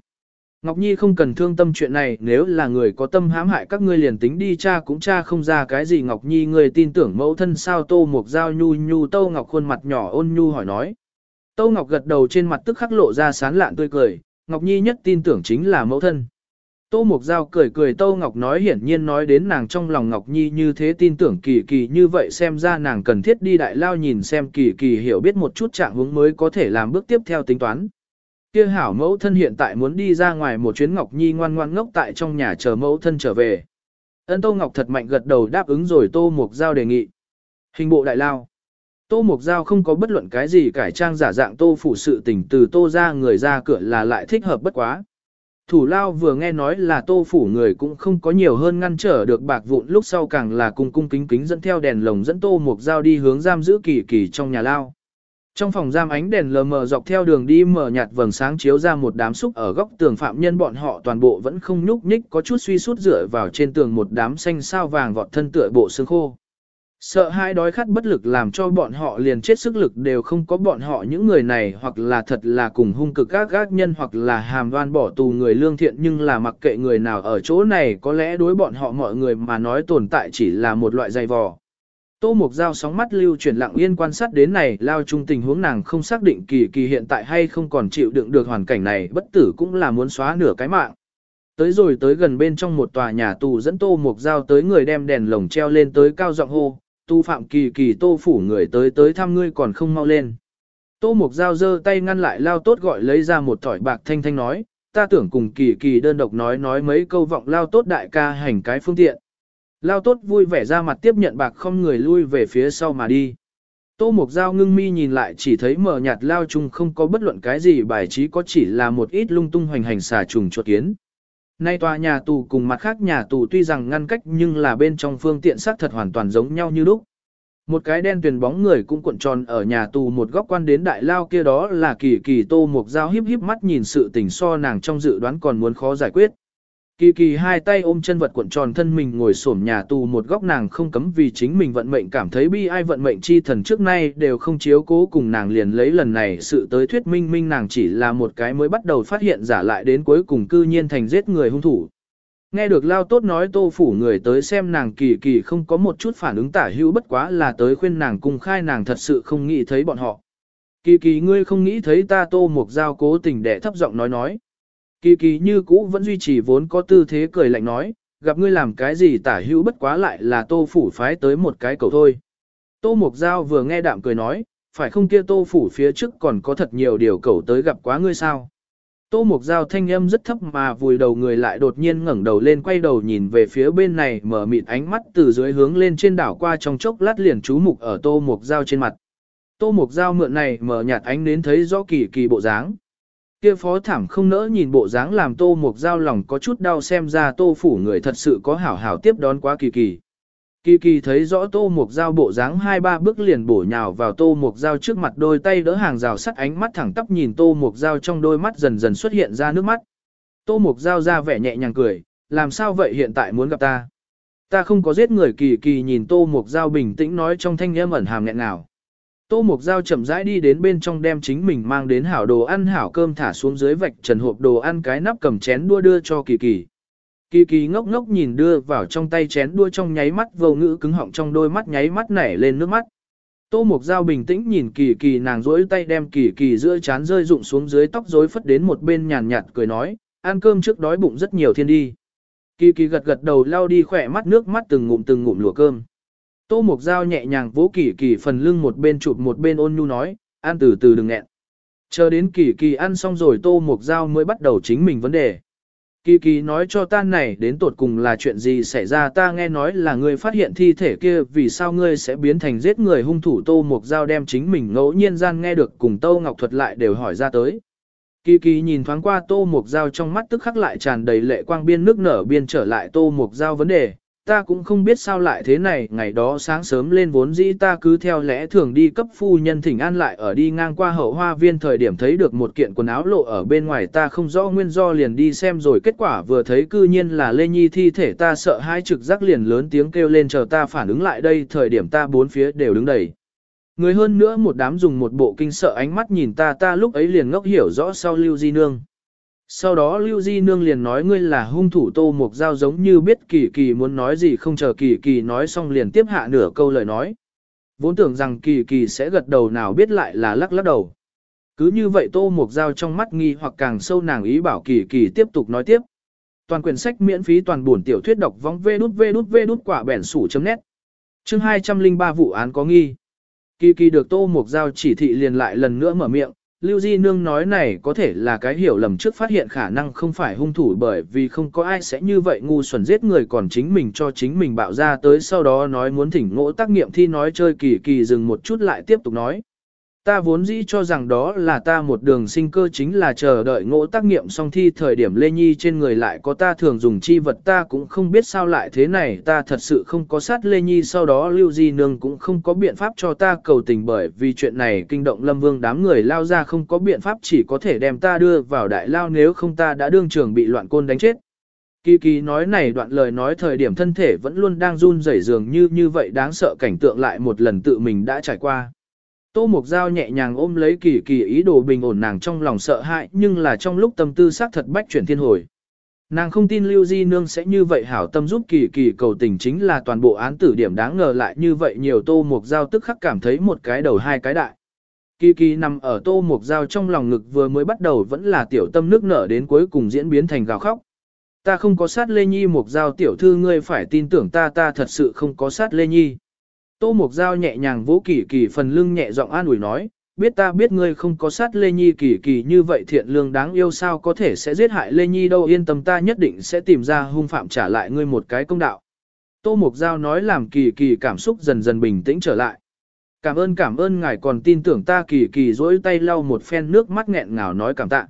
Ngọc Nhi không cần thương tâm chuyện này nếu là người có tâm hãm hại các ngươi liền tính đi cha cũng cha không ra cái gì Ngọc Nhi người tin tưởng mẫu thân sao Tô một Giao nhu nhu Tô Ngọc khuôn mặt nhỏ ôn nhu hỏi nói. Tô Ngọc gật đầu trên mặt tức khắc lộ ra sán lạn tươi cười, Ngọc Nhi nhất tin tưởng chính là mẫu thân. Tô Mộc Giao cười cười Tô Ngọc nói hiển nhiên nói đến nàng trong lòng Ngọc Nhi như thế tin tưởng kỳ kỳ như vậy xem ra nàng cần thiết đi đại lao nhìn xem kỳ kỳ hiểu biết một chút trạng hướng mới có thể làm bước tiếp theo tính toán. Kia hảo mẫu thân hiện tại muốn đi ra ngoài một chuyến Ngọc Nhi ngoan ngoan ngốc tại trong nhà chờ mẫu thân trở về. Ân Tô Ngọc thật mạnh gật đầu đáp ứng rồi Tô Mục Giao đề nghị. Hình bộ đại lao. Tô Mục Giao không có bất luận cái gì cải trang giả dạng Tô phủ sự tình từ Tô ra người ra cửa là lại thích hợp bất quá. Thủ lao vừa nghe nói là tô phủ người cũng không có nhiều hơn ngăn trở được bạc vụn lúc sau càng là cung cung kính kính dẫn theo đèn lồng dẫn tô mục giao đi hướng giam giữ kỳ kỳ trong nhà lao. Trong phòng giam ánh đèn lờ mờ dọc theo đường đi mở nhạt vầng sáng chiếu ra một đám xúc ở góc tường phạm nhân bọn họ toàn bộ vẫn không nhúc nhích, có chút suy sút dựa vào trên tường một đám xanh sao vàng vọt thân tựa bộ xương khô. Sợ hai đói khát bất lực làm cho bọn họ liền chết sức lực đều không có bọn họ những người này, hoặc là thật là cùng hung cực các gác nhân, hoặc là hàm đoan bỏ tù người lương thiện, nhưng là mặc kệ người nào ở chỗ này, có lẽ đối bọn họ mọi người mà nói tồn tại chỉ là một loại dày vò. Tô Mục Giao sóng mắt lưu chuyển lặng yên quan sát đến này lao chung tình huống nàng không xác định kỳ kỳ hiện tại hay không còn chịu đựng được hoàn cảnh này bất tử cũng là muốn xóa nửa cái mạng. Tới rồi tới gần bên trong một tòa nhà tù dẫn Tô Mục Giao tới người đem đèn lồng treo lên tới cao giọng hô, tu phạm kỳ kỳ tô phủ người tới tới thăm ngươi còn không mau lên. Tô Mục Giao giơ tay ngăn lại lao tốt gọi lấy ra một thỏi bạc thanh thanh nói, ta tưởng cùng kỳ kỳ đơn độc nói nói mấy câu vọng lao tốt đại ca hành cái phương tiện. Lao tốt vui vẻ ra mặt tiếp nhận bạc không người lui về phía sau mà đi. Tô Mục Giao ngưng mi nhìn lại chỉ thấy mờ nhạt lao chung không có bất luận cái gì, bài trí có chỉ là một ít lung tung hoành hành xà trùng chuột kiến. Nay tòa nhà tù cùng mặt khác nhà tù tuy rằng ngăn cách nhưng là bên trong phương tiện xác thật hoàn toàn giống nhau như lúc. Một cái đen tuyền bóng người cũng cuộn tròn ở nhà tù một góc quan đến đại lao kia đó là kỳ kỳ tô mục dao híp híp mắt nhìn sự tình so nàng trong dự đoán còn muốn khó giải quyết. Kỳ kỳ hai tay ôm chân vật cuộn tròn thân mình ngồi xổm nhà tù một góc nàng không cấm vì chính mình vận mệnh cảm thấy bi ai vận mệnh chi thần trước nay đều không chiếu cố cùng nàng liền lấy lần này sự tới thuyết minh minh nàng chỉ là một cái mới bắt đầu phát hiện giả lại đến cuối cùng cư nhiên thành giết người hung thủ. Nghe được lao tốt nói tô phủ người tới xem nàng kỳ kỳ không có một chút phản ứng tả hữu bất quá là tới khuyên nàng cung khai nàng thật sự không nghĩ thấy bọn họ. Kỳ kỳ ngươi không nghĩ thấy ta tô một giao cố tình để thấp giọng nói nói. Kỳ kỳ như cũ vẫn duy trì vốn có tư thế cười lạnh nói, gặp ngươi làm cái gì tả hữu bất quá lại là tô phủ phái tới một cái cầu thôi. Tô Mục Giao vừa nghe đạm cười nói, phải không kia tô phủ phía trước còn có thật nhiều điều cầu tới gặp quá ngươi sao. Tô Mục Giao thanh âm rất thấp mà vùi đầu người lại đột nhiên ngẩng đầu lên quay đầu nhìn về phía bên này mở mịt ánh mắt từ dưới hướng lên trên đảo qua trong chốc lát liền chú mục ở Tô Mục Giao trên mặt. Tô Mục Giao mượn này mở nhạt ánh đến thấy rõ kỳ kỳ bộ dáng. Kia phó thảm không nỡ nhìn bộ dáng làm Tô Mục Giao lòng có chút đau xem ra Tô phủ người thật sự có hảo hảo tiếp đón quá kỳ kỳ. Kỳ kỳ thấy rõ tô mục dao bộ dáng hai ba bước liền bổ nhào vào tô mục dao trước mặt đôi tay đỡ hàng rào sắt ánh mắt thẳng tắp nhìn tô mục dao trong đôi mắt dần dần xuất hiện ra nước mắt. Tô mục dao ra vẻ nhẹ nhàng cười, làm sao vậy hiện tại muốn gặp ta? Ta không có giết người kỳ kỳ nhìn tô mục dao bình tĩnh nói trong thanh âm ẩn hàm nghẹn nào. Tô mục Giao chậm rãi đi đến bên trong đem chính mình mang đến hảo đồ ăn hảo cơm thả xuống dưới vạch trần hộp đồ ăn cái nắp cầm chén đua đưa cho kỳ kỳ. Kỳ kỳ ngốc ngốc nhìn đưa vào trong tay chén đua trong nháy mắt vô ngữ cứng họng trong đôi mắt nháy mắt nảy lên nước mắt. Tô Mục Giao bình tĩnh nhìn kỳ kỳ nàng rỗi tay đem kỳ kỳ giữa chán rơi rụng xuống dưới tóc rối phất đến một bên nhàn nhạt cười nói, ăn cơm trước đói bụng rất nhiều thiên đi. Kỳ kỳ gật gật đầu lau đi khỏe mắt nước mắt từng ngụm từng ngụm lùa cơm. Tô Mục Giao nhẹ nhàng vỗ kỳ kỳ phần lưng một bên chụp một bên ôn nhu nói, ăn từ từ đừng nghẹn. Chờ đến kỳ kỳ ăn xong rồi Tô Mục Giao mới bắt đầu chính mình vấn đề. Kỳ kỳ nói cho ta này đến tột cùng là chuyện gì xảy ra ta nghe nói là ngươi phát hiện thi thể kia vì sao ngươi sẽ biến thành giết người hung thủ tô mục Giao đem chính mình ngẫu nhiên gian nghe được cùng tô ngọc thuật lại đều hỏi ra tới. Kỳ kỳ nhìn thoáng qua tô mục Giao trong mắt tức khắc lại tràn đầy lệ quang biên nước nở biên trở lại tô mục Giao vấn đề, ta cũng không biết sao lại thế này, ngày đó sáng sớm lên vốn dĩ ta cứ theo lẽ thường đi cấp phu nhân thỉnh an lại ở đi ngang qua hậu hoa viên thời điểm thấy được một kiện quần áo lộ ở bên ngoài ta không rõ nguyên do liền đi xem rồi kết quả vừa thấy cư nhiên là Lê Nhi thi thể ta sợ hai trực giác liền lớn tiếng kêu lên chờ ta phản ứng lại đây thời điểm ta bốn phía đều đứng đầy. Người hơn nữa một đám dùng một bộ kinh sợ ánh mắt nhìn ta ta lúc ấy liền ngốc hiểu rõ sau lưu di nương. Sau đó Lưu Di Nương liền nói ngươi là hung thủ tô mục giao giống như biết kỳ kỳ muốn nói gì không chờ kỳ kỳ nói xong liền tiếp hạ nửa câu lời nói. Vốn tưởng rằng kỳ kỳ sẽ gật đầu nào biết lại là lắc lắc đầu. Cứ như vậy tô mục giao trong mắt nghi hoặc càng sâu nàng ý bảo kỳ kỳ tiếp tục nói tiếp. Toàn quyển sách miễn phí toàn buồn tiểu thuyết đọc vong vê đút vê đút vê đút quả bẻn sủ chấm nét. Chương 203 vụ án có nghi. Kỳ kỳ được tô mục giao chỉ thị liền lại lần nữa mở miệng, Lưu Di Nương nói này có thể là cái hiểu lầm trước phát hiện khả năng không phải hung thủ bởi vì không có ai sẽ như vậy ngu xuẩn giết người còn chính mình cho chính mình bạo ra tới sau đó nói muốn thỉnh ngỗ tác nghiệm thi nói chơi kỳ kỳ dừng một chút lại tiếp tục nói. Ta vốn dĩ cho rằng đó là ta một đường sinh cơ chính là chờ đợi ngỗ tác nghiệm xong thi thời điểm Lê Nhi trên người lại có ta thường dùng chi vật, ta cũng không biết sao lại thế này, ta thật sự không có sát Lê Nhi, sau đó Lưu Di Nương cũng không có biện pháp cho ta cầu tình bởi vì chuyện này kinh động Lâm Vương đám người lao ra không có biện pháp chỉ có thể đem ta đưa vào đại lao nếu không ta đã đương trường bị loạn côn đánh chết. Kỳ kỳ nói này đoạn lời nói thời điểm thân thể vẫn luôn đang run rẩy dường như như vậy, đáng sợ cảnh tượng lại một lần tự mình đã trải qua. Tô Mục Giao nhẹ nhàng ôm lấy kỳ kỳ ý đồ bình ổn nàng trong lòng sợ hãi, nhưng là trong lúc tâm tư xác thật bách chuyển thiên hồi. Nàng không tin Lưu Di Nương sẽ như vậy hảo tâm giúp kỳ kỳ cầu tình chính là toàn bộ án tử điểm đáng ngờ lại như vậy nhiều Tô Mục Giao tức khắc cảm thấy một cái đầu hai cái đại. Kỳ kỳ nằm ở Tô Mục Giao trong lòng ngực vừa mới bắt đầu vẫn là tiểu tâm nước nở đến cuối cùng diễn biến thành gào khóc. Ta không có sát Lê Nhi Mục Giao tiểu thư ngươi phải tin tưởng ta ta thật sự không có sát Lê Nhi. Tô Mục Giao nhẹ nhàng vỗ kỳ kỳ phần lưng nhẹ giọng an ủi nói, biết ta biết ngươi không có sát Lê Nhi kỳ kỳ như vậy thiện lương đáng yêu sao có thể sẽ giết hại Lê Nhi đâu yên tâm ta nhất định sẽ tìm ra hung phạm trả lại ngươi một cái công đạo. Tô Mục Giao nói làm kỳ kỳ cảm xúc dần dần bình tĩnh trở lại. Cảm ơn cảm ơn ngài còn tin tưởng ta kỳ kỳ dỗi tay lau một phen nước mắt nghẹn ngào nói cảm tạ.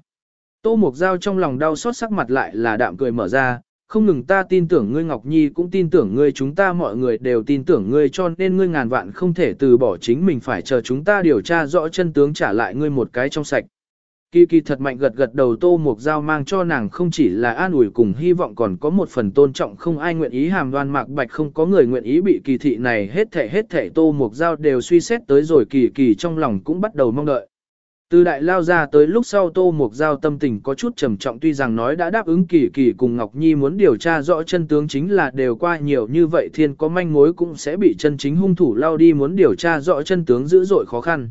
Tô Mục Giao trong lòng đau xót sắc mặt lại là đạm cười mở ra, không ngừng ta tin tưởng ngươi Ngọc Nhi cũng tin tưởng ngươi, chúng ta mọi người đều tin tưởng ngươi, cho nên ngươi ngàn vạn không thể từ bỏ chính mình, phải chờ chúng ta điều tra rõ chân tướng trả lại ngươi một cái trong sạch. Kỳ kỳ thật mạnh gật gật đầu tô mục dao mang cho nàng không chỉ là an ủi cùng hy vọng còn có một phần tôn trọng, không ai nguyện ý hàm đoan mạc bạch, không có người nguyện ý bị kỳ thị này hết thể hết thể tô mục dao đều suy xét tới rồi kỳ kỳ trong lòng cũng bắt đầu mong đợi. Từ đại lao ra tới lúc sau Tô Mục Giao tâm tình có chút trầm trọng tuy rằng nói đã đáp ứng kỳ kỳ cùng Ngọc Nhi muốn điều tra rõ chân tướng chính là đều qua nhiều như vậy thiên có manh mối cũng sẽ bị chân chính hung thủ lao đi muốn điều tra rõ chân tướng dữ dội khó khăn.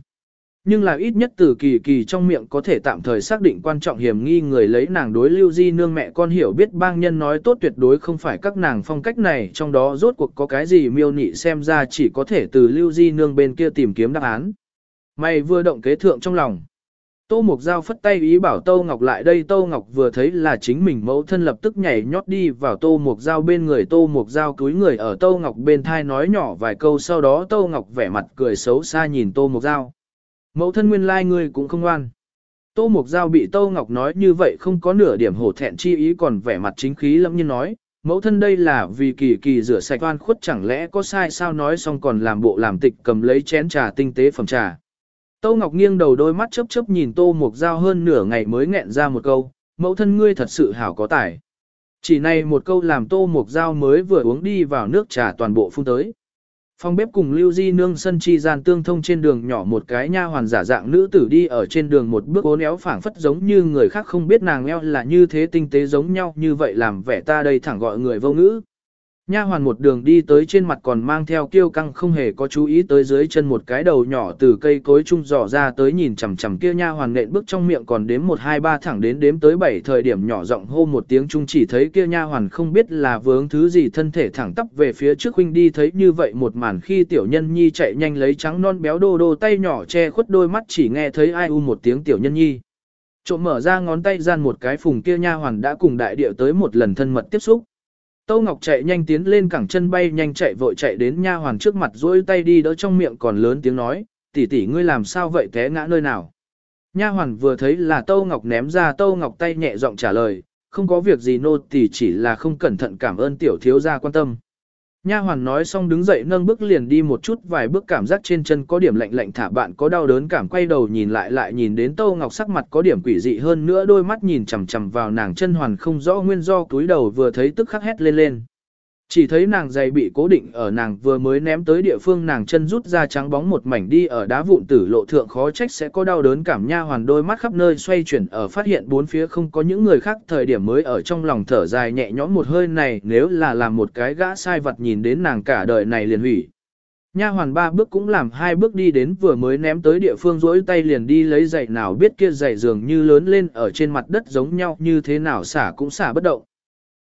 Nhưng là ít nhất từ kỳ kỳ trong miệng có thể tạm thời xác định quan trọng hiểm nghi người lấy nàng đối lưu di nương mẹ con hiểu biết bang nhân nói tốt tuyệt đối không phải các nàng phong cách này, trong đó rốt cuộc có cái gì miêu nị xem ra chỉ có thể từ lưu di nương bên kia tìm kiếm đáp án. Mày vừa động kế thượng trong lòng. Tô Mục Giao phất tay ý bảo Tô Ngọc lại đây Tô Ngọc vừa thấy là chính mình mẫu thân lập tức nhảy nhót đi vào Tô Mục Giao bên người, Tô Mục Giao cúi người ở Tô Ngọc bên thai nói nhỏ vài câu, sau đó Tô Ngọc vẻ mặt cười xấu xa nhìn Tô Mục Giao. Mẫu thân nguyên lai like ngươi cũng không ngoan. Tô Mục Giao bị Tô Ngọc nói như vậy không có nửa điểm hổ thẹn chi ý còn vẻ mặt chính khí lắm như nói. Mẫu thân đây là vì kỳ kỳ rửa sạch oan khuất chẳng lẽ có sai sao nói xong còn làm bộ làm tịch cầm lấy chén trà tinh tế phẩm trà. Tô Ngọc nghiêng đầu đôi mắt chớp chớp nhìn Tô Mục Giao hơn nửa ngày mới nghẹn ra một câu, mẫu thân ngươi thật sự hảo có tài. Chỉ này một câu làm Tô Mục Giao mới vừa uống đi vào nước trà toàn bộ phun tới. Phòng bếp cùng Lưu Di nương sân chi gian tương thông trên đường nhỏ một cái nha hoàn giả dạng nữ tử đi ở trên đường một bước uốn éo phảng phất giống như người khác không biết nàng eo là như thế tinh tế giống nhau như vậy làm vẻ ta đây thẳng gọi người vô ngữ. Nha hoàn một đường đi tới trên mặt còn mang theo kiêu căng không hề có chú ý tới dưới chân một cái đầu nhỏ từ cây cối trung dò ra tới nhìn chằm chằm kia nha hoàn nện bước trong miệng còn đếm một hai ba thẳng đến đếm tới bảy thời điểm nhỏ giọng hô một tiếng trung chỉ thấy kia nha hoàn không biết là vướng thứ gì thân thể thẳng tắp về phía trước huynh đi thấy như vậy một màn khi tiểu nhân nhi chạy nhanh lấy trắng non béo đô đô tay nhỏ che khuất đôi mắt chỉ nghe thấy ai u một tiếng tiểu nhân nhi. Trộm mở ra ngón tay gian một cái phùng kia nha hoàn đã cùng đại địa tới một lần thân mật tiếp xúc. Tâu Ngọc chạy nhanh tiến lên cẳng chân bay nhanh chạy vội chạy đến nha hoàn trước mặt duỗi tay đi đỡ trong miệng còn lớn tiếng nói, tỷ tỷ ngươi làm sao vậy té ngã nơi nào. Nha hoàn vừa thấy là Tâu Ngọc ném ra Tâu Ngọc tay nhẹ giọng trả lời, không có việc gì nô tỷ chỉ là không cẩn thận cảm ơn tiểu thiếu gia quan tâm. Nha hoàn nói xong đứng dậy nâng bước liền đi một chút vài bước cảm giác trên chân có điểm lạnh lạnh thả bạn có đau đớn cảm quay đầu nhìn lại lại nhìn đến Tô Ngọc sắc mặt có điểm quỷ dị hơn nữa đôi mắt nhìn chằm chằm vào nàng chân hoàn không rõ nguyên do túi đầu vừa thấy tức khắc hét lên lên. Chỉ thấy nàng giày bị cố định ở nàng vừa mới ném tới địa phương, nàng chân rút ra trắng bóng một mảnh đi ở đá vụn tử lộ thượng, khó trách sẽ có đau đớn cảm nha hoàn đôi mắt khắp nơi xoay chuyển ở phát hiện bốn phía không có những người khác thời điểm mới ở trong lòng thở dài nhẹ nhõm một hơi này, nếu là làm một cái gã sai vật nhìn đến nàng cả đời này liền hủy. Nha hoàn ba bước cũng làm hai bước đi đến vừa mới ném tới địa phương rỗi tay liền đi lấy giày nào biết kia giày dường như lớn lên ở trên mặt đất giống nhau, như thế nào xả cũng xả bất động.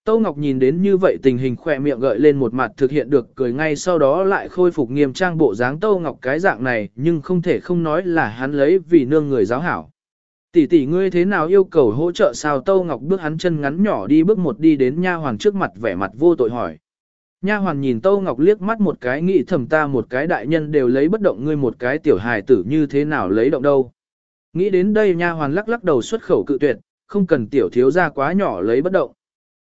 Tâu Ngọc nhìn đến như vậy tình hình khỏe miệng gợi lên một mặt thực hiện được cười ngay sau đó lại khôi phục nghiêm trang bộ dáng Tâu Ngọc cái dạng này nhưng không thể không nói là hắn lấy vì nương người giáo hảo. Tỷ tỷ ngươi thế nào yêu cầu hỗ trợ sao Tâu Ngọc bước hắn chân ngắn nhỏ đi bước một đi đến nha hoàng trước mặt vẻ mặt vô tội hỏi. Nha hoàn nhìn Tâu Ngọc liếc mắt một cái nghĩ thầm ta một cái đại nhân đều lấy bất động ngươi một cái tiểu hài tử như thế nào lấy động đâu. Nghĩ đến đây nha hoàn lắc lắc đầu xuất khẩu cự tuyệt, không cần tiểu thiếu ra quá nhỏ lấy bất động.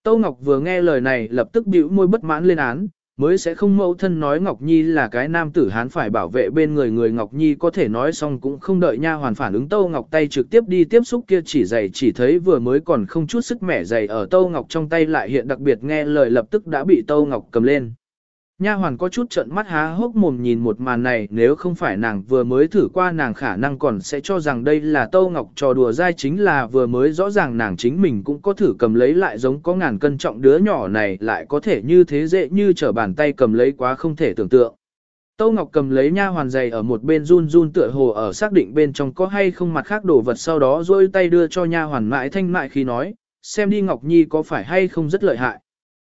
Tâu Ngọc vừa nghe lời này lập tức bĩu môi bất mãn lên án, mới sẽ không mẫu thân nói Ngọc Nhi là cái nam tử hán phải bảo vệ bên người người Ngọc Nhi có thể nói xong cũng không đợi nha hoàn phản ứng Tâu Ngọc tay trực tiếp đi tiếp xúc kia chỉ giày chỉ thấy vừa mới còn không chút sức mẻ giày ở Tâu Ngọc trong tay lại hiện đặc biệt nghe lời lập tức đã bị Tâu Ngọc cầm lên. Nha hoàn có chút trận mắt há hốc mồm nhìn một màn này nếu không phải nàng vừa mới thử qua nàng khả năng còn sẽ cho rằng đây là Tâu Ngọc trò đùa dai chính là vừa mới rõ ràng nàng chính mình cũng có thử cầm lấy lại giống có ngàn cân trọng đứa nhỏ này lại có thể như thế dễ như trở bàn tay cầm lấy quá không thể tưởng tượng. Tâu Ngọc cầm lấy nha hoàn giày ở một bên run run tựa hồ ở xác định bên trong có hay không mặt khác đồ vật sau đó rôi tay đưa cho nha hoàn mãi thanh mại khi nói, xem đi Ngọc Nhi có phải hay không rất lợi hại.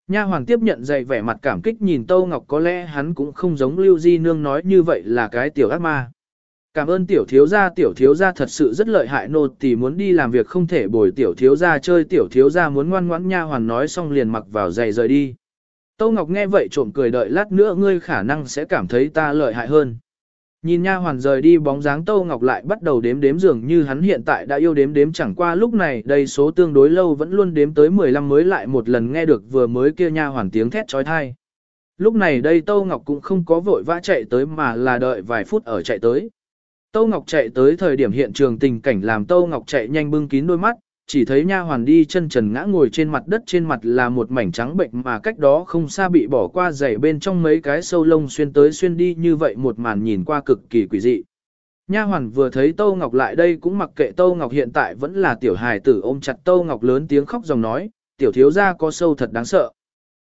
Nha hoàn tiếp nhận dạy vẻ mặt cảm kích nhìn Tâu Ngọc có lẽ hắn cũng không giống Lưu Di Nương nói như vậy là cái tiểu ác ma. Cảm ơn tiểu thiếu gia, tiểu thiếu gia thật sự rất lợi hại, nô tỳ muốn đi làm việc không thể bồi tiểu thiếu gia chơi, tiểu thiếu gia muốn ngoan ngoãn, nha hoàn nói xong liền mặc vào giày rời đi. Tâu Ngọc nghe vậy trộm cười đợi lát nữa ngươi khả năng sẽ cảm thấy ta lợi hại hơn. Nhìn nha hoàn rời đi bóng dáng tô Ngọc lại bắt đầu đếm đếm dường như hắn hiện tại đã yêu đếm đếm chẳng qua lúc này đây số tương đối lâu vẫn luôn đếm tới 15 mới lại một lần nghe được vừa mới kia nha hoàn tiếng thét trói thai. Lúc này đây tô Ngọc cũng không có vội vã chạy tới mà là đợi vài phút ở chạy tới. tô Ngọc chạy tới thời điểm hiện trường tình cảnh làm tô Ngọc chạy nhanh bưng kín đôi mắt, chỉ thấy nha hoàn đi chân trần ngã ngồi trên mặt đất trên mặt là một mảnh trắng bệnh mà cách đó không xa bị bỏ qua giày bên trong mấy cái sâu lông xuyên tới xuyên đi như vậy một màn nhìn qua cực kỳ quỷ dị. Nha hoàn vừa thấy tô Ngọc lại đây cũng mặc kệ tô Ngọc hiện tại vẫn là tiểu hài tử ôm chặt tô Ngọc lớn tiếng khóc dòng nói, tiểu thiếu gia có sâu thật đáng sợ.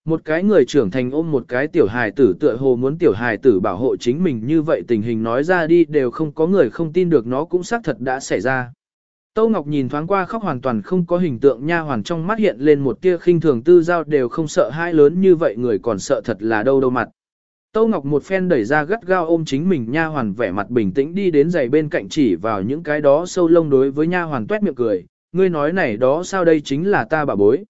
Một cái người trưởng thành ôm một cái tiểu hài tử tựa hồ muốn tiểu hài tử bảo hộ chính mình như vậy tình hình nói ra đi đều không có người không tin được nó cũng xác thật đã xảy ra. Tâu Ngọc nhìn thoáng qua khóc hoàn toàn không có hình tượng nha hoàn trong mắt hiện lên một tia khinh thường tư giao đều không sợ hai lớn như vậy người còn sợ thật là đâu đâu mặt. Tâu Ngọc một phen đẩy ra gắt gao ôm chính mình nha hoàn vẻ mặt bình tĩnh đi đến giày bên cạnh chỉ vào những cái đó sâu lông đối với nha hoàn tuét miệng cười, ngươi nói này đó sao đây chính là ta bà bối.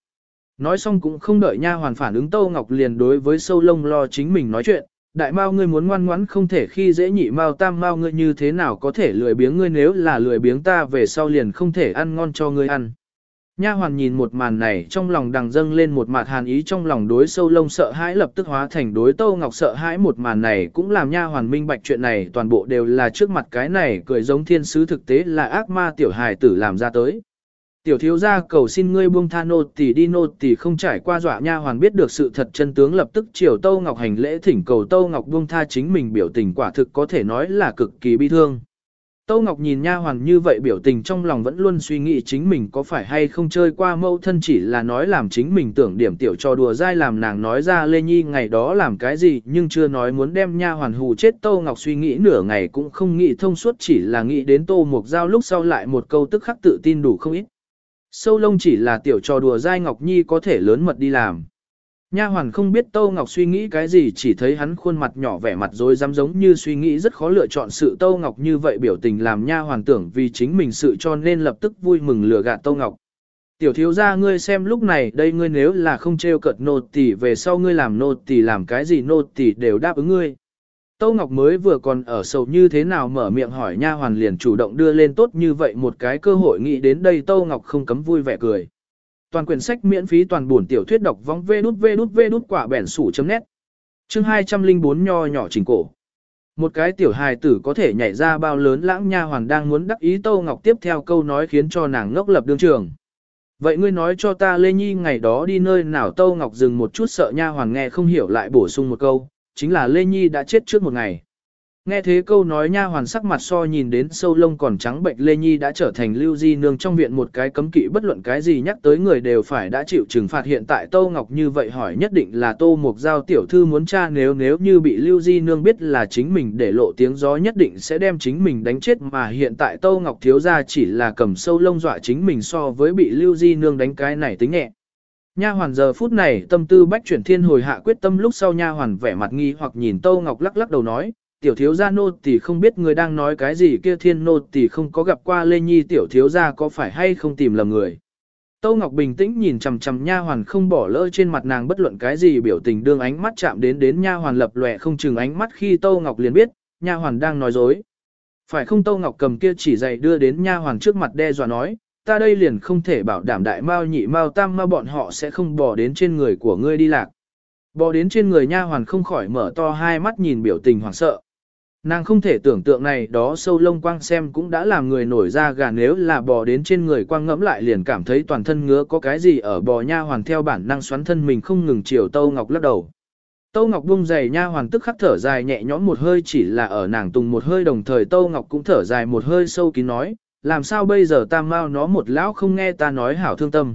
Nói xong cũng không đợi nha hoàn phản ứng Tâu Ngọc liền đối với sâu lông lo chính mình nói chuyện, đại mao ngươi muốn ngoan ngoãn không thể khi dễ nhị mao tam mao ngươi như thế nào có thể lười biếng ngươi nếu là lười biếng ta về sau liền không thể ăn ngon cho ngươi ăn. Nha hoàn nhìn một màn này, trong lòng đằng dâng lên một mặt hàn ý, trong lòng đối sâu lông sợ hãi lập tức hóa thành đối Tâu Ngọc sợ hãi một màn này cũng làm nha hoàn minh bạch chuyện này, toàn bộ đều là trước mặt cái này, cười giống thiên sứ thực tế là ác ma tiểu hài tử làm ra tới. Tiểu thiếu gia cầu xin ngươi buông tha nô tỳ đi, nô tỳ không trải qua dọa nha hoàn biết được sự thật chân tướng lập tức chiều Tâu Ngọc hành lễ thỉnh cầu Tâu Ngọc buông tha chính mình, biểu tình quả thực có thể nói là cực kỳ bi thương. Tâu Ngọc nhìn nha hoàn như vậy biểu tình trong lòng vẫn luôn suy nghĩ chính mình có phải hay không chơi qua mâu thân chỉ là nói làm chính mình tưởng điểm tiểu cho đùa dai làm nàng nói ra Lê Nhi ngày đó làm cái gì, nhưng chưa nói muốn đem nha hoàn hù chết Tâu Ngọc suy nghĩ nửa ngày cũng không nghĩ thông suốt, chỉ là nghĩ đến Tô Mục Giao lúc sau lại một câu tức khắc tự tin đủ không ít. Sâu lông chỉ là tiểu trò đùa dai Ngọc Nhi có thể lớn mật đi làm. Nha hoàn không biết Tâu Ngọc suy nghĩ cái gì, chỉ thấy hắn khuôn mặt nhỏ vẻ mặt rồi dám giống như suy nghĩ rất khó lựa chọn sự Tâu Ngọc như vậy biểu tình làm nha hoàn tưởng vì chính mình sự cho nên lập tức vui mừng lừa gạt Tâu Ngọc. Tiểu thiếu gia, ngươi xem lúc này đây ngươi nếu là không trêu cợt nô tỳ, về sau ngươi làm nô tỳ làm cái gì nô tỳ đều đáp ứng ngươi. Tâu Ngọc mới vừa còn ở sầu như thế nào mở miệng hỏi nha hoàn liền chủ động đưa lên tốt như vậy một cái cơ hội nghĩ đến đây Tâu Ngọc không cấm vui vẻ cười. Toàn quyển sách miễn phí toàn buồn tiểu thuyết đọc vong vê đút vê đút vê đút quả bẻn sủ chấm nét. Chương 204 nho nhỏ trình cổ. Một cái tiểu hài tử có thể nhảy ra bao lớn lãng nha hoàn đang muốn đắc ý Tâu Ngọc tiếp theo câu nói khiến cho nàng ngốc lập đương trường. Vậy ngươi nói cho ta Lê Nhi ngày đó đi nơi nào Tâu Ngọc dừng một chút sợ nha hoàn nghe không hiểu lại bổ sung một câu, chính là Lê Nhi đã chết trước một ngày. Nghe thế câu nói nha hoàn sắc mặt so nhìn đến sâu lông còn trắng bệnh Lê Nhi đã trở thành lưu di nương trong viện một cái cấm kỵ, bất luận cái gì nhắc tới người đều phải đã chịu trừng phạt hiện tại Tô Ngọc như vậy hỏi nhất định là Tô Mục Giao tiểu thư muốn cha, nếu nếu như bị lưu di nương biết là chính mình để lộ tiếng gió nhất định sẽ đem chính mình đánh chết mà hiện tại Tô Ngọc thiếu ra chỉ là cầm sâu lông dọa chính mình so với bị lưu di nương đánh cái này tính nhẹ. Nha hoàn giờ phút này tâm tư bách chuyển thiên hồi hạ quyết tâm lúc sau nha hoàn vẻ mặt nghi hoặc nhìn Tô Ngọc lắc lắc đầu nói, tiểu thiếu gia nô tỳ không biết người đang nói cái gì kia thiên nô tỳ không có gặp qua Lê Nhi tiểu thiếu gia có phải hay không tìm lầm người. Tô Ngọc bình tĩnh nhìn chằm chằm nha hoàn không bỏ lỡ trên mặt nàng bất luận cái gì biểu tình đương ánh mắt chạm đến đến nha hoàn lập lòe không chừng ánh mắt khi Tô Ngọc liền biết, nha hoàn đang nói dối. Phải không Tô Ngọc cầm kia chỉ dạy đưa đến nha hoàn trước mặt đe dọa nói, ta đây liền không thể bảo đảm đại mao nhị mao tam mao bọn họ sẽ không bỏ đến trên người của ngươi đi lạc. Bò đến trên người nha hoàn không khỏi mở to hai mắt nhìn biểu tình hoảng sợ. Nàng không thể tưởng tượng này đó sâu lông quang xem cũng đã làm người nổi ra gà nếu là bò đến trên người quang ngẫm lại liền cảm thấy toàn thân ngứa có cái gì ở bò nha hoàn theo bản năng xoắn thân mình không ngừng chiều Tâu Ngọc lắc đầu. Tâu Ngọc buông giày nha hoàn tức khắc thở dài nhẹ nhõm một hơi chỉ là ở nàng tùng một hơi đồng thời Tâu Ngọc cũng thở dài một hơi sâu kín nói, làm sao bây giờ ta mau nó một lão không nghe ta nói hảo thương tâm.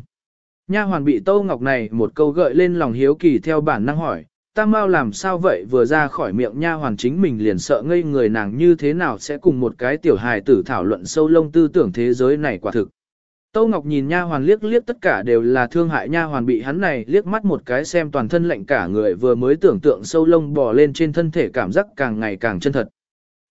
Nha hoàn bị Tâu Ngọc này một câu gợi lên lòng hiếu kỳ theo bản năng hỏi, Tam Mao làm sao vậy vừa ra khỏi miệng nha hoàn chính mình liền sợ ngây người nàng như thế nào sẽ cùng một cái tiểu hài tử thảo luận sâu lông tư tưởng thế giới này quả thực. Tâu Ngọc nhìn nha hoàn liếc liếc tất cả đều là thương hại nha hoàn bị hắn này liếc mắt một cái xem toàn thân lạnh cả người vừa mới tưởng tượng sâu lông bò lên trên thân thể cảm giác càng ngày càng chân thật.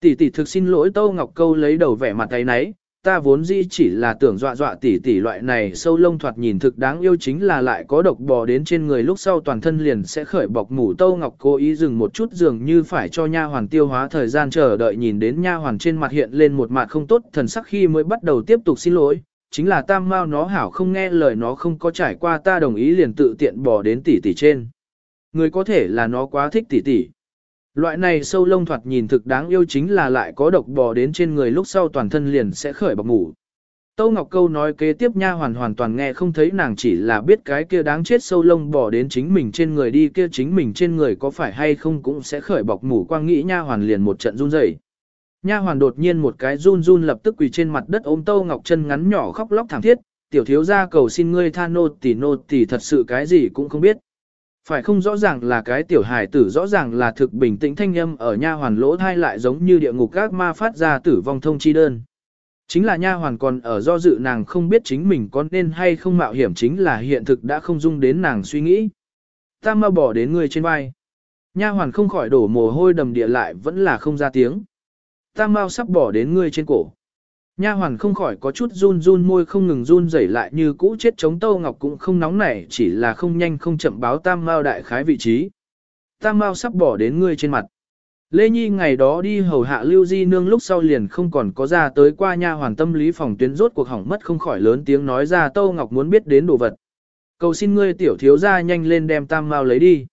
Tỷ tỷ thực xin lỗi Tâu Ngọc câu lấy đầu vẻ mặt thấy nấy, ta vốn dĩ chỉ là tưởng dọa dọa tỷ tỷ loại này sâu lông thoạt nhìn thực đáng yêu chính là lại có độc bò đến trên người lúc sau toàn thân liền sẽ khởi bọc mủ Tâu Ngọc cố ý dừng một chút dường như phải cho nha hoàn tiêu hóa thời gian chờ đợi nhìn đến nha hoàn trên mặt hiện lên một mặt không tốt thần sắc khi mới bắt đầu tiếp tục xin lỗi chính là tam mao nó hảo không nghe lời nó không có trải qua ta đồng ý liền tự tiện bỏ đến tỷ tỷ trên. Người có thể là nó quá thích tỷ tỷ. Loại này sâu lông thoạt nhìn thực đáng yêu chính là lại có độc bò đến trên người lúc sau toàn thân liền sẽ khởi bọc ngủ. Tâu Ngọc Câu nói kế tiếp nha hoàn hoàn toàn nghe không thấy nàng chỉ là biết cái kia đáng chết sâu lông bò đến chính mình trên người đi kia chính mình trên người có phải hay không cũng sẽ khởi bọc ngủ quang nghĩ nha hoàn liền một trận run rẩy. Nha hoàn đột nhiên một cái run run lập tức quỳ trên mặt đất ôm Tâu Ngọc chân ngắn nhỏ khóc lóc thảm thiết, tiểu thiếu gia cầu xin ngươi tha nô tỷ nô tỷ thật sự cái gì cũng không biết. Phải không rõ ràng là cái tiểu hài tử rõ ràng là thực bình tĩnh thanh âm ở nha hoàn lỗ thai lại giống như địa ngục các ma phát ra tử vong thông chi đơn. Chính là nha hoàn còn ở do dự nàng không biết chính mình có nên hay không mạo hiểm chính là hiện thực đã không dung đến nàng suy nghĩ. Ta mà bỏ đến người trên vai. Nha hoàn không khỏi đổ mồ hôi đầm địa lại vẫn là không ra tiếng. Tam mau sắp bỏ đến ngươi trên cổ. Nha hoàn không khỏi có chút run run môi không ngừng run rẩy lại như cũ chết chống Tâu Ngọc cũng không nóng nảy chỉ là không nhanh không chậm báo Tam Mao đại khái vị trí. Tam Mao sắp bỏ đến ngươi trên mặt. Lê Nhi ngày đó đi hầu hạ Lưu Di Nương lúc sau liền không còn có ra tới qua nha hoàn tâm lý phòng tuyến rốt cuộc hỏng mất không khỏi lớn tiếng nói ra Tâu Ngọc muốn biết đến đồ vật. Cầu xin ngươi tiểu thiếu ra nhanh lên đem Tam Mao lấy đi.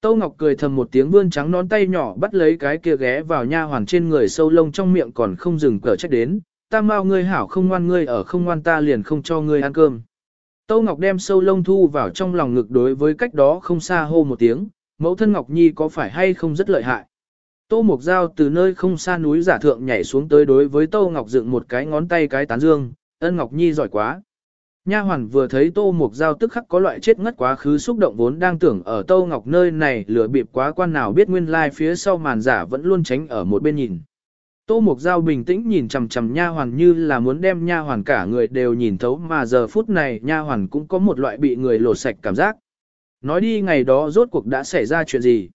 Tâu Ngọc cười thầm một tiếng vươn trắng nón tay nhỏ bắt lấy cái kia ghé vào nha hoàn trên người sâu lông trong miệng còn không dừng cờ trách đến, Ta mau ngươi hảo không ngoan ngươi ở không ngoan ta liền không cho ngươi ăn cơm. Tâu Ngọc đem sâu lông thu vào trong lòng ngực đối với cách đó không xa hô một tiếng, mẫu thân Ngọc Nhi có phải hay không rất lợi hại. Tô Mộc Giao từ nơi không xa núi giả thượng nhảy xuống tới đối với Tâu Ngọc dựng một cái ngón tay cái tán dương, ân Ngọc Nhi giỏi quá. Nha hoàn vừa thấy Tô Mộc Giao tức khắc có loại chết ngất quá khứ xúc động vốn đang tưởng ở Tô Ngọc nơi này lửa bịp quá quan nào biết nguyên lai like phía sau màn giả vẫn luôn tránh ở một bên nhìn. Tô Mục Giao bình tĩnh nhìn chằm chằm nha hoàn như là muốn đem nha hoàn cả người đều nhìn thấu mà giờ phút này nha hoàn cũng có một loại bị người lột sạch cảm giác. Nói đi ngày đó rốt cuộc đã xảy ra chuyện gì.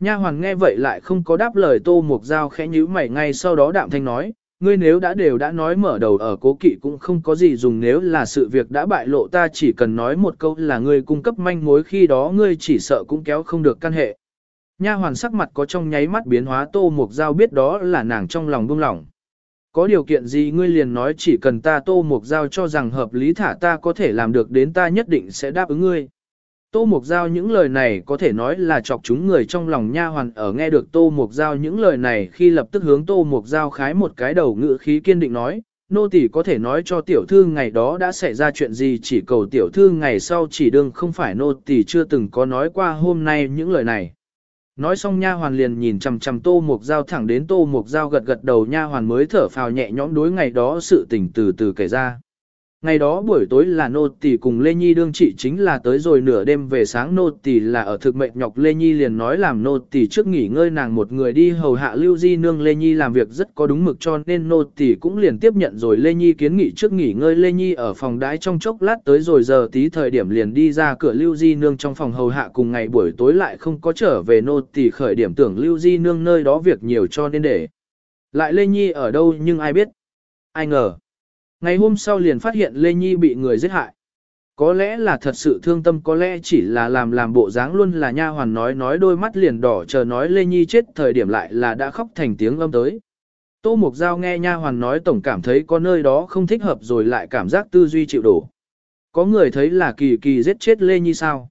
Nha hoàn nghe vậy lại không có đáp lời Tô Mục Giao khẽ nhíu mày ngay sau đó đạm thanh nói, ngươi nếu đã đều đã nói mở đầu ở cố kỵ cũng không có gì dùng nếu là sự việc đã bại lộ ta chỉ cần nói một câu là ngươi cung cấp manh mối khi đó ngươi chỉ sợ cũng kéo không được căn hệ. Nha hoàn sắc mặt có trong nháy mắt biến hóa tô mục giao biết đó là nàng trong lòng buông lỏng. Có điều kiện gì ngươi liền nói chỉ cần ta tô mục giao cho rằng hợp lý thả ta có thể làm được đến ta nhất định sẽ đáp ứng ngươi. Tô Mục Giao những lời này có thể nói là chọc chúng người trong lòng nha hoàn ở nghe được Tô Mục Giao những lời này khi lập tức hướng Tô Mục Giao khái một cái đầu ngữ khí kiên định nói, nô tỳ có thể nói cho tiểu thư ngày đó đã xảy ra chuyện gì chỉ cầu tiểu thư ngày sau chỉ đương không phải nô tỳ chưa từng có nói qua hôm nay những lời này. Nói xong nha hoàn liền nhìn chằm chằm Tô Mục Giao thẳng đến Tô Mục Giao gật gật đầu nha hoàn mới thở phào nhẹ nhõm đối ngày đó sự tình từ từ kể ra. Ngày đó buổi tối là nô tỳ cùng Lê Nhi đương trị chính là tới rồi nửa đêm về sáng nô tỳ là ở thực mệnh nhọc Lê Nhi liền nói làm nô tỳ trước nghỉ ngơi nàng một người đi hầu hạ Lưu Di nương Lê Nhi làm việc rất có đúng mực cho nên nô tỳ cũng liền tiếp nhận rồi Lê Nhi kiến nghị trước nghỉ ngơi Lê Nhi ở phòng đái trong chốc lát tới rồi giờ tí thời điểm liền đi ra cửa Lưu Di nương trong phòng hầu hạ cùng ngày buổi tối lại không có trở về nô tỳ khởi điểm tưởng Lưu Di nương nơi đó việc nhiều cho nên để. Lại Lê Nhi ở đâu nhưng ai biết? Ai ngờ? Ngày hôm sau liền phát hiện Lê Nhi bị người giết hại. Có lẽ là thật sự thương tâm, có lẽ chỉ là làm làm bộ dáng luôn là nha hoàn nói nói đôi mắt liền đỏ chờ nói Lê Nhi chết, thời điểm lại là đã khóc thành tiếng âm tới. Tô Mục Giao nghe nha hoàn nói tổng cảm thấy có nơi đó không thích hợp rồi lại cảm giác tư duy chịu đổ. Có người thấy là kỳ kỳ giết chết Lê Nhi sao?